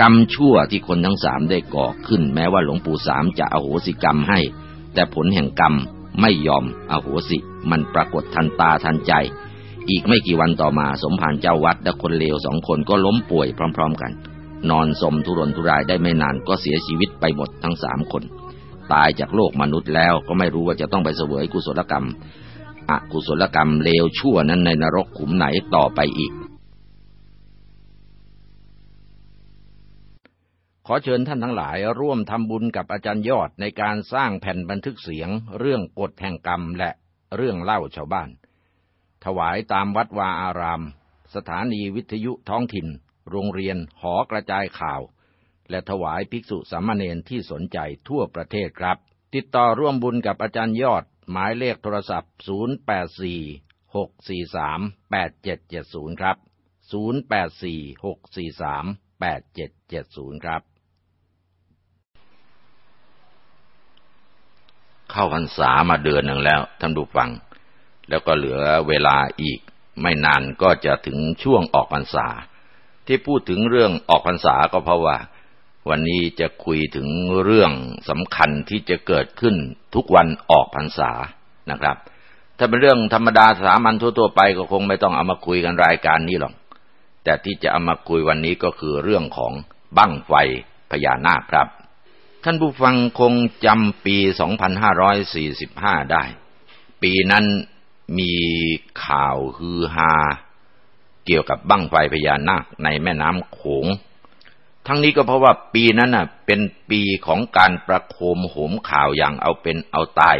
กรรมชั่วที่คนทั้งสามได้ก่อขึ้น แม้ว่าหลวงปู่สามจะอโหสิกรรมให้ แต่ผลแห่งกรรมไม่ยอมอโหสิ มันปรากฏทันตาทันใจ อีกไม่กี่วันต่อมาสมภารเจ้าวัดและคนเลวสองคนก็ล้มป่วยพร้อม ๆ กัน นอนสมทุรนทุรายได้ไม่นานก็เสียชีวิตไปหมดทั้งสามคน ตายจากโลกมนุษย์แล้วก็ไม่รู้ว่าจะต้องไปเสวยกุศลกรรม อกุศลกรรมเลวชั่วนั้นในนรกขุมไหนต่อไปอีก ขอเชิญท่านทั้งหลายร่วมทำบุญกับอาจารย์ยอดในการสร้างแผ่นบันทึกเสียง เรื่องกฎแห่งกรรมและเรื่องเล่าชาวบ้าน ถวายตามวัดวาอาราม สถานีวิทยุท้องถิ่น โรงเรียนหอกระจายข่าว และถวายภิกษุสามเณรที่สนใจทั่วประเทศครับติดต่อร่วมบุญกับอาจารย์ยอด หมายเลขโทรศัพท์ 084 643 8770 ครับ 084 643 8770 ครับ เข้าพรรษามาเดือนหนึ่งแล้วท่านดูฟัง แล้วก็เหลือเวลาอีก ไม่นานก็จะถึงช่วงออกพรรษา ที่พูดถึงเรื่องออกพรรษาก็เพราะว่า วันนี้จะคุยถึงเรื่องสำคัญที่จะเกิดขึ้นทุกวันออกพรรษานะครับ ถ้าเป็นเรื่องธรรมดาสามัญทั่วๆไปก็คงไม่ต้องเอามาคุยกันรายการนี้หรอก แต่ที่จะเอามาคุยวันนี้ก็คือเรื่องของบั้งไฟพญานาคครับ ท่านผู้ฟังคงจำปี 2545 ได้ ปีนั้นมีข่าวฮือฮาเกี่ยวกับบั้งไฟพญานาคในแม่น้ำโขง ทั้งนี้ก็เพราะว่าปีนั้นน่ะ เป็นปีของการประโคมโหมข่าวอย่างเอาเป็นเอาตาย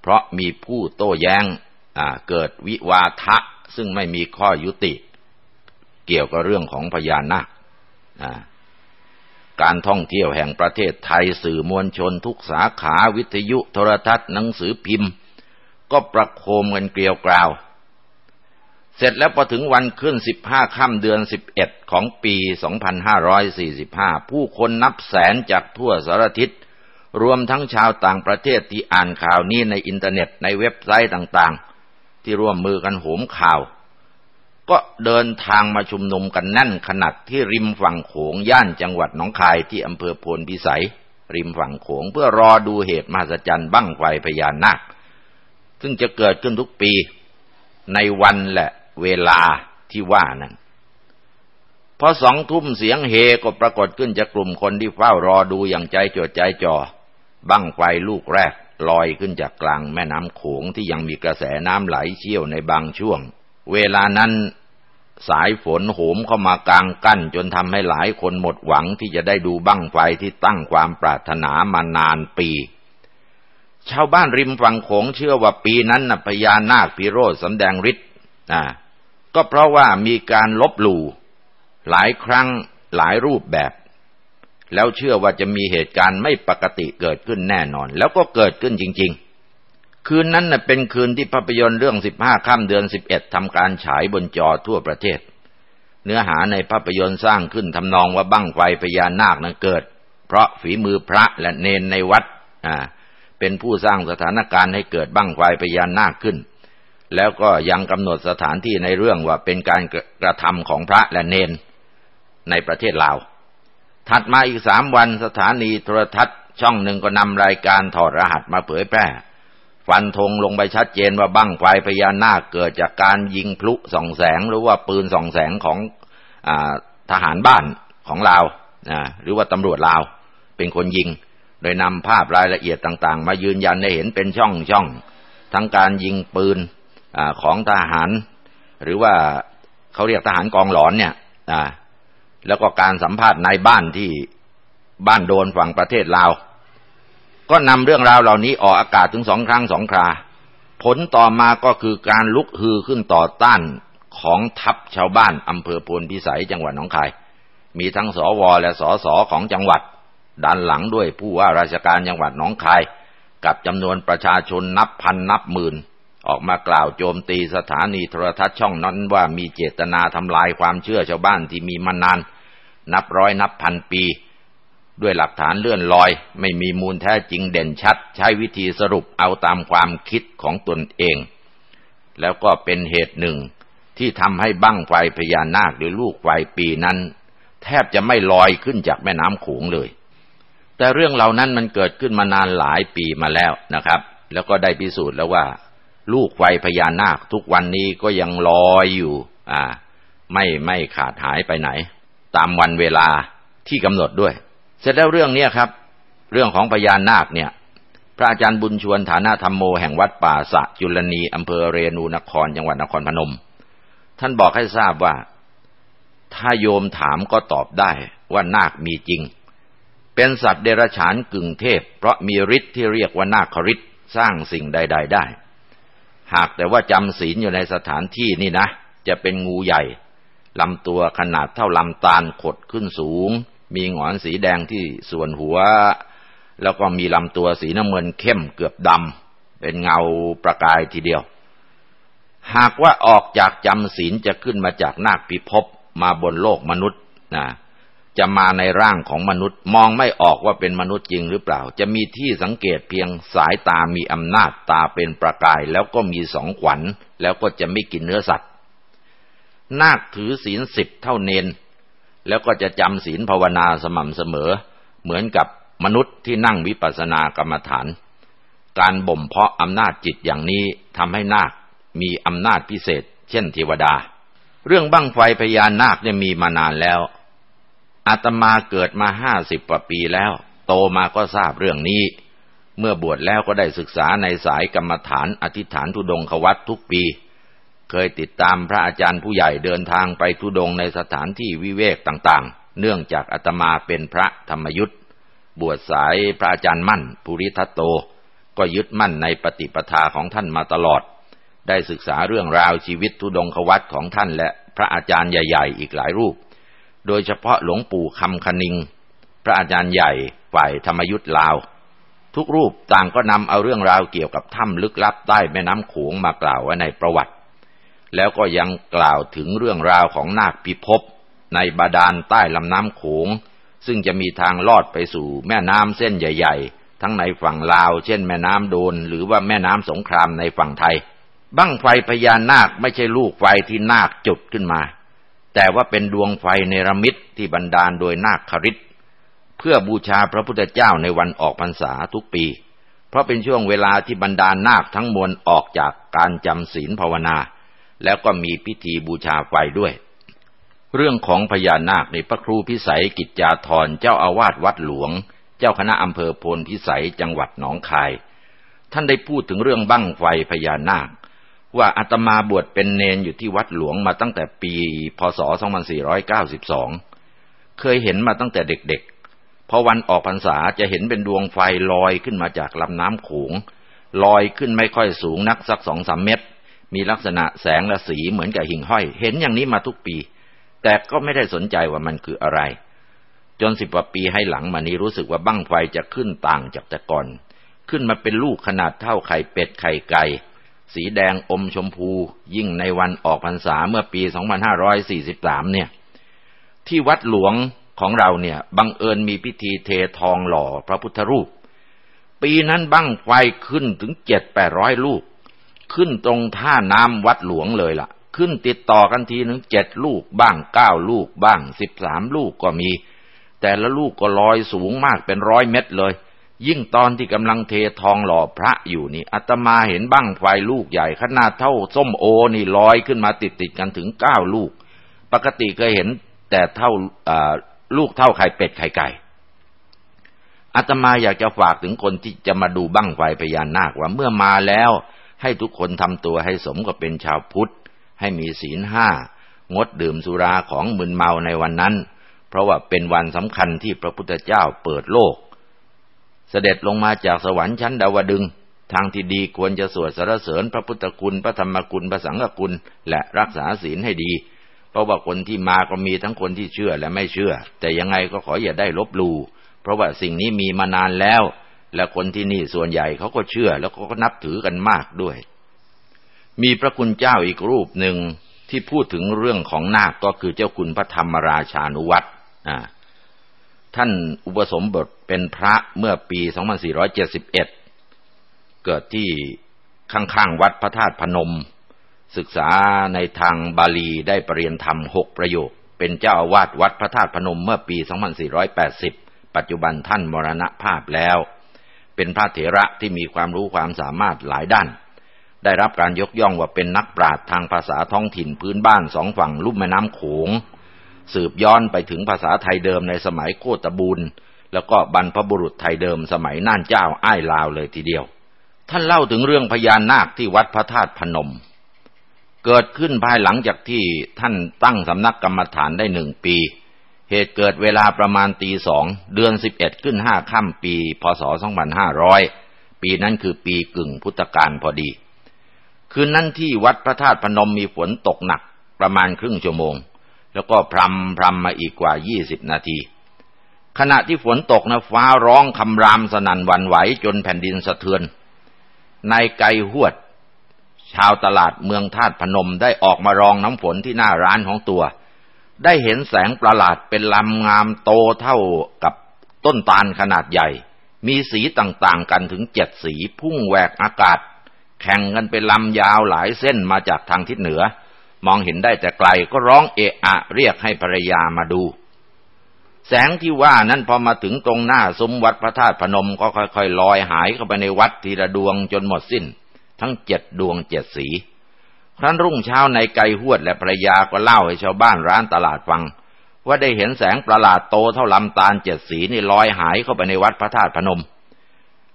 เพราะมีผู้โต้แย้งเกิดวิวาทะ ซึ่งไม่มีข้อยุติ เกี่ยวกับเรื่องของพญานาคการท่องเที่ยวแห่งประเทศไทยสื่อมวลชนทุกสาขาวิทยุโทรทัศน์หนังสือพิมพ์ ก็ประโคมกันเกลียวกราว เสร็จแล้วพอถึงวันขึ้นสิบห้าค่ำเดือนสิบเอ็ดของปีสองพันห้าร้อยสี่สิบห้าผู้คนนับแสนจากทั่วสารทิศ รวมทั้งชาวต่างประเทศที่อ่านข่าวนี้ในอินเทอร์เน็ตในเว็บไซต์ต่างๆ ที่ร่วมมือกันโหมข่าว ก็เดินทางมาชุมนุมกันแน่นขนาดที่ริมฝั่งโขงย่านจังหวัดหนองคายที่อำเภอโพนพิสัย ริมฝั่งโขงเพื่อรอดูเหตุมหัศจรรย์บั้งไฟพญานาคซึ่งจะเกิดขึ้นทุกปีในวันแหละ เวลาที่ว่านั้นพอสองทุ่มเสียงเฮก็ปรากฏขึ้นจากกลุ่มคนที่เฝ้ารอดูอย่างใจจดใจจ่อบั้งไฟลูกแรกลอยขึ้นจากกลางแม่น้ำโขงที่ยังมีกระแสน้ำไหลเชี่ยวในบางช่วง เวลานั้นสายฝนโหมเข้ามากลางกั้นจนทำให้หลายคนหมดหวังที่จะได้ดูบั้งไฟที่ตั้งความปรารถนามานานปี ชาวบ้านริมฝั่งโขงเชื่อว่าปีนั้นนะพญานาคพิโรธสำแดงฤทธิ์อ่า ก็เพราะว่ามีการลบหลู่หลายครั้งหลายรูปแบบ แล้วเชื่อว่าจะมีเหตุการณ์ไม่ปกติเกิดขึ้นแน่นอน แล้วก็เกิดขึ้นจริง ๆ คืนนั้นนะเป็นคืนที่ภาพยนตร์เรื่องสิบห้าค่ำเดือนสิบเอ็ดทำการฉายบนจอทั่วประเทศ เนื้อหาในภาพยนตร์สร้างขึ้นทำนองว่าบั้งไฟพญานาคนั้นเกิด เพราะฝีมือพระและเนนในวัดอ่าเป็นผู้สร้างสถานการณ์ให้เกิดบั้งไฟพญานาคขึ้น แล้วก็ยังกำหนดสถานที่ในเรื่องว่าเป็นการกระทำของพระและเนนในประเทศลาว ถัดมาอีกสามวันสถานีโทรทัศน์ช่องหนึ่งก็นำรายการถอดรหัสมาเผยแพร่ ฟันธงลงไปชัดเจนว่าบั้งไฟพญานาคเกิดจากการยิงพลุส่องแสงหรือว่าปืนส่องแสงของอทหารบ้านของลาวหรือว่าตำรวจลาวเป็นคนยิง โดยนำภาพรายละเอียดต่างๆ มายืนยันให้เห็นเป็นช่องช่องทั้งการยิงปืน อของทหาร หรือว่าเขาเรียกทหารกองหลอนเนี่ยแล้วก็การสัมภาษณ์ในบ้านที่บ้านโดนฝั่งประเทศลาว ก็นำเรื่องราวเหล่านี้ออกอากาศถึงสองครั้งสองครา ผลต่อมาก็คือการลุกฮือขึ้นต่อต้านของทัพชาวบ้านอำเภอพลพิสัยจังหวัดหนองคาย มีทั้งสวและสสของจังหวัดด้านหลังด้วยผู้ว่าราชการจังหวัดหนองคาย กับจำนวนประชาชนนับพันนับหมื่น ออกมากล่าวโจมตีสถานีโทรทัศน์ช่องนั้นว่ามีเจตนาทำลายความเชื่อชาวบ้านที่มีมานาน นับร้อยนับพันปี ด้วยหลักฐานเลื่อนลอย ไม่มีมูลแท้จริงเด่นชัด ใช้วิธีสรุปเอาตามความคิดของตนเอง แล้วก็เป็นเหตุหนึ่ง ที่ทำให้บั้งไฟพญานาคหรือลูกไฟปีนั้น แทบจะไม่ลอยขึ้นจากแม่น้ำโขงเลย แต่เรื่องเหล่านั้นมันเกิดขึ้นมานานหลายปีมาแล้วนะครับ แล้วก็ได้พิสูจน์แล้วว่า ลูกไฟพญานาคทุกวันนี้ก็ยังลอยอยู่ อ่า ไม่ไม่ขาดหายไปไหน ตามวันเวลาที่กำหนดด้วย เสร็จแล้วเรื่องนี้ครับ เรื่องของพญานาคเนี่ย พระอาจารย์บุญชวนฐานะธรรมโมแห่งวัดป่าสะจุลนีอำเภอเรนูนครจังหวัดนครพนม ท่านบอกให้ทราบว่า ถ้าโยมถามก็ตอบได้ว่านาคมีจริง เป็นสัตว์เดรัจฉานกึ่งเทพ เพราะมีฤทธิ์ที่เรียกว่านาคฤทธิ์สร้างสิ่งใด ๆ ได้ หากแต่ว่าจำศีลอยู่ในสถานที่นี่นะ จะเป็นงูใหญ่ลำตัวขนาดเท่าลำตาลขดขึ้นสูง มีหงอนสีแดงที่ส่วนหัว แล้วก็มีลำตัวสีน้ำเงินเข้มเกือบดำเป็นเงาประกายทีเดียว หากว่าออกจากจำศีลจะขึ้นมาจากนาคพิภพมาบนโลกมนุษย์นะ จะมาในร่างของมนุษย์ มองไม่ออกว่าเป็นมนุษย์จริงหรือเปล่า จะมีที่สังเกตเพียงสายตามีอำนาจตาเป็นประกาย แล้วก็มีสองขวัญ แล้วก็จะไม่กินเนื้อสัตว์ นาคถือศีลสิบเท่าเนน แล้วก็จะจำศีลภาวนาสม่ำเสมอ เหมือนกับมนุษย์ที่นั่งวิปัสสนากรรมฐาน การบ่มเพาะอำนาจจิตอย่างนี้ทำให้นาคมีอำนาจพิเศษ เช่นเทวดา เรื่องบั้งไฟพญานาคเนี่ยมีมานานแล้ว อาตมาเกิดมาห้าสิบกว่าปีแล้ว โตมาก็ทราบเรื่องนี้ เมื่อบวชแล้วก็ได้ศึกษาในสายกรรมฐานอธิษฐานทุดงควัตทุกปี เคยติดตามพระอาจารย์ผู้ใหญ่เดินทางไปทุดงในสถานที่วิเวกต่างๆ เนื่องจากอาตมาเป็นพระธรรมยุทธบวชสายพระอาจารย์มั่น ภูริทัตโต ก็ยึดมั่นในปฏิปทาของท่านมาตลอด ได้ศึกษาเรื่องราวชีวิตทุดงควัตของท่านและพระอาจารย์ใหญ่ ๆ อีกหลายรูป โดยเฉพาะหลวงปู่คำคณิง พระอาจารย์ใหญ่ฝ่ายธรรมยุทธลาว ทุกรูปต่างก็นำเอาเรื่องราวเกี่ยวกับถ้ำลึกลับใต้แม่น้ำโขงมากล่าวไว้ในประวัติ แล้วก็ยังกล่าวถึงเรื่องราวของนาคพิภพในบาดาลใต้ลำน้ำโขง ซึ่งจะมีทางลอดไปสู่แม่น้ำเส้นใหญ่ ๆ ทั้งในฝั่งลาว เช่น แม่น้ำโดน หรือว่าแม่น้ำสงครามในฝั่งไทย บั้งไฟพญานาคไม่ใช่ลูกไฟที่นาคจุดขึ้นมา แต่ว่าเป็นดวงไฟเนรมิตที่บันดาลโดยนาคคริตเพื่อบูชาพระพุทธเจ้าในวันออกพรรษาทุกปี เพราะเป็นช่วงเวลาที่บรรดานาคทั้งมวลออกจากการจำศีลภาวนา แล้วก็มีพิธีบูชาไฟด้วย เรื่องของพญานาคในพระครูพิสัยกิจจาธรเจ้าอาวาสวัดหลวง เจ้าคณะอำเภอโพนพิสัยจังหวัดหนองคาย ท่านได้พูดถึงเรื่องบั้งไฟพญานาค ว่าอาตมาบวชเป็นเนนอยู่ที่วัดหลวงมาตั้งแต่ปีพศ 2492 เคยเห็นมาตั้งแต่เด็กๆ พอวันออกพรรษาจะเห็นเป็นดวงไฟลอยขึ้นมาจากลำน้ำโขง ลอยขึ้นไม่ค่อยสูงนักสักสองสามเมตร มีลักษณะแสงและสีเหมือนกับหิ่งห้อย เห็นอย่างนี้มาทุกปี แต่ก็ไม่ได้สนใจว่ามันคืออะไร จนสิบกว่าปีให้หลังมานี้รู้สึกว่าบั้งไฟจะขึ้นต่างจากแต่ก่อน ขึ้นมาเป็นลูกขนาดเท่าไข่เป็ดไข่ไก่ สีแดงอมชมพู ยิ่งในวันออกพรรษาเมื่อปี 2543 เนี่ย ที่วัดหลวงของเราเนี่ย บังเอิญมีพิธีเททองหล่อพระพุทธรูป ปีนั้นบั้งไฟขึ้นถึงเจ็ดแปดร้อยลูก ขึ้นตรงท่าน้ำวัดหลวงเลยละ่ะ ขึ้นติดต่อกันทีนึงเจ็ดลูกบ้างเก้าลูกบ้างสิบสามลูกก็มี แต่ละลูกก็ลอยสูงมากเป็นร้อยเมตรเลย ยิ่งตอนที่กำลังเททองหล่อพระอยู่นี่อาตมาเห็นบั้งไฟลูกใหญ่ขนาดเท่าส้มโอนี่ลอยขึ้นมาติดติดกันถึงเก้าลูก ปกติเคยเห็นแต่เท่าลูกเท่าไข่เป็ดไข่ไก่อาตมาอยากจะฝากถึงคนที่จะมาดูบั้งไฟพญานาคว่าเมื่อมาแล้ว ให้ทุกคนทำตัวให้สมกับเป็นชาวพุทธ ให้มีศีลห้างดดื่มสุราของมึนเมาในวันนั้น เพราะว่าเป็นวันสำคัญที่พระพุทธเจ้าเปิดโลก เสด็จลงมาจากสวรรค์ชั้นดาวดึง ทางที่ดีควรจะสวดสรรเสริญพระพุทธคุณพระธรรมคุณพระสังฆคุณ และรักษาศีลให้ดี เพราะว่าคนที่มาก็มีทั้งคนที่เชื่อและไม่เชื่อ แต่ยังไงก็ขออย่าได้ลบลู่เพราะว่าสิ่งนี้มีมานานแล้ว และคนที่นี่ส่วนใหญ่เขาก็เชื่อแล้วเขาก็นับถือกันมากด้วย มีพระคุณเจ้าอีกรูปหนึ่งที่พูดถึงเรื่องของนาคก็คือเจ้าคุณพระธรรมราชานุวัตร ท่านอุปสมบทเป็นพระเมื่อปี 2471 เกิดที่ข้างๆวัดพระธาตุพนม ศึกษาในทางบาลีได้ปรริญญาธรรมหกประโยค เป็นเจ้าอาวาสวัดพระธาตุพนมเมื่อปี 2480 ปัจจุบันท่านมรณภาพแล้ว เป็นพระเถระที่มีความรู้ความสามารถหลายด้าน ได้รับการยกย่องว่าเป็นนักปราชญ์ทางภาษาท้องถิ่นพื้นบ้านสองฝั่งลุ่มแม่น้ำโขง สืบย้อนไปถึงภาษาไทยเดิมในสมัยโคตบูลแล้วก็บรรพบุรุษไทยเดิมสมัยน่านเจ้าอ้ายลาวเลยทีเดียว ท่านเล่าถึงเรื่องพญานาคที่วัดพระธาตุพนม เกิดขึ้นภายหลังจากที่ท่านตั้งสำนักกรรมฐานได้หนึ่งปี เหตุเกิดเวลาประมาณตีสองเดือนสิบเอ็ดขึ้นห้าค่ำปี พศสองพันห้าร้อยปีนั้นคือปีกึ่งพุทธกาลพอดี คืนนั้นที่วัดพระธาตุพนมมีฝนตกหนักประมาณครึ่งชั่วโมง แล้วก็พรำพรำมาอีกกว่ายี่สิบนาที ขณะที่ฝนตกนะฟ้าร้องคำรามสนั่นวันไหวจนแผ่นดินสะเทือนในไกหวด ชาวตลาดเมืองธาตุพนมได้ออกมารองน้ำฝนที่หน้าร้านของตัว ได้เห็นแสงประหลาดเป็นลำงามโตเท่ากับต้นตาลขนาดใหญ่ มีสีต่างๆกันถึงเจ็ดสีพุ่งแหวกอากาศ แข่งกันเป็นลำยาวหลายเส้นมาจากทางทิศเหนือ มองเห็นได้แต่ไกลก็ร้องเอะอะเรียกให้ภรรยามาดู แสงที่ว่านั้นพอมาถึงตรงหน้าซุ้มวัดพระธาตุพนมก็ค่อยๆลอยหายเข้าไปในวัดทีละดวงจนหมดสิ้น ทั้งเจ็ดดวงเจ็ดสี ครั้นรุ่งเช้าในไกหวดและภรรยาก็เล่าให้ชาวบ้านร้านตลาดฟัง ว่าได้เห็นแสงประหลาดโตเท่าลำตาลเจ็ดสีนี่ลอยหายเข้าไปในวัดพระธาตุพนม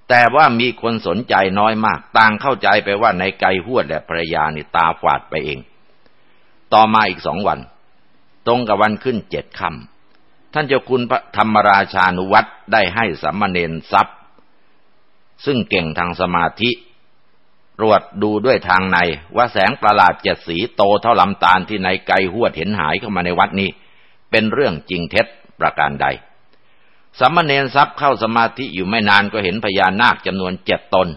แต่ว่ามีคนสนใจน้อยมาก ต่างเข้าใจไปว่าในไกหวดและภรรยานี่ตาฝาดไปเอง ต่อมาอีกสองวัน ตรงกับวันขึ้นเจ็ดค่ำท่านเจ้าคุณพระธรรมราชานุวัตรได้ให้สัมมาเนนทรัพย์ ซึ่งเก่งทางสมาธิตรวจดูด้วยทางในว่าแสงประหลาดเจ็ดสีโตเท่าลำตาลที่ในไกลหวดเห็นหายเข้ามาในวัดนี้ เป็นเรื่องจริงเท็จประการใดสัมมาเนรทรัพย์เข้าสมาธิอยู่ไม่นานก็เห็นพญานาคจำนวนเจ็ดตน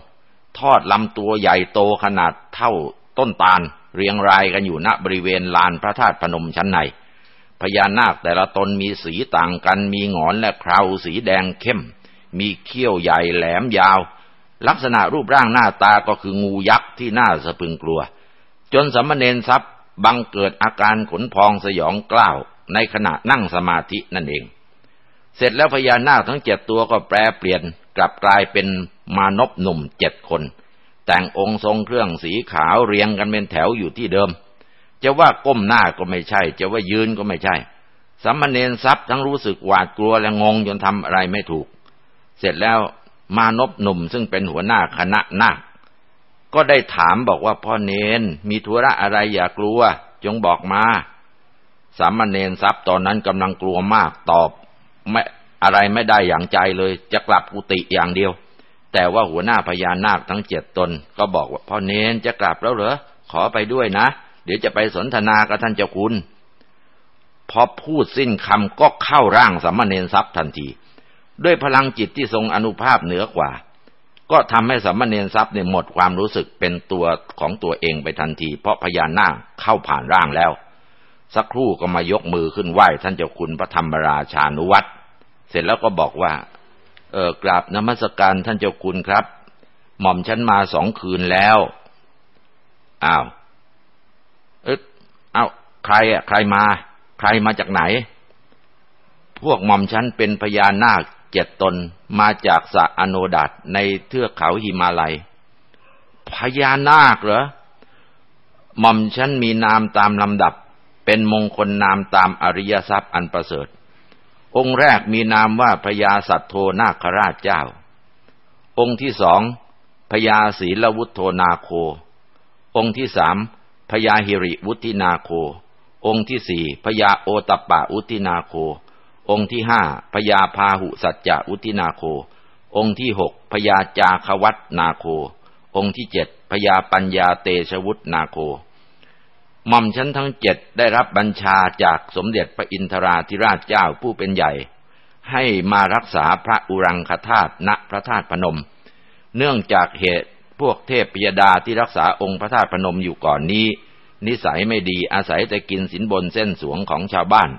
ทอดลำตัวใหญ่โตขนาดเท่าต้นตาล เรียงรายกันอยู่ณบริเวณลานพระธาตุพนมชั้นในพญานาคแต่ละตนมีสีต่างกัน มีหงอนและเคราสีแดงเข้ม มีเขี้ยวใหญ่แหลมยาว ลักษณะรูปร่างหน้าตาก็คืองูยักษ์ที่น่าสะพึงกลัว จนสมมเนนทรัพย์บังเกิดอาการขนพองสยองกล้าวในขณะนั่งสมาธินั่นเอง เสร็จแล้วพญานาคทั้งเจ็ดตัวก็แปรเปลี่ยนกลับกลายเป็นมานพหนุ่มเจ็ดคน แต่งองค์ทรงเครื่องสีขาวเรียงกันเป็นแถวอยู่ที่เดิม จะว่าก้มหน้าก็ไม่ใช่ จะว่ายืนก็ไม่ใช่สัมมเนนทรัพย์ทั้งรู้สึกหวาดกลัวและงงจนทำอะไรไม่ถูก เสร็จแล้วมานพหนุ่มซึ่งเป็นหัวหน้าคณะนาคก็ได้ถามบอกว่าพ่อเนนมีธุระอะไรอย่ากลัว จงบอกมา สามเณรทรัพย์ตอนนั้นกำลังกลัวมากตอบไม่อะไรไม่ได้อย่างใจเลย จะกลับกุฏิอย่างเดียว แต่ว่าหัวหน้าพญานาคทั้งเจ็ดตน ก็บอกว่าพ่อเนนจะกลับแล้วเหรอ ขอไปด้วยนะ เดี๋ยวจะไปสนทนากับท่านเจ้าคุณ พอพูดสิ้นคำก็เข้าร่างสัมมาเนรทรัพย์ทันที ด้วยพลังจิตที่ทรงอนุภาพเหนือกว่า ก็ทำให้สัมมาเนรทรัพย์เนี่ยหมดความรู้สึกเป็นตัวของตัวเองไปทันที เพราะพญานาคเข้าผ่านร่างแล้ว สักครู่ก็มายกมือขึ้นไหว้ท่านเจ้าคุณพระธรรมราชานุวัตรเสร็จแล้วก็บอกว่า เออกราบนมัสการท่านเจ้าคุณครับ หม่อมฉันมาสองคืนแล้ว อ้าว เอ๊ะอ้าวใครอะ ใครมา ใครมาจากไหน พวกหม่อมฉันเป็นพญานาคเจ็ดตนมาจากสะอโนดัตในเทือกเขาหิมาลัย พญานาคเหรอ หม่อมฉันมีนามตามลำดับ เป็นมงคลนามตามอริยทรัพย์อันประเสริฐ องค์แรกมีนามว่าพญาสัตโทนาคราชเจ้า องค์ที่สองพญาศีลวุฒโธนาโค องค์ที่สามพญาหิริวุตินาโค องค์ที่สี่พญาโอตปะอุตินาโค องค์ที่ห้าพญาพาหุสัจจะอุตินาโค องค์ที่หกพญาจาควัตนาโค องค์ที่เจ็ดพญาปัญญาเตชวุฒนาโค หม่อมชั้นทั้งเจ็ดได้รับบัญชาจากสมเด็จพระอินทราธิราชเจ้าผู้เป็นใหญ่ ให้มารักษาพระอุรังคธาตุณพระธาตุพนม เนื่องจากเหตุพวกเทพปยดาที่รักษาองค์พระธาตุพนมอยู่ก่อนนี้ นิสัยไม่ดีอาศัยแต่กินสินบนเส้นสวงของชาวบ้าน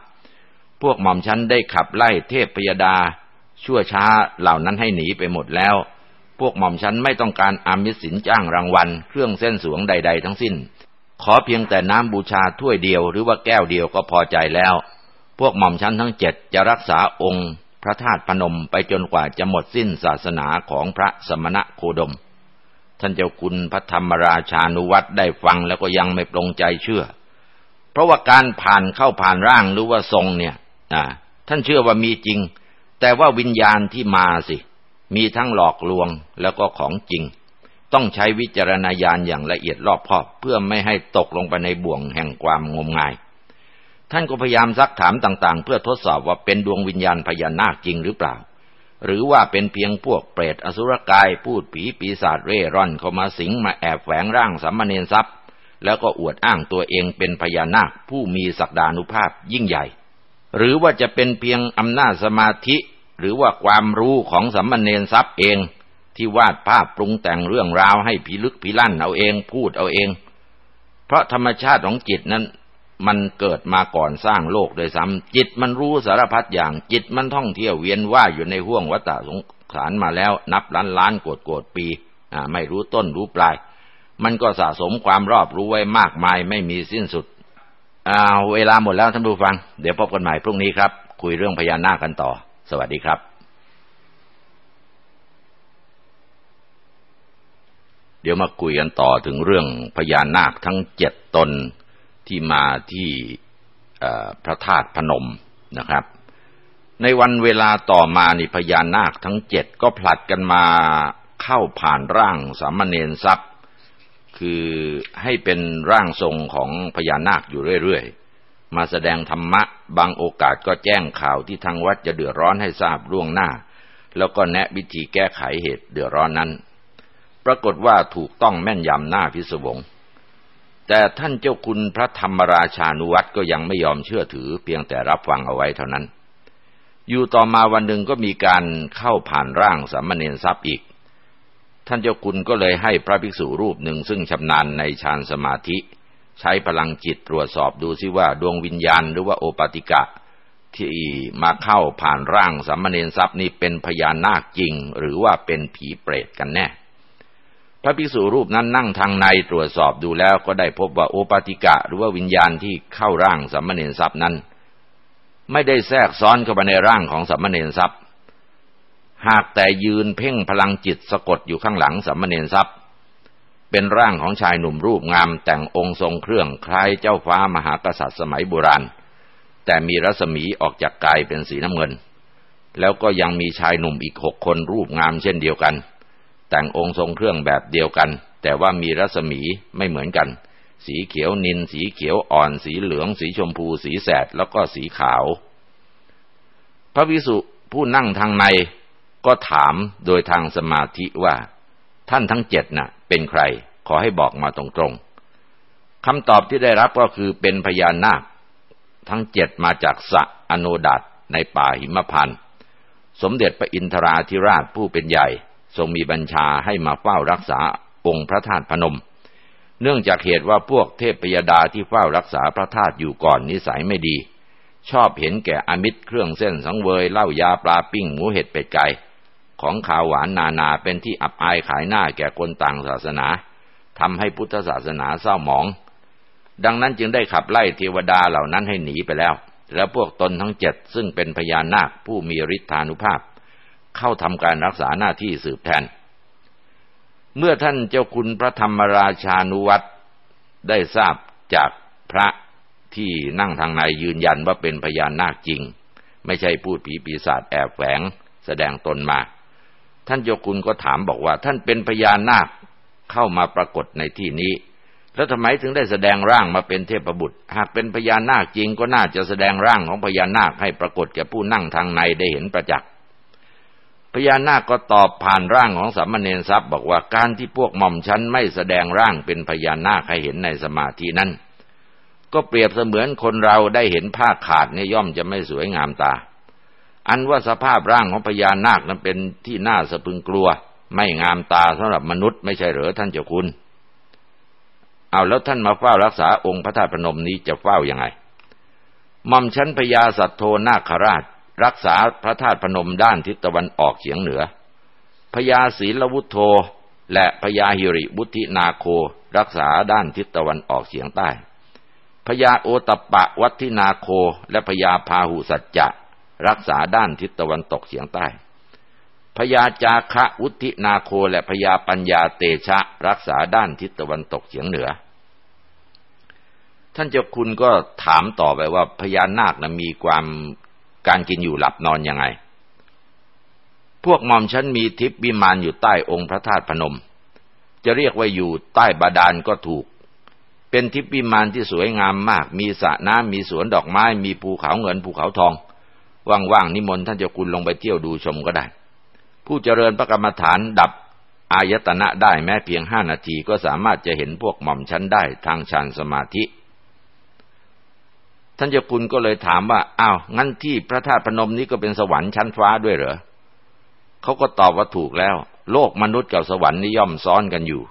พวกหม่อมชั้นได้ขับไล่เทพพยดา ชั่วช้าเหล่านั้นให้หนีไปหมดแล้ว พวกหม่อมชั้นไม่ต้องการอามิสสินจ้างรางวัล เครื่องเส้นสวงใด ๆ ทั้งสิ้น ขอเพียงแต่น้ำบูชาถ้วยเดียวหรือว่าแก้วเดียวก็พอใจแล้ว พวกหม่อมชั้นทั้งเจ็ดจะรักษาองค์ พระธาตุพนมไปจนกว่าจะหมดสิ้นศาสนาของพระสมณะโคดม ท่านเจ้าคุณพระธรรมราชานุวัตรได้ฟังแล้วก็ยังไม่ปรงใจเชื่อ เพราะว่าการผ่านเข้าผ่านร่างหรือว่าทรงเนี่ยท่านเชื่อว่ามีจริง แต่ว่าวิญญาณที่มาสิ มีทั้งหลอกลวงแล้วก็ของจริง ต้องใช้วิจารณญาณอย่างละเอียดรอบคอบ เพื่อไม่ให้ตกลงไปในบ่วงแห่งความงมงาย ท่านก็พยายามซักถามต่างๆ เพื่อทดสอบว่าเป็นดวงวิญญาณพญานาคจริงหรือเปล่า หรือว่าเป็นเพียงพวกเปรตอสุรกาย พูดผีปีศาจเร่ร่อนเข้ามาสิงมาแอบแฝงร่างสัมมาเนรทรัพย์ แล้วก็อวดอ้างตัวเองเป็นพญานาคผู้มีศักดานุภาพยิ่งใหญ่ หรือว่าจะเป็นเพียงอำนาจสมาธิ หรือว่าความรู้ของสัมมาเนรทรัพย์เอง ที่วาดภาพปรุงแต่งเรื่องราวให้ผีลึกผีลั่นเอาเองพูดเอาเอง เพราะธรรมชาติของจิตนั้น มันเกิดมาก่อนสร้างโลกโดยซ้ำจิตมันรู้สารพัดอย่างจิตมันท่องเที่ยวเวียนว่าอยู่ในห้วงวัฏสงสารมาแล้ว นับล้านล้านโกดโกดปีไม่รู้ต้นรู้ปลาย มันก็สะสมความรอบรู้ไว้มากมายไม่มีสิ้นสุดอ่าเวลาหมดแล้วท่านผู้ฟัง เดี๋ยวพบกันใหม่พรุ่งนี้ครับ คุยเรื่องพญานาคกันต่อ สวัสดีครับ เดี๋ยวมาคุยกันต่อถึงเรื่องพญานาคทั้งเจ็ดตนที่มาที่พระธาตุพนมนะครับ ในวันเวลาต่อมานี่พญานาคทั้งเจ็ดก็ผลัดกันมาเข้าผ่านร่างสามเณรทรัพย์คือให้เป็นร่างทรงของพญานาคอยู่เรื่อยๆ มาแสดงธรรมะบางโอกาสก็แจ้งข่าวที่ทางวัดจะเดือดร้อนให้ทราบล่วงหน้า แล้วก็แนะวิธีแก้ไขเหตุเดือดร้อนนั้น รากฏว่าถูกต้องแม่นยำหน้าพิศวง แต่ท่านเจ้าคุณพระธรรมราชานุวัตรก็ยังไม่ยอมเชื่อถือเพียงแต่รับฟังเอาไว้เท่านั้น อยู่ต่อมาวันหนึ่งก็มีการเข้าผ่านร่างสามเณรทรัพย์อีก ท่านเจ้าคุณก็เลยให้พระภิกษุรูปหนึ่งซึ่งชำนาญในฌานสมาธิ ใช้พลังจิตตรวจสอบดูซิว่าดวงวิญญาณหรือว่าโอปติกะที่มาเข้าผ่านร่างสามเณรทรัพย์นี้เป็นพญานาคจริง หรือว่าเป็นผีเปรตกันแน่ พระภิกษุรูปนั้นนั่งทางในตรวจสอบดูแล้วก็ได้พบว่าโอปติกะหรือว่าวิญญาณที่เข้าร่างสามเณรทรัพย์นั้น ไม่ได้แทรกซ้อนเข้าไปในร่างของสามเณรทรัพย์ หากแต่ยืนเพ่งพลังจิตสะกดอยู่ข้างหลังสัมมเนรทรัพย์ เป็นร่างของชายหนุ่มรูปงามแต่งองค์ทรงเครื่องคล้ายเจ้าฟ้ามหากษัตริย์สมัยโบราณ แต่มีรัศมีออกจากกายเป็นสีน้ำเงิน แล้วก็ยังมีชายหนุ่มอีกหกคนรูปงามเช่นเดียวกัน แต่งองค์ทรงเครื่องแบบเดียวกัน แต่ว่ามีรัศมีไม่เหมือนกัน สีเขียวนิน สีเขียวอ่อน สีเหลือง สีชมพู สีแสด แล้วก็สีขาว พระวิสุผู้นั่งทางในก็ถามโดยทางสมาธิว่า ท่านทั้งเจ็ดน่ะ เป็นใคร ขอให้บอกมาตรงๆคำตอบที่ได้รับก็คือเป็นพญานาค ทั้งเจ็ดมาจากสะอโนดัตในป่าหิมพานสมเด็จพระอินทราธิราชผู้เป็นใหญ่ ทรงมีบัญชาให้มาเฝ้ารักษาองค์พระธาตุพนม เนื่องจากเหตุว่าพวกเทพพยดาที่เฝ้ารักษาพระธาตุอยู่ก่อนนิสัยไม่ดี ชอบเห็นแก่อมิตรเครื่องเส้นสังเวยเหล้ายาปลาปิ้งหมูเห็ดเป็ดไก่ของขาวหวานนานาเป็นที่อับอายขายหน้าแก่คนต่างศาสนาทำให้พุทธศาสนาเศร้าหมอง ดังนั้นจึงได้ขับไล่เทวดาเหล่านั้นให้หนีไปแล้ว แล้วพวกตนทั้งเจ็ดซึ่งเป็นพญานาคผู้มีฤทธานุภาพ เข้าทำการรักษาหน้าที่สืบแทน เมื่อท่านเจ้าคุณพระธรรมราชานุวัตรได้ทราบจากพระที่นั่งทางในยืนยันว่าเป็นพญานนาคจริง ไม่ใช่พูดผีปีศาจแอบแฝงแสดงตนมา ท่านโยกุลก็ถามบอกว่า ท่านเป็นพญานาคเข้ามาปรากฏในที่นี้ แล้วทำไมถึงได้แสดงร่างมาเป็นเทพบุตร หากเป็นพญานาคจริงก็น่าจะแสดงร่างของพญานาคให้ปรากฏแก่ผู้นั่งทางในได้เห็นประจักษ์ ญานาคก็ตอบผ่านร่างของสามเณรทรัพย์บอกว่าการที่พวกหม่อมชั้นไม่แสดงร่างเป็นพญานาคให้เห็นในสมาธินั้น ก็เปรียบเสมือนคนเราได้เห็นผ้าขาดเนี่ยย่อมจะไม่สวยงามตา อันว่าสภาพร่างของพญานาคนั้นเป็นที่น่าสะพึงกลัว ไม่งามตาสำหรับมนุษย์ไม่ใช่เหรอท่านเจ้าคุณ เอาแล้วท่านมาเฝ้ารักษาองค์พระธาตุพนมนี้จะเฝ้ายังไงม่อมชั้นพญาสัตโทนาคราช รักษาพระธาตุพนมด้านทิศตะวันออกเฉียงเหนือพญาศีลวุฒโธและพญาหิริบุตินาโค รักษาด้านทิศตะวันออกเฉียงใต้พญาโอตปะวัฒนาโค และพญาพาหุสัจจะ รักษาด้านทิศตะวันตกเฉียงใต้พญาจาคะวุธินาโคและพญาปัญญาเตชะ รักษาด้านทิศตะวันตกเฉียงเหนือ ท่านเจ้าคุณก็ถามต่อไปว่าพญานาคนะมีความ การกินอยู่หลับนอนยังไง พวกมอมฉันมีทิพย์วิมานอยู่ใต้องค์พระธาตุพนม จะเรียกว่าอยู่ใต้บาดาลก็ถูก เป็นทิพย์วิมานที่สวยงามมาก มีสระน้ำมีสวนดอกไม้ มีภูเขาเงินภูเขาทอง ว่างๆนิมนต์ท่านเจ้าคุณลงไปเที่ยวดูชมก็ได้ ผู้เจริญพระกรรมฐานดับอายตนะได้แม้เพียงห้านาทีก็สามารถจะเห็นพวกหม่อมชั้นได้ทางฌานสมาธิ ท่านเจ้าคุณก็เลยถามว่าอ้าวงั้นที่พระธาตุพนมนี้ก็เป็นสวรรค์ชั้นฟ้าด้วยเหรอเขาก็ตอบว่าถูกแล้ว โลกมนุษย์กับสวรรค์นี่ย่อมซ้อนกันอยู่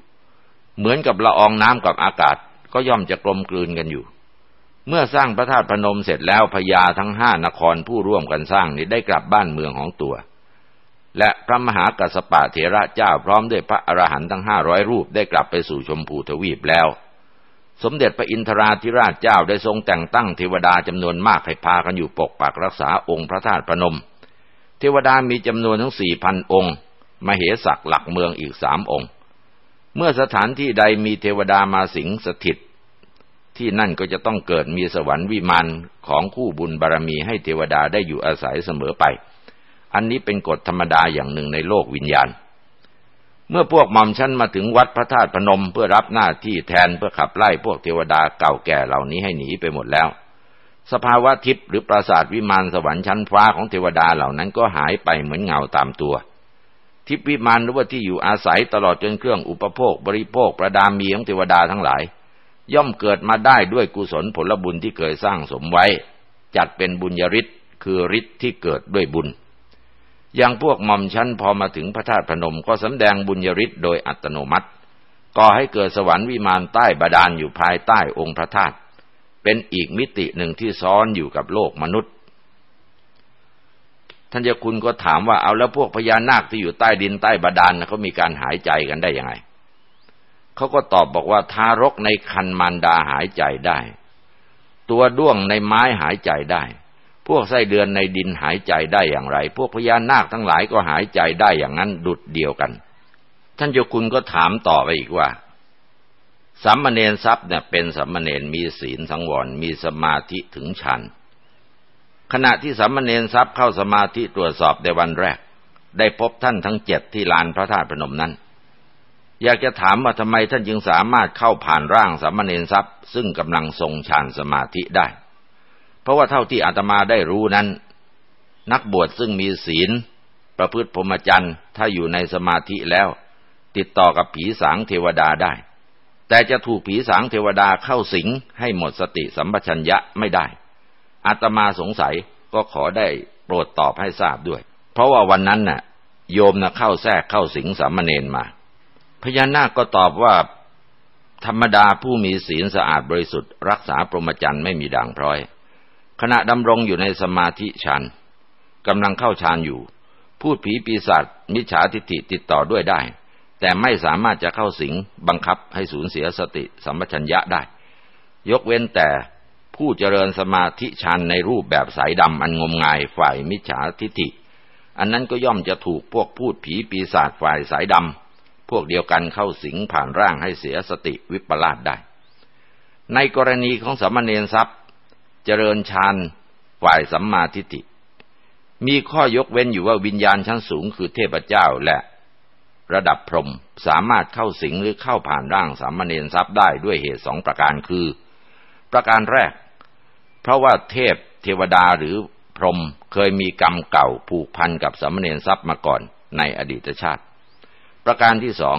เหมือนกับละอองน้ำกับอากาศ ก็ย่อมจะกลมกลืนกันอยู่ เมื่อสร้างพระธาตุพนมเสร็จแล้วพญาทั้งห้านครผู้ร่วมกันสร้างนี้ได้กลับบ้านเมืองของตัว และพระมหากัสปะเถระเจ้าพร้อมด้วยพระอรหันต์ทั้งห้าร้อยรูปได้กลับไปสู่ชมพูทวีปแล้ว สมเด็จพระอินทราธิราชเจ้าได้ทรงแต่งตั้งเทวดาจำนวนมากให้พากันอยู่ปกปักรักษาองค์พระธาตุพนม เทวดามีจำนวนทั้งสี่พันองค์ มเหสักหลักเมืองอีกสามองค์ เมื่อสถานที่ใดมีเทวดามาสิงสถิต ที่นั่นก็จะต้องเกิดมีสวรรค์วิมานของคู่บุญบารรมีให้เทวดาได้อยู่อาศัยเสมอไป อันนี้เป็นกฎธรรมดาอย่างหนึ่งในโลกวิญญาณ เมื่อพวกมอมชั้นมาถึงวัดพระธาตุพนมเพื่อรับหน้าที่แทนเพื่อขับไล่พวกเทวดาเก่าแก่เหล่านี้ให้หนีไปหมดแล้ว สภาวะทิพย์หรือปราสาทวิมานสวรรค์ชั้นฟ้าของเทวดาเหล่านั้นก็หายไปเหมือนเงาตามตัว ทิพย์วิมานหรือว่าที่อยู่อาศัยตลอดจนเครื่องอุปโภค บริโภคประดามีของเทวดาทั้งหลาย ย่อมเกิดมาได้ด้วยกุศลผลบุญที่เคยสร้างสมไว้ จัดเป็นบุญญาฤทธิ์คือฤทธิ์ที่เกิดด้วยบุญ อย่างพวกมอมชั้นพอมาถึงพระธาตุพนมก็สำแดงบุญญาฤทธิ์โดยอัตโนมัติก่อให้เกิดสวรรค์วิมานใต้บาดาลอยู่ภายใต้องค์พระธาตุเป็นอีกมิติหนึ่งที่ซ้อนอยู่กับโลกมนุษย์ท่านเจ้าคุณก็ถามว่าเอาแล้วพวกพญานาคที่อยู่ใต้ดินใต้บาดาลเขามีการหายใจกันได้ยังไงเขาก็ตอบบอกว่าทารกในคันมารดาหายใจได้ ตัวด้วงในไม้หายใจได้ พวกไส้เดือนในดินหายใจได้อย่างไร พวกพญานาคทั้งหลายก็หายใจได้อย่างนั้นดุดเดียวกัน ท่านเจ้าคุณก็ถามต่อไปอีกว่าสัมมเนรทรัพย์เนี่ยเป็นสัมมเนรมีศีลสังวรมีสมาธิถึงชันขณะที่สัมมเนรทรัพย์เข้าสมาธิตรวจสอบในวันแรก ได้พบท่านทั้งเจ็ดที่ลานพระธาตุพนมนั้น อยากจะถามว่าทำไมท่านจึงสามารถเข้าผ่านร่างสามเณรทรัพย์ ซึ่งกำลังทรงฌานสมาธิได้ ราะว่าเท่าที่อาตมาได้รู้นั้น นักบวชซึ่งมีศีล ประพฤติพรหมจรรย์ถ้าอยู่ในสมาธิแล้ว ติดต่อกับผีสางเทวดาได้ แต่จะถูกผีสางเทวดาเข้าสิงให้หมดสติสัมปชัญญะไม่ได้อาตมาสงสัยก็ขอได้โปรดตอบให้ทราบด้วย เพราะว่าวันนั้นน่ะ โยมน่ะเข้าแทรกเข้าสิงสามเณรมา พญานาคก็ตอบว่าธรรมดาผู้มีศีลสะอาดบริสุทธิ์รักษาปรมจันไม่มีด่างพร้อย ขณะดำรงอยู่ในสมาธิฌานกำลังเข้าฌานอยู่ พูดผีปีศาจมิจฉาทิฏฐิติดต่อด้วยได้ แต่ไม่สามารถจะเข้าสิงบังคับให้สูญเสียสติสัมปชัญญะได้ ยกเว้นแต่ผู้เจริญสมาธิฌานในรูปแบบสายดำอันงมงายฝ่ายมิจฉาทิฏฐิ อันนั้นก็ย่อมจะถูกพวกพูดผีปีศาจฝ่ายสายดำพวกเดียวกันเข้าสิงผ่านร่างให้เสียสติวิปลาสได้ ในกรณีของสมณเณรทรัพย์ เจริญฌานฝ่ายสัมมาทิฏฐิ มีข้อยกเว้นอยู่ว่าวิญญาณชั้นสูงคือเทพเจ้าและระดับพรหมสามารถเข้าสิงหรือเข้าผ่านร่างสามเณรทรัพย์ได้ด้วยเหตุสองประการคือ ประการแรก เพราะว่าเทพเทวดาหรือพรหมเคยมีกรรมเก่าผูกพันกับสามเณรทรัพย์มาก่อนในอดีตชาติ ประการที่สอง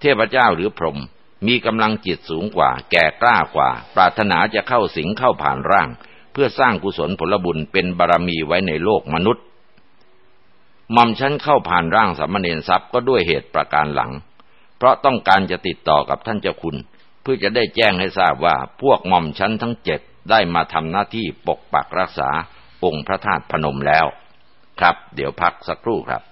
เทพเจ้าหรือพรหม มีกำลังจิตสูงกว่า แก่กล้ากว่า ปรารถนาจะเข้าสิงเข้าผ่านร่าง เพื่อสร้างกุศลผลบุญเป็นบารรมีไว้ในโลกมนุษย์มอมฉันเข้าผ่านร่างสามเณรทรัพย์ก็ด้วยเหตุประการหลัง เพราะต้องการจะติดต่อกับท่านเจ้าคุณ เพื่อจะได้แจ้งให้ทราบว่าพวกมอมฉันทั้งเจ็ดได้มาทำหน้าที่ปกปักรักษาองค์พระธาตุพนมแล้ว ครับ เดี๋ยวพักสักครู่ครับ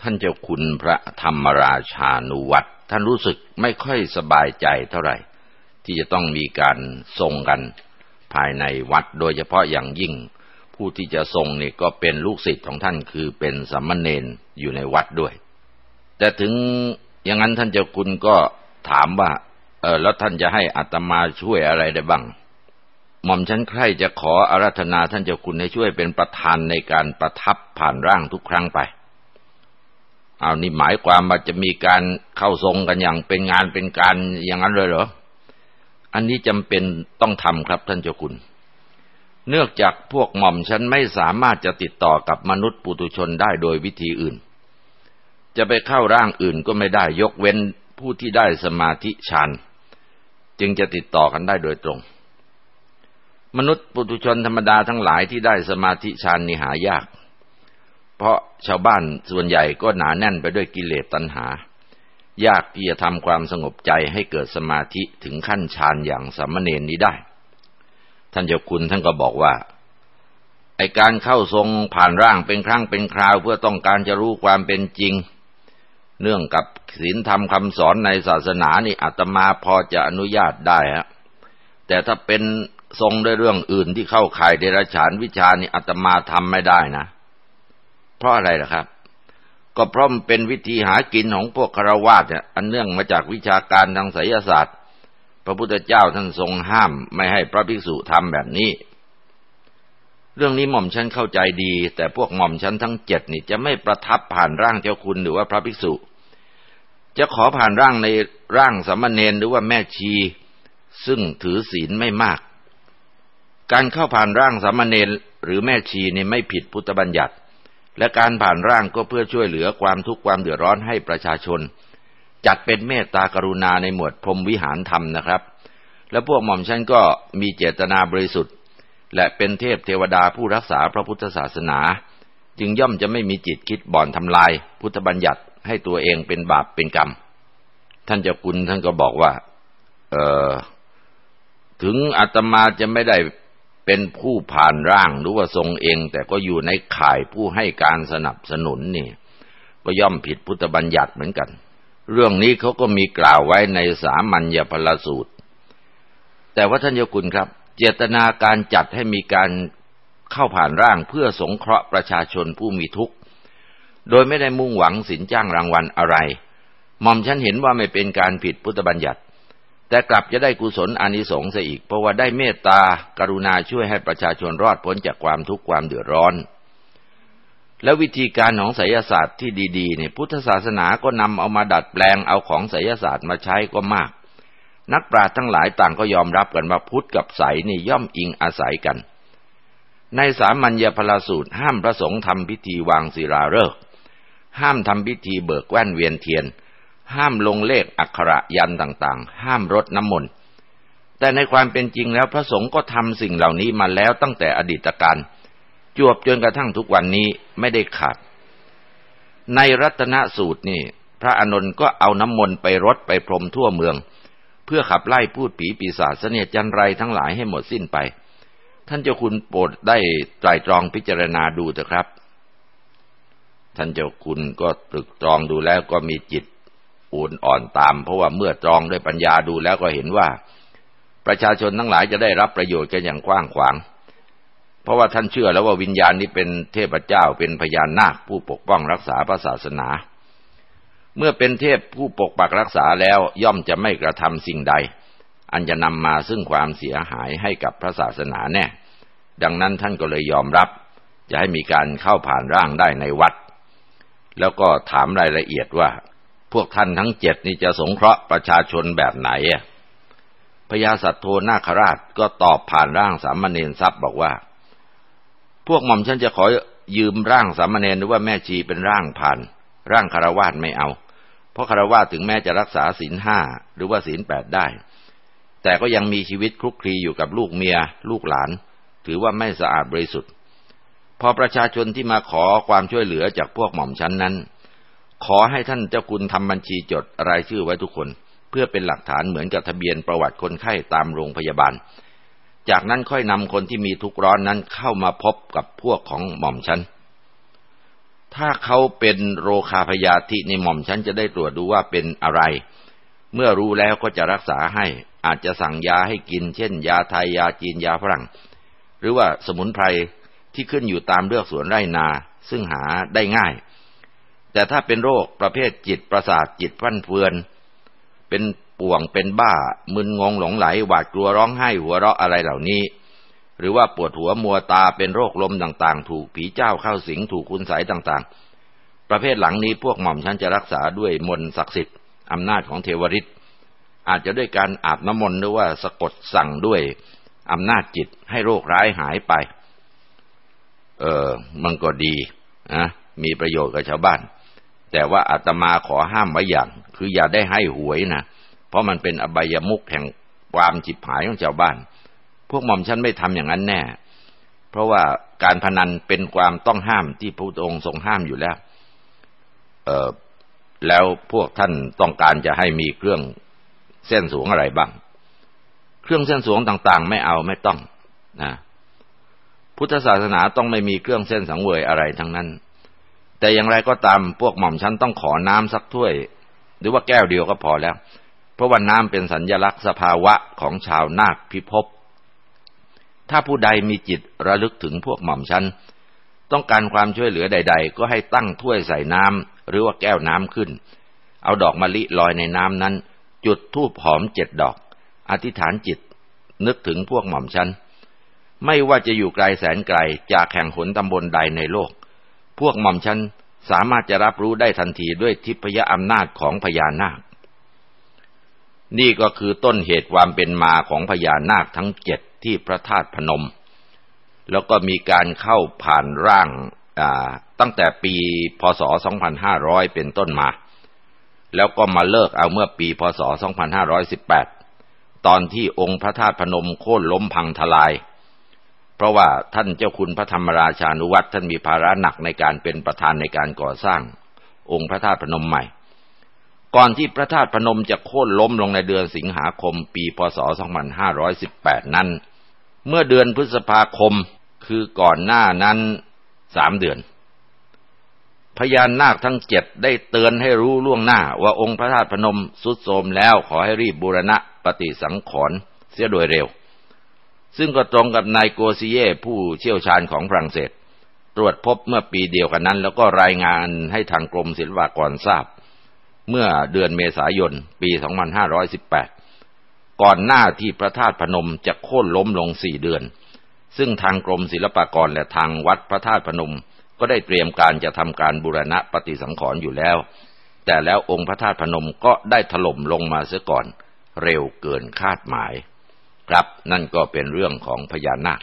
ท่านเจ้าคุณพระธรรมราชานุวัตรท่านรู้สึกไม่ค่อยสบายใจเท่าไหร่ ที่จะต้องมีการทรงกันภายในวัดโดยเฉพาะอย่างยิ่ง ผู้ที่จะทรงนี่ก็เป็นลูกศิษย์ของท่านคือเป็นสัมมเนนอยู่ในวัดด้วย แต่ถึงอย่างนั้นท่านเจ้าคุณก็ถามว่า เออแล้วท่านจะให้อัตมาช่วยอะไรได้บ้าง หม่อมฉันใคร่จะขออาราธนาท่านเจ้าคุณให้ช่วยเป็นประธานในการประทับผ่านร่างทุกครั้งไป เอานี่หมายความว่าจะมีการเข้าทรงกันอย่างเป็นงานเป็นการอย่างนั้นเลยเหรอ อันนี้จำเป็นต้องทำครับท่านเจ้าคุณ เนื่องจากพวกหม่อมฉันไม่สามารถจะติดต่อกับมนุษย์ปุตุชนได้โดยวิธีอื่น จะไปเข้าร่างอื่นก็ไม่ได้ยกเว้นผู้ที่ได้สมาธิฌานจึงจะติดต่อกันได้โดยตรง มนุษย์ปุถุชนธรรมดาทั้งหลายที่ได้สมาธิฌานนี่หายาก เพราะชาวบ้านส่วนใหญ่ก็หนาแน่นไปด้วยกิเลสตัณหา ยากที่จะทำความสงบใจให้เกิดสมาธิถึงขั้นฌานอย่างสัมมเนนนี้ได้ ท่านเจ้าคุณท่านก็บอกว่าไอการเข้าทรงผ่านร่างเป็นครั้งเป็นคราวเพื่อต้องการจะรู้ความเป็นจริง เนื่องกับศีลธรรมคำสอนในศาสนานี่อาตมาพอจะอนุญาตได้ฮะแต่ถ้าเป็นทรงด้วยเรื่องอื่นที่เข้าข่ายเดรัจฉานวิชานี่อาตมาทำไม่ได้นะ เพราะอะไรล่ะครับ ก็เพราะมันเป็นวิธีหากินของพวกคารวาสเนี่ยอันเนื่องมาจากวิชาการทางไสยศาสตร์ พระพุทธเจ้าท่านทรงห้าม ไม่ให้พระภิกษุทำแบบนี้ เรื่องนี้หม่อมฉันเข้าใจดี แต่พวกหม่อมฉันทั้งเจ็ดนี่จะไม่ประทับผ่านร่างเจ้าคุณหรือว่าพระภิกษุ จะขอผ่านร่างในร่างสามเณรหรือว่าแม่ชี ซึ่งถือศีลไม่มากการเข้าผ่านร่างสามเณรหรือแม่ชีนี่ไม่ผิดพุทธบัญญัติ และการผ่านร่างก็เพื่อช่วยเหลือความทุกข์ความเดือดร้อนให้ประชาชน จัดเป็นเมตตากรุณาในหมวดพรมวิหารธรรมนะครับ และพวกหม่อมฉันก็มีเจตนาบริสุทธิ์ และเป็นเทพเทวดาผู้รักษาพระพุทธศาสนา จึงย่อมจะไม่มีจิตคิดบ่อนทำลาย พุทธบัญญัติให้ตัวเองเป็นบาปเป็นกรรม ท่านเจ้าคุณท่านก็บอกว่า เออถึงอาตมาจะไม่ได้ เป็นผู้ผ่านร่างหรือว่าทรงเอง แต่ก็อยู่ในข่ายผู้ให้การสนับสนุนนี่ ก็ย่อมผิดพุทธบัญญัติเหมือนกัน เรื่องนี้เขาก็มีกล่าวไว้ในสามัญญพลสูตร แต่ว่าท่านเจ้าคุณครับ เจตนาการจัดให้มีการเข้าผ่านร่างเพื่อสงเคราะห์ประชาชนผู้มีทุกข์ โดยไม่ได้มุ่งหวังสินจ้างรางวัลอะไรหม่อมฉันเห็นว่าไม่เป็นการผิดพุทธบัญญัติ แต่กลับจะได้กุศลอานิสงส์เสียอีก เพราะว่าได้เมตตากรุณาช่วยให้ประชาชนรอดพ้นจากความทุกข์ความเดือดร้อน และวิธีการของไสยศาสตร์ที่ดีๆเนี่ยพุทธศาสนาก็นำเอามาดัดแปลงเอาของไสยศาสตร์มาใช้ก็มาก นักปราชญ์ทั้งหลายต่างก็ยอมรับกันว่าพุทธกับใสนี่ย่อมอิงอาศัยกัน ในสามัญญพลสูตรห้ามพระสงฆ์ทำพิธีวางศิลาฤกษ์ห้ามทำพิธีเบิกแว่นเวียนเทียน ห้ามลงเลขอักขระยันต่างๆ ห้ามรดน้ำมนต์แต่ในความเป็นจริงแล้วพระสงฆ์ก็ทำสิ่งเหล่านี้มาแล้วตั้งแต่อดีตการจวบจนกระทั่งทุกวันนี้ไม่ได้ขาด ในรัตนสูตรนี่ พระอานนท์ก็เอาน้ำมนต์ไปรดไปพรมทั่วเมือง เพื่อขับไล่พูดผีปีศาจเสนียจันไรทั้งหลายให้หมดสิ้นไป ท่านเจ้าคุณโปรดได้ไตรตรองพิจารณาดูเถอะครับ ท่านเจ้าคุณก็ตรึกตรองดูแล้วก็มีจิต อุ่นอ่อนตาม เพราะว่าเมื่อตรองด้วยปัญญาดูแล้วก็เห็นว่า ประชาชนทั้งหลายจะได้รับประโยชน์กันอย่างกว้างขวาง เพราะว่าท่านเชื่อแล้วว่าวิญญาณนี้เป็นเทพเจ้าเป็นพญานาคผู้ปกป้องรักษาพระศาสนา เมื่อเป็นเทพผู้ปกปักรักษาแล้วย่อมจะไม่กระทำสิ่งใด อันจะนำมาซึ่งความเสียหายให้กับพระศาสนาแน่ดังนั้นท่านก็เลยยอมรับ จะให้มีการเข้าผ่านร่างได้ในวัด แล้วก็ถามรายละเอียดว่า พวกท่านทั้งเจ็ดนี่จะสงเคราะห์ประชาชนแบบไหนพญาสัตโธนาคราชก็ตอบผ่านร่างสามเณรทรัพย์บอกว่า พวกหม่อมฉันจะขอยืมร่างสามเณรหรือว่าแม่ชีเป็นร่างผ่าน ร่างคารวาสไม่เอา เพราะคารวาสถึงแม้จะรักษาศีลห้าหรือว่าศีลแปดได้ แต่ก็ยังมีชีวิตคลุกคลีอยู่กับลูกเมีย ลูกหลาน ถือว่าไม่สะอาดบริสุทธิ์ พอประชาชนที่มาขอความช่วยเหลือจากพวกหม่อมชั้นนั้น ขอให้ท่านเจ้าคุณทำบัญชีจดรายชื่อไว้ทุกคน เพื่อเป็นหลักฐานเหมือนกับทะเบียนประวัติคนไข้ตามโรงพยาบาล จากนั้นค่อยนำคนที่มีทุกร้อนนั้นเข้ามาพบกับพวกของหม่อมชั้นถ้าเขาเป็นโรคาพยาธิในหม่อมชั้นจะได้ตรวจดูว่าเป็นอะไร เมื่อรู้แล้วก็จะรักษาให้อาจจะสั่งยาให้กิน เช่น ยาไทยยาจีนยาฝรั่ง หรือว่าสมุนไพรที่ขึ้นอยู่ตามเลือกสวนไร่นา ซึ่งหาได้ง่าย แต่ถ้าเป็นโรคประเภทจิตประสาทจิตฟั่นเฟือน เป็นป่วงเป็นบ้า มึนงงหลงไหลหวาดกลัวร้องไห้หัวเราะอะไรเหล่านี้ หรือว่าปวดหัวมัวตาเป็นโรคลมต่างๆ ถูกผีเจ้าเข้าสิงถูกคุณใสต่างๆ ประเภทหลังนี้พวกหม่อมฉันจะรักษาด้วยมนต์ศักดิ์สิทธิ์อำนาจของเทวริตอาจจะด้วยการอาบน้ำมนต์หรือว่าสะกดสั่งด้วยอำนาจจิตให้โรคร้ายหายไป เออมันก็ดีนะมีประโยชน์กับชาวบ้าน แต่ว่าอาตมาขอห้ามไว้อย่าง คืออย่าได้ให้หวยนะ เพราะมันเป็นอบายมุกแห่งความจิบหายของชาวบ้าน พวกหม่อมฉันไม่ทำอย่างนั้นแน่ เพราะว่าการพนันเป็นความต้องห้ามที่พระองค์ทรงห้ามอยู่แล้ว เออแล้วพวกท่านต้องการจะให้มีเครื่องเส้นสูงอะไรบ้าง เครื่องเส้นสูงต่างๆ ไม่เอาไม่ต้องนะพุทธศาสนาต้องไม่มีเครื่องเส้นสังเวยอะไรทั้งนั้น แต่อย่างไรก็ตามพวกหม่อมชั้นต้องขอน้ำสักถ้วย หรือว่าแก้วเดียวก็พอแล้ว เพราะว่าน้ำเป็นสัญญลักษณ์สภาวะของชาวนาคพิภพ ถ้าผู้ใดมีจิตระลึกถึงพวกหม่อมชั้น ต้องการความช่วยเหลือใด ๆ ก็ให้ตั้งถ้วยใส่น้ำหรือว่าแก้วน้ำขึ้น เอาดอกมะลิลอยในน้ำนั้น จุดธูปหอมเจ็ดดอก อธิษฐานจิต นึกถึงพวกหม่อมชั้น ไม่ว่าจะอยู่ไกลแสนไกลจากแห่งหนตำบลใดในโลก พวกหม่อมฉันสามารถจะรับรู้ได้ทันทีด้วยทิพยอำนาจของพญานาค นี่ก็คือต้นเหตุความเป็นมาของพญานาคทั้งเจ็ดที่พระธาตุพนม แล้วก็มีการเข้าผ่านร่างตั้งแต่ปีพศ 2500 เป็นต้นมา แล้วก็มาเลิกเอาเมื่อปีพศ 2518 ตอนที่องค์พระธาตุพนมโค่นล้มพังทลาย เพราะว่าท่านเจ้าคุณพระธรรมราชานุวัตรท่านมีภาระหนักในการเป็นประธานในการก่อสร้าง องค์พระธาตุพนมใหม่ ก่อนที่พระธาตุพนมจะโค่นล้มลงในเดือนสิงหาคม ปีพศ 2518 นั้น เมื่อเดือนพฤษภาคมคือก่อนหน้านั้นสามเดือนพญานนาคทั้งเจ็ดได้เตือนให้รู้ล่วงหน้าว่าองค์พระธาตุพนมสุดโทมแล้วขอให้รีบบูรณะปฏิสังขรณ์เสียโดยเร็ว ซึ่งก็ตรงกับนายโกซิเย่ผู้เชี่ยวชาญของฝรั่งเศส ตรวจพบเมื่อปีเดียวกันนั้น แล้วก็รายงานให้ทางกรมศิลปากรทราบ เมื่อเดือนเมษายน ปี 2518 ก่อนหน้าที่พระธาตุพนมจะโค่นล้มลงสี่เดือน ซึ่งทางกรมศิลปากรและทางวัดพระธาตุพนม ก็ได้เตรียมการจะทำการบูรณะปฏิสังขรณ์อยู่แล้ว แต่แล้วองค์พระธาตุพนมก็ได้ถล่มลงมาเสียก่อน เร็วเกินคาดหมาย ครับ นั่นก็เป็นเรื่องของพญานาค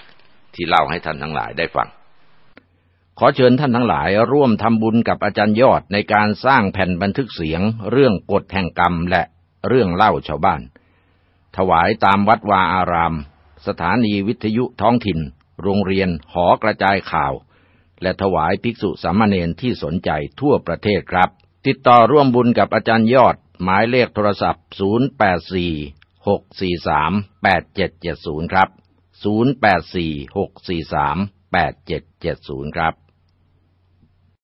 ที่เล่าให้ท่านทั้งหลายได้ฟัง ขอเชิญท่านทั้งหลายร่วมทำบุญกับอาจารย์ยอดในการสร้างแผ่นบันทึกเสียง เรื่องกฎแห่งกรรมและเรื่องเล่าชาวบ้าน ถวายตามวัดวาอาราม สถานีวิทยุท้องถิ่น โรงเรียนหอกระจายข่าว และถวายภิกษุสามเณรที่สนใจทั่วประเทศครับ ติดต่อร่วมบุญกับอาจารย์ยอดหมายเลขโทรศัพท์ 084 0846438770 ครับ 084 643 8770 ครับ